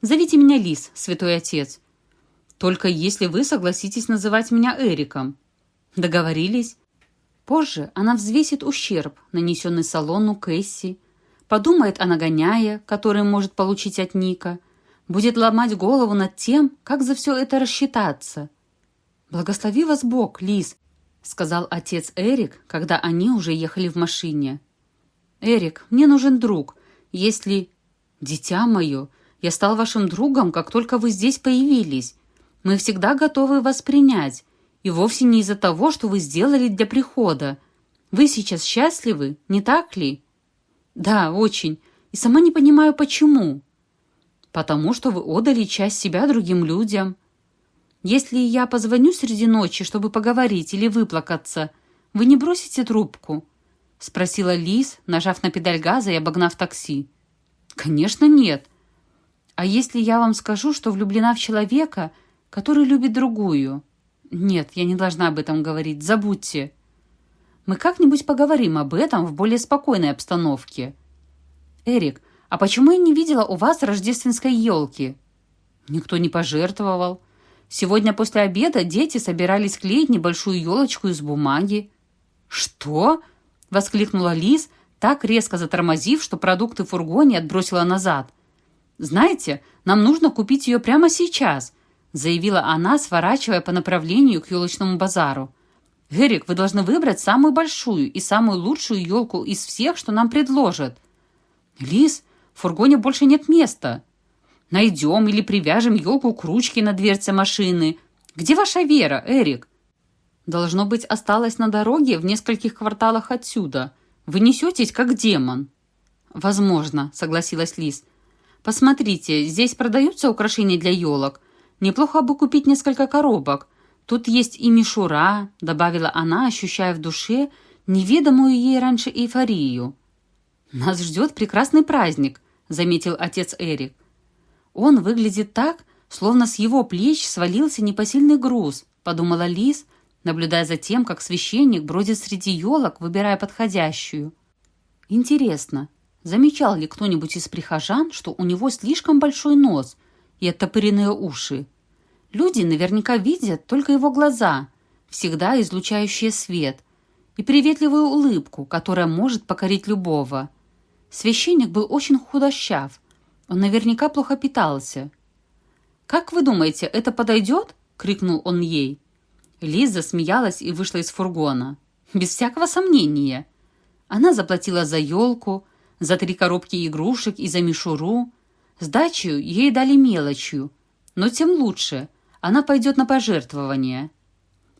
«Зовите меня Лис, святой отец. Только если вы согласитесь называть меня Эриком. Договорились? Позже она взвесит ущерб, нанесенный салону Кэсси, подумает о нагоняе, который может получить от Ника, будет ломать голову над тем, как за все это рассчитаться. «Благослови вас Бог, Лиз», — сказал отец Эрик, когда они уже ехали в машине. «Эрик, мне нужен друг. Если...» «Дитя мое, я стал вашим другом, как только вы здесь появились. Мы всегда готовы вас принять, и вовсе не из-за того, что вы сделали для прихода. Вы сейчас счастливы, не так ли?» «Да, очень. И сама не понимаю, почему». «Потому что вы отдали часть себя другим людям. Если я позвоню среди ночи, чтобы поговорить или выплакаться, вы не бросите трубку?» — спросила Лиз, нажав на педаль газа и обогнав такси. «Конечно, нет. А если я вам скажу, что влюблена в человека, который любит другую?» «Нет, я не должна об этом говорить. Забудьте». «Мы как-нибудь поговорим об этом в более спокойной обстановке». «Эрик, а почему я не видела у вас рождественской елки?» «Никто не пожертвовал. Сегодня после обеда дети собирались клеить небольшую елочку из бумаги». «Что?» — воскликнула Лиз, так резко затормозив, что продукты в фургоне отбросила назад. «Знаете, нам нужно купить ее прямо сейчас», — заявила она, сворачивая по направлению к елочному базару. «Эрик, вы должны выбрать самую большую и самую лучшую елку из всех, что нам предложат». «Лиз, в фургоне больше нет места». «Найдем или привяжем елку к ручке на дверце машины. Где ваша Вера, Эрик?» Должно быть, осталась на дороге в нескольких кварталах отсюда. Вы несетесь, как демон». «Возможно», — согласилась Лиз. «Посмотрите, здесь продаются украшения для елок. Неплохо бы купить несколько коробок. Тут есть и мишура», — добавила она, ощущая в душе неведомую ей раньше эйфорию. «Нас ждет прекрасный праздник», — заметил отец Эрик. «Он выглядит так, словно с его плеч свалился непосильный груз», — подумала Лиз, — наблюдая за тем, как священник бродит среди елок, выбирая подходящую. Интересно, замечал ли кто-нибудь из прихожан, что у него слишком большой нос и оттопыренные уши? Люди наверняка видят только его глаза, всегда излучающие свет, и приветливую улыбку, которая может покорить любого. Священник был очень худощав, он наверняка плохо питался. «Как вы думаете, это подойдет?» — крикнул он ей. Лиза смеялась и вышла из фургона. Без всякого сомнения. Она заплатила за елку, за три коробки игрушек и за мишуру. Сдачу ей дали мелочью, но тем лучше. Она пойдет на пожертвование.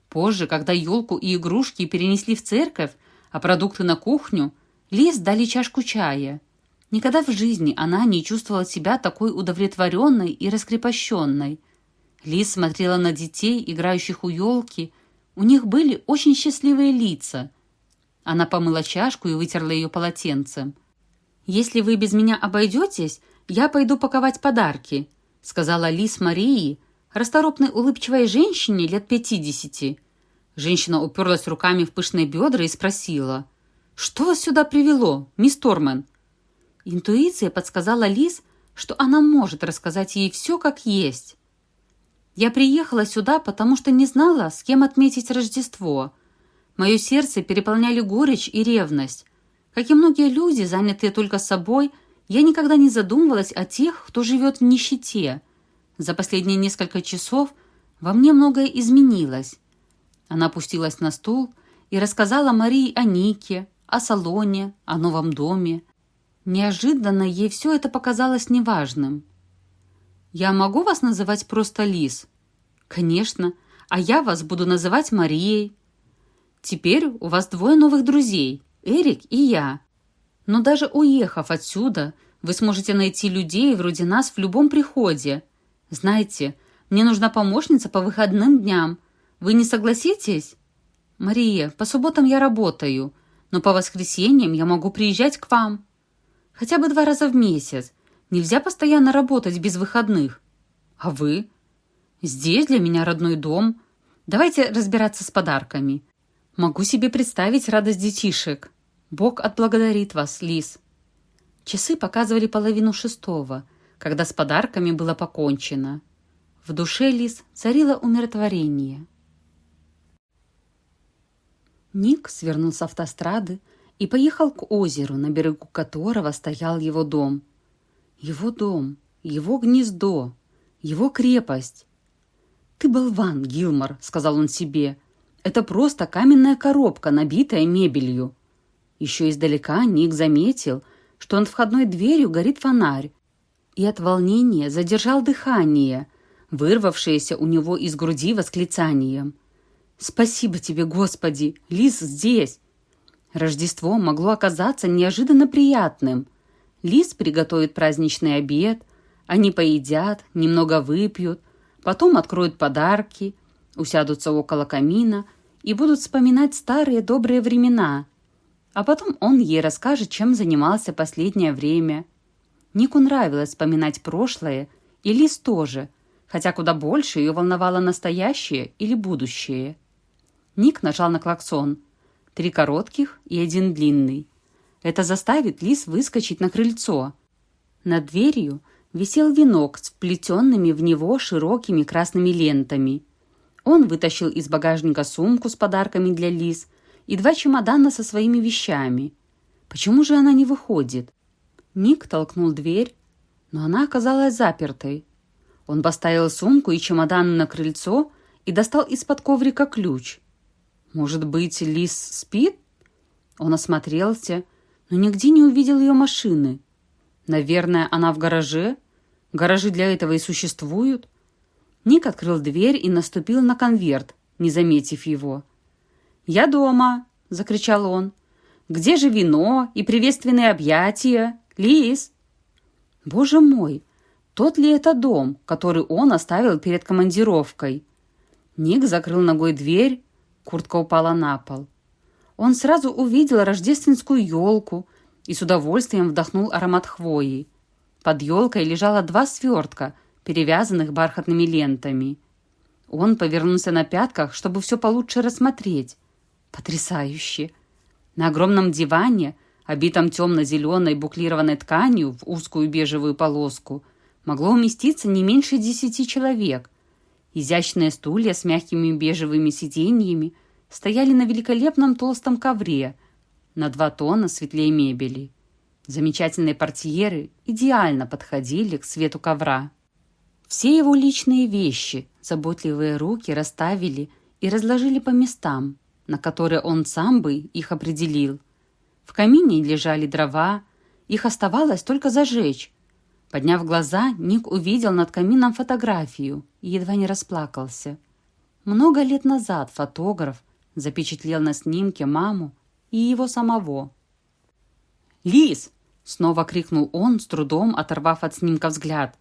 Позже, когда елку и игрушки перенесли в церковь, а продукты на кухню, Лиз дали чашку чая. Никогда в жизни она не чувствовала себя такой удовлетворенной и раскрепощенной. Лиз смотрела на детей, играющих у елки. У них были очень счастливые лица. Она помыла чашку и вытерла ее полотенцем. «Если вы без меня обойдетесь, я пойду паковать подарки», сказала Лиз Марии, расторопной улыбчивой женщине лет пятидесяти. Женщина уперлась руками в пышные бедра и спросила, «Что вас сюда привело, мисс Тормен?» Интуиция подсказала Лиз, что она может рассказать ей все как есть. Я приехала сюда, потому что не знала, с кем отметить Рождество. Мое сердце переполняли горечь и ревность. Как и многие люди, занятые только собой, я никогда не задумывалась о тех, кто живет в нищете. За последние несколько часов во мне многое изменилось. Она опустилась на стул и рассказала Марии о Нике, о салоне, о новом доме. Неожиданно ей все это показалось неважным. «Я могу вас называть просто Лис?» «Конечно. А я вас буду называть Марией». «Теперь у вас двое новых друзей, Эрик и я. Но даже уехав отсюда, вы сможете найти людей вроде нас в любом приходе. Знаете, мне нужна помощница по выходным дням. Вы не согласитесь?» «Мария, по субботам я работаю, но по воскресеньям я могу приезжать к вам. Хотя бы два раза в месяц. Нельзя постоянно работать без выходных. А вы? Здесь для меня родной дом. Давайте разбираться с подарками. Могу себе представить радость детишек. Бог отблагодарит вас, Лис. Часы показывали половину шестого, когда с подарками было покончено. В душе Лис царило умиротворение. Ник свернул с автострады и поехал к озеру, на берегу которого стоял его дом. Его дом, его гнездо, его крепость. «Ты болван, Гилмор», — сказал он себе. «Это просто каменная коробка, набитая мебелью». Еще издалека Ник заметил, что над входной дверью горит фонарь, и от волнения задержал дыхание, вырвавшееся у него из груди восклицанием. «Спасибо тебе, Господи! Лис здесь!» Рождество могло оказаться неожиданно приятным. Лис приготовит праздничный обед, они поедят, немного выпьют, потом откроют подарки, усядутся около камина и будут вспоминать старые добрые времена. А потом он ей расскажет, чем занимался последнее время. Нику нравилось вспоминать прошлое, и Лис тоже, хотя куда больше ее волновало настоящее или будущее. Ник нажал на клаксон – три коротких и один длинный. Это заставит лис выскочить на крыльцо. Над дверью висел венок с вплетенными в него широкими красными лентами. Он вытащил из багажника сумку с подарками для лис и два чемодана со своими вещами. Почему же она не выходит? Ник толкнул дверь, но она оказалась запертой. Он поставил сумку и чемодан на крыльцо и достал из-под коврика ключ – может быть, Лис спит? Он осмотрелся, но нигде не увидел ее машины. Наверное, она в гараже? Гаражи для этого и существуют. Ник открыл дверь и наступил на конверт, не заметив его. «Я дома!» — закричал он. «Где же вино и приветственные объятия? Лис!» «Боже мой! Тот ли это дом, который он оставил перед командировкой?» Ник закрыл ногой дверь Куртка упала на пол. Он сразу увидел рождественскую елку и с удовольствием вдохнул аромат хвои. Под елкой лежало два свертка, перевязанных бархатными лентами. Он повернулся на пятках, чтобы все получше рассмотреть. Потрясающе! На огромном диване, обитом темно-зеленой буклированной тканью в узкую бежевую полоску, могло уместиться не меньше десяти человек – Изящные стулья с мягкими бежевыми сиденьями стояли на великолепном толстом ковре, на два тона светлее мебели. Замечательные портьеры идеально подходили к свету ковра. Все его личные вещи заботливые руки расставили и разложили по местам, на которые он сам бы их определил. В камине лежали дрова, их оставалось только зажечь, Подняв глаза, Ник увидел над камином фотографию и едва не расплакался. Много лет назад фотограф запечатлел на снимке маму и его самого. «Лис!» — снова крикнул он, с трудом оторвав от снимка взгляд.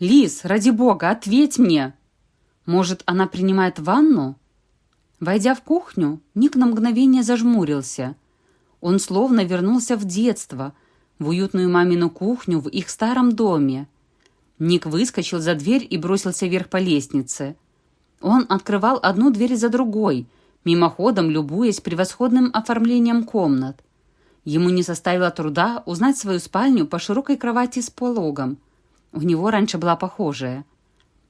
«Лис, ради бога, ответь мне! Может, она принимает ванну?» Войдя в кухню, Ник на мгновение зажмурился. Он словно вернулся в детство — в уютную мамину кухню в их старом доме. Ник выскочил за дверь и бросился вверх по лестнице. Он открывал одну дверь за другой, мимоходом любуясь превосходным оформлением комнат. Ему не составило труда узнать свою спальню по широкой кровати с пологом. У него раньше была похожая.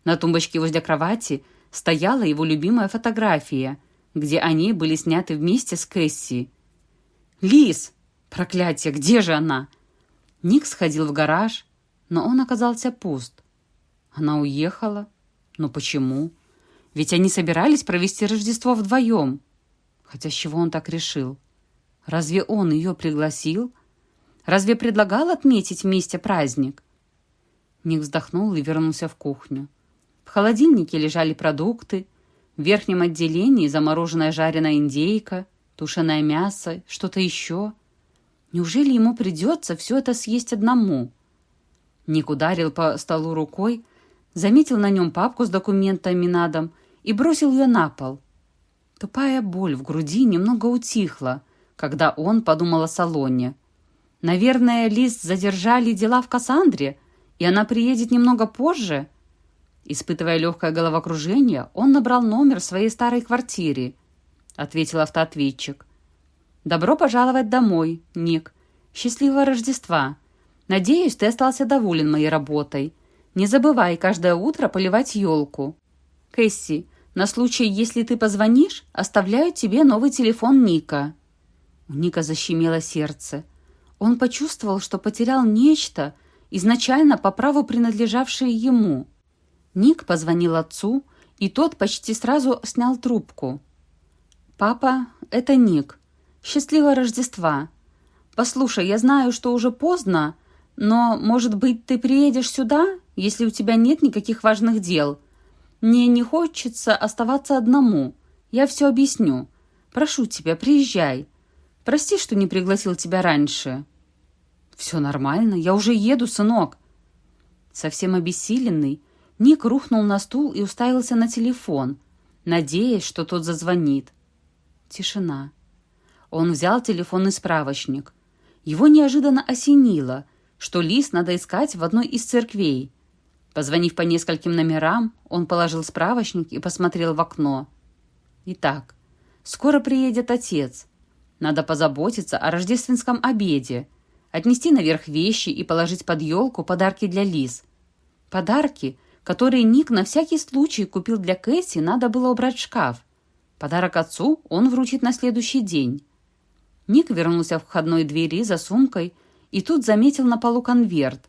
На тумбочке возле кровати стояла его любимая фотография, где они были сняты вместе с Кэсси. «Лис! Проклятие, где же она?» Ник сходил в гараж, но он оказался пуст. Она уехала? Но почему? Ведь они собирались провести Рождество вдвоем. Хотя с чего он так решил? Разве он ее пригласил? Разве предлагал отметить вместе праздник? Ник вздохнул и вернулся в кухню. В холодильнике лежали продукты, в верхнем отделении замороженная жареная индейка, тушеное мясо, что-то еще — Неужели ему придется все это съесть одному? Ник ударил по столу рукой, заметил на нем папку с документами на дом и бросил ее на пол. Тупая боль в груди немного утихла, когда он подумал о салоне. Наверное, Лиз задержали дела в Кассандре, и она приедет немного позже. Испытывая легкое головокружение, он набрал номер своей старой квартиры. Ответил автоответчик. «Добро пожаловать домой, Ник. Счастливого Рождества. Надеюсь, ты остался доволен моей работой. Не забывай каждое утро поливать елку. Кэсси, на случай, если ты позвонишь, оставляю тебе новый телефон Ника». У Ника защемело сердце. Он почувствовал, что потерял нечто, изначально по праву принадлежавшее ему. Ник позвонил отцу, и тот почти сразу снял трубку. «Папа, это Ник. Счастливого Рождества! Послушай, я знаю, что уже поздно, но, может быть, ты приедешь сюда, если у тебя нет никаких важных дел? Мне не хочется оставаться одному. Я все объясню. Прошу тебя, приезжай. Прости, что не пригласил тебя раньше». «Все нормально, я уже еду, сынок». Совсем обессиленный, Ник рухнул на стул и уставился на телефон, надеясь, что тот зазвонит. Тишина. Он взял телефонный справочник. Его неожиданно осенило, что лист надо искать в одной из церквей. Позвонив по нескольким номерам, он положил справочник и посмотрел в окно. Итак, скоро приедет отец. Надо позаботиться о рождественском обеде, отнести наверх вещи и положить под елку подарки для Лиз. Подарки, которые Ник на всякий случай купил для Кэсси, надо было убрать в шкаф. Подарок отцу он вручит на следующий день. Ник вернулся в входной двери за сумкой и тут заметил на полу конверт.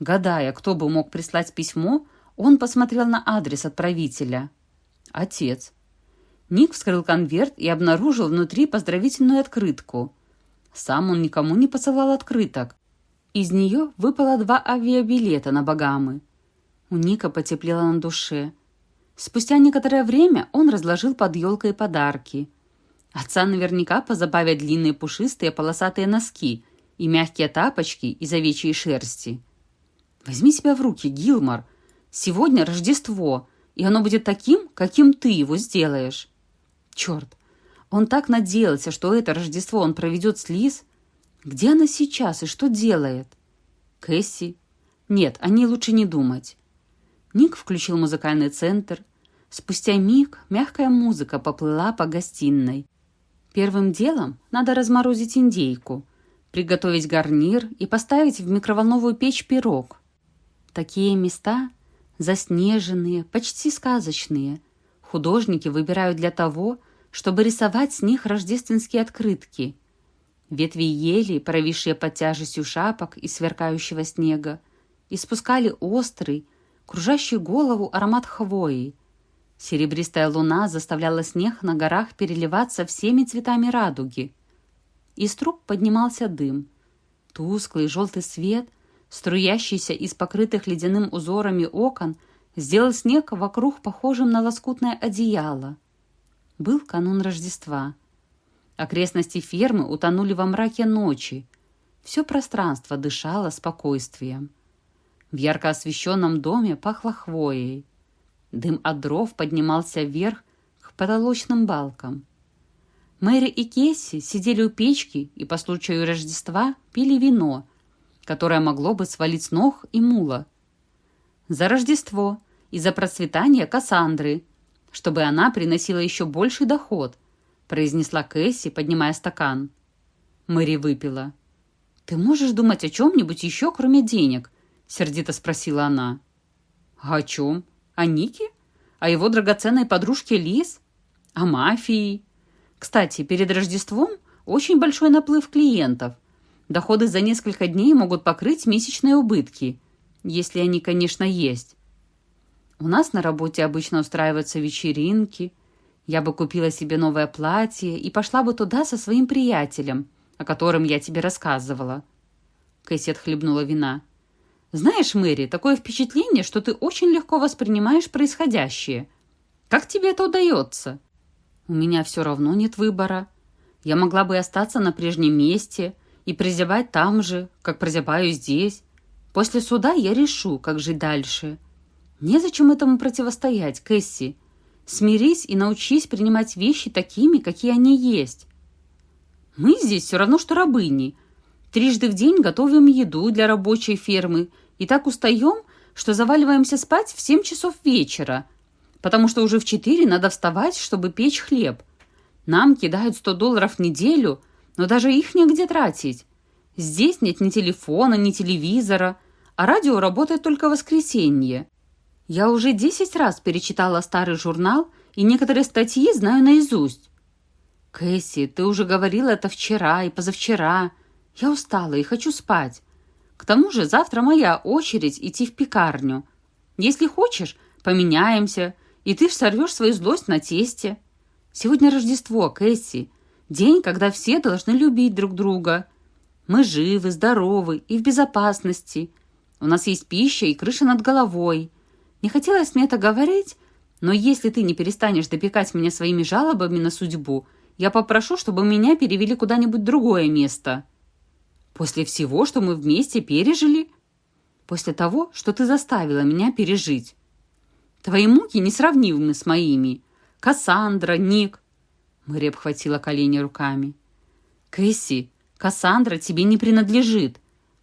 Гадая, кто бы мог прислать письмо, он посмотрел на адрес отправителя. Отец. Ник вскрыл конверт и обнаружил внутри поздравительную открытку. Сам он никому не посылал открыток. Из нее выпало два авиабилета на Багамы. У Ника потеплело на душе. Спустя некоторое время он разложил под елкой подарки. Отца наверняка позабавят длинные пушистые полосатые носки и мягкие тапочки из овечьей шерсти. Возьми себя в руки, Гилмор. Сегодня Рождество, и оно будет таким, каким ты его сделаешь. Черт, он так надеялся, что это Рождество он проведет с Лиз. Где она сейчас и что делает? Кэсси? Нет, о ней лучше не думать. Ник включил музыкальный центр. Спустя миг мягкая музыка поплыла по гостиной. Первым делом надо разморозить индейку, приготовить гарнир и поставить в микроволновую печь пирог. Такие места заснеженные, почти сказочные. Художники выбирают для того, чтобы рисовать с них рождественские открытки. Ветви ели, провисшие под тяжестью шапок и сверкающего снега, испускали острый, кружащий голову аромат хвои – Серебристая луна заставляла снег на горах переливаться всеми цветами радуги. Из труб поднимался дым. Тусклый желтый свет, струящийся из покрытых ледяным узорами окон, сделал снег вокруг похожим на лоскутное одеяло. Был канун Рождества. Окрестности фермы утонули во мраке ночи. Все пространство дышало спокойствием. В ярко освещенном доме пахло хвоей. Дым от дров поднимался вверх к потолочным балкам. Мэри и Кесси сидели у печки и по случаю Рождества пили вино, которое могло бы свалить с ног и мула. За Рождество и за процветание Кассандры, чтобы она приносила еще больший доход, произнесла Кэсси, поднимая стакан. Мэри выпила. «Ты можешь думать о чем-нибудь еще, кроме денег?» — сердито спросила она. «А о чем?» О Нике? О его драгоценной подружке Лиз? О мафии? Кстати, перед Рождеством очень большой наплыв клиентов. Доходы за несколько дней могут покрыть месячные убытки, если они, конечно, есть. У нас на работе обычно устраиваются вечеринки. Я бы купила себе новое платье и пошла бы туда со своим приятелем, о котором я тебе рассказывала. Кэсси отхлебнула вина. Знаешь, Мэри, такое впечатление, что ты очень легко воспринимаешь происходящее. Как тебе это удается? У меня все равно нет выбора. Я могла бы остаться на прежнем месте и прозябать там же, как прозябаю здесь. После суда я решу, как жить дальше. Незачем этому противостоять, Кэсси. Смирись и научись принимать вещи такими, какие они есть. Мы здесь все равно, что рабыни. Трижды в день готовим еду для рабочей фермы – и так устаем, что заваливаемся спать в семь часов вечера, потому что уже в четыре надо вставать, чтобы печь хлеб. Нам кидают сто долларов в неделю, но даже их негде тратить. Здесь нет ни телефона, ни телевизора, а радио работает только в воскресенье. Я уже десять раз перечитала старый журнал и некоторые статьи знаю наизусть. Кэсси, ты уже говорила это вчера и позавчера. Я устала и хочу спать. К тому же завтра моя очередь идти в пекарню. Если хочешь, поменяемся, и ты сорвешь свою злость на тесте. Сегодня Рождество, Кэсси. День, когда все должны любить друг друга. Мы живы, здоровы и в безопасности. У нас есть пища и крыша над головой. Не хотелось мне это говорить, но если ты не перестанешь допекать меня своими жалобами на судьбу, я попрошу, чтобы меня перевели куда-нибудь другое место. После всего, что мы вместе пережили? После того, что ты заставила меня пережить. Твои муки несравнимы с моими. Кассандра, Ник. Мэри обхватила колени руками. Кэсси, Кассандра тебе не принадлежит.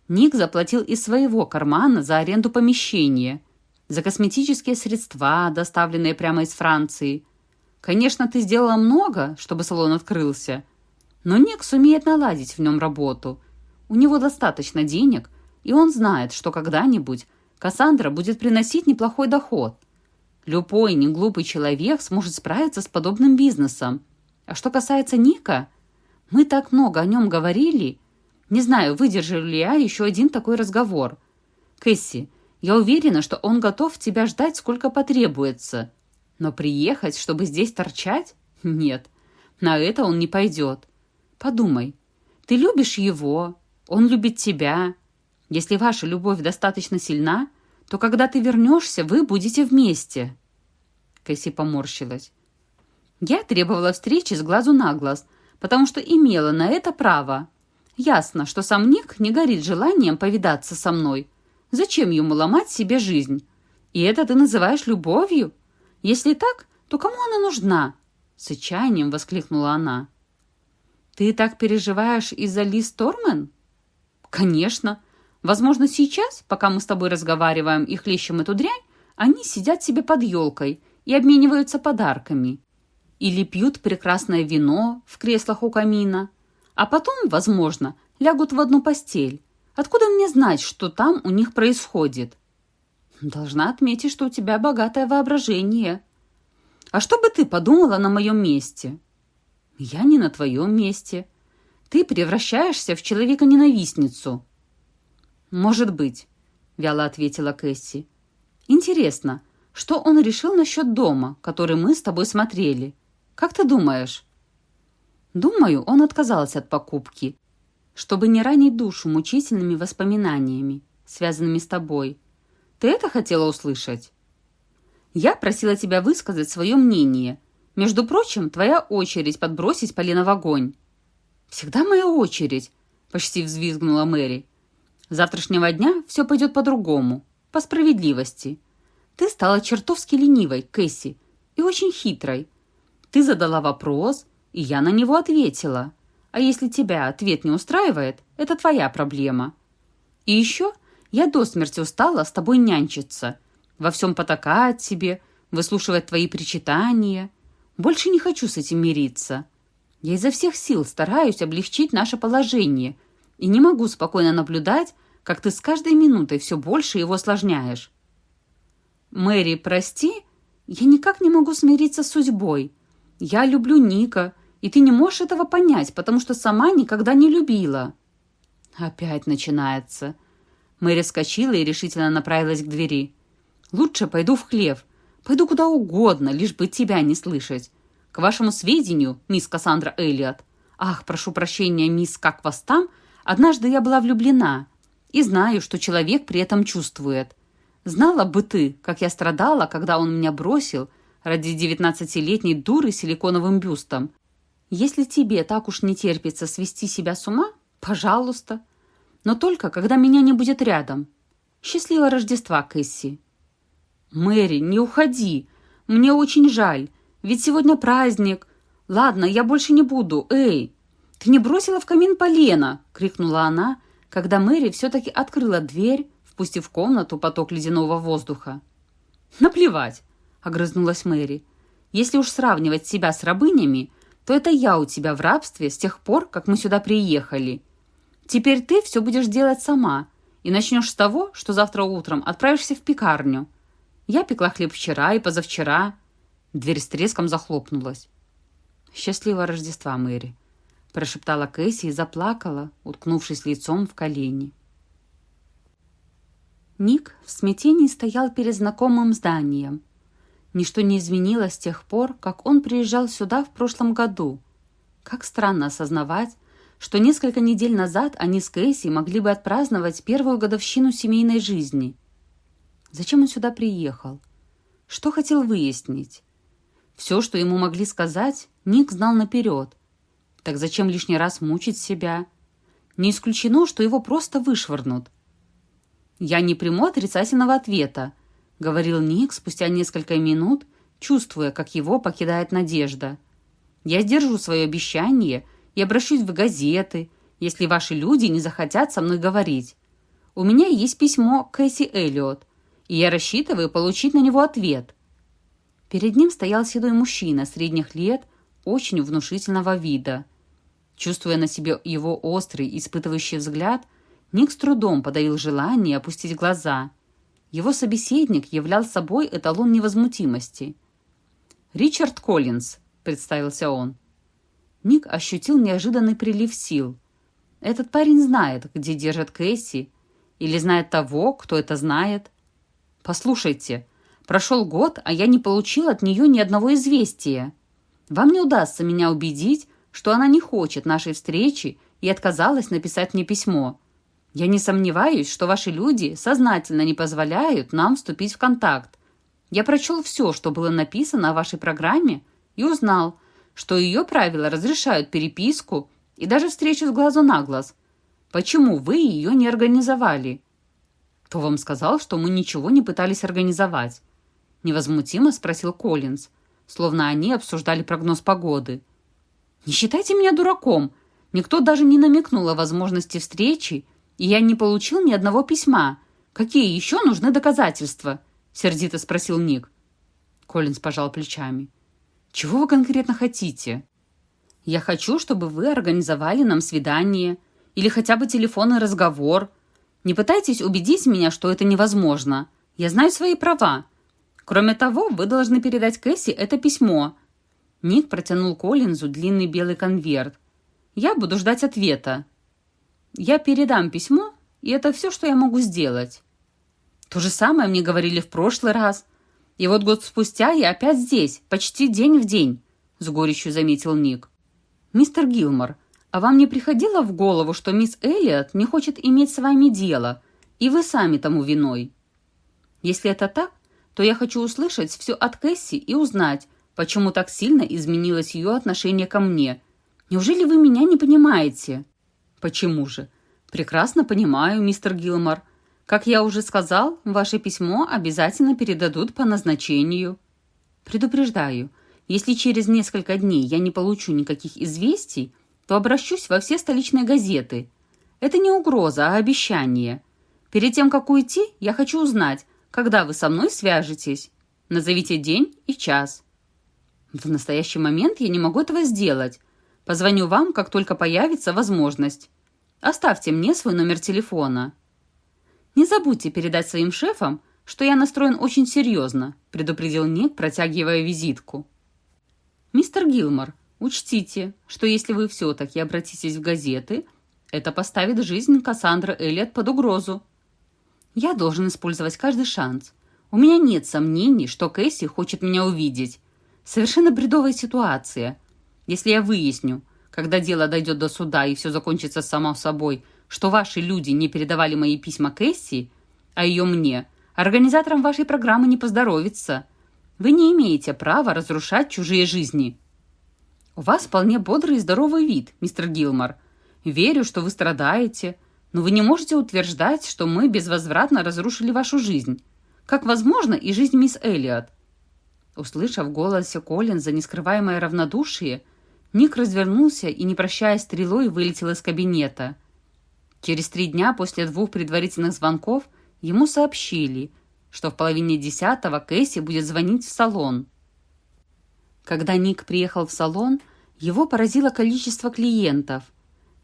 Ник заплатил из своего кармана за аренду помещения, за косметические средства, доставленные прямо из Франции. Конечно, ты сделала много, чтобы салон открылся, но Ник сумеет наладить в нем работу. У него достаточно денег, и он знает, что когда-нибудь Кассандра будет приносить неплохой доход. Любой неглупый человек сможет справиться с подобным бизнесом. А что касается Ника, мы так много о нем говорили, не знаю, выдержу ли я еще один такой разговор. Кэсси, я уверена, что он готов тебя ждать, сколько потребуется. Но приехать, чтобы здесь торчать? Нет, на это он не пойдет. Подумай, ты любишь его, он любит тебя. Если ваша любовь достаточно сильна, то когда ты вернешься, вы будете вместе». Кэсси поморщилась. «Я требовала встречи с глазу на глаз, потому что имела на это право. Ясно, что сам Ник не горит желанием повидаться со мной. Зачем ему ломать себе жизнь? И это ты называешь любовью? Если так, то кому она нужна?» С отчаянием воскликнула она. «Ты так переживаешь из-за Ли Стормен?» «Конечно. Возможно, сейчас, пока мы с тобой разговариваем и хлещем эту дрянь, они сидят себе под елкой и обмениваются подарками. Или пьют прекрасное вино в креслах у камина – а потом, возможно, лягут в одну постель. Откуда мне знать, что там у них происходит? Должна отметить, что у тебя богатое воображение. А что бы ты подумала на моем месте? Я не на твоем месте. Ты превращаешься в человека-ненавистницу. Может быть, вяло ответила Кэсси. Интересно, что он решил насчет дома, который мы с тобой смотрели? Как ты думаешь? Думаю, он отказался от покупки, чтобы не ранить душу мучительными воспоминаниями, связанными с тобой. Ты это хотела услышать? Я просила тебя высказать свое мнение. Между прочим, твоя очередь подбросить полено в огонь. Всегда моя очередь, почти взвизгнула Мэри. С завтрашнего дня все пойдет по-другому, по справедливости. Ты стала чертовски ленивой, Кэсси, и очень хитрой. Ты задала вопрос, и я на него ответила. А если тебя ответ не устраивает, это твоя проблема. И еще я до смерти устала с тобой нянчиться, во всем потакать тебе, выслушивать твои причитания. Больше не хочу с этим мириться. Я изо всех сил стараюсь облегчить наше положение и не могу спокойно наблюдать, как ты с каждой минутой все больше его осложняешь. Мэри, прости, я никак не могу смириться с судьбой. Я люблю Ника, и ты не можешь этого понять, потому что сама никогда не любила». Опять начинается. Мэри вскочила и решительно направилась к двери. «Лучше пойду в хлев. Пойду куда угодно, лишь бы тебя не слышать. К вашему сведению, мисс Кассандра Эллиот. Ах, прошу прощения, мисс, как вас там? Однажды я была влюблена и знаю, что человек при этом чувствует. Знала бы ты, как я страдала, когда он меня бросил ради девятнадцатилетней дуры с силиконовым бюстом. Если тебе так уж не терпится свести себя с ума, пожалуйста. Но только, когда меня не будет рядом. Счастливого Рождества, Кэсси. Мэри, не уходи. Мне очень жаль. Ведь сегодня праздник. Ладно, я больше не буду. Эй, ты не бросила в камин полено? Крикнула она, когда Мэри все-таки открыла дверь, впустив в комнату поток ледяного воздуха. «Наплевать!» — огрызнулась Мэри. «Если уж сравнивать себя с рабынями, то это я у тебя в рабстве с тех пор, как мы сюда приехали. Теперь ты все будешь делать сама и начнешь с того, что завтра утром отправишься в пекарню. Я пекла хлеб вчера и позавчера». Дверь с треском захлопнулась. «Счастливого Рождества, Мэри!» прошептала Кэсси и заплакала, уткнувшись лицом в колени. Ник в смятении стоял перед знакомым зданием, Ничто не изменилось с тех пор, как он приезжал сюда в прошлом году. Как странно осознавать, что несколько недель назад они с Кейси могли бы отпраздновать первую годовщину семейной жизни. Зачем он сюда приехал? Что хотел выяснить? Все, что ему могли сказать, Ник знал наперед, Так зачем лишний раз мучить себя? Не исключено, что его просто вышвырнут. «Я не приму отрицательного ответа», — говорил Ник спустя несколько минут, чувствуя, как его покидает надежда. «Я сдержу свое обещание и обращусь в газеты, если ваши люди не захотят со мной говорить. У меня есть письмо Кэсси Эллиот, и я рассчитываю получить на него ответ». Перед ним стоял седой мужчина средних лет, очень внушительного вида. Чувствуя на себе его острый, испытывающий взгляд, Ник с трудом подавил желание опустить глаза. Его собеседник являл собой эталон невозмутимости. «Ричард Коллинз», — представился он. Ник ощутил неожиданный прилив сил. Этот парень знает, где держат Кэсси, или знает того, кто это знает. «Послушайте, прошел год, а я не получил от нее ни одного известия. Вам не удастся меня убедить, что она не хочет нашей встречи и отказалась написать мне письмо. Я не сомневаюсь, что ваши люди сознательно не позволяют нам вступить в контакт. Я прочел все, что было написано о вашей программе, и узнал, что ее правила разрешают переписку и даже встречу с глазу на глаз. Почему вы ее не организовали? Кто вам сказал, что мы ничего не пытались организовать? Невозмутимо спросил Коллинз, словно они обсуждали прогноз погоды. Не считайте меня дураком. Никто даже не намекнул о возможности встречи, и я не получил ни одного письма. Какие еще нужны доказательства?» — сердито спросил Ник. Коллинз пожал плечами. «Чего вы конкретно хотите?» «Я хочу, чтобы вы организовали нам свидание или хотя бы телефонный разговор. Не пытайтесь убедить меня, что это невозможно. Я знаю свои права. Кроме того, вы должны передать Кэсси это письмо. Ник протянул Коллинзу длинный белый конверт. «Я буду ждать ответа. Я передам письмо, и это все, что я могу сделать». То же самое мне говорили в прошлый раз. И вот год спустя я опять здесь, почти день в день, — с горечью заметил Ник. «Мистер Гилмор, а вам не приходило в голову, что мисс Эллиот не хочет иметь с вами дело, и вы сами тому виной? Если это так, то я хочу услышать все от Кэсси и узнать, Почему так сильно изменилось ее отношение ко мне? Неужели вы меня не понимаете?» «Почему же?» «Прекрасно понимаю, мистер Гилмор. Как я уже сказал, ваше письмо обязательно передадут по назначению». «Предупреждаю, если через несколько дней я не получу никаких известий, то обращусь во все столичные газеты. Это не угроза, а обещание. Перед тем, как уйти, я хочу узнать, когда вы со мной свяжетесь. Назовите день и час. В настоящий момент я не могу этого сделать. Позвоню вам, как только появится возможность. Оставьте мне свой номер телефона. Не забудьте передать своим шефам, что я настроен очень серьезно, предупредил Ник, протягивая визитку. Мистер Гилмор, учтите, что если вы все-таки обратитесь в газеты, это поставит жизнь Кассандры Элliот под угрозу. Я должен использовать каждый шанс. У меня нет сомнений, что Кэсси хочет меня увидеть, Совершенно бредовая ситуация. Если я выясню, когда дело дойдет до суда и все закончится само собой, что ваши люди не передавали мои письма Кэсси, а ее мне, организаторам вашей программы не поздоровится. Вы не имеете права разрушать чужие жизни. У вас вполне бодрый и здоровый вид, мистер Гилмор. Верю, что вы страдаете, но вы не можете утверждать, что мы безвозвратно разрушили вашу жизнь. Как возможно и жизнь мисс Эллиот. Услышав голосе Коллинза нескрываемое равнодушие, Ник развернулся и, не прощаясь стрелой, вылетел из кабинета. Через три дня после двух предварительных звонков ему сообщили, что в половине десятого Кэсси будет звонить в салон. Когда Ник приехал в салон, его поразило количество клиентов.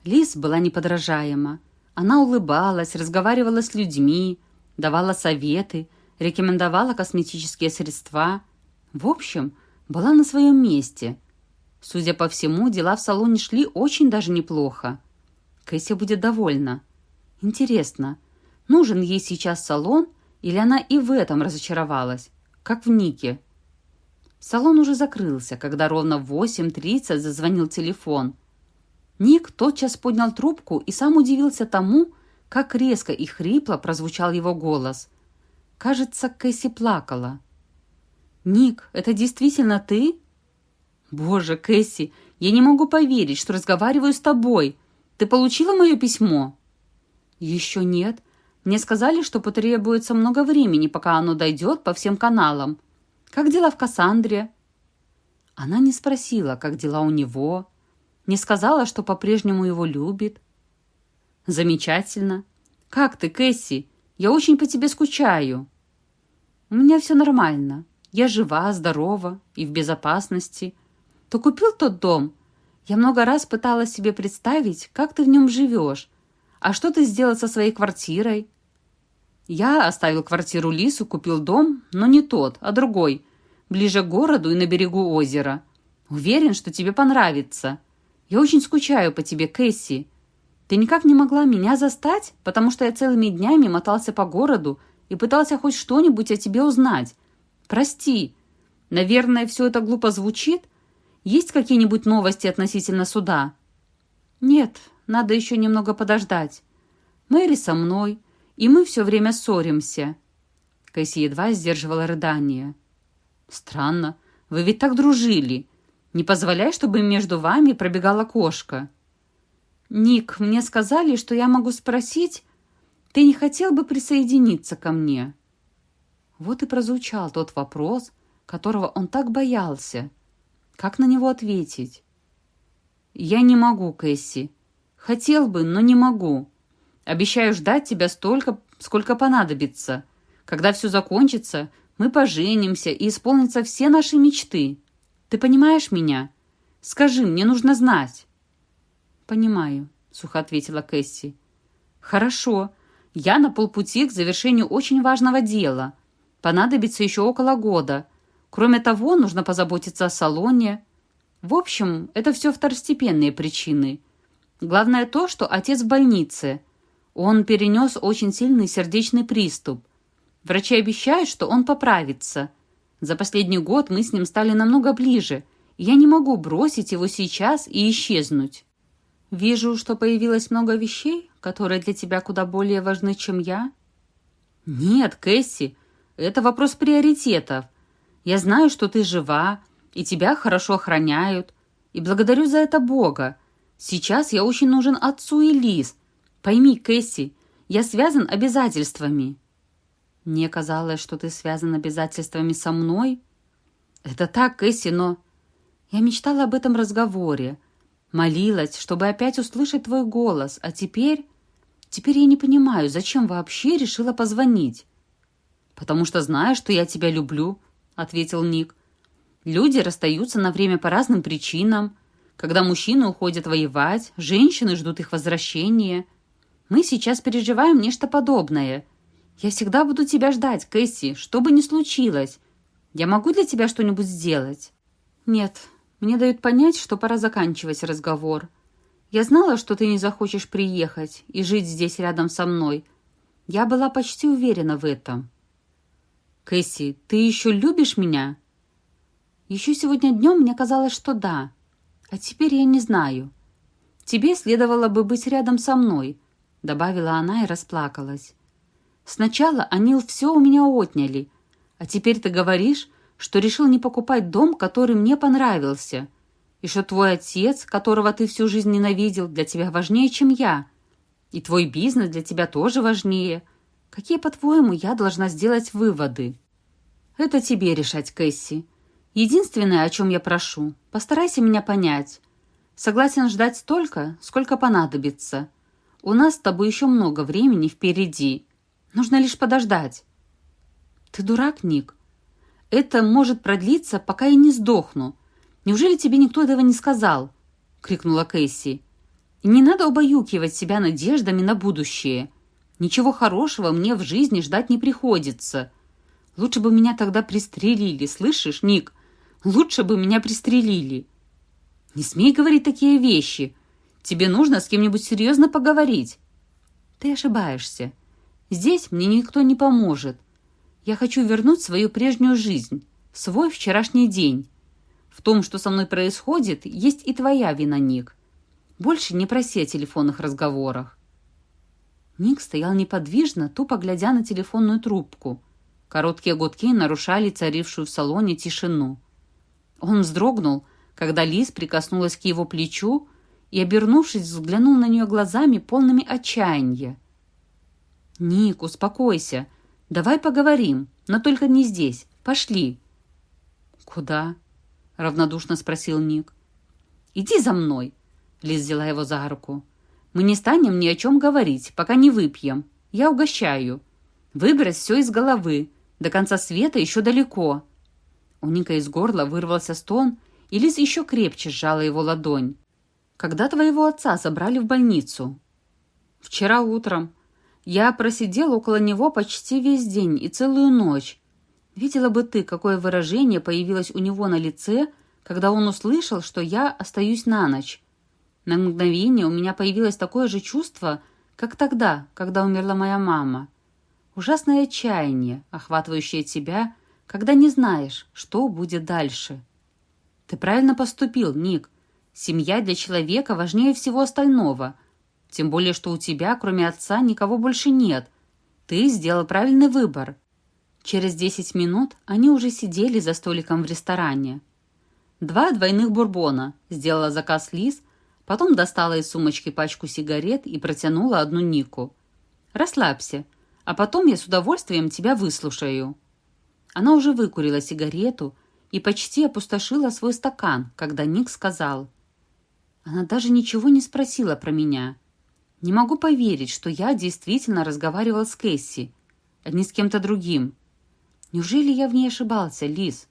Лиз была неподражаема. Она улыбалась, разговаривала с людьми, давала советы, рекомендовала косметические средства – в общем, была на своем месте. Судя по всему, дела в салоне шли очень даже неплохо. Кэсси будет довольна. Интересно, нужен ей сейчас салон, или она и в этом разочаровалась, как в Нике? Салон уже закрылся, когда ровно в 8.30 зазвонил телефон. Ник тотчас поднял трубку и сам удивился тому, как резко и хрипло прозвучал его голос. Кажется, Кэсси плакала. «Ник, это действительно ты?» «Боже, Кэсси, Я не могу поверить, что разговариваю с тобой. Ты получила мое письмо?» «Еще нет. Мне сказали, что потребуется много времени, пока оно дойдет по всем каналам. Как дела в Кассандре?» Она не спросила, как дела у него, не сказала, что по-прежнему его любит. «Замечательно. Как ты, Кэсси? Я очень по тебе скучаю». «У меня все нормально. Я жива, здорова и в безопасности. Ты купил тот дом? Я много раз пыталась себе представить, как ты в нем живешь. А что ты сделал со своей квартирой? Я оставил квартиру Лису, купил дом, но не тот, а другой, ближе к городу и на берегу озера. Уверен, что тебе понравится. Я очень скучаю по тебе, Кэсси. Ты никак не могла меня застать, потому что я целыми днями мотался по городу и пытался хоть что-нибудь о тебе узнать. Прости. Наверное, все это глупо звучит, есть какие-нибудь новости относительно суда?» «Нет, надо еще немного подождать. Мэри со мной, и мы все время ссоримся». Кэсси едва сдерживала рыдание. «Странно, вы ведь так дружили. Не позволяй, чтобы между вами пробегала кошка». «Ник, мне сказали, что я могу спросить, ты не хотел бы присоединиться ко мне?» Вот и прозвучал тот вопрос, которого он так боялся. Как на него ответить? «Я не могу, Кэсси. Хотел бы, но не могу. Обещаю ждать тебя столько, сколько понадобится. Когда все закончится, мы поженимся и исполнятся все наши мечты. Ты понимаешь меня? Скажи, мне нужно знать». «Понимаю», — сухо ответила Кэсси. «Хорошо. Я на полпути к завершению очень важного дела. Понадобится еще около года. Кроме того, нужно позаботиться о салоне. В общем, это все второстепенные причины. Главное то, что отец в больнице. Он перенес очень сильный сердечный приступ. Врачи обещают, что он поправится. За последний год мы с ним стали намного ближе, я не могу бросить его сейчас и исчезнуть. Вижу, что появилось много вещей, которые для тебя куда более важны, чем я. Нет, Кэсси, это вопрос приоритетов. Я знаю, что ты жива, и тебя хорошо охраняют, и благодарю за это Бога. Сейчас я очень нужен отцу и Лиз. Пойми, Кэсси, я связан обязательствами». «Мне казалось, что ты связан обязательствами со мной». «Это так, Кэсси, но...» Я мечтала об этом разговоре, молилась, чтобы опять услышать твой голос, а теперь... Теперь я не понимаю, зачем вообще решила позвонить. «Потому что знаю, что я тебя люблю», ответил Ник. Люди расстаются на время по разным причинам. Когда мужчины уходят воевать, женщины ждут их возвращения. Мы сейчас переживаем нечто подобное. Я всегда буду тебя ждать, Кэсси, что бы ни случилось. Я могу для тебя что-нибудь сделать? Нет, мне дают понять, что пора заканчивать разговор. Я знала, что ты не захочешь приехать и жить здесь рядом со мной. Я была почти уверена в этом. «Кэсси, ты еще любишь меня?» «Еще сегодня днем мне казалось, что да. А теперь я не знаю. Тебе следовало бы быть рядом со мной», — добавила она и расплакалась. «Сначала они все у меня отняли, а теперь ты говоришь, что решил не покупать дом, который мне понравился, и что твой отец, которого ты всю жизнь ненавидел, для тебя важнее, чем я, и твой бизнес для тебя тоже важнее». Какие, по-твоему, я должна сделать выводы? Это тебе решать, Кэсси. Единственное, о чем я прошу, постарайся меня понять. Согласен ждать столько, сколько понадобится. У нас с тобой еще много времени впереди. Нужно лишь подождать. Ты дурак, Ник. Это может продлиться, пока я не сдохну. Неужели тебе никто этого не сказал? Крикнула Кэсси. И не надо убаюкивать себя надеждами на будущее. Ничего хорошего мне в жизни ждать не приходится. Лучше бы меня тогда пристрелили, слышишь, Ник? Лучше бы меня пристрелили. Не смей говорить такие вещи. Тебе нужно с кем-нибудь серьезно поговорить. Ты ошибаешься. Здесь мне никто не поможет. Я хочу вернуть свою прежнюю жизнь, свой вчерашний день. В том, что со мной происходит, есть и твоя вина, Ник. Больше не проси о телефонных разговорах. Ник стоял неподвижно, тупо глядя на телефонную трубку. Короткие гудки нарушали царившую в салоне тишину. Он вздрогнул, когда Лиз прикоснулась к его плечу и, обернувшись, взглянул на нее глазами, полными отчаяния. «Ник, успокойся. Давай поговорим, но только не здесь. Пошли». «Куда?» — равнодушно спросил Ник. «Иди за мной», — Лиз взяла его за руку. «Мы не станем ни о чем говорить, пока не выпьем. Я угощаю. Выбрось все из головы. До конца света еще далеко». У Ника из горла вырвался стон, и Лиз еще крепче сжала его ладонь. «Когда твоего отца забрали в больницу?» «Вчера утром. Я просидел около него почти весь день и целую ночь. Видела бы ты, какое выражение появилось у него на лице, когда он услышал, что я остаюсь на ночь. На мгновение у меня появилось такое же чувство, как тогда, когда умерла моя мама. Ужасное отчаяние, охватывающее тебя, когда не знаешь, что будет дальше. Ты правильно поступил, Ник. Семья для человека важнее всего остального. Тем более, что у тебя, кроме отца, никого больше нет. Ты сделал правильный выбор. Через десять минут они уже сидели за столиком в ресторане. Два двойных бурбона, сделала заказ Лиз, потом достала из сумочки пачку сигарет и протянула одну Нику. «Расслабься, а потом я с удовольствием тебя выслушаю». Она уже выкурила сигарету, и почти опустошила свой стакан, когда Ник сказал. Она даже ничего не спросила про меня. Не могу поверить, что я действительно разговаривал с Кэсси, а не с кем-то другим. Неужели я в ней ошибался, Лиз?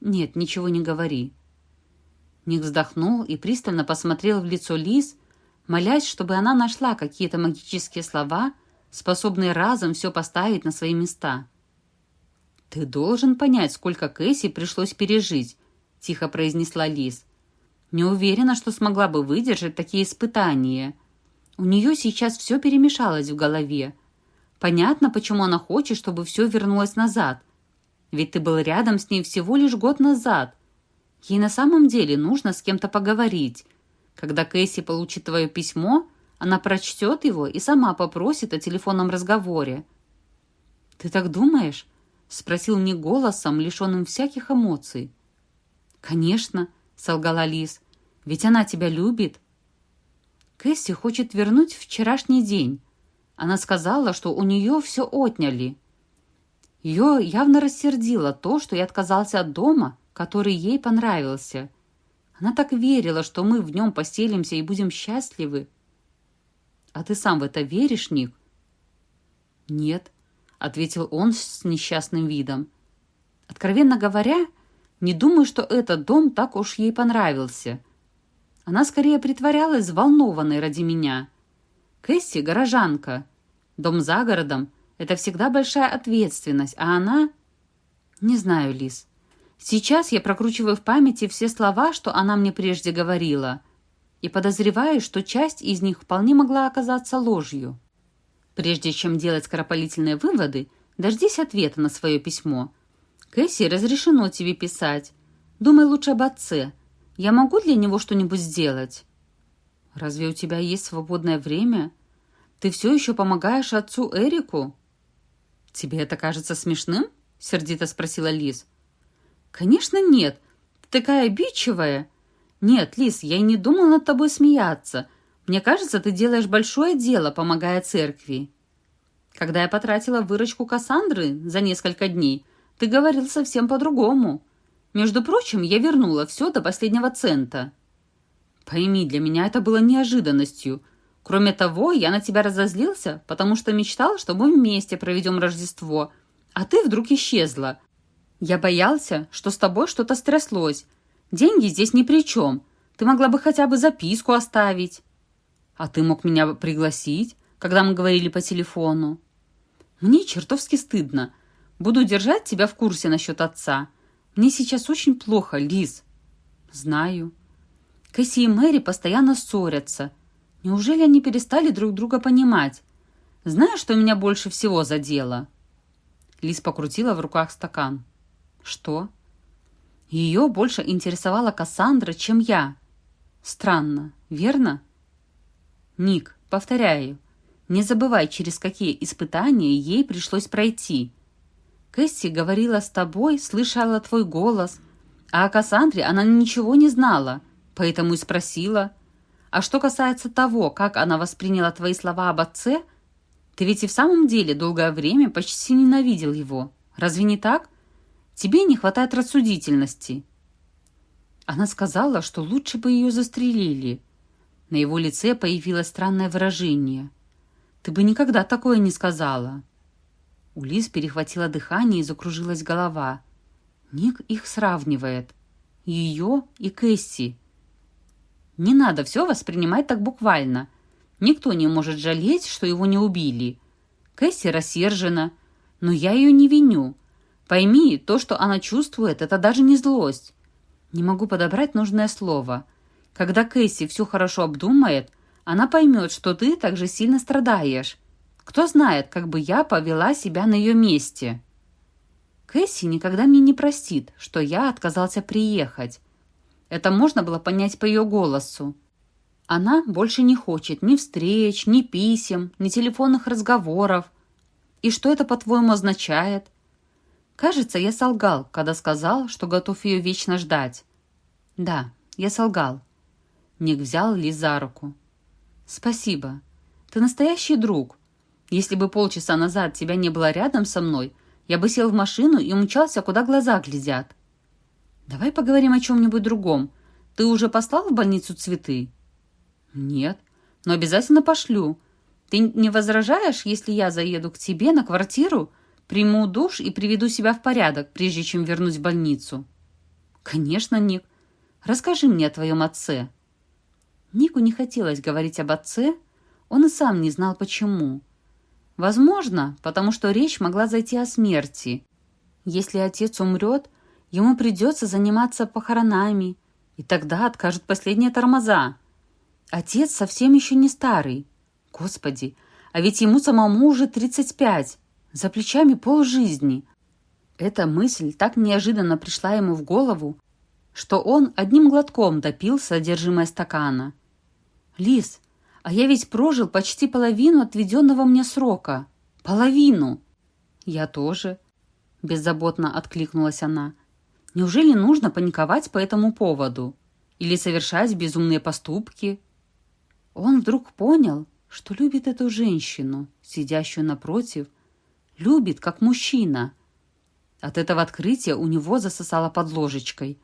Нет, ничего не говори. Ник вздохнул и пристально посмотрел в лицо Лиз, молясь, чтобы она нашла какие-то магические слова, способные разом все поставить на свои места. «Ты должен понять, сколько Кэсси пришлось пережить», — тихо произнесла Лиз. «Не уверена, что смогла бы выдержать такие испытания. У нее сейчас все перемешалось в голове. Понятно, почему она хочет, чтобы все вернулось назад. Ведь ты был рядом с ней всего лишь год назад. Ей на самом деле нужно с кем-то поговорить. Когда Кэсси получит твое письмо, она прочтет его и сама попросит о телефонном разговоре». «Ты так думаешь?» Спросил не голосом, лишенным всяких эмоций. «Конечно», — солгала Лиз, — «ведь она тебя любит». Кэсси хочет вернуть вчерашний день. Она сказала, что у нее все отняли. Ее явно рассердило то, что я отказался от дома, который ей понравился. Она так верила, что мы в нем поселимся и будем счастливы. А ты сам в это веришь, Ник? Нет, ответил он с несчастным видом. Откровенно говоря, не думаю, что этот дом так уж ей понравился. Она скорее притворялась взволнованной ради меня. Кэсси – горожанка. Дом за городом – это всегда большая ответственность, а она... Не знаю, Лис. Сейчас я прокручиваю в памяти все слова, что она мне прежде говорила, и подозреваю, что часть из них вполне могла оказаться ложью. Прежде чем делать скоропалительные выводы, дождись ответа на свое письмо. Кэсси разрешено тебе писать. Думай лучше об отце. Я могу для него что-нибудь сделать? Разве у тебя есть свободное время? Ты все еще помогаешь отцу Эрику? Тебе это кажется смешным? Сердито спросила Лиз. Конечно, нет. Ты такая обидчивая. Нет, Лиз, я и не думал над тобой смеяться. Мне кажется, ты делаешь большое дело, помогая церкви. Когда я потратила выручку Кассандры за несколько дней, ты говорил совсем по-другому. Между прочим, я вернула все до последнего цента. Пойми, для меня это было неожиданностью. Кроме того, я на тебя разозлился, потому что мечтал, что мы вместе проведем Рождество, а ты вдруг исчезла. Я боялся, что с тобой что-то стряслось. Деньги здесь ни при чем. Ты могла бы хотя бы записку оставить. А ты мог меня пригласить, когда мы говорили по телефону. Мне чертовски стыдно. Буду держать тебя в курсе насчет отца. Мне сейчас очень плохо, Лиз. Знаю. Кэсси и Мэри постоянно ссорятся. Неужели они перестали друг друга понимать? Знаешь, что меня больше всего задело?» Лиз покрутила в руках стакан. «Что?» Ее больше интересовала Кассандра, чем я. Странно, верно? Ник, повторяю, не забывай, через какие испытания ей пришлось пройти. Кэсси говорила с тобой, слышала твой голос. А о Кассандре она ничего не знала, поэтому и спросила. А что касается того, как она восприняла твои слова об отце, ты ведь и в самом деле долгое время почти ненавидел его. Разве не так? Тебе не хватает рассудительности. Она сказала, что лучше бы ее застрелили. На его лице появилось странное выражение. «Ты бы никогда такое не сказала». У Лиз перехватило дыхание и закружилась голова. Ник их сравнивает. Ее и Кэсси. Не надо все воспринимать так буквально. Никто не может жалеть, что его не убили. Кэсси рассержена, но я ее не виню. Пойми, то, что она чувствует, это даже не злость. Не могу подобрать нужное слово. Когда Кэсси все хорошо обдумает, она поймет, что ты также сильно страдаешь. Кто знает, как бы я повела себя на ее месте. Кэсси никогда мне не простит, что я отказался приехать. Это можно было понять по ее голосу. Она больше не хочет ни встреч, ни писем, ни телефонных разговоров. И что это, по-твоему, означает? Кажется, я солгал, когда сказал, что готов ее вечно ждать. Да, я солгал. Ник взял Ли за руку. Спасибо. Ты настоящий друг. Если бы полчаса назад тебя не было рядом со мной, я бы сел в машину и умчался, куда глаза глядят. Давай поговорим о чем-нибудь другом. Ты уже послал в больницу цветы? Нет, но обязательно пошлю. Ты не возражаешь, если я заеду к тебе на квартиру, приму душ и приведу себя в порядок, прежде чем вернусь в больницу? Конечно, Ник. Расскажи мне о твоем отце. Нику не хотелось говорить об отце, он и сам не знал почему. Возможно, потому что речь могла зайти о смерти. Если отец умрет, ему придется заниматься похоронами, и тогда откажут последние тормоза. Отец совсем еще не старый. Господи, а ведь ему самому уже 35, за плечами полжизни. Эта мысль так неожиданно пришла ему в голову, что он одним глотком допил содержимое стакана. «Лис, а я ведь прожил почти половину отведенного мне срока. Половину!» «Я тоже», — беззаботно откликнулась она. «Неужели нужно паниковать по этому поводу? Или совершать безумные поступки?» Он вдруг понял, что любит эту женщину, сидящую напротив, любит, как мужчина. От этого открытия у него засосало под ложечкой.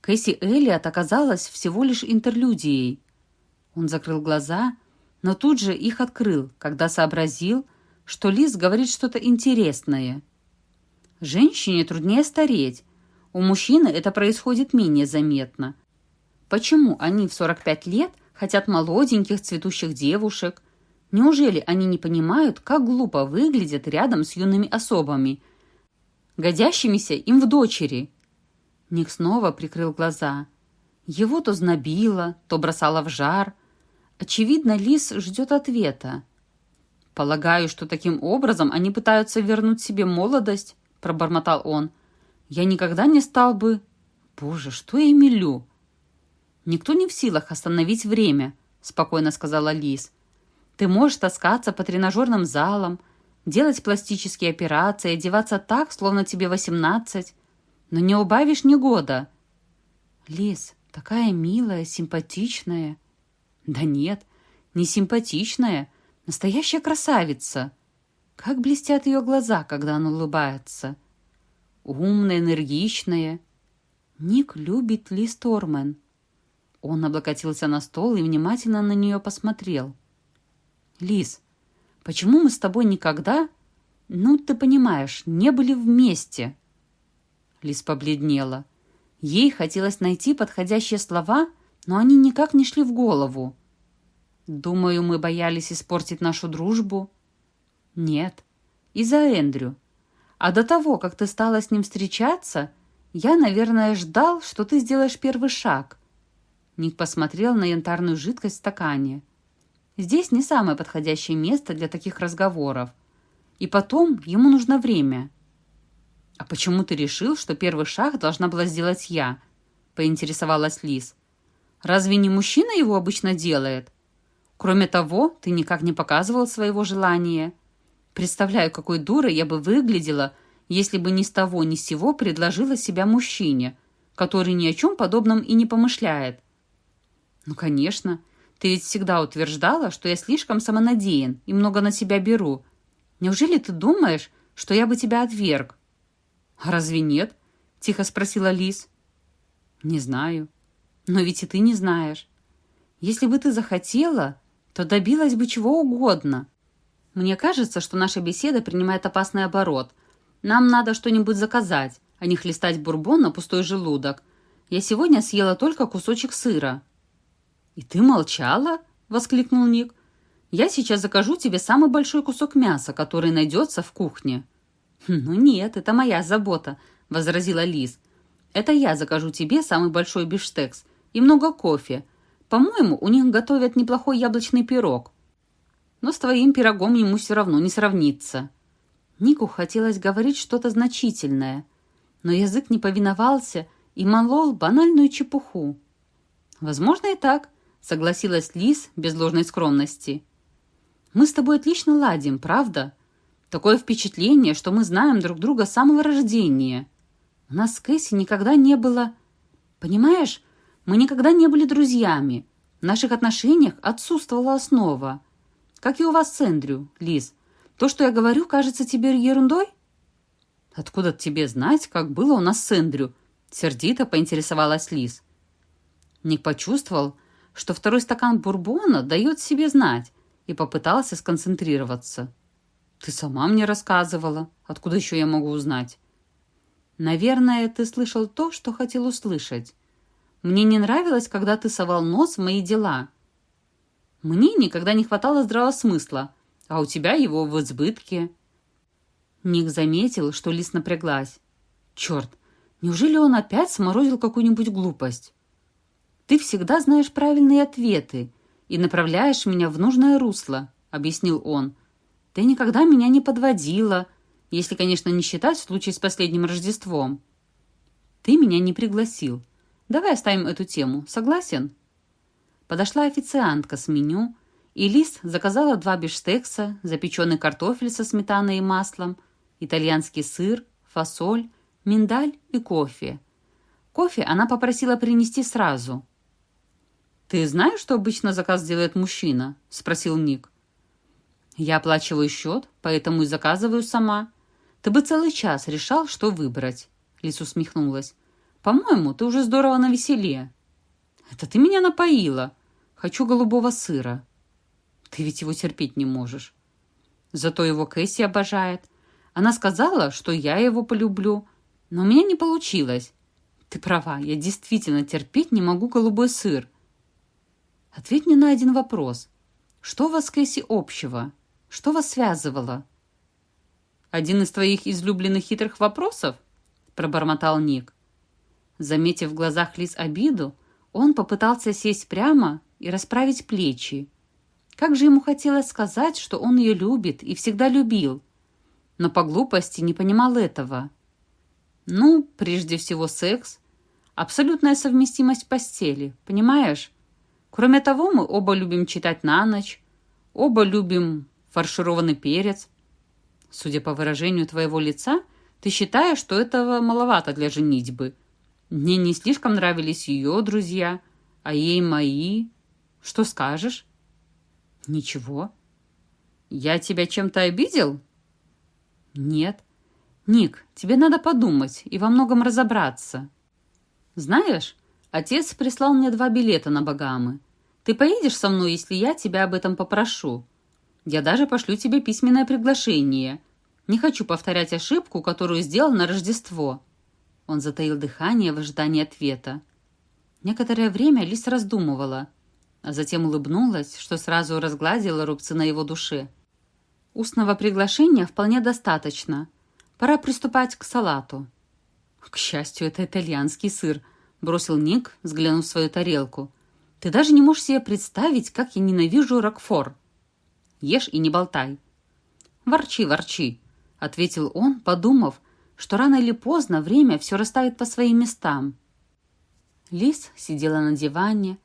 Кэсси Элliot оказалась всего лишь интерлюдией, он закрыл глаза, но тут же их открыл, когда сообразил, что Лис говорит что-то интересное. Женщине труднее стареть. У мужчины это происходит менее заметно. Почему они в 45 лет хотят молоденьких цветущих девушек? Неужели они не понимают, как глупо выглядят рядом с юными особами, годящимися им в дочери? Ник снова прикрыл глаза. Его то знобило, то бросало в жар – Очевидно, Лис ждет ответа. «Полагаю, что таким образом они пытаются вернуть себе молодость», — пробормотал он. «Я никогда не стал бы...» «Боже, что я мелю?» «Никто не в силах остановить время», — спокойно сказала Лис. «Ты можешь таскаться по тренажерным залам, делать пластические операции, одеваться так, словно тебе восемнадцать, но не убавишь ни года». «Лис, такая милая, симпатичная», да нет, не симпатичная, настоящая красавица. Как блестят ее глаза, когда она улыбается. Умная, энергичная. Ник любит Ли Стормен. Он облокотился на стол и внимательно на нее посмотрел. «Лиз, почему мы с тобой никогда, ну, ты понимаешь, не были вместе?» Лиз побледнела. Ей хотелось найти подходящие слова — но они никак не шли в голову. Думаю, мы боялись испортить нашу дружбу. Нет, из-за Эндрю. А до того, как ты стала с ним встречаться, я, наверное, ждал, что ты сделаешь первый шаг. Ник посмотрел на янтарную жидкость в стакане. Здесь не самое подходящее место для таких разговоров. И потом ему нужно время. «А почему ты решил, что первый шаг должна была сделать я?» — поинтересовалась Лиз. Разве не мужчина его обычно делает? Кроме того, ты никак не показывал своего желания. Представляю, какой дурой я бы выглядела, если бы ни с того ни с сего предложила себя мужчине, который ни о чем подобном и не помышляет. Ну, конечно. Ты ведь всегда утверждала, что я слишком самонадеян и много на себя беру. Неужели ты думаешь, что я бы тебя отверг? А разве нет? Тихо спросила Лис. Не знаю. Но ведь и ты не знаешь. Если бы ты захотела, то добилась бы чего угодно. Мне кажется, что наша беседа принимает опасный оборот. Нам надо что-нибудь заказать, а не хлестать бурбон на пустой желудок. Я сегодня съела только кусочек сыра». «И ты молчала?» — воскликнул Ник. «Я сейчас закажу тебе самый большой кусок мяса, который найдется в кухне». «Хм, «Ну нет, это моя забота», — возразила Лиз. «Это я закажу тебе самый большой биштекс и много кофе. По-моему, у них готовят неплохой яблочный пирог. Но с твоим пирогом ему все равно не сравнится». Нику хотелось говорить что-то значительное, но язык не повиновался и молол банальную чепуху. «Возможно, и так», — согласилась Лис без ложной скромности. «Мы с тобой отлично ладим, правда? Такое впечатление, что мы знаем друг друга с самого рождения. У нас с Кэсси никогда не было... Понимаешь, мы никогда не были друзьями. В наших отношениях отсутствовала основа. Как и у вас с Эндрю, Лиз. То, что я говорю, кажется тебе ерундой?» «Откуда тебе знать, как было у нас с Эндрю?» Сердито поинтересовалась Лиз. Ник почувствовал, что второй стакан бурбона дает себе знать, и попытался сконцентрироваться. «Ты сама мне рассказывала. Откуда еще я могу узнать?» «Наверное, ты слышал то, что хотел услышать. Мне не нравилось, когда ты совал нос в мои дела. Мне никогда не хватало здравого смысла, а у тебя его в избытке». Ник заметил, что Лис напряглась. «Черт, неужели он опять сморозил какую-нибудь глупость?» «Ты всегда знаешь правильные ответы и направляешь меня в нужное русло», — объяснил он. «Ты никогда меня не подводила, если, конечно, не считать случай с последним Рождеством. Ты меня не пригласил, Давай оставим эту тему. Согласен?» Подошла официантка с меню, и Лиз заказала два бифштекса, запеченный картофель со сметаной и маслом, итальянский сыр, фасоль, миндаль и кофе. Кофе она попросила принести сразу. «Ты знаешь, что обычно заказ делает мужчина?» – спросил Ник. «Я оплачиваю счет, поэтому и заказываю сама. Ты бы целый час решал, что выбрать», – Лиз усмехнулась. По-моему, ты уже здорово навеселе. Это ты меня напоила. Хочу голубого сыра. Ты ведь его терпеть не можешь. Зато его Кэсси обожает. Она сказала, что я его полюблю, но у меня не получилось. Ты права, я действительно терпеть не могу голубой сыр. Ответь мне на один вопрос. Что у вас с Кэсси общего? Что вас связывало? Один из твоих излюбленных хитрых вопросов? Пробормотал Ник. Заметив в глазах Лиз обиду, он попытался сесть прямо и расправить плечи. Как же ему хотелось сказать, что он ее любит и всегда любил, но по глупости не понимал этого. Ну, прежде всего секс, абсолютная совместимость постели, понимаешь? Кроме того, мы оба любим читать на ночь, оба любим фаршированный перец. Судя по выражению твоего лица, ты считаешь, что этого маловато для женитьбы – мне не слишком нравились ее друзья, а ей мои. Что скажешь? Ничего. Я тебя чем-то обидел? Нет. Ник, тебе надо подумать и во многом разобраться. Знаешь, отец прислал мне два билета на Багамы. Ты поедешь со мной, если я тебя об этом попрошу? Я даже пошлю тебе письменное приглашение. Не хочу повторять ошибку, которую сделал на Рождество. Он затаил дыхание в ожидании ответа. Некоторое время Лис раздумывала, а затем улыбнулась, что сразу разгладила рубцы на его душе. Устного приглашения вполне достаточно. Пора приступать к салату. К счастью, это итальянский сыр, бросил Ник, взглянув в свою тарелку. Ты даже не можешь себе представить, как я ненавижу Рокфор. Ешь и не болтай. Ворчи, ворчи, ответил он, подумав, что рано или поздно время все расставит по своим местам. Лис сидела на диване,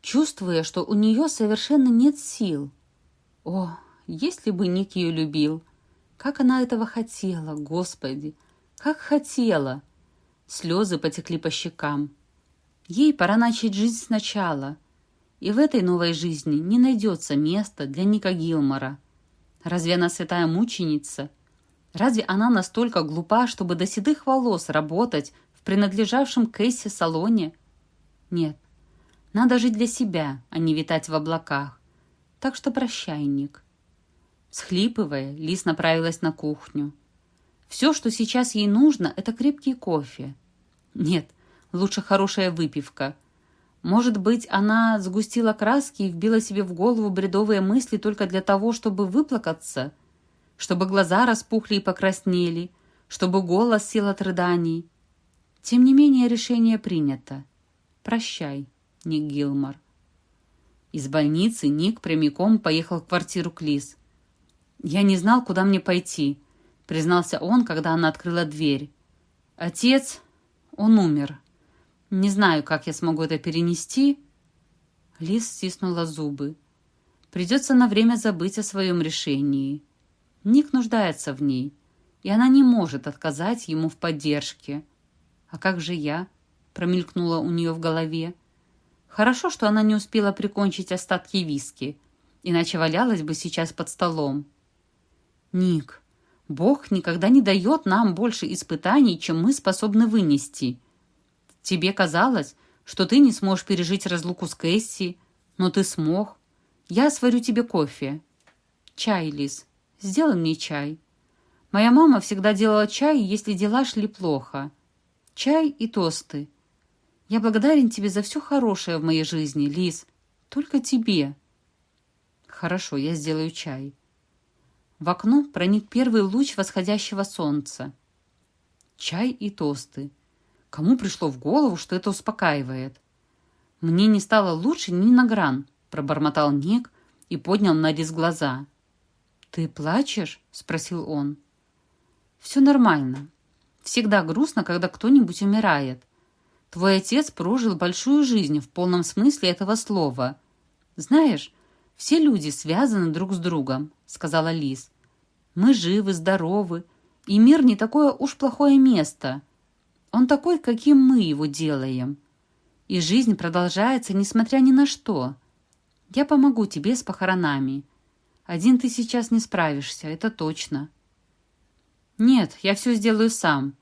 чувствуя, что у нее совершенно нет сил. О, если бы Ник ее любил! Как она этого хотела, Господи! Как хотела! Слезы потекли по щекам. Ей пора начать жизнь сначала. И в этой новой жизни не найдется места для Ника Гилмора. Разве она святая мученица? Разве она настолько глупа, чтобы до седых волос работать в принадлежавшем Кэсси салоне? Нет, надо жить для себя, а не витать в облаках. Так что прощай, Ник. Схлипывая, Лис направилась на кухню. Все, что сейчас ей нужно, это крепкий кофе. Нет, лучше хорошая выпивка. Может быть, она сгустила краски и вбила себе в голову бредовые мысли только для того, чтобы выплакаться? Чтобы глаза распухли и покраснели? Чтобы голос сел от рыданий? Тем не менее, решение принято. Прощай, Ник Гилмор. Из больницы Ник прямиком поехал в квартиру к Лиз. «Я не знал, куда мне пойти», — признался он, когда она открыла дверь. «Отец, он умер. Не знаю, как я смогу это перенести». Лиз стиснула зубы. «Придется на время забыть о своем решении. Ник нуждается в ней, и она не может отказать ему в поддержке. А как же я?» — промелькнуло у нее в голове. Хорошо, что она не успела прикончить остатки виски, иначе валялась бы сейчас под столом. «Ник, Бог никогда не дает нам больше испытаний, чем мы способны вынести. Тебе казалось, что ты не сможешь пережить разлуку с Кэсси, но ты смог. Я сварю тебе кофе. Чай, Лиз, сделай мне чай. Моя мама всегда делала чай, если дела шли плохо. Чай и тосты. Я благодарен тебе за все хорошее в моей жизни, Лиз. Только тебе. Хорошо, я сделаю чай. В окно проник первый луч восходящего солнца. Чай и тосты. Кому пришло в голову, что это успокаивает? Мне не стало лучше ни на гран, пробормотал Ник и поднял на Рис глаза. «Ты плачешь?» — спросил он. «Все нормально. Всегда грустно, когда кто-нибудь умирает. Твой отец прожил большую жизнь в полном смысле этого слова. Знаешь, «Все люди связаны друг с другом», — сказала Лиз. «Мы живы, здоровы, и мир не такое уж плохое место. Он такой, каким мы его делаем. И жизнь продолжается, несмотря ни на что. Я помогу тебе с похоронами. Один ты сейчас не справишься, это точно». «Нет, я все сделаю сам.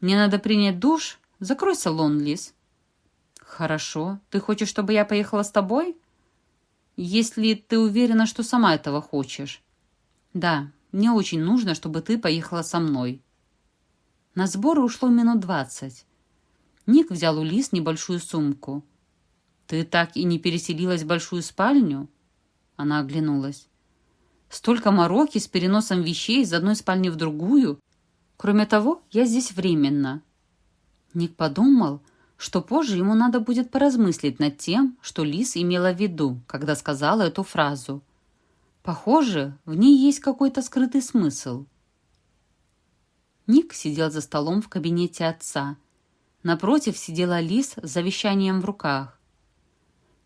Мне надо принять душ. Закрой салон, Лиз». «Хорошо. Ты хочешь, чтобы я поехала с тобой?» если ты уверена, что сама этого хочешь. Да, мне очень нужно, чтобы ты поехала со мной. На сборы ушло минут двадцать. Ник взял у Лис небольшую сумку. «Ты так и не переселилась в большую спальню?» Она оглянулась. «Столько мороки с переносом вещей из одной спальни в другую. Кроме того, я здесь временно». Ник подумал, что позже ему надо будет поразмыслить над тем, что Лис имела в виду, когда сказала эту фразу. Похоже, в ней есть какой-то скрытый смысл. Ник сидел за столом в кабинете отца. Напротив сидела Лис с завещанием в руках.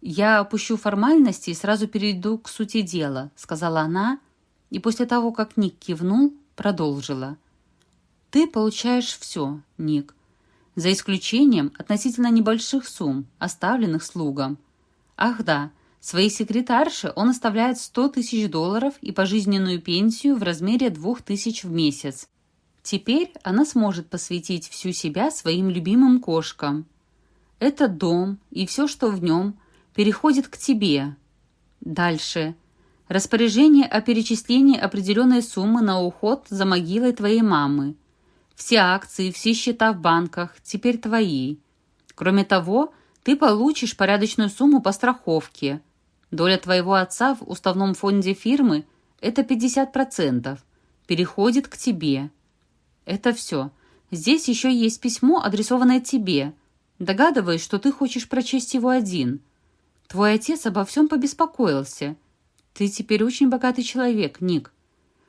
«Я опущу формальности и сразу перейду к сути дела», — сказала она, и после того, как Ник кивнул, продолжила. «Ты получаешь все, Ник, за исключением относительно небольших сумм, оставленных слугам. Ах да, своей секретарше он оставляет 100 тысяч долларов и пожизненную пенсию в размере 2 тысяч в месяц. Теперь она сможет посвятить всю себя своим любимым кошкам. Этот дом и все, что в нем, переходит к тебе. Дальше. Распоряжение о перечислении определенной суммы на уход за могилой твоей мамы – все акции, все счета в банках теперь твои. Кроме того, ты получишь порядочную сумму по страховке. Доля твоего отца в уставном фонде фирмы – это 50%. Переходит к тебе. Это все. Здесь еще есть письмо, адресованное тебе. Догадываюсь, что ты хочешь прочесть его один. Твой отец обо всем побеспокоился. Ты теперь очень богатый человек, Ник.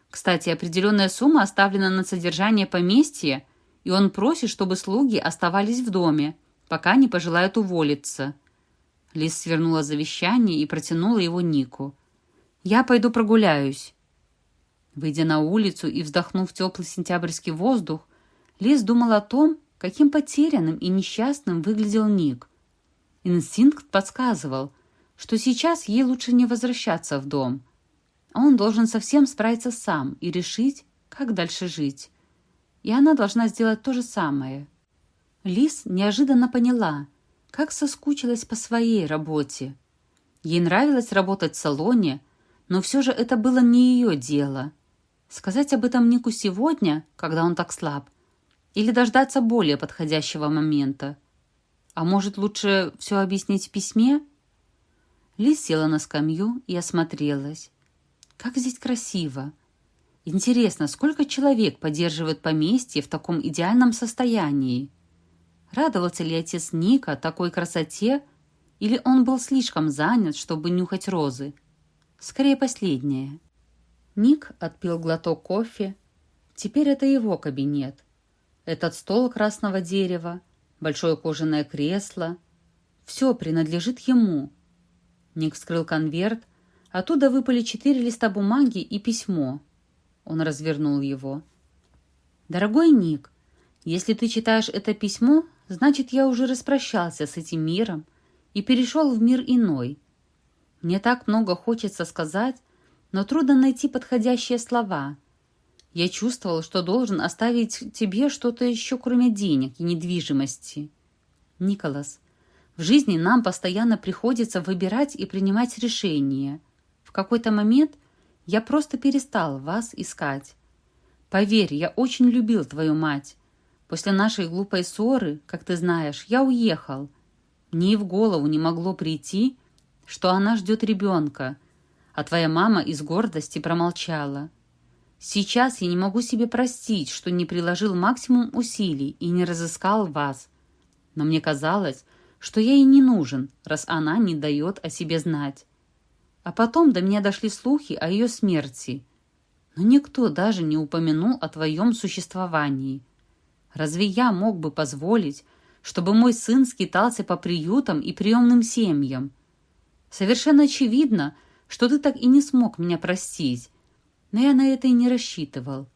Кстати, определенная сумма оставлена на содержание поместья, и он просит, чтобы слуги оставались в доме, пока не пожелают уволиться. Лис свернула завещание и протянула его Нику. «Я пойду прогуляюсь». Выйдя на улицу и вздохнув теплый сентябрьский воздух, Лис думал о том, каким потерянным и несчастным выглядел Ник. Инстинкт подсказывал, что сейчас ей лучше не возвращаться в дом. Он должен совсем справиться сам и решить, как дальше жить. И она должна сделать то же самое. Лис неожиданно поняла, как соскучилась по своей работе. Ей нравилось работать в салоне, но все же это было не ее дело. Сказать об этом Нику сегодня, когда он так слаб, или дождаться более подходящего момента? А может, лучше все объяснить в письме? Лиз села на скамью и осмотрелась. Как здесь красиво! Интересно, сколько человек поддерживает поместье в таком идеальном состоянии? Радовался ли отец Ника такой красоте, или он был слишком занят, чтобы нюхать розы? Скорее, последнее. Ник отпил глоток кофе. Теперь это его кабинет. Этот стол красного дерева, большое кожаное кресло. Все принадлежит ему. Ник вскрыл конверт. Оттуда выпали четыре листа бумаги и письмо. Он развернул его. «Дорогой Ник, если ты читаешь это письмо, значит, я уже распрощался с этим миром и перешел в мир иной. Мне так много хочется сказать, но трудно найти подходящие слова. Я чувствовал, что должен оставить тебе что-то еще, кроме денег и недвижимости. Николас, в жизни нам постоянно приходится выбирать и принимать решения. В какой-то момент я просто перестал вас искать. Поверь, я очень любил твою мать. После нашей глупой ссоры, как ты знаешь, я уехал. Мне и в голову не могло прийти, что она ждет ребенка, а твоя мама из гордости промолчала. Сейчас я не могу себе простить, что не приложил максимум усилий и не разыскал вас. Но мне казалось, что я ей не нужен, раз она не дает о себе знать. А потом до меня дошли слухи о ее смерти. Но никто даже не упомянул о твоем существовании. Разве я мог бы позволить, чтобы мой сын скитался по приютам и приемным семьям? Совершенно очевидно, что ты так и не смог меня простить, но я на это и не рассчитывал.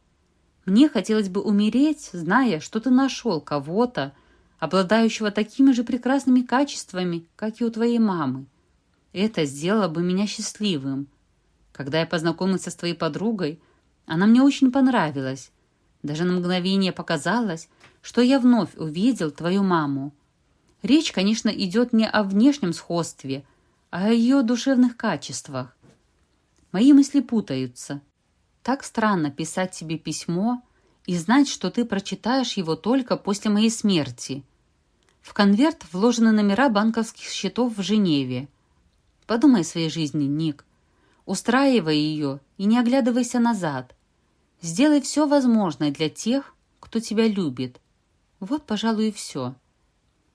Мне хотелось бы умереть, зная, что ты нашел кого-то, обладающего такими же прекрасными качествами, как и у твоей мамы. Это сделало бы меня счастливым. Когда я познакомился с твоей подругой, она мне очень понравилась. Даже на мгновение показалось, что я вновь увидел твою маму. Речь, конечно, идет не о внешнем сходстве, а о ее душевных качествах. Мои мысли путаются. Так странно писать тебе письмо и знать, что ты прочитаешь его только после моей смерти. В конверт вложены номера банковских счетов в Женеве. Подумай о своей жизни, Ник. Устраивай ее и не оглядывайся назад. Сделай все возможное для тех, кто тебя любит. Вот, пожалуй, и все.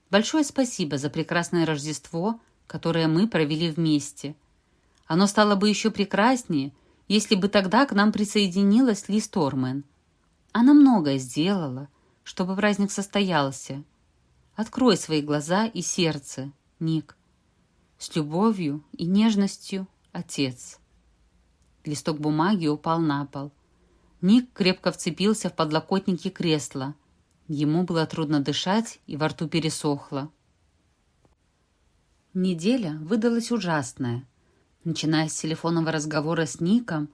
Большое спасибо за прекрасное Рождество, которое мы провели вместе. Оно стало бы еще прекраснее, если бы тогда к нам присоединилась Ли Стормен. Она многое сделала, чтобы праздник состоялся. Открой свои глаза и сердце, Ник. С любовью и нежностью, отец. Листок бумаги упал на пол. Ник крепко вцепился в подлокотники кресла. Ему было трудно дышать, и во рту пересохло. Неделя выдалась ужасная начиная с телефонного разговора с Ником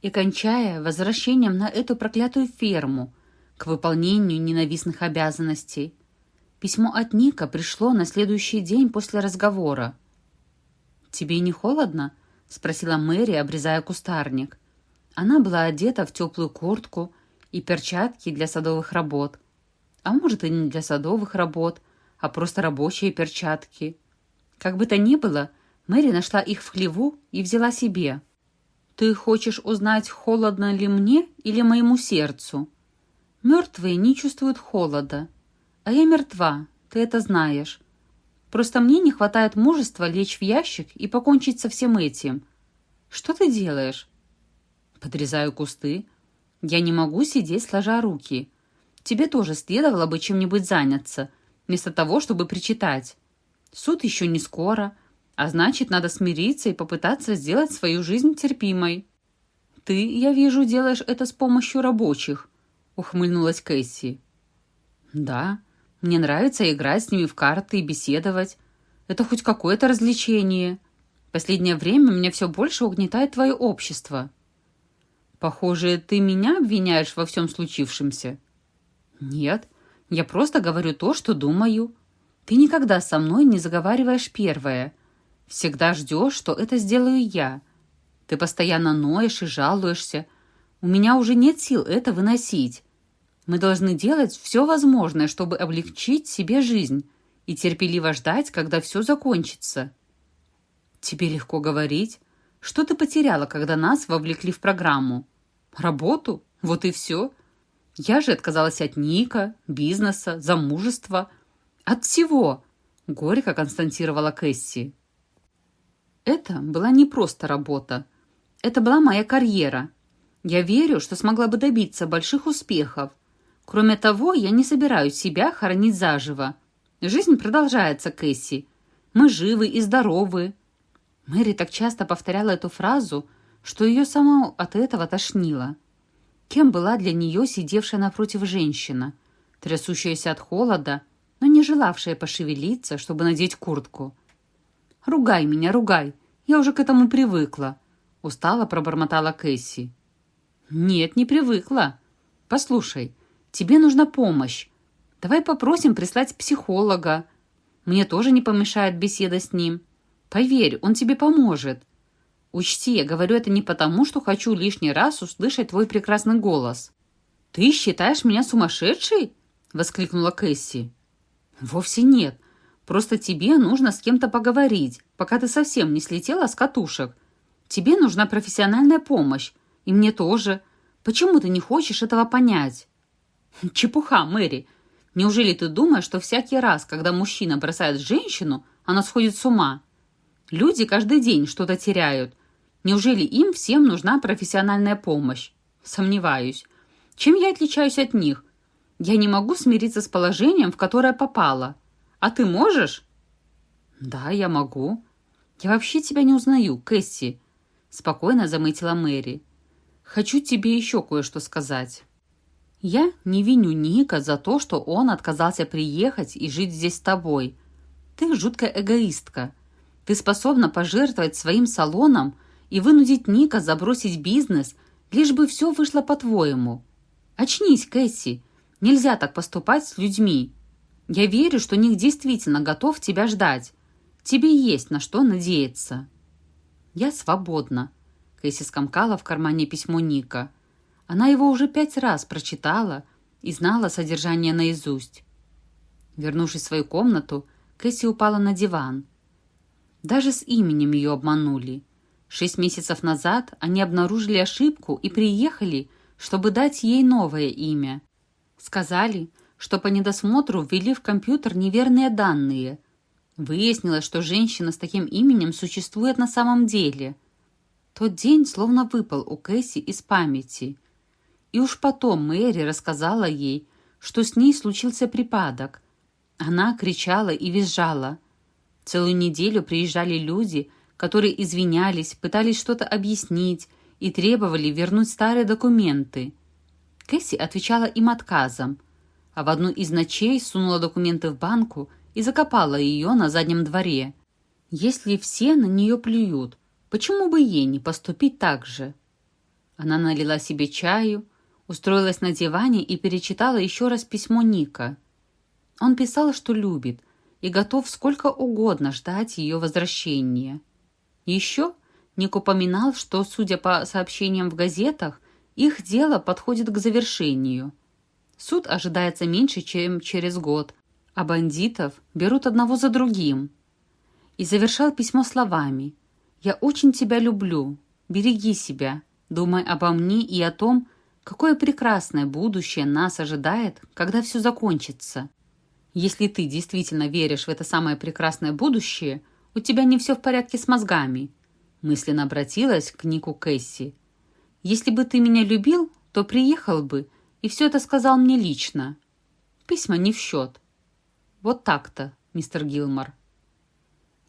и кончая возвращением на эту проклятую ферму к выполнению ненавистных обязанностей. Письмо от Ника пришло на следующий день после разговора. «Тебе не холодно?» — спросила Мэри, обрезая кустарник. Она была одета в теплую куртку и перчатки для садовых работ. А может, и не для садовых работ, а просто рабочие перчатки. Как бы то ни было, — Мэри нашла их в хлеву и взяла себе. «Ты хочешь узнать, холодно ли мне или моему сердцу?» «Мертвые не чувствуют холода. А я мертва, ты это знаешь. Просто мне не хватает мужества лечь в ящик и покончить со всем этим. Что ты делаешь?» «Подрезаю кусты. Я не могу сидеть, сложа руки. Тебе тоже следовало бы чем-нибудь заняться, вместо того, чтобы причитать. Суд еще не скоро» А значит, надо смириться и попытаться сделать свою жизнь терпимой. «Ты, я вижу, делаешь это с помощью рабочих», — ухмыльнулась Кэсси. Да, мне нравится играть с ними в карты и беседовать. Это хоть какое-то развлечение. Последнее время меня все больше угнетает твое общество. Похоже, ты меня обвиняешь во всем случившемся. Нет, я просто говорю то, что думаю. Ты никогда со мной не заговариваешь первое. Всегда ждешь, что это сделаю я. Ты постоянно ноешь и жалуешься. У меня уже нет сил это выносить. Мы должны делать все возможное, чтобы облегчить себе жизнь и терпеливо ждать, когда все закончится. Тебе легко говорить. Что ты потеряла, когда нас вовлекли в программу? Работу? Вот и все. Я же отказалась от Ника, бизнеса, замужества. От всего, горько констатировала Кэсси. Это была не просто работа. Это была моя карьера. Я верю, что смогла бы добиться больших успехов. Кроме того, я не собираюсь себя хоронить заживо. Жизнь продолжается, Кэсси. Мы живы и здоровы. Мэри так часто повторяла эту фразу, что ее саму от этого тошнило. Кем была для нее сидевшая напротив женщина, трясущаяся от холода, но не желавшая пошевелиться, чтобы надеть куртку. «Ругай меня, ругай, я уже к этому привыкла», — устало пробормотала Кэсси. «Нет, не привыкла. Послушай, тебе нужна помощь. Давай попросим прислать психолога. Мне тоже не помешает беседа с ним. Поверь, он тебе поможет. Учти, я говорю это не потому, что хочу лишний раз услышать твой прекрасный голос. Ты считаешь меня сумасшедшей? Воскликнула Кэсси. Вовсе нет. Просто тебе нужно с кем-то поговорить, пока ты совсем не слетела с катушек. Тебе нужна профессиональная помощь. И мне тоже. Почему ты не хочешь этого понять? Чепуха, Мэри. Неужели ты думаешь, что всякий раз, когда мужчина бросает женщину, она сходит с ума? Люди каждый день что-то теряют. Неужели им всем нужна профессиональная помощь? Сомневаюсь. Чем я отличаюсь от них? Я не могу смириться с положением, в которое попала. А ты можешь? Да, я могу. Я вообще тебя не узнаю, Кэсси. Спокойно заметила Мэри. Хочу тебе еще кое-что сказать. Я не виню Ника за то, что он отказался приехать и жить здесь с тобой. Ты жуткая эгоистка. Ты способна пожертвовать своим салоном и вынудить Ника забросить бизнес, лишь бы все вышло по-твоему. Очнись, Кэсси. Нельзя так поступать с людьми. Я верю, что Ник действительно готов тебя ждать. Тебе есть на что надеяться. Я свободна. Кэсси скомкала в кармане письмо Ника. Она его уже пять раз прочитала и знала содержание наизусть. Вернувшись в свою комнату, Кэсси упала на диван. Даже с именем ее обманули. Шесть месяцев назад они обнаружили ошибку и приехали, чтобы дать ей новое имя. Сказали, что по недосмотру ввели в компьютер неверные данные. Выяснилось, что женщина с таким именем существует на самом деле. Тот день словно выпал у Кэсси из памяти. И уж потом Мэри рассказала ей, что с ней случился припадок. Она кричала и визжала. Целую неделю приезжали люди, которые извинялись, пытались что-то объяснить и требовали вернуть старые документы. Кэсси отвечала им отказом, а в одну из ночей сунула документы в банку и закопала ее на заднем дворе. Если все на нее плюют, почему бы ей не поступить так же? Она налила себе чаю, устроилась на диване и перечитала еще раз письмо Ника. Он писал, что любит, и готов сколько угодно ждать ее возвращения. Еще Ник упоминал, что, судя по сообщениям в газетах, их дело подходит к завершению. Суд ожидается меньше, чем через год, а бандитов берут одного за другим. И завершал письмо словами «Я очень тебя люблю, береги себя, думай обо мне и о том, Какое прекрасное будущее нас ожидает, когда все закончится. Если ты действительно веришь в это самое прекрасное будущее, у тебя не все в порядке с мозгами. Мысленно обратилась к Нику Кэсси. Если бы ты меня любил, то приехал бы и все это сказал мне лично. Письма не в счет. Вот так-то, мистер Гилмор.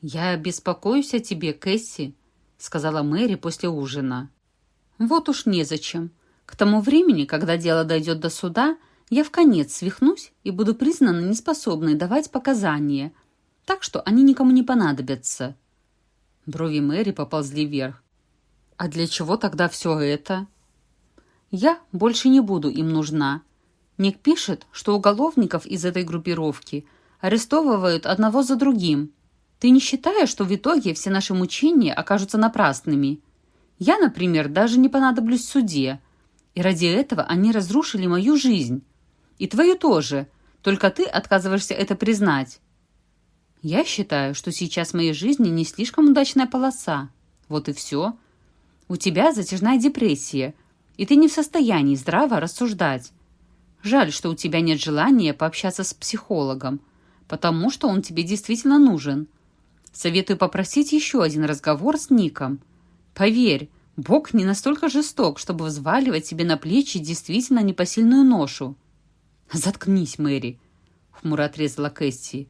«Я беспокоюсь о тебе, Кэсси», — сказала Мэри после ужина. «Вот уж незачем. К тому времени, когда дело дойдет до суда, я в конец свихнусь и буду признана неспособной давать показания, так что они никому не понадобятся». Брови Мэри поползли вверх. «А для чего тогда все это?» «Я больше не буду им нужна. Ник пишет, что уголовников из этой группировки арестовывают одного за другим. Ты не считаешь, что в итоге все наши мучения окажутся напрасными? Я, например, даже не понадоблюсь в суде. И ради этого они разрушили мою жизнь. И твою тоже. Только ты отказываешься это признать. Я считаю, что сейчас в моей жизни не слишком удачная полоса. Вот и все. У тебя затяжная депрессия, и ты не в состоянии здраво рассуждать. Жаль, что у тебя нет желания пообщаться с психологом, потому что он тебе действительно нужен. Советую попросить еще один разговор с Ником. Поверь, Бог не настолько жесток, чтобы взваливать себе на плечи действительно непосильную ношу. «Заткнись, Мэри!» — хмуро отрезала Кэсси.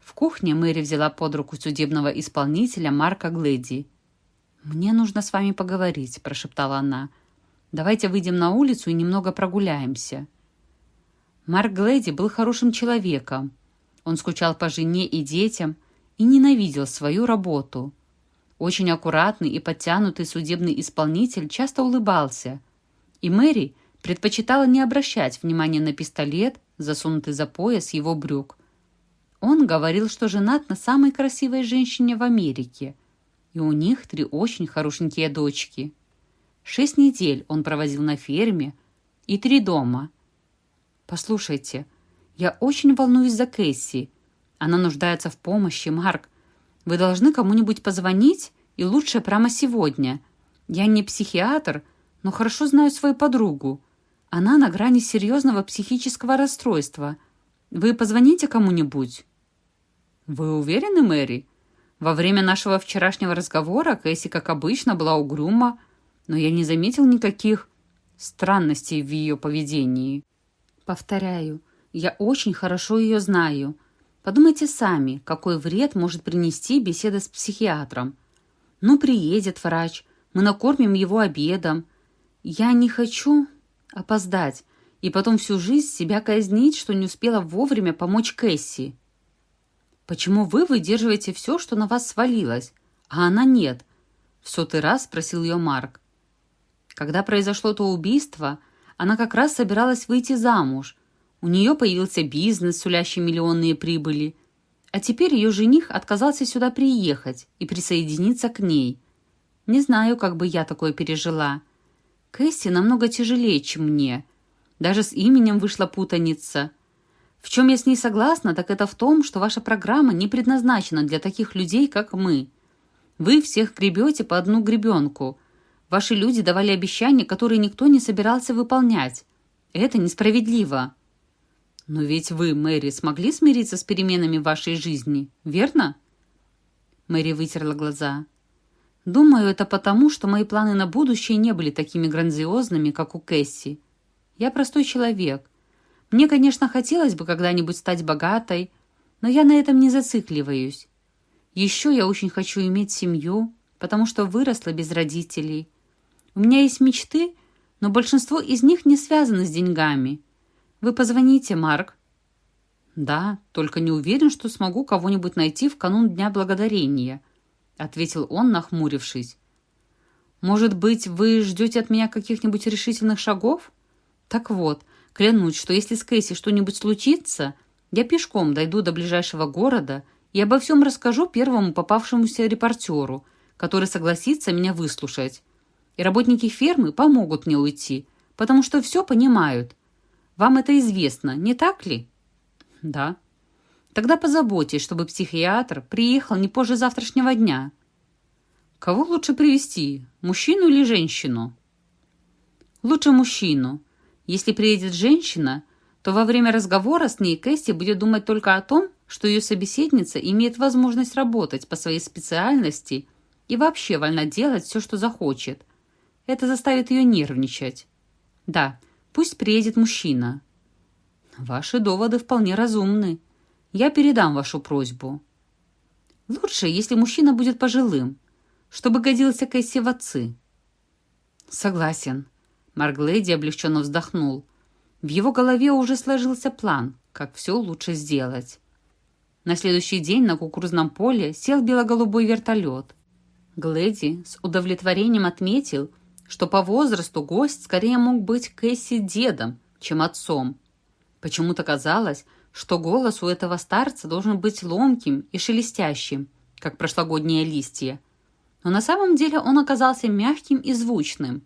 В кухне Мэри взяла под руку судебного исполнителя Марка Глэди. «Мне нужно с вами поговорить», — прошептала она. «Давайте выйдем на улицу и немного прогуляемся». Марк Глэди был хорошим человеком. Он скучал по жене и детям и ненавидел свою работу. Очень аккуратный и подтянутый судебный исполнитель часто улыбался. И Мэри предпочитала не обращать внимания на пистолет, засунутый за пояс его брюк. Он говорил, что женат на самой красивой женщине в Америке, и у них три очень хорошенькие дочки. Шесть недель он проводил на ферме и три дома. «Послушайте, я очень волнуюсь за Кэсси. Она нуждается в помощи, Марк. Вы должны кому-нибудь позвонить, и лучше прямо сегодня. Я не психиатр, но хорошо знаю свою подругу. Она на грани серьезного психического расстройства. Вы позвоните кому-нибудь?» «Вы уверены, Мэри? Во время нашего вчерашнего разговора Кэсси, как обычно, была угрюма, но я не заметил никаких странностей в ее поведении». «Повторяю, я очень хорошо ее знаю. Подумайте сами, какой вред может принести беседа с психиатром. Ну, приедет врач, мы накормим его обедом. Я не хочу опоздать и потом всю жизнь себя казнить, что не успела вовремя помочь Кэсси». «Почему вы выдерживаете все, что на вас свалилось, а она нет?» В сотый раз спросил ее Марк. Когда произошло то убийство, она как раз собиралась выйти замуж. У нее появился бизнес, сулящий миллионные прибыли. А теперь ее жених отказался сюда приехать и присоединиться к ней. Не знаю, как бы я такое пережила. Кэсси намного тяжелее, чем мне. Даже с именем вышла путаница. В чем я с ней согласна, так это в том, что ваша программа не предназначена для таких людей, как мы. Вы всех гребете по одну гребенку. Ваши люди давали обещания, которые никто не собирался выполнять. Это несправедливо. Но ведь вы, Мэри, смогли смириться с переменами в вашей жизни, верно? Мэри вытерла глаза. Думаю, это потому, что мои планы на будущее не были такими грандиозными, как у Кэсси. Я простой человек – мне, конечно, хотелось бы когда-нибудь стать богатой, но я на этом не зацикливаюсь. Еще я очень хочу иметь семью, потому что выросла без родителей. У меня есть мечты, но большинство из них не связаны с деньгами. Вы позвоните, Марк. Да, только не уверен, что смогу кого-нибудь найти в канун Дня Благодарения, ответил он, нахмурившись. Может быть, вы ждете от меня каких-нибудь решительных шагов? Так вот, Клянусь, что если с Кэсси что-нибудь случится, я пешком дойду до ближайшего города и обо всем расскажу первому попавшемуся репортеру, который согласится меня выслушать. И работники фермы помогут мне уйти, потому что все понимают. Вам это известно, не так ли? Да. Тогда позаботьтесь, чтобы психиатр приехал не позже завтрашнего дня. Кого лучше привести, мужчину или женщину? Лучше мужчину. Если приедет женщина, то во время разговора с ней Кэсси будет думать только о том, что ее собеседница имеет возможность работать по своей специальности и вообще вольна делать все, что захочет. Это заставит ее нервничать. Да, пусть приедет мужчина. Ваши доводы вполне разумны. Я передам вашу просьбу. Лучше, если мужчина будет пожилым, чтобы годился Кэсси в отцы. Согласен. Марк Лэйди облегченно вздохнул. В его голове уже сложился план, как все лучше сделать. На следующий день на кукурузном поле сел бело-голубой вертолет. Глэди с удовлетворением отметил, что по возрасту гость скорее мог быть Кэсси дедом, чем отцом. Почему-то казалось, что голос у этого старца должен быть ломким и шелестящим, как прошлогодние листья. Но на самом деле он оказался мягким и звучным.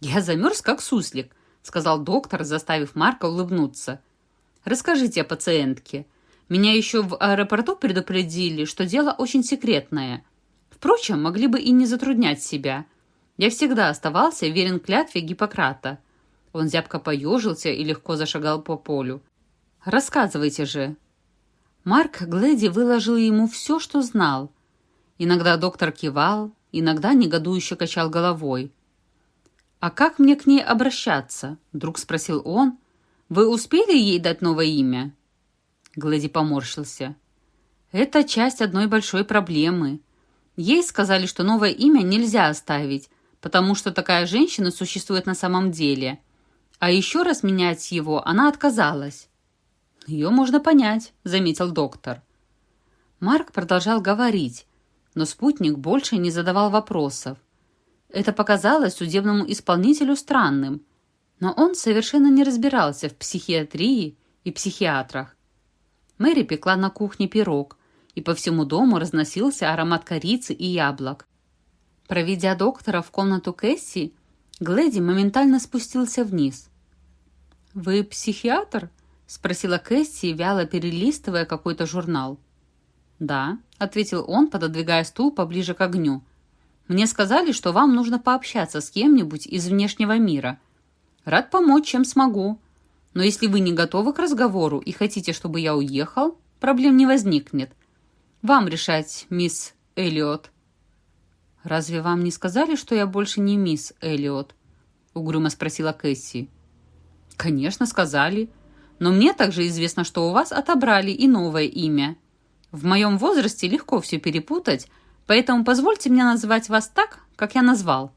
«Я замерз, как суслик», — сказал доктор, заставив Марка улыбнуться. «Расскажите о пациентке. Меня еще в аэропорту предупредили, что дело очень секретное. Впрочем, могли бы и не затруднять себя. Я всегда оставался верен клятве Гиппократа». Он зябко поежился и легко зашагал по полю. «Рассказывайте же». Марк Глэди выложил ему все, что знал. Иногда доктор кивал, иногда негодующе качал головой. «А как мне к ней обращаться?» — вдруг спросил он. «Вы успели ей дать новое имя?» Глэди поморщился. «Это часть одной большой проблемы. Ей сказали, что новое имя нельзя оставить, потому что такая женщина существует на самом деле. А еще раз менять его она отказалась». «Ее можно понять», — заметил доктор. Марк продолжал говорить, но спутник больше не задавал вопросов. Это показалось судебному исполнителю странным, но он совершенно не разбирался в психиатрии и психиатрах. Мэри пекла на кухне пирог, и по всему дому разносился аромат корицы и яблок. Проведя доктора в комнату Кэсси, Глэди моментально спустился вниз. «Вы психиатр?» — спросила Кэсси, вяло перелистывая какой-то журнал. «Да», — ответил он, пододвигая стул поближе к огню. «Мне сказали, что вам нужно пообщаться с кем-нибудь из внешнего мира. Рад помочь, чем смогу. Но если вы не готовы к разговору и хотите, чтобы я уехал, проблем не возникнет. Вам решать, мисс Эллиот». «Разве вам не сказали, что я больше не мисс Эллиот?» — угрюмо спросила Кэсси. «Конечно, сказали. Но мне также известно, что у вас отобрали и новое имя. В моем возрасте легко все перепутать, поэтому позвольте мне называть вас так, как я назвал».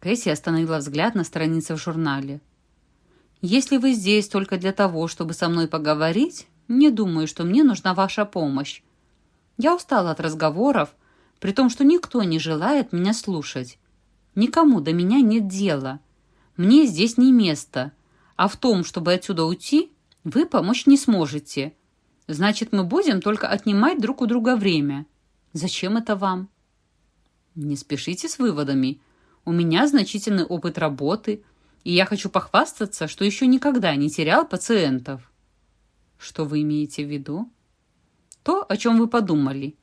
Кэсси остановила взгляд на странице в журнале. «Если вы здесь только для того, чтобы со мной поговорить, не думаю, что мне нужна ваша помощь. Я устала от разговоров, при том, что никто не желает меня слушать. Никому до меня нет дела. Мне здесь не место, а в том, чтобы отсюда уйти, вы помочь не сможете. Значит, мы будем только отнимать друг у друга время. Зачем это вам? Не спешите с выводами. У меня значительный опыт работы, и я хочу похвастаться, что еще никогда не терял пациентов. Что вы имеете в виду? То, о чем вы подумали.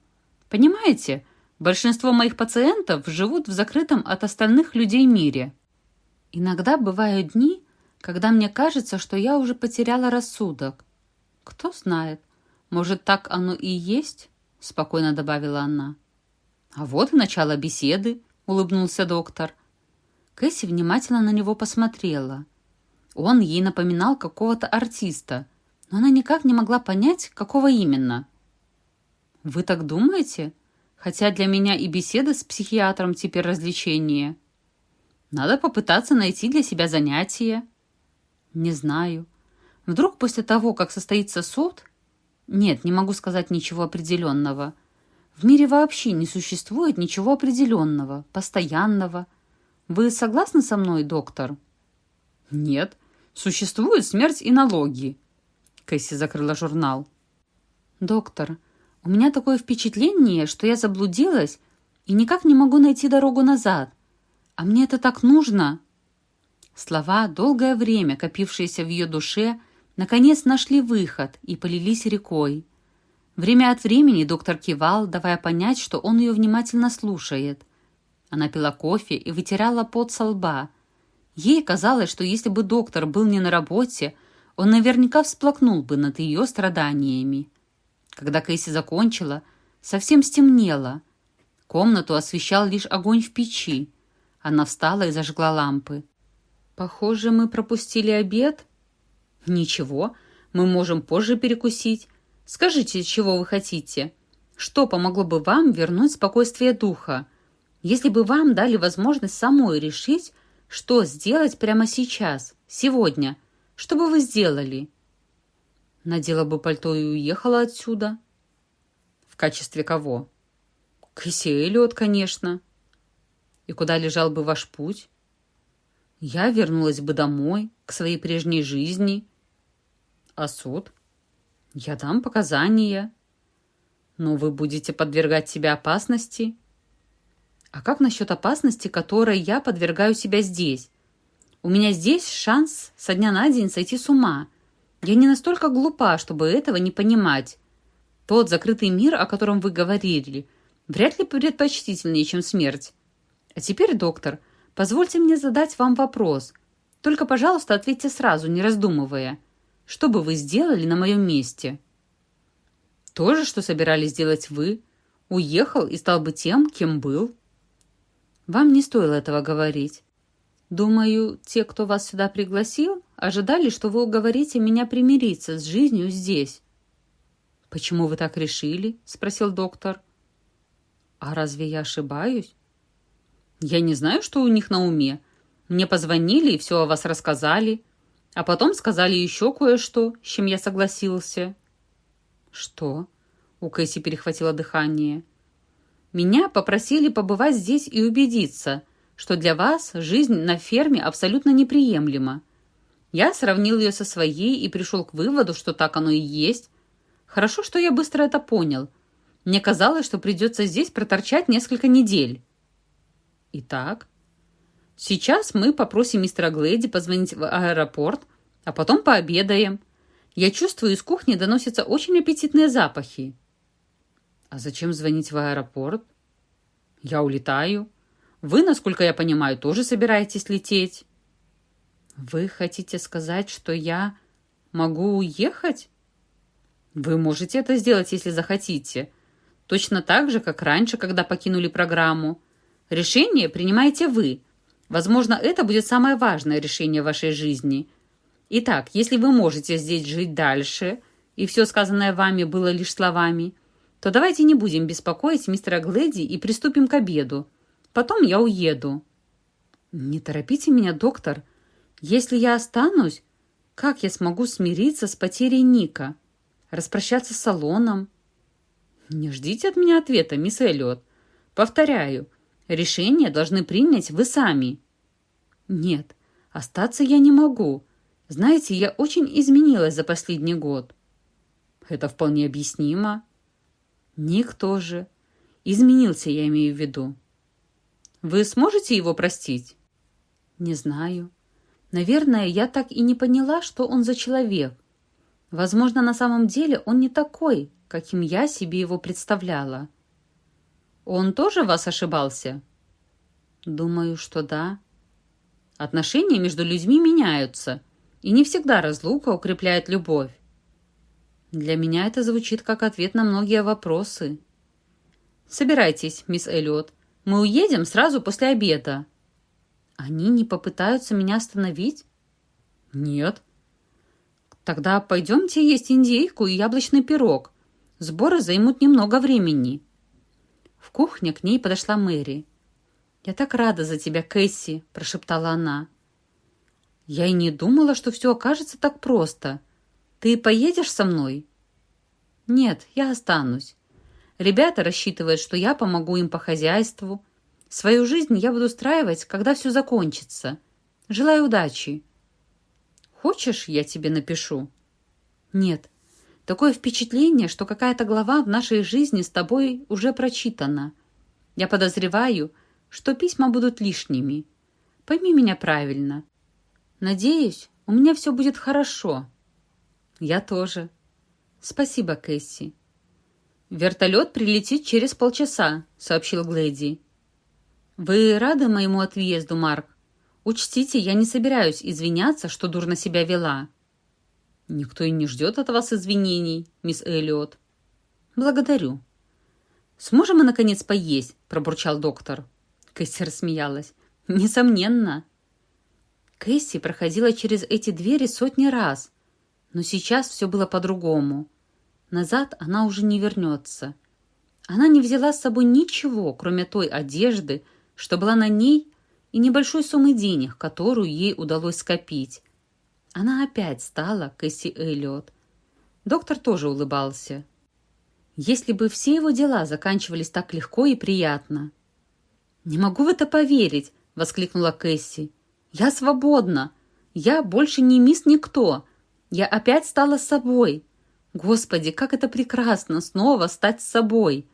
Понимаете, большинство моих пациентов живут в закрытом от остальных людей мире. Иногда бывают дни, когда мне кажется, что я уже потеряла рассудок. Кто знает, может, так оно и есть?» — спокойно добавила она. «А вот и начало беседы», — улыбнулся доктор. Кэсси внимательно на него посмотрела. Он ей напоминал какого-то артиста, но она никак не могла понять, какого именно. «Вы так думаете? Хотя для меня и беседа с психиатром теперь развлечение. Надо попытаться найти для себя занятие». Не знаю. Вдруг после того, как состоится суд... Нет, не могу сказать ничего определенного. В мире вообще не существует ничего определенного, постоянного. Вы согласны со мной, доктор? Нет. Существует смерть и налоги. Кэсси закрыла журнал. Доктор, у меня такое впечатление, что я заблудилась и никак не могу найти дорогу назад. А мне это так нужно. Слова, долгое время копившиеся в ее душе, наконец нашли выход и полились рекой. Время от времени доктор кивал, давая понять, что он ее внимательно слушает. Она пила кофе и вытирала пот со лба. Ей казалось, что если бы доктор был не на работе, он наверняка всплакнул бы над ее страданиями. Когда Кэсси закончила, совсем стемнело. Комнату освещал лишь огонь в печи. Она встала и зажгла лампы. «Похоже, мы пропустили обед?» «Ничего, мы можем позже перекусить. Скажите, чего вы хотите? Что помогло бы вам вернуть спокойствие духа? Если бы вам дали возможность самой решить, что сделать прямо сейчас, сегодня, Что бы вы сделали?» «Надела бы пальто и уехала отсюда». «В качестве кого?» «Кэсси Эллиот, конечно». «И куда лежал бы ваш путь?» «Я вернулась бы домой, к своей прежней жизни». «А суд?» «Я дам показания». «Но вы будете подвергать себя опасности?» «А как насчет опасности, которой я подвергаю себя здесь? У меня здесь шанс со дня на день сойти с ума. Я не настолько глупа, чтобы этого не понимать. Тот закрытый мир, о котором вы говорили, вряд ли предпочтительнее, чем смерть. А теперь, доктор, позвольте мне задать вам вопрос. Только, пожалуйста, ответьте сразу, не раздумывая. Что бы вы сделали на моем месте?» То же, что собирались сделать вы. Уехал и стал бы тем, кем был. Вам не стоило этого говорить. Думаю, те, кто вас сюда пригласил, ожидали, что вы уговорите меня примириться с жизнью здесь. «Почему вы так решили?» — спросил доктор. «А разве я ошибаюсь?» «Я не знаю, что у них на уме. Мне позвонили и все о вас рассказали, а потом сказали еще кое-что, с чем я согласился». «Что?» — у Кэсси перехватило дыхание. «Меня попросили побывать здесь и убедиться, что для вас жизнь на ферме абсолютно неприемлема. Я сравнил ее со своей и пришел к выводу, что так оно и есть. Хорошо, что я быстро это понял. Мне казалось, что придется здесь проторчать несколько недель». «Итак?» «Сейчас мы попросим мистера Глэди позвонить в аэропорт, а потом пообедаем». Я чувствую, из кухни доносятся очень аппетитные запахи. А зачем звонить в аэропорт? Я улетаю. Вы, насколько я понимаю, тоже собираетесь лететь. Вы хотите сказать, что я могу уехать? Вы можете это сделать, если захотите. Точно так же, как раньше, когда покинули программу. Решение принимаете вы. Возможно, это будет самое важное решение в вашей жизни – Итак, если вы можете здесь жить дальше, и все сказанное вами было лишь словами, то давайте не будем беспокоить мистера Глэди и приступим к обеду. Потом я уеду». «Не торопите меня, доктор. Если я останусь, как я смогу смириться с потерей Ника? Распрощаться с салоном?» «Не ждите от меня ответа, мисс Эллиот. Повторяю, решение должны принять вы сами». «Нет, остаться я не могу. Знаете, я очень изменилась за последний год. Это вполне объяснимо. Ник тоже. Изменился, я имею в виду. Вы сможете его простить? Не знаю. Наверное, я так и не поняла, что он за человек. Возможно, на самом деле он не такой, каким я себе его представляла. Он тоже вас ошибался? Думаю, что да. Отношения между людьми меняются – и не всегда разлука укрепляет любовь. Для меня это звучит как ответ на многие вопросы. «Собирайтесь, мисс Эллиот. Мы уедем сразу после обеда». «Они не попытаются меня остановить?» «Нет». «Тогда пойдемте есть индейку и яблочный пирог. Сборы займут немного времени». В кухне к ней подошла Мэри. «Я так рада за тебя, Кэсси», – прошептала она. Я и не думала, что все окажется так просто. Ты поедешь со мной? Нет, я останусь. Ребята рассчитывают, что я помогу им по хозяйству. Свою жизнь я буду устраивать, когда все закончится. Желаю удачи. Хочешь, я тебе напишу? Нет. Такое впечатление, что какая-то глава в нашей жизни с тобой уже прочитана. Я подозреваю, что письма будут лишними. Пойми меня правильно. Надеюсь, у меня все будет хорошо. Я тоже. Спасибо, Кэсси. Вертолет прилетит через полчаса, сообщил Глэди. Вы рады моему отъезду, Марк? Учтите, я не собираюсь извиняться, что дурно себя вела. Никто и не ждет от вас извинений, мисс Эллиот. Благодарю. Сможем мы, наконец, поесть? Пробурчал доктор. Кэсси рассмеялась. Несомненно. Кэсси проходила через эти двери сотни раз, но сейчас все было по-другому. Назад она уже не вернется. Она не взяла с собой ничего, кроме той одежды, что была на ней, и небольшой суммы денег, которую ей удалось скопить. Она опять стала Кэсси Эллиот. Доктор тоже улыбался. Если бы все его дела заканчивались так легко и приятно. «Не могу в это поверить!» — воскликнула Кэсси. «Я свободна! Я больше не мисс никто! Я опять стала собой! Господи, как это прекрасно снова стать собой!»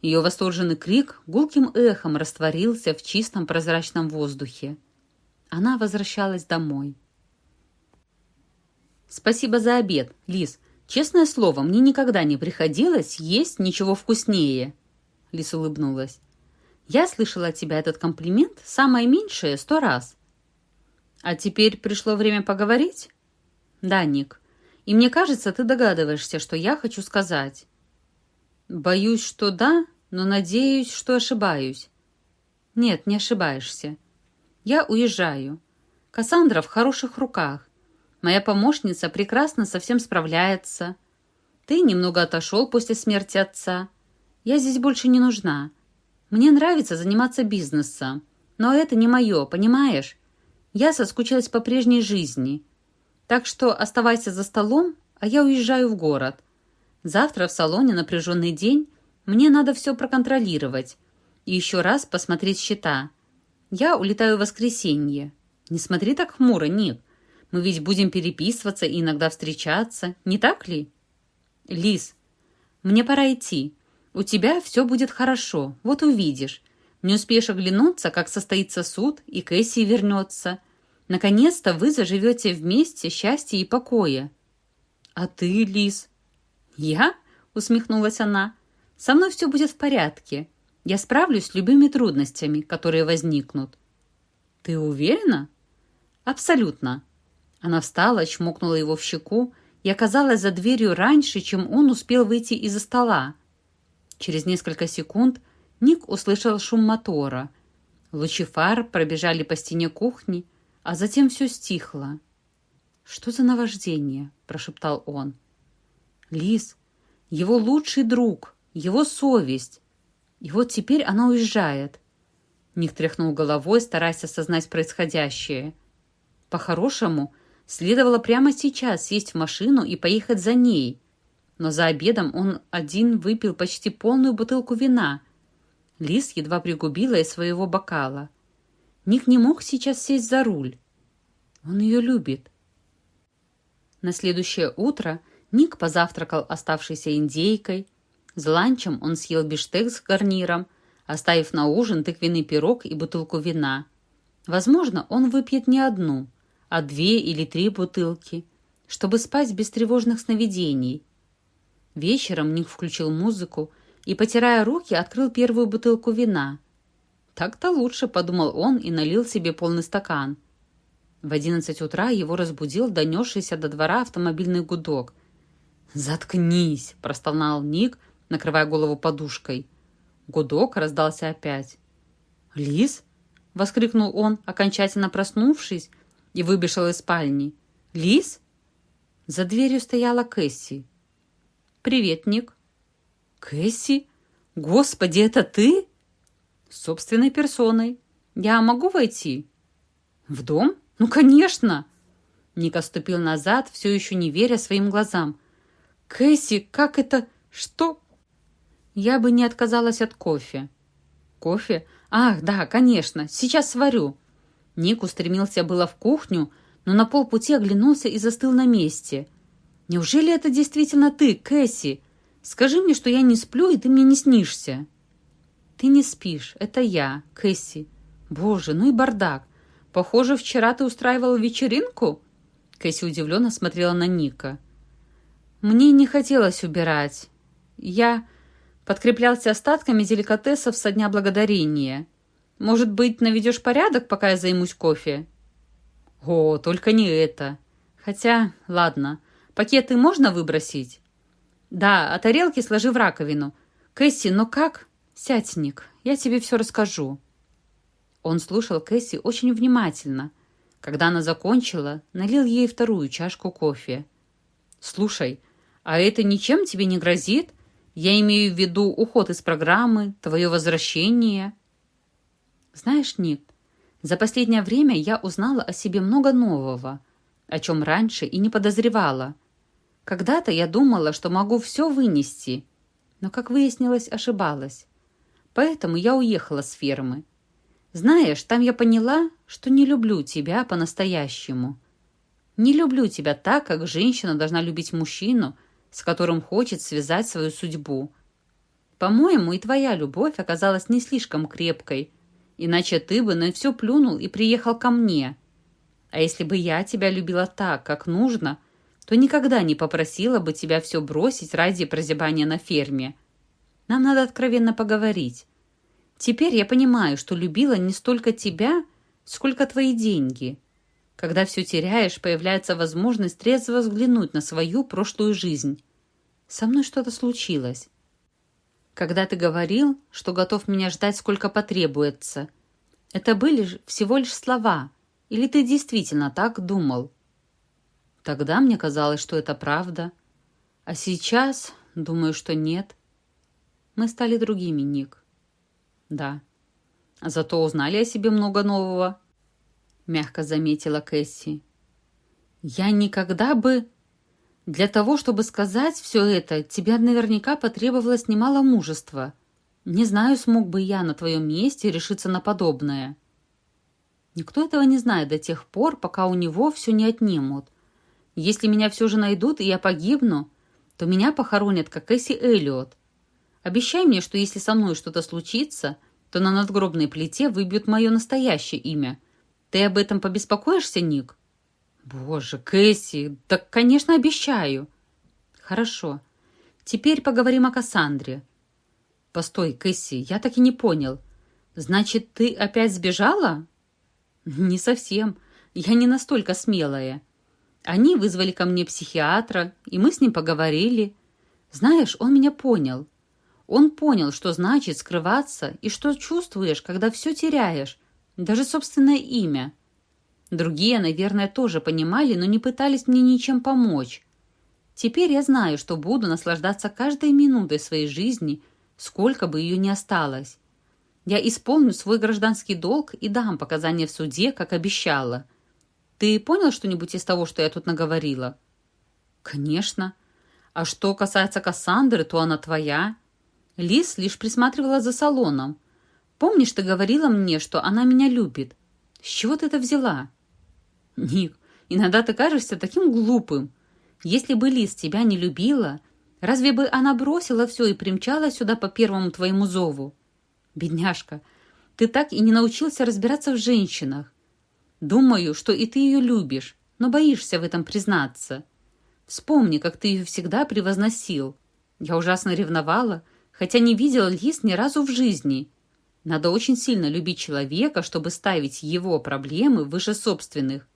Ее восторженный крик гулким эхом растворился в чистом прозрачном воздухе. Она возвращалась домой. «Спасибо за обед, Лис. Честное слово, мне никогда не приходилось есть ничего вкуснее». Лис улыбнулась. «Я слышала от тебя этот комплимент самое меньшее сто раз». «А теперь пришло время поговорить?» «Да, Ник. И мне кажется, ты догадываешься, что я хочу сказать». «Боюсь, что да, но надеюсь, что ошибаюсь». «Нет, не ошибаешься. Я уезжаю. Кассандра в хороших руках. Моя помощница прекрасно со всем справляется. Ты немного отошел после смерти отца. Я здесь больше не нужна. Мне нравится заниматься бизнесом, но это не мое, понимаешь? Я соскучилась по прежней жизни. Так что оставайся за столом, а я уезжаю в город. Завтра в салоне напряженный день, мне надо все проконтролировать и еще раз посмотреть счета. Я улетаю в воскресенье. Не смотри так хмуро, Ник. Мы ведь будем переписываться и иногда встречаться, не так ли? Лис, мне пора идти. У тебя все будет хорошо, вот увидишь. Не успеешь оглянуться, как состоится суд, и Кэсси вернется. Наконец-то вы заживете вместе счастья и покоя. А ты, Лис? Я? Усмехнулась она. Со мной все будет в порядке. Я справлюсь с любыми трудностями, которые возникнут. Ты уверена? Абсолютно. Она встала, чмокнула его в щеку и оказалась за дверью раньше, чем он успел выйти из-за стола. Через несколько секунд Ник услышал шум мотора. Лучи фар пробежали по стене кухни, а затем все стихло. «Что за наваждение?» – прошептал он. «Лис, его лучший друг, его совесть. И вот теперь она уезжает». Ник тряхнул головой, стараясь осознать происходящее. По-хорошему, Следовало прямо сейчас сесть в машину и поехать за ней. Но за обедом он один выпил почти полную бутылку вина. Лис едва пригубила из своего бокала. Ник не мог сейчас сесть за руль. Он ее любит. На следующее утро Ник позавтракал оставшейся индейкой. За ланчем он съел биштек с гарниром, оставив на ужин тыквенный пирог и бутылку вина. Возможно, он выпьет не одну – а две или три бутылки, чтобы спать без тревожных сновидений. Вечером Ник включил музыку и, потирая руки, открыл первую бутылку вина. «Так-то лучше», — подумал он и налил себе полный стакан. В одиннадцать утра его разбудил донесшийся до двора автомобильный гудок. «Заткнись!» — простонал Ник, накрывая голову подушкой. Гудок раздался опять. «Лис?» — воскликнул он, окончательно проснувшись и выбежал из спальни. «Лис?» За дверью стояла Кэсси. «Привет, Ник». «Кэсси? Господи, это ты?» «Собственной персоной. Я могу войти?» «В дом? Ну, конечно!» Ник оступил назад, все еще не веря своим глазам. «Кэсси, как это? Что?» «Я бы не отказалась от кофе». «Кофе? Ах, да, конечно, сейчас сварю. Ник устремился было в кухню, но на полпути оглянулся и застыл на месте. «Неужели это действительно ты, Кэсси? Скажи мне, что я не сплю, и ты мне не снишься». «Ты не спишь, это я, Кэсси. Боже, ну и бардак. Похоже, вчера ты устраивала вечеринку?» Кэсси удивленно смотрела на Ника. «Мне не хотелось убирать. Я подкреплялся остатками деликатесов со Дня Благодарения. Может быть, наведешь порядок, пока я займусь кофе?» «О, только не это. Хотя, ладно, пакеты можно выбросить?» «Да, а тарелки сложи в раковину. Кэсси, но как?» «Сядь, Ник, я тебе все расскажу». Он слушал Кэсси очень внимательно. Когда она закончила, налил ей вторую чашку кофе. «Слушай, а это ничем тебе не грозит? Я имею в виду уход из программы, твое возвращение». «Знаешь, Ник, за последнее время я узнала о себе много нового. о чем раньше и не подозревала. Когда-то я думала, что могу все вынести, но, как выяснилось, ошибалась. Поэтому я уехала с фермы. Знаешь, там я поняла, что не люблю тебя по-настоящему. Не люблю тебя так, как женщина должна любить мужчину, с которым хочет связать свою судьбу. По-моему, и твоя любовь оказалась не слишком крепкой, иначе ты бы на все плюнул и приехал ко мне. А если бы я тебя любила так, как нужно, то никогда не попросила бы тебя все бросить ради прозябания на ферме. Нам надо откровенно поговорить. Теперь я понимаю, что любила не столько тебя, сколько твои деньги. Когда все теряешь, появляется возможность трезво взглянуть на свою прошлую жизнь. Со мной что-то случилось. Когда ты говорил, что готов меня ждать, сколько потребуется, это были всего лишь слова, или ты действительно так думал? Тогда мне казалось, что это правда. А сейчас думаю, что нет. Мы стали другими, Ник. Да. Зато узнали о себе много нового, мягко заметила Кэсси. Я никогда бы... Для того, чтобы сказать все это, тебе наверняка потребовалось немало мужества. Не знаю, смог бы я на твоем месте решиться на подобное. Никто этого не знает до тех пор, пока у него все не отнимут. Если меня все же найдут, и я погибну, то меня похоронят, как Эсси Эллиот. Обещай мне, что если со мной что-то случится, то на надгробной плите выбьют мое настоящее имя. Ты об этом побеспокоишься, Ник?» «Боже, Кэсси, так, конечно, обещаю». «Хорошо. Теперь поговорим о Кассандре». «Постой, Кэсси, я так и не понял. Значит, ты опять сбежала?» «Не совсем. Я не настолько смелая. Они вызвали ко мне психиатра, и мы с ним поговорили. Знаешь, он меня понял. Он понял, что значит скрываться и что чувствуешь, когда все теряешь, даже собственное имя. Другие, наверное, тоже понимали, но не пытались мне ничем помочь. Теперь я знаю, что буду наслаждаться каждой минутой своей жизни, сколько бы ее ни осталось. Я исполню свой гражданский долг и дам показания в суде, как обещала. Ты понял что-нибудь из того, что я тут наговорила? Конечно. А что касается Кассандры, то она твоя. Лис лишь присматривала за салоном. Помнишь, ты говорила мне, что она меня любит? С чего ты это взяла? Ник, иногда ты кажешься таким глупым. Если бы Лис тебя не любила, разве бы она бросила все и примчалась сюда по первому твоему зову? Бедняжка, ты так и не научился разбираться в женщинах. Думаю, что и ты ее любишь, но боишься в этом признаться. Вспомни, как ты ее всегда превозносил. Я ужасно ревновала, хотя не видела Лис ни разу в жизни. Надо очень сильно любить человека, чтобы ставить его проблемы выше собственных.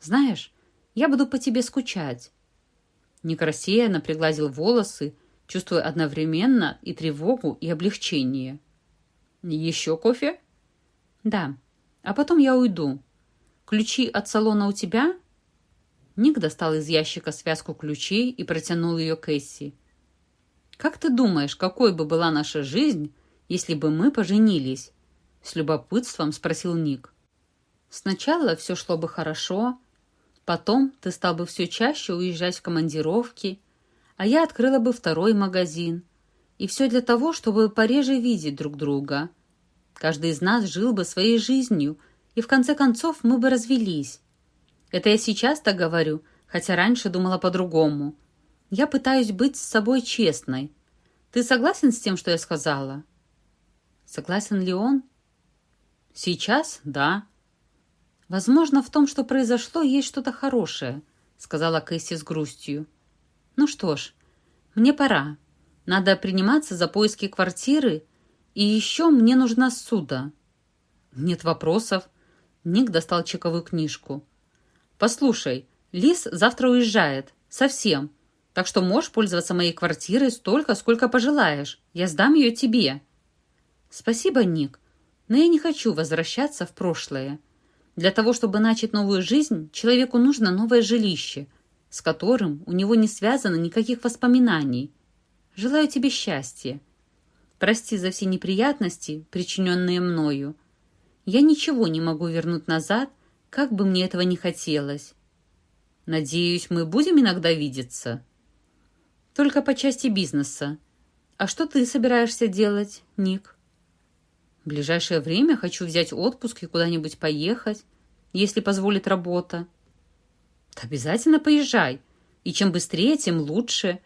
Знаешь, я буду по тебе скучать». Некрасея напригладил волосы, чувствуя одновременно и тревогу, и облегчение. «Еще кофе?» «Да. А потом я уйду. Ключи от салона у тебя?» Ник достал из ящика связку ключей и протянул ее Кэсси. «Как ты думаешь, какой бы была наша жизнь, если бы мы поженились?» С любопытством спросил Ник. «Сначала все шло бы хорошо, Потом ты стал бы все чаще уезжать в командировки, а я открыла бы второй магазин. И все для того, чтобы пореже видеть друг друга. Каждый из нас жил бы своей жизнью, и в конце концов мы бы развелись. Это я сейчас так говорю, хотя раньше думала по-другому. Я пытаюсь быть с собой честной. Ты согласен с тем, что я сказала? Согласен ли он? Сейчас – да. «Возможно, в том, что произошло, есть что-то хорошее», — сказала Кэсси с грустью. «Ну что ж, мне пора. Надо приниматься за поиски квартиры, и еще мне нужна суда». «Нет вопросов». Ник достал чековую книжку. «Послушай, Лис завтра уезжает. Совсем. Так что можешь пользоваться моей квартирой столько, сколько пожелаешь. Я сдам ее тебе». «Спасибо, Ник, но я не хочу возвращаться в прошлое». Для того, чтобы начать новую жизнь, человеку нужно новое жилище, с которым у него не связано никаких воспоминаний. Желаю тебе счастья. Прости за все неприятности, причиненные мною. Я ничего не могу вернуть назад, как бы мне этого не хотелось. Надеюсь, мы будем иногда видеться? Только по части бизнеса. А что ты собираешься делать, Ник? В ближайшее время хочу взять отпуск и куда-нибудь поехать, если позволит работа. Обязательно поезжай. И чем быстрее, тем лучше.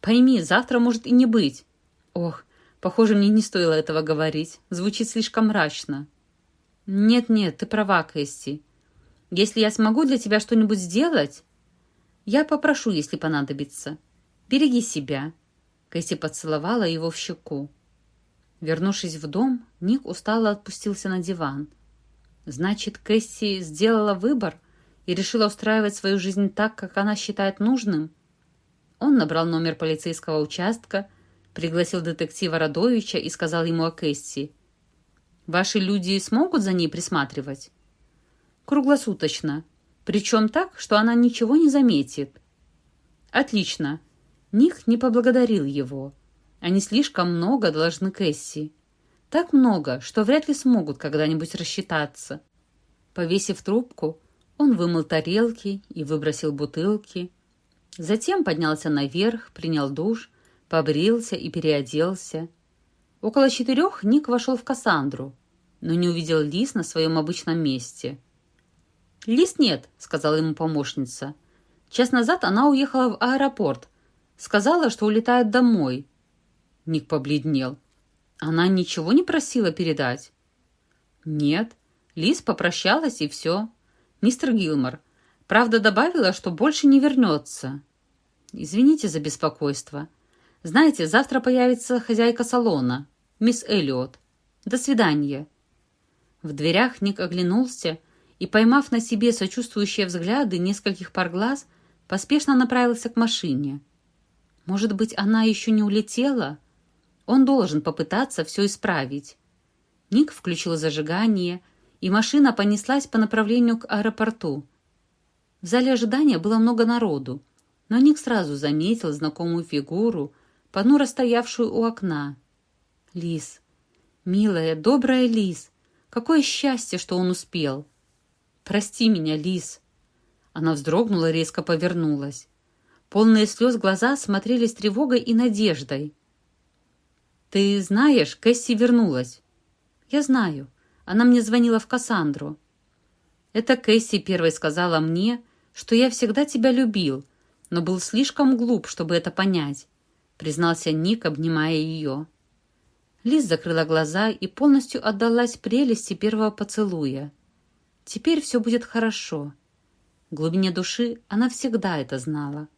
Пойми, завтра может и не быть. Ох, похоже, мне не стоило этого говорить. Звучит слишком мрачно. Нет-нет, ты права, Кэсси. Если я смогу для тебя что-нибудь сделать, я попрошу, если понадобится. Береги себя. Кэсси поцеловала его в щеку. Вернувшись в дом, Ник устало отпустился на диван. Значит, Кэсси сделала выбор и решила устраивать свою жизнь так, как она считает нужным? Он набрал номер полицейского участка, пригласил детектива Радовича и сказал ему о Кэсси. «Ваши люди смогут за ней присматривать?» «Круглосуточно. Причем так, что она ничего не заметит». «Отлично. Ник не поблагодарил его. Они слишком много должны Кэсси. Так много, что вряд ли смогут когда-нибудь рассчитаться. Повесив трубку, он вымыл тарелки и выбросил бутылки. Затем поднялся наверх, принял душ, побрился и переоделся. Около четырех Ник вошел в Кассандру, но не увидел Лис на своем обычном месте. «Лис нет», — сказала ему помощница. «Час назад она уехала в аэропорт. Сказала, что улетает домой». Ник побледнел. Она ничего не просила передать? Нет. Лиз попрощалась и все. Мистер Гилмор. Правда, добавила, что больше не вернется. Извините за беспокойство. Знаете, завтра появится хозяйка салона, мисс Эллиот. До свидания. В дверях Ник оглянулся и, поймав на себе сочувствующие взгляды нескольких пар глаз, поспешно направился к машине. Может быть, она еще не улетела? Он должен попытаться все исправить. Ник включил зажигание, и машина понеслась по направлению к аэропорту. В зале ожидания было много народу, но Ник сразу заметил знакомую фигуру, понуро стоявшую у окна. Лис. Милая, добрая Лис. Какое счастье, что он успел. Прости меня, Лис. Она вздрогнула, резко повернулась. Полные слез глаза смотрели с тревогой и надеждой. «Ты знаешь, Кэсси вернулась». «Я знаю. Она мне звонила в Кассандру». «Это Кэсси первой сказала мне, что я всегда тебя любил, но был слишком глуп, чтобы это понять», признался Ник, обнимая ее. Лиз закрыла глаза и полностью отдалась прелести первого поцелуя. Теперь все будет хорошо. В глубине души она всегда это знала.